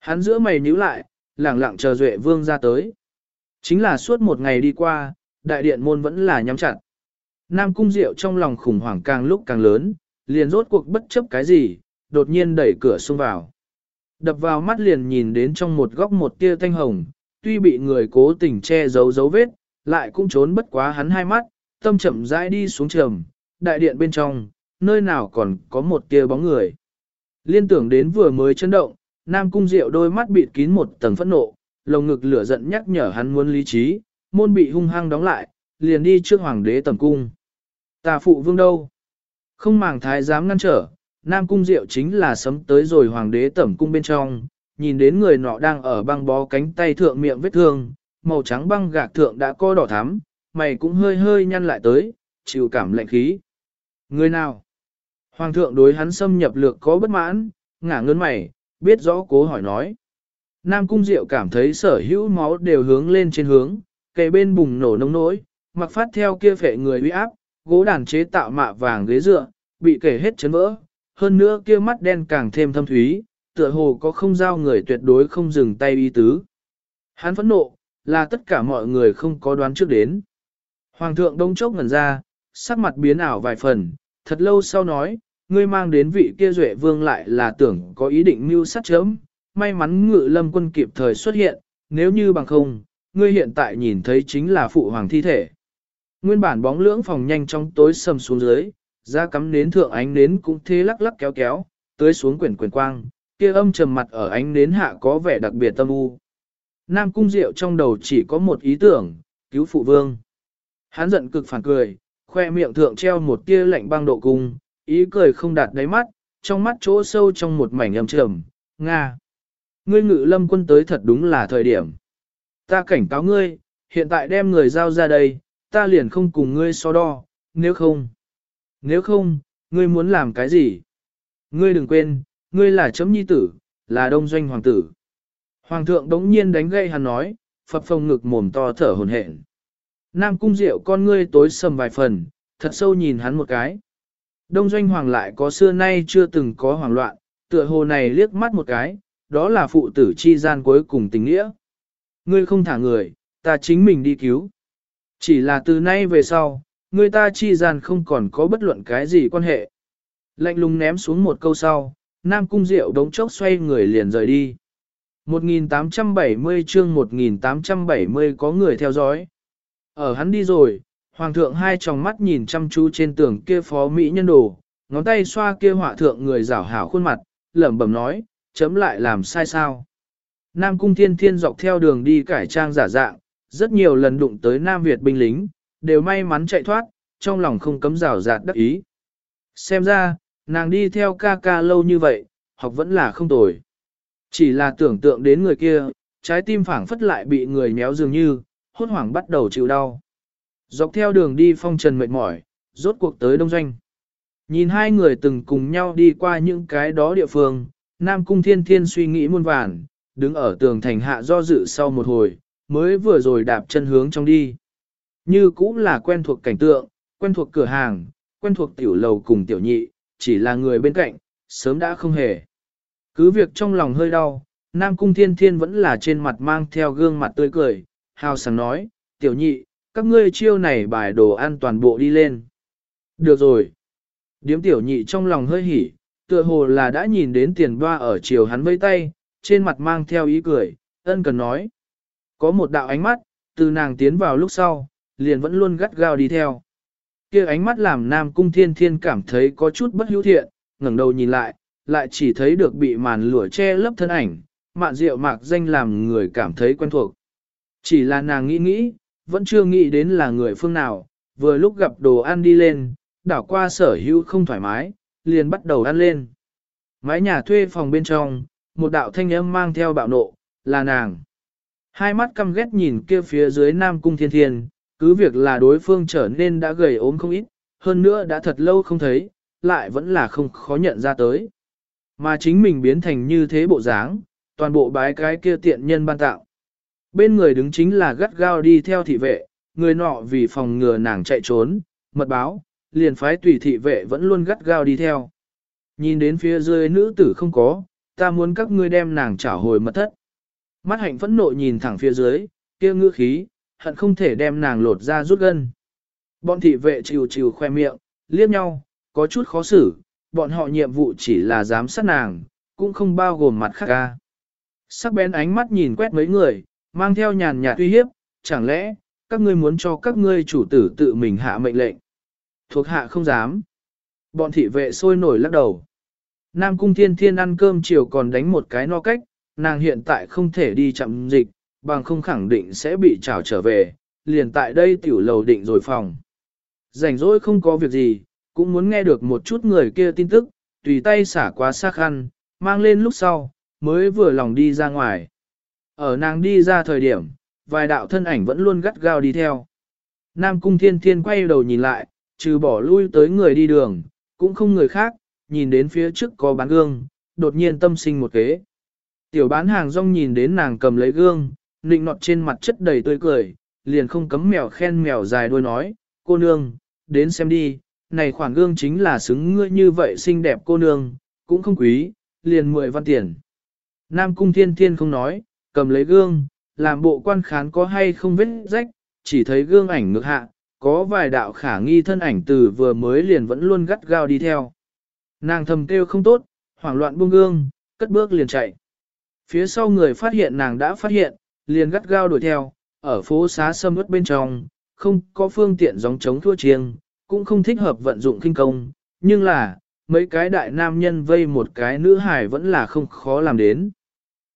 S1: Hắn giữa mày nhíu lại, lẳng lặng chờ Duệ Vương ra tới. Chính là suốt một ngày đi qua, đại điện môn vẫn là nhắm chặt. Nam Cung Diệu trong lòng khủng hoảng càng lúc càng lớn, liền rốt cuộc bất chấp cái gì, đột nhiên đẩy cửa xông vào. Đập vào mắt liền nhìn đến trong một góc một tia thanh hồng, tuy bị người cố tình che giấu dấu vết, lại cũng trốn bất quá hắn hai mắt, tâm chậm rãi đi xuống trầm, đại điện bên trong, nơi nào còn có một tia bóng người. Liên tưởng đến vừa mới chấn động, Nam Cung Diệu đôi mắt bịt kín một tầng phẫn nộ, lồng ngực lửa giận nhắc nhở hắn muốn lý trí, môn bị hung hăng đóng lại, liền đi trước hoàng đế tầm cung. Tà phụ vương đâu? Không màng thái dám ngăn trở, Nam Cung Diệu chính là sấm tới rồi hoàng đế tẩm cung bên trong, nhìn đến người nọ đang ở băng bó cánh tay thượng miệng vết thương, màu trắng băng gạc thượng đã co đỏ thắm, mày cũng hơi hơi nhăn lại tới, chịu cảm lạnh khí. Người nào? Hoàng thượng đối hắn xâm nhập lược có bất mãn, ngả ngơn mày, biết rõ cố hỏi nói. Nam Cung Diệu cảm thấy sở hữu máu đều hướng lên trên hướng, kề bên bùng nổ nông nỗi, mặc phát theo kia phệ người uy áp, gỗ đàn chế tạo mạ vàng ghế dựa, bị kể hết chấn vỡ, hơn nữa kia mắt đen càng thêm thâm thúy, tựa hồ có không giao người tuyệt đối không dừng tay y tứ. Hắn phẫn nộ, là tất cả mọi người không có đoán trước đến. Hoàng thượng đông chốc ngẩn ra, sắc mặt biến ảo vài phần, thật lâu sau nói, ngươi mang đến vị kia duệ vương lại là tưởng có ý định mưu sát chấm, may mắn ngự lâm quân kịp thời xuất hiện, nếu như bằng không, ngươi hiện tại nhìn thấy chính là phụ hoàng thi thể. Nguyên bản bóng lưỡng phòng nhanh trong tối sầm xuống dưới, ra cắm nến thượng ánh nến cũng thế lắc lắc kéo kéo, tới xuống quyển quyển quang, kia âm trầm mặt ở ánh nến hạ có vẻ đặc biệt tâm u. Nam cung diệu trong đầu chỉ có một ý tưởng, cứu phụ vương. Hắn giận cực phản cười, khoe miệng thượng treo một tia lạnh băng độ cung, ý cười không đạt đáy mắt, trong mắt chỗ sâu trong một mảnh âm trầm, Nga. Ngươi ngự lâm quân tới thật đúng là thời điểm. Ta cảnh cáo ngươi, hiện tại đem người giao ra đây, ta liền không cùng ngươi so đo, nếu không. Nếu không, ngươi muốn làm cái gì? Ngươi đừng quên, ngươi là chấm nhi tử, là đông doanh hoàng tử. Hoàng thượng đống nhiên đánh gây hắn nói, phập phồng ngực mồm to thở hồn hển. Nam cung diệu con ngươi tối sầm vài phần, thật sâu nhìn hắn một cái. Đông doanh hoàng lại có xưa nay chưa từng có hoàng loạn, tựa hồ này liếc mắt một cái, đó là phụ tử chi gian cuối cùng tình nghĩa. Ngươi không thả người, ta chính mình đi cứu. Chỉ là từ nay về sau, người ta chi gian không còn có bất luận cái gì quan hệ. Lạnh lùng ném xuống một câu sau, Nam Cung Diệu đống chốc xoay người liền rời đi. 1870 chương 1870 có người theo dõi. Ở hắn đi rồi, Hoàng thượng hai tròng mắt nhìn chăm chú trên tường kia phó Mỹ nhân đồ, ngón tay xoa kia họa thượng người rảo hảo khuôn mặt, lẩm bẩm nói, chấm lại làm sai sao. Nam Cung Thiên Thiên dọc theo đường đi cải trang giả dạng, rất nhiều lần đụng tới Nam Việt binh lính, đều may mắn chạy thoát, trong lòng không cấm rào rạt đắc ý. Xem ra, nàng đi theo ca ca lâu như vậy, học vẫn là không tồi. Chỉ là tưởng tượng đến người kia, trái tim phảng phất lại bị người méo dường như, hốt hoảng bắt đầu chịu đau. Dọc theo đường đi phong trần mệt mỏi, rốt cuộc tới đông doanh. Nhìn hai người từng cùng nhau đi qua những cái đó địa phương, Nam Cung Thiên Thiên suy nghĩ muôn vàn, đứng ở tường thành hạ do dự sau một hồi, mới vừa rồi đạp chân hướng trong đi. Như cũng là quen thuộc cảnh tượng, quen thuộc cửa hàng, quen thuộc tiểu lầu cùng tiểu nhị, chỉ là người bên cạnh, sớm đã không hề. Cứ việc trong lòng hơi đau, Nam Cung Thiên Thiên vẫn là trên mặt mang theo gương mặt tươi cười, hào sảng nói, tiểu nhị, các ngươi chiêu này bài đồ ăn toàn bộ đi lên. Được rồi. Điếm tiểu nhị trong lòng hơi hỉ, tựa hồ là đã nhìn đến tiền ba ở chiều hắn vây tay, trên mặt mang theo ý cười, ân cần nói. Có một đạo ánh mắt, từ nàng tiến vào lúc sau, liền vẫn luôn gắt gao đi theo. kia ánh mắt làm Nam Cung Thiên Thiên cảm thấy có chút bất hữu thiện, ngẩng đầu nhìn lại, lại chỉ thấy được bị màn lửa che lấp thân ảnh, mạn rượu mạc danh làm người cảm thấy quen thuộc. Chỉ là nàng nghĩ nghĩ, vẫn chưa nghĩ đến là người phương nào, vừa lúc gặp đồ ăn đi lên, đảo qua sở hữu không thoải mái, liền bắt đầu ăn lên. Mái nhà thuê phòng bên trong, một đạo thanh âm mang theo bạo nộ, là nàng. Hai mắt căm ghét nhìn kia phía dưới Nam Cung Thiên Thiên, cứ việc là đối phương trở nên đã gầy ốm không ít, hơn nữa đã thật lâu không thấy, lại vẫn là không khó nhận ra tới. Mà chính mình biến thành như thế bộ dáng, toàn bộ bái cái kia tiện nhân ban tạo. Bên người đứng chính là gắt gao đi theo thị vệ, người nọ vì phòng ngừa nàng chạy trốn, mật báo, liền phái tùy thị vệ vẫn luôn gắt gao đi theo. Nhìn đến phía dưới nữ tử không có, ta muốn các ngươi đem nàng trả hồi mật thất. Mắt hạnh phẫn nộ nhìn thẳng phía dưới, kia ngữ khí, hận không thể đem nàng lột ra rút gân. Bọn thị vệ chịu chịu khoe miệng, liếc nhau, có chút khó xử, bọn họ nhiệm vụ chỉ là giám sát nàng, cũng không bao gồm mặt khác ca. Sắc bén ánh mắt nhìn quét mấy người, mang theo nhàn nhạt uy hiếp, chẳng lẽ, các ngươi muốn cho các ngươi chủ tử tự mình hạ mệnh lệnh. Thuộc hạ không dám. Bọn thị vệ sôi nổi lắc đầu. Nam cung thiên thiên ăn cơm chiều còn đánh một cái no cách, nàng hiện tại không thể đi chậm dịch, bằng không khẳng định sẽ bị trảo trở về, liền tại đây tiểu lầu định rồi phòng. Rảnh rỗi không có việc gì, cũng muốn nghe được một chút người kia tin tức, tùy tay xả quá xa khăn, mang lên lúc sau, mới vừa lòng đi ra ngoài. Ở nàng đi ra thời điểm, vài đạo thân ảnh vẫn luôn gắt gao đi theo. Nam cung thiên thiên quay đầu nhìn lại, trừ bỏ lui tới người đi đường, cũng không người khác, nhìn đến phía trước có bán gương, đột nhiên tâm sinh một kế. Tiểu bán hàng rong nhìn đến nàng cầm lấy gương, nịnh nọt trên mặt chất đầy tươi cười, liền không cấm mèo khen mèo dài đuôi nói, cô nương, đến xem đi, này khoản gương chính là xứng ngươi như vậy xinh đẹp cô nương, cũng không quý, liền mười văn tiền. Nam cung thiên thiên không nói, cầm lấy gương, làm bộ quan khán có hay không vết rách, chỉ thấy gương ảnh ngược hạ, có vài đạo khả nghi thân ảnh từ vừa mới liền vẫn luôn gắt gao đi theo. Nàng thầm kêu không tốt, hoảng loạn buông gương, cất bước liền chạy. Phía sau người phát hiện nàng đã phát hiện, liền gắt gao đuổi theo, ở phố xá sâm ướt bên trong, không có phương tiện gióng chống thua chiêng, cũng không thích hợp vận dụng kinh công, nhưng là, mấy cái đại nam nhân vây một cái nữ hải vẫn là không khó làm đến.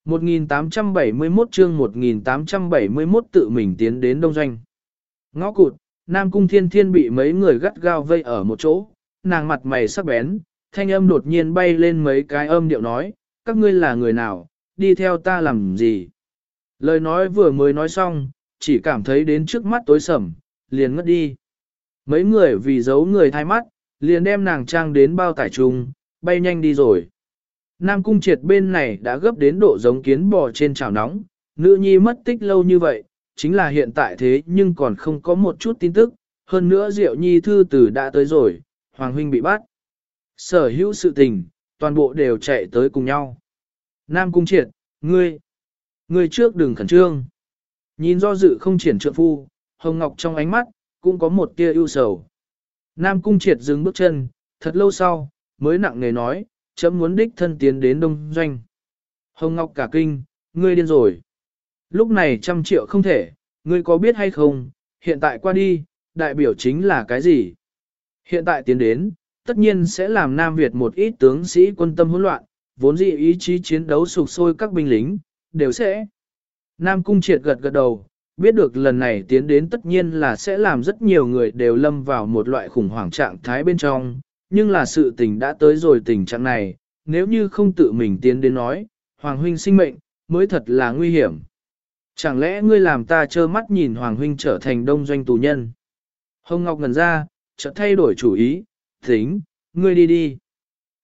S1: 1871 chương 1871 tự mình tiến đến Đông Doanh. Ngõ cụt, Nam Cung Thiên Thiên bị mấy người gắt gao vây ở một chỗ, nàng mặt mày sắc bén, thanh âm đột nhiên bay lên mấy cái âm điệu nói, các ngươi là người nào, đi theo ta làm gì. Lời nói vừa mới nói xong, chỉ cảm thấy đến trước mắt tối sầm, liền ngất đi. Mấy người vì giấu người thay mắt, liền đem nàng trang đến bao tải trùng, bay nhanh đi rồi. Nam cung triệt bên này đã gấp đến độ giống kiến bò trên chảo nóng, nữ nhi mất tích lâu như vậy, chính là hiện tại thế nhưng còn không có một chút tin tức, hơn nữa Diệu Nhi thư tử đã tới rồi, Hoàng Huynh bị bắt. Sở hữu sự tình, toàn bộ đều chạy tới cùng nhau. Nam cung triệt, ngươi, ngươi trước đừng khẩn trương. Nhìn do dự không triển trượng phu, Hồng Ngọc trong ánh mắt, cũng có một tia ưu sầu. Nam cung triệt dừng bước chân, thật lâu sau, mới nặng nề nói, chấm muốn đích thân tiến đến đông doanh. Hồng Ngọc cả kinh, ngươi điên rồi. Lúc này trăm triệu không thể, ngươi có biết hay không, hiện tại qua đi, đại biểu chính là cái gì? Hiện tại tiến đến, tất nhiên sẽ làm Nam Việt một ít tướng sĩ quân tâm hỗn loạn, vốn dĩ ý chí chiến đấu sục sôi các binh lính, đều sẽ. Nam Cung triệt gật gật đầu, biết được lần này tiến đến tất nhiên là sẽ làm rất nhiều người đều lâm vào một loại khủng hoảng trạng thái bên trong, nhưng là sự tình đã tới rồi tình trạng này, nếu như không tự mình tiến đến nói, Hoàng Huynh sinh mệnh, mới thật là nguy hiểm. Chẳng lẽ ngươi làm ta trơ mắt nhìn Hoàng Huynh trở thành đông doanh tù nhân? Hồng Ngọc ngần ra, chợt thay đổi chủ ý, tính, ngươi đi đi.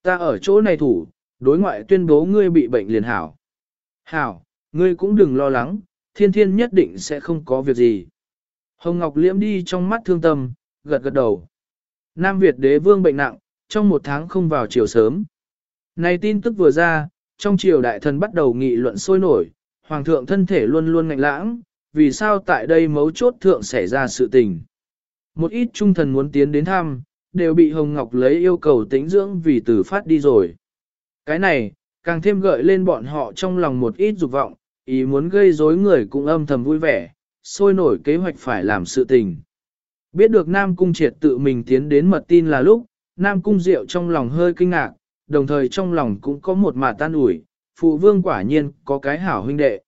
S1: Ta ở chỗ này thủ, đối ngoại tuyên bố ngươi bị bệnh liền hảo. Hảo, ngươi cũng đừng lo lắng, thiên thiên nhất định sẽ không có việc gì. Hồng Ngọc liễm đi trong mắt thương tâm, gật gật đầu. Nam Việt đế vương bệnh nặng, trong một tháng không vào chiều sớm. Này tin tức vừa ra, trong triều đại thần bắt đầu nghị luận sôi nổi, hoàng thượng thân thể luôn luôn ngạnh lãng, vì sao tại đây mấu chốt thượng xảy ra sự tình. Một ít trung thần muốn tiến đến thăm, đều bị Hồng Ngọc lấy yêu cầu tĩnh dưỡng vì tử phát đi rồi. Cái này, càng thêm gợi lên bọn họ trong lòng một ít dục vọng, ý muốn gây rối người cũng âm thầm vui vẻ, sôi nổi kế hoạch phải làm sự tình. Biết được Nam Cung triệt tự mình tiến đến mật tin là lúc, Nam Cung Diệu trong lòng hơi kinh ngạc, đồng thời trong lòng cũng có một mà tan ủi, phụ vương quả nhiên có cái hảo huynh đệ.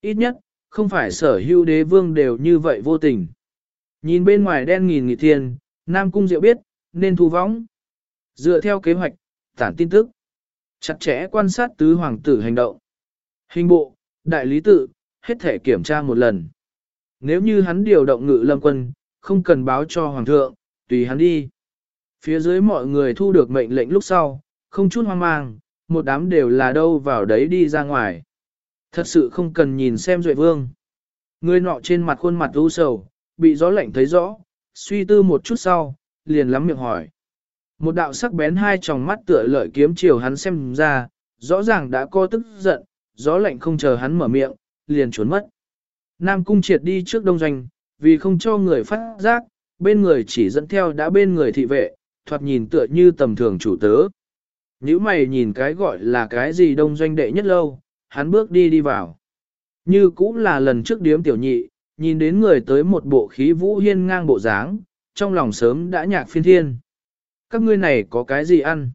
S1: Ít nhất, không phải sở hữu đế vương đều như vậy vô tình. Nhìn bên ngoài đen nghìn nghị thiên, Nam Cung Diệu biết, nên thu vóng, Dựa theo kế hoạch, tản tin tức. Chặt chẽ quan sát tứ hoàng tử hành động. Hình bộ, đại lý tự, hết thể kiểm tra một lần. Nếu như hắn điều động ngự lâm quân, không cần báo cho hoàng thượng, tùy hắn đi. Phía dưới mọi người thu được mệnh lệnh lúc sau, không chút hoang mang, một đám đều là đâu vào đấy đi ra ngoài. Thật sự không cần nhìn xem Duệ Vương. Người nọ trên mặt khuôn mặt u sầu, bị gió lạnh thấy rõ, suy tư một chút sau, liền lắm miệng hỏi. Một đạo sắc bén hai tròng mắt tựa lợi kiếm chiều hắn xem ra, rõ ràng đã co tức giận, gió lạnh không chờ hắn mở miệng, liền trốn mất. Nam cung triệt đi trước đông doanh, vì không cho người phát giác, bên người chỉ dẫn theo đã bên người thị vệ, thoạt nhìn tựa như tầm thường chủ tớ. Nếu mày nhìn cái gọi là cái gì đông doanh đệ nhất lâu, hắn bước đi đi vào. Như cũng là lần trước điếm tiểu nhị, nhìn đến người tới một bộ khí vũ hiên ngang bộ dáng, trong lòng sớm đã nhạc phiên thiên. Các ngươi này có cái gì ăn?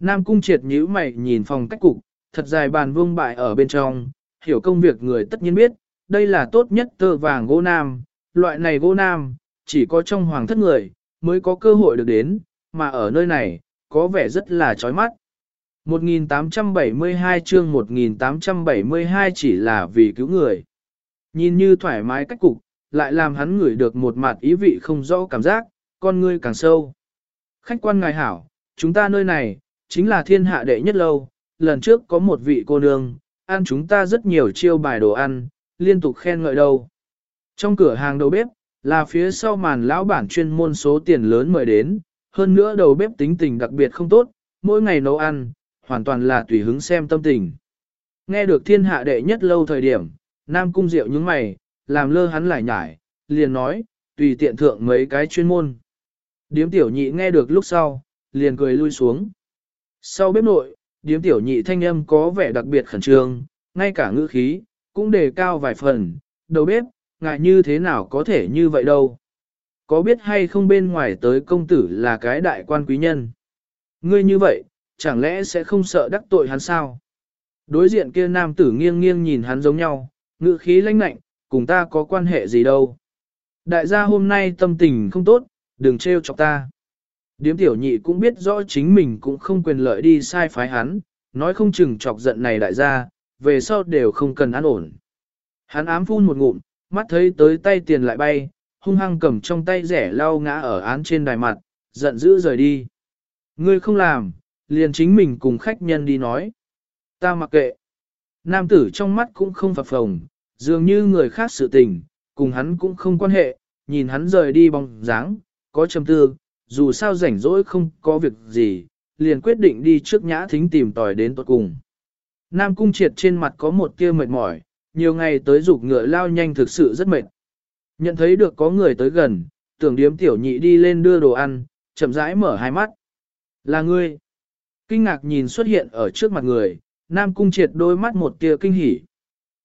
S1: Nam cung triệt nhíu mày nhìn phòng cách cục, thật dài bàn vương bại ở bên trong, hiểu công việc người tất nhiên biết, đây là tốt nhất tơ vàng gỗ nam, loại này gỗ nam, chỉ có trong hoàng thất người, mới có cơ hội được đến, mà ở nơi này, có vẻ rất là chói mắt. 1872 chương 1872 chỉ là vì cứu người. Nhìn như thoải mái cách cục, lại làm hắn ngửi được một mặt ý vị không rõ cảm giác, con ngươi càng sâu. Khách quan ngài hảo, chúng ta nơi này, chính là thiên hạ đệ nhất lâu, lần trước có một vị cô nương, ăn chúng ta rất nhiều chiêu bài đồ ăn, liên tục khen ngợi đâu. Trong cửa hàng đầu bếp, là phía sau màn lão bản chuyên môn số tiền lớn mời đến, hơn nữa đầu bếp tính tình đặc biệt không tốt, mỗi ngày nấu ăn, hoàn toàn là tùy hứng xem tâm tình. Nghe được thiên hạ đệ nhất lâu thời điểm, Nam Cung Diệu những mày, làm lơ hắn lại nhải, liền nói, tùy tiện thượng mấy cái chuyên môn. Điếm tiểu nhị nghe được lúc sau, liền cười lui xuống. Sau bếp nội, điếm tiểu nhị thanh âm có vẻ đặc biệt khẩn trương, ngay cả ngữ khí, cũng đề cao vài phần, đầu bếp, ngại như thế nào có thể như vậy đâu. Có biết hay không bên ngoài tới công tử là cái đại quan quý nhân? Ngươi như vậy, chẳng lẽ sẽ không sợ đắc tội hắn sao? Đối diện kia nam tử nghiêng nghiêng nhìn hắn giống nhau, ngữ khí lãnh lạnh, cùng ta có quan hệ gì đâu. Đại gia hôm nay tâm tình không tốt, đừng trêu chọc ta. Điếm tiểu nhị cũng biết rõ chính mình cũng không quyền lợi đi sai phái hắn, nói không chừng chọc giận này đại gia, về sau đều không cần an ổn. Hắn ám phun một ngụm, mắt thấy tới tay tiền lại bay, hung hăng cầm trong tay rẻ lau ngã ở án trên đài mặt, giận dữ rời đi. Ngươi không làm, liền chính mình cùng khách nhân đi nói. Ta mặc kệ. Nam tử trong mắt cũng không phập phồng, dường như người khác sự tình, cùng hắn cũng không quan hệ, nhìn hắn rời đi bóng dáng, có trầm tư, dù sao rảnh rỗi không có việc gì, liền quyết định đi trước nhã thính tìm tòi đến tuật cùng. Nam cung triệt trên mặt có một tia mệt mỏi, nhiều ngày tới dục ngựa lao nhanh thực sự rất mệt. Nhận thấy được có người tới gần, tưởng điếm tiểu nhị đi lên đưa đồ ăn, chậm rãi mở hai mắt. Là ngươi. Kinh ngạc nhìn xuất hiện ở trước mặt người, Nam cung triệt đôi mắt một tia kinh hỉ.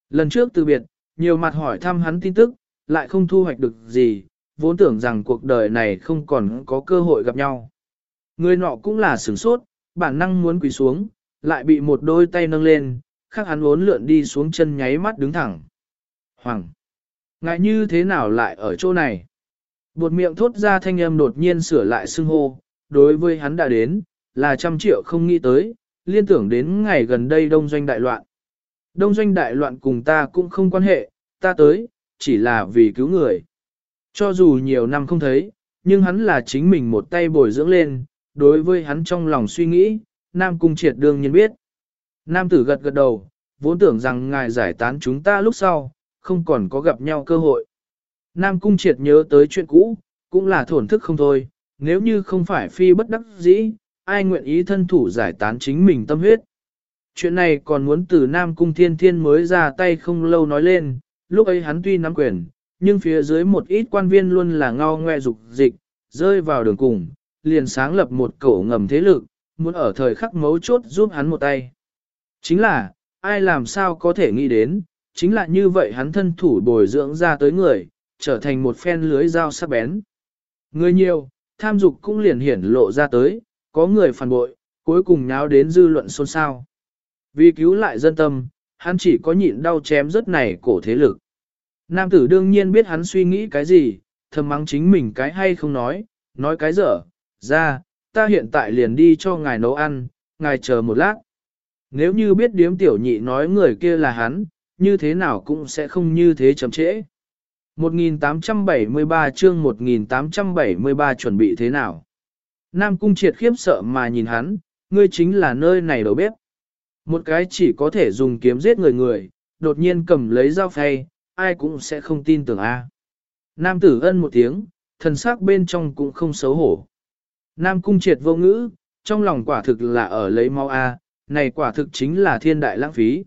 S1: Lần trước từ biệt, nhiều mặt hỏi thăm hắn tin tức, lại không thu hoạch được gì, vốn tưởng rằng cuộc đời này không còn có cơ hội gặp nhau. Người nọ cũng là sửng sốt, bản năng muốn quỳ xuống, lại bị một đôi tay nâng lên, khác hắn uốn lượn đi xuống chân nháy mắt đứng thẳng. Hoàng! Ngại như thế nào lại ở chỗ này? Buột miệng thốt ra thanh âm đột nhiên sửa lại xưng hô, đối với hắn đã đến, là trăm triệu không nghĩ tới, liên tưởng đến ngày gần đây đông doanh đại loạn. Đông doanh đại loạn cùng ta cũng không quan hệ, ta tới, chỉ là vì cứu người. Cho dù nhiều năm không thấy, nhưng hắn là chính mình một tay bồi dưỡng lên, đối với hắn trong lòng suy nghĩ, Nam Cung Triệt đương nhiên biết. Nam tử gật gật đầu, vốn tưởng rằng ngài giải tán chúng ta lúc sau, không còn có gặp nhau cơ hội. Nam Cung Triệt nhớ tới chuyện cũ, cũng là thổn thức không thôi, nếu như không phải phi bất đắc dĩ, ai nguyện ý thân thủ giải tán chính mình tâm huyết. Chuyện này còn muốn từ Nam Cung Thiên Thiên mới ra tay không lâu nói lên, lúc ấy hắn tuy nắm quyền, nhưng phía dưới một ít quan viên luôn là ngao ngoe dục dịch, rơi vào đường cùng, liền sáng lập một cổ ngầm thế lực, muốn ở thời khắc mấu chốt giúp hắn một tay. Chính là, ai làm sao có thể nghĩ đến, chính là như vậy hắn thân thủ bồi dưỡng ra tới người, trở thành một phen lưới dao sắc bén. Người nhiều, tham dục cũng liền hiển lộ ra tới, có người phản bội, cuối cùng nháo đến dư luận xôn xao. Vì cứu lại dân tâm, hắn chỉ có nhịn đau chém rất này cổ thế lực. Nam tử đương nhiên biết hắn suy nghĩ cái gì, thầm mắng chính mình cái hay không nói, nói cái dở, ra, ta hiện tại liền đi cho ngài nấu ăn, ngài chờ một lát. Nếu như biết điếm tiểu nhị nói người kia là hắn, như thế nào cũng sẽ không như thế chậm trễ. 1873 chương 1873 chuẩn bị thế nào? Nam cung triệt khiếp sợ mà nhìn hắn, ngươi chính là nơi này đầu bếp. Một cái chỉ có thể dùng kiếm giết người người, đột nhiên cầm lấy dao phay, ai cũng sẽ không tin tưởng a. Nam tử ân một tiếng, thần sắc bên trong cũng không xấu hổ. Nam cung triệt vô ngữ, trong lòng quả thực là ở lấy mau a, này quả thực chính là thiên đại lãng phí.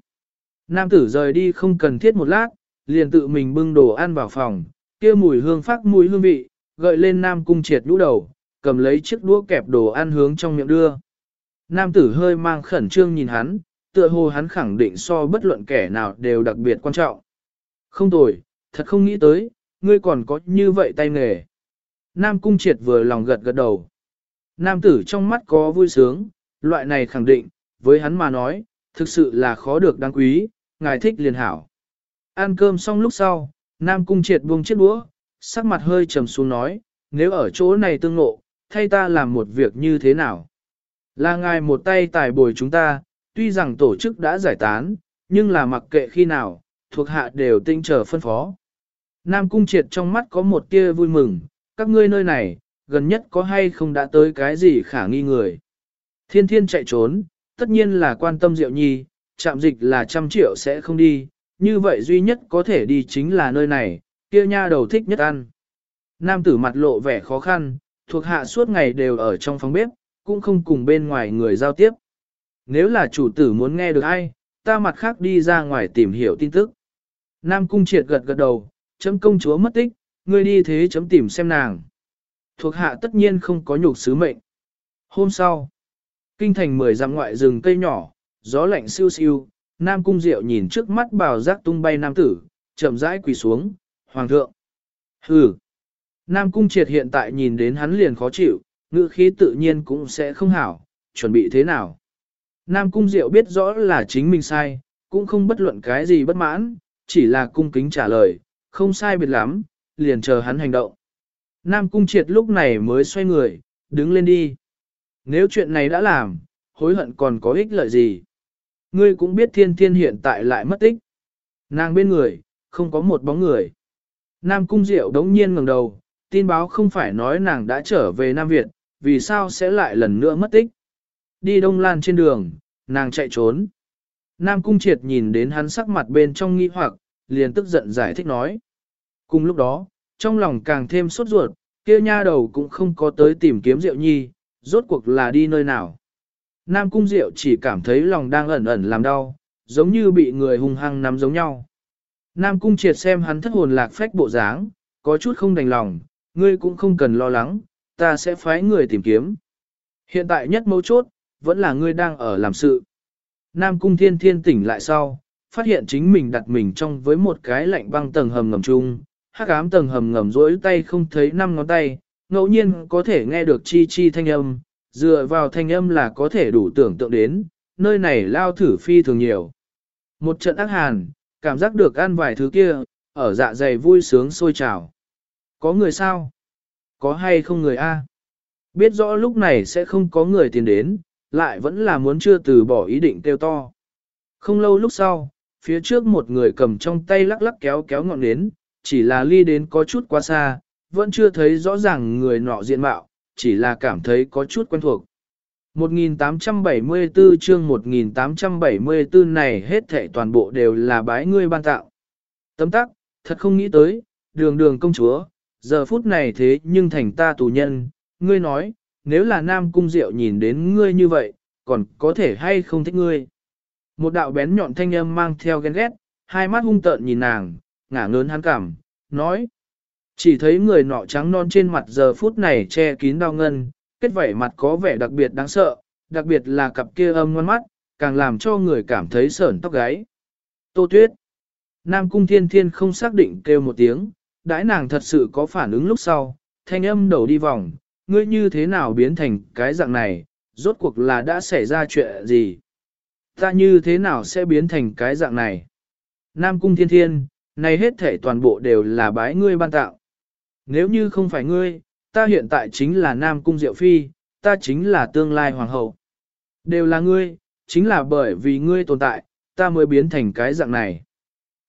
S1: Nam tử rời đi không cần thiết một lát, liền tự mình bưng đồ ăn vào phòng, kia mùi hương phát mùi hương vị, gợi lên Nam cung triệt đũ đầu, cầm lấy chiếc đũa kẹp đồ ăn hướng trong miệng đưa. Nam tử hơi mang khẩn trương nhìn hắn, tựa hồ hắn khẳng định so bất luận kẻ nào đều đặc biệt quan trọng. Không tồi, thật không nghĩ tới, ngươi còn có như vậy tay nghề. Nam cung triệt vừa lòng gật gật đầu. Nam tử trong mắt có vui sướng, loại này khẳng định, với hắn mà nói, thực sự là khó được đáng quý, ngài thích liền hảo. Ăn cơm xong lúc sau, Nam cung triệt buông chiếc đũa, sắc mặt hơi trầm xuống nói, nếu ở chỗ này tương ngộ, thay ta làm một việc như thế nào? Là ngài một tay tài bồi chúng ta, tuy rằng tổ chức đã giải tán, nhưng là mặc kệ khi nào, thuộc hạ đều tinh chờ phân phó. Nam Cung Triệt trong mắt có một tia vui mừng, các ngươi nơi này, gần nhất có hay không đã tới cái gì khả nghi người. Thiên thiên chạy trốn, tất nhiên là quan tâm Diệu Nhi, chạm dịch là trăm triệu sẽ không đi, như vậy duy nhất có thể đi chính là nơi này, kia nha đầu thích nhất ăn. Nam tử mặt lộ vẻ khó khăn, thuộc hạ suốt ngày đều ở trong phòng bếp, cũng không cùng bên ngoài người giao tiếp. Nếu là chủ tử muốn nghe được ai, ta mặt khác đi ra ngoài tìm hiểu tin tức. Nam cung triệt gật gật đầu, chấm công chúa mất tích, ngươi đi thế chấm tìm xem nàng. Thuộc hạ tất nhiên không có nhục sứ mệnh. Hôm sau, kinh thành mười dặm ngoại rừng cây nhỏ, gió lạnh siêu siêu, Nam cung diệu nhìn trước mắt bào giác tung bay nam tử, chậm rãi quỳ xuống, hoàng thượng. Hừ. Nam cung triệt hiện tại nhìn đến hắn liền khó chịu, ngữ khí tự nhiên cũng sẽ không hảo, chuẩn bị thế nào. Nam cung diệu biết rõ là chính mình sai, cũng không bất luận cái gì bất mãn, chỉ là cung kính trả lời, không sai biệt lắm, liền chờ hắn hành động. Nam cung triệt lúc này mới xoay người, đứng lên đi. Nếu chuyện này đã làm, hối hận còn có ích lợi gì? Ngươi cũng biết thiên thiên hiện tại lại mất tích. Nàng bên người, không có một bóng người. Nam cung diệu đống nhiên ngẩng đầu, tin báo không phải nói nàng đã trở về Nam Việt, vì sao sẽ lại lần nữa mất tích. Đi Đông Lan trên đường, nàng chạy trốn. Nam Cung Triệt nhìn đến hắn sắc mặt bên trong nghi hoặc, liền tức giận giải thích nói. Cùng lúc đó, trong lòng càng thêm sốt ruột, kia nha đầu cũng không có tới tìm kiếm Diệu Nhi, rốt cuộc là đi nơi nào. Nam Cung Diệu chỉ cảm thấy lòng đang ẩn ẩn làm đau, giống như bị người hung hăng nắm giống nhau. Nam Cung Triệt xem hắn thất hồn lạc phách bộ dáng, có chút không đành lòng, ngươi cũng không cần lo lắng, ta sẽ phái người tìm kiếm. Hiện tại nhất mấu chốt, vẫn là ngươi đang ở làm sự. Nam Cung Thiên Thiên tỉnh lại sau, phát hiện chính mình đặt mình trong với một cái lạnh băng tầng hầm ngầm chung, hắc ám tầng hầm ngầm rỗi tay không thấy năm ngón tay, ngẫu nhiên có thể nghe được chi chi thanh âm, dựa vào thanh âm là có thể đủ tưởng tượng đến, nơi này lao thử phi thường nhiều. Một trận ác hàn, cảm giác được ăn vài thứ kia, ở dạ dày vui sướng sôi trào. Có người sao? Có hay không người a? Biết rõ lúc này sẽ không có người tiền đến, lại vẫn là muốn chưa từ bỏ ý định kêu to. Không lâu lúc sau, phía trước một người cầm trong tay lắc lắc kéo kéo ngọn nến, chỉ là ly đến có chút quá xa, vẫn chưa thấy rõ ràng người nọ diện mạo, chỉ là cảm thấy có chút quen thuộc. 1874 chương 1874 này hết thảy toàn bộ đều là bái ngươi ban tạo. Tấm tắc, thật không nghĩ tới, đường đường công chúa, giờ phút này thế nhưng thành ta tù nhân, ngươi nói, nếu là nam cung diệu nhìn đến ngươi như vậy, còn có thể hay không thích ngươi. Một đạo bén nhọn thanh âm mang theo ghen ghét, hai mắt hung tợn nhìn nàng, ngả ngớn hắn cảm, nói. Chỉ thấy người nọ trắng non trên mặt giờ phút này che kín đau ngân, kết vảy mặt có vẻ đặc biệt đáng sợ, đặc biệt là cặp kia âm ngon mắt, càng làm cho người cảm thấy sởn tóc gáy. Tô Tuyết Nam Cung Thiên Thiên không xác định kêu một tiếng, đãi nàng thật sự có phản ứng lúc sau, thanh âm đầu đi vòng, ngươi như thế nào biến thành cái dạng này, rốt cuộc là đã xảy ra chuyện gì? Ta như thế nào sẽ biến thành cái dạng này? Nam Cung Thiên Thiên, này hết thể toàn bộ đều là bái ngươi ban tạo. Nếu như không phải ngươi, ta hiện tại chính là Nam Cung Diệu Phi, ta chính là tương lai hoàng hậu. Đều là ngươi, chính là bởi vì ngươi tồn tại, ta mới biến thành cái dạng này.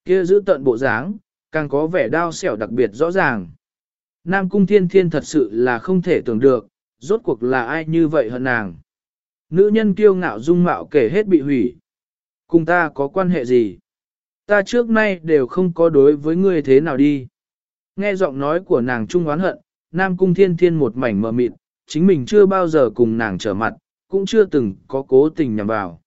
S1: Kia giữ tận bộ dáng, càng có vẻ đau xẻo đặc biệt rõ ràng. Nam Cung Thiên Thiên thật sự là không thể tưởng được, rốt cuộc là ai như vậy hơn nàng. Nữ nhân kiêu ngạo dung mạo kể hết bị hủy. Cùng ta có quan hệ gì? Ta trước nay đều không có đối với ngươi thế nào đi. Nghe giọng nói của nàng trung oán hận, Nam Cung Thiên Thiên một mảnh mờ mịt, chính mình chưa bao giờ cùng nàng trở mặt, cũng chưa từng có cố tình nhằm vào.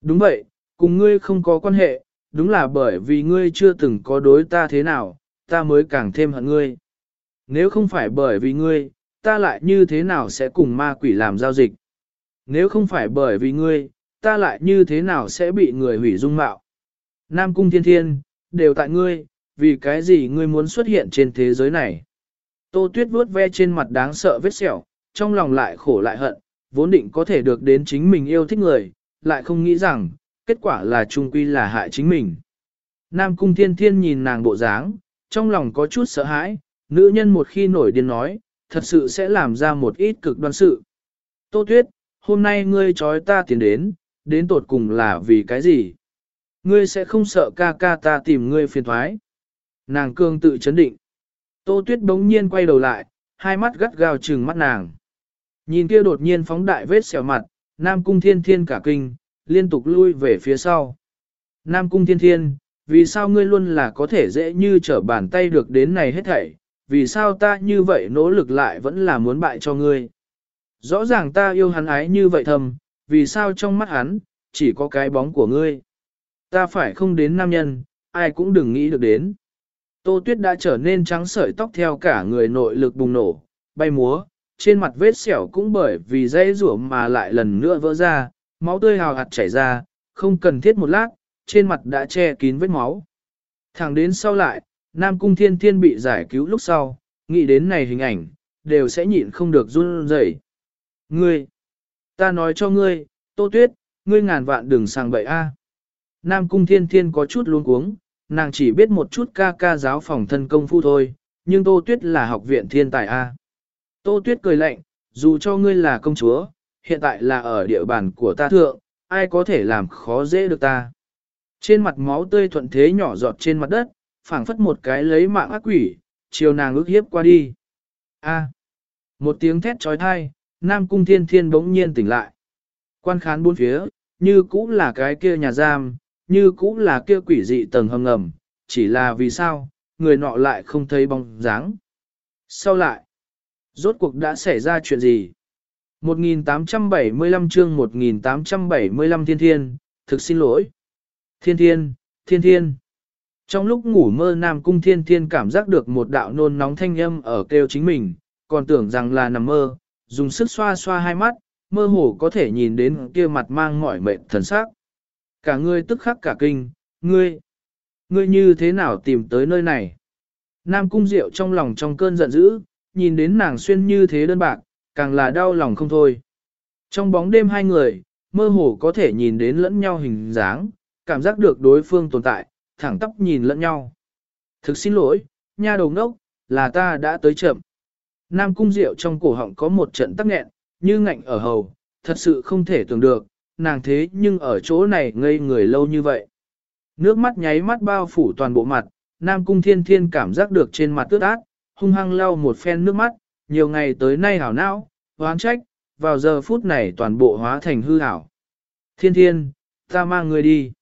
S1: Đúng vậy, cùng ngươi không có quan hệ, đúng là bởi vì ngươi chưa từng có đối ta thế nào, ta mới càng thêm hận ngươi. Nếu không phải bởi vì ngươi, ta lại như thế nào sẽ cùng ma quỷ làm giao dịch? Nếu không phải bởi vì ngươi, ta lại như thế nào sẽ bị người hủy dung mạo? Nam cung thiên thiên, đều tại ngươi, vì cái gì ngươi muốn xuất hiện trên thế giới này? Tô tuyết vuốt ve trên mặt đáng sợ vết sẹo, trong lòng lại khổ lại hận, vốn định có thể được đến chính mình yêu thích người, lại không nghĩ rằng, kết quả là trung quy là hại chính mình. Nam cung thiên thiên nhìn nàng bộ dáng, trong lòng có chút sợ hãi, nữ nhân một khi nổi điên nói, thật sự sẽ làm ra một ít cực đoan sự. Tô Tuyết, hôm nay ngươi trói ta tiến đến, đến tột cùng là vì cái gì? Ngươi sẽ không sợ ca ca ta tìm ngươi phiền thoái. Nàng cương tự chấn định. Tô tuyết bỗng nhiên quay đầu lại, hai mắt gắt gao trừng mắt nàng. Nhìn kia đột nhiên phóng đại vết xẻo mặt, Nam Cung Thiên Thiên cả kinh, liên tục lui về phía sau. Nam Cung Thiên Thiên, vì sao ngươi luôn là có thể dễ như trở bàn tay được đến này hết thảy, vì sao ta như vậy nỗ lực lại vẫn là muốn bại cho ngươi. Rõ ràng ta yêu hắn ái như vậy thầm, vì sao trong mắt hắn, chỉ có cái bóng của ngươi. Ta phải không đến nam nhân, ai cũng đừng nghĩ được đến. Tô Tuyết đã trở nên trắng sợi tóc theo cả người nội lực bùng nổ, bay múa, trên mặt vết sẹo cũng bởi vì dây rủa mà lại lần nữa vỡ ra, máu tươi hào hạt chảy ra, không cần thiết một lát, trên mặt đã che kín vết máu. Thẳng đến sau lại, Nam Cung Thiên Thiên bị giải cứu lúc sau, nghĩ đến này hình ảnh, đều sẽ nhịn không được run rẩy. Ngươi, ta nói cho ngươi, Tô Tuyết, ngươi ngàn vạn đừng sang bậy a. Nam Cung Thiên Thiên có chút luống cuống, nàng chỉ biết một chút ca ca giáo phòng thân công phu thôi, nhưng Tô Tuyết là học viện thiên tài a. Tô Tuyết cười lạnh, dù cho ngươi là công chúa, hiện tại là ở địa bàn của ta thượng, ai có thể làm khó dễ được ta. Trên mặt máu tươi thuận thế nhỏ giọt trên mặt đất, phảng phất một cái lấy mạng ác quỷ, chiều nàng ước hiếp qua đi. A. À. Một tiếng thét trói thai, Nam Cung Thiên Thiên bỗng nhiên tỉnh lại. Quan khán bốn phía, như cũ là cái kia nhà giam, như cũ là kia quỷ dị tầng hầm ngầm, chỉ là vì sao, người nọ lại không thấy bóng dáng. Sau lại, rốt cuộc đã xảy ra chuyện gì? 1875 chương 1875 thiên thiên, thực xin lỗi. Thiên thiên, thiên thiên. Trong lúc ngủ mơ Nam Cung Thiên Thiên cảm giác được một đạo nôn nóng thanh âm ở kêu chính mình, còn tưởng rằng là nằm mơ, dùng sức xoa xoa hai mắt, mơ hồ có thể nhìn đến kia mặt mang mỏi mệt thần sắc. Cả ngươi tức khắc cả kinh, ngươi, ngươi như thế nào tìm tới nơi này? Nam Cung Diệu trong lòng trong cơn giận dữ, nhìn đến nàng xuyên như thế đơn bạc, càng là đau lòng không thôi. Trong bóng đêm hai người, mơ hồ có thể nhìn đến lẫn nhau hình dáng, cảm giác được đối phương tồn tại, thẳng tóc nhìn lẫn nhau. Thực xin lỗi, nha đầu ngốc, là ta đã tới chậm. Nam cung diệu trong cổ họng có một trận tắc nghẹn, như ngạnh ở hầu, thật sự không thể tưởng được, nàng thế nhưng ở chỗ này ngây người lâu như vậy. Nước mắt nháy mắt bao phủ toàn bộ mặt, Nam cung thiên thiên cảm giác được trên mặt ướt át, hung hăng lau một phen nước mắt, nhiều ngày tới nay hảo não, hoán trách, vào giờ phút này toàn bộ hóa thành hư hảo. Thiên thiên, ta mang người đi.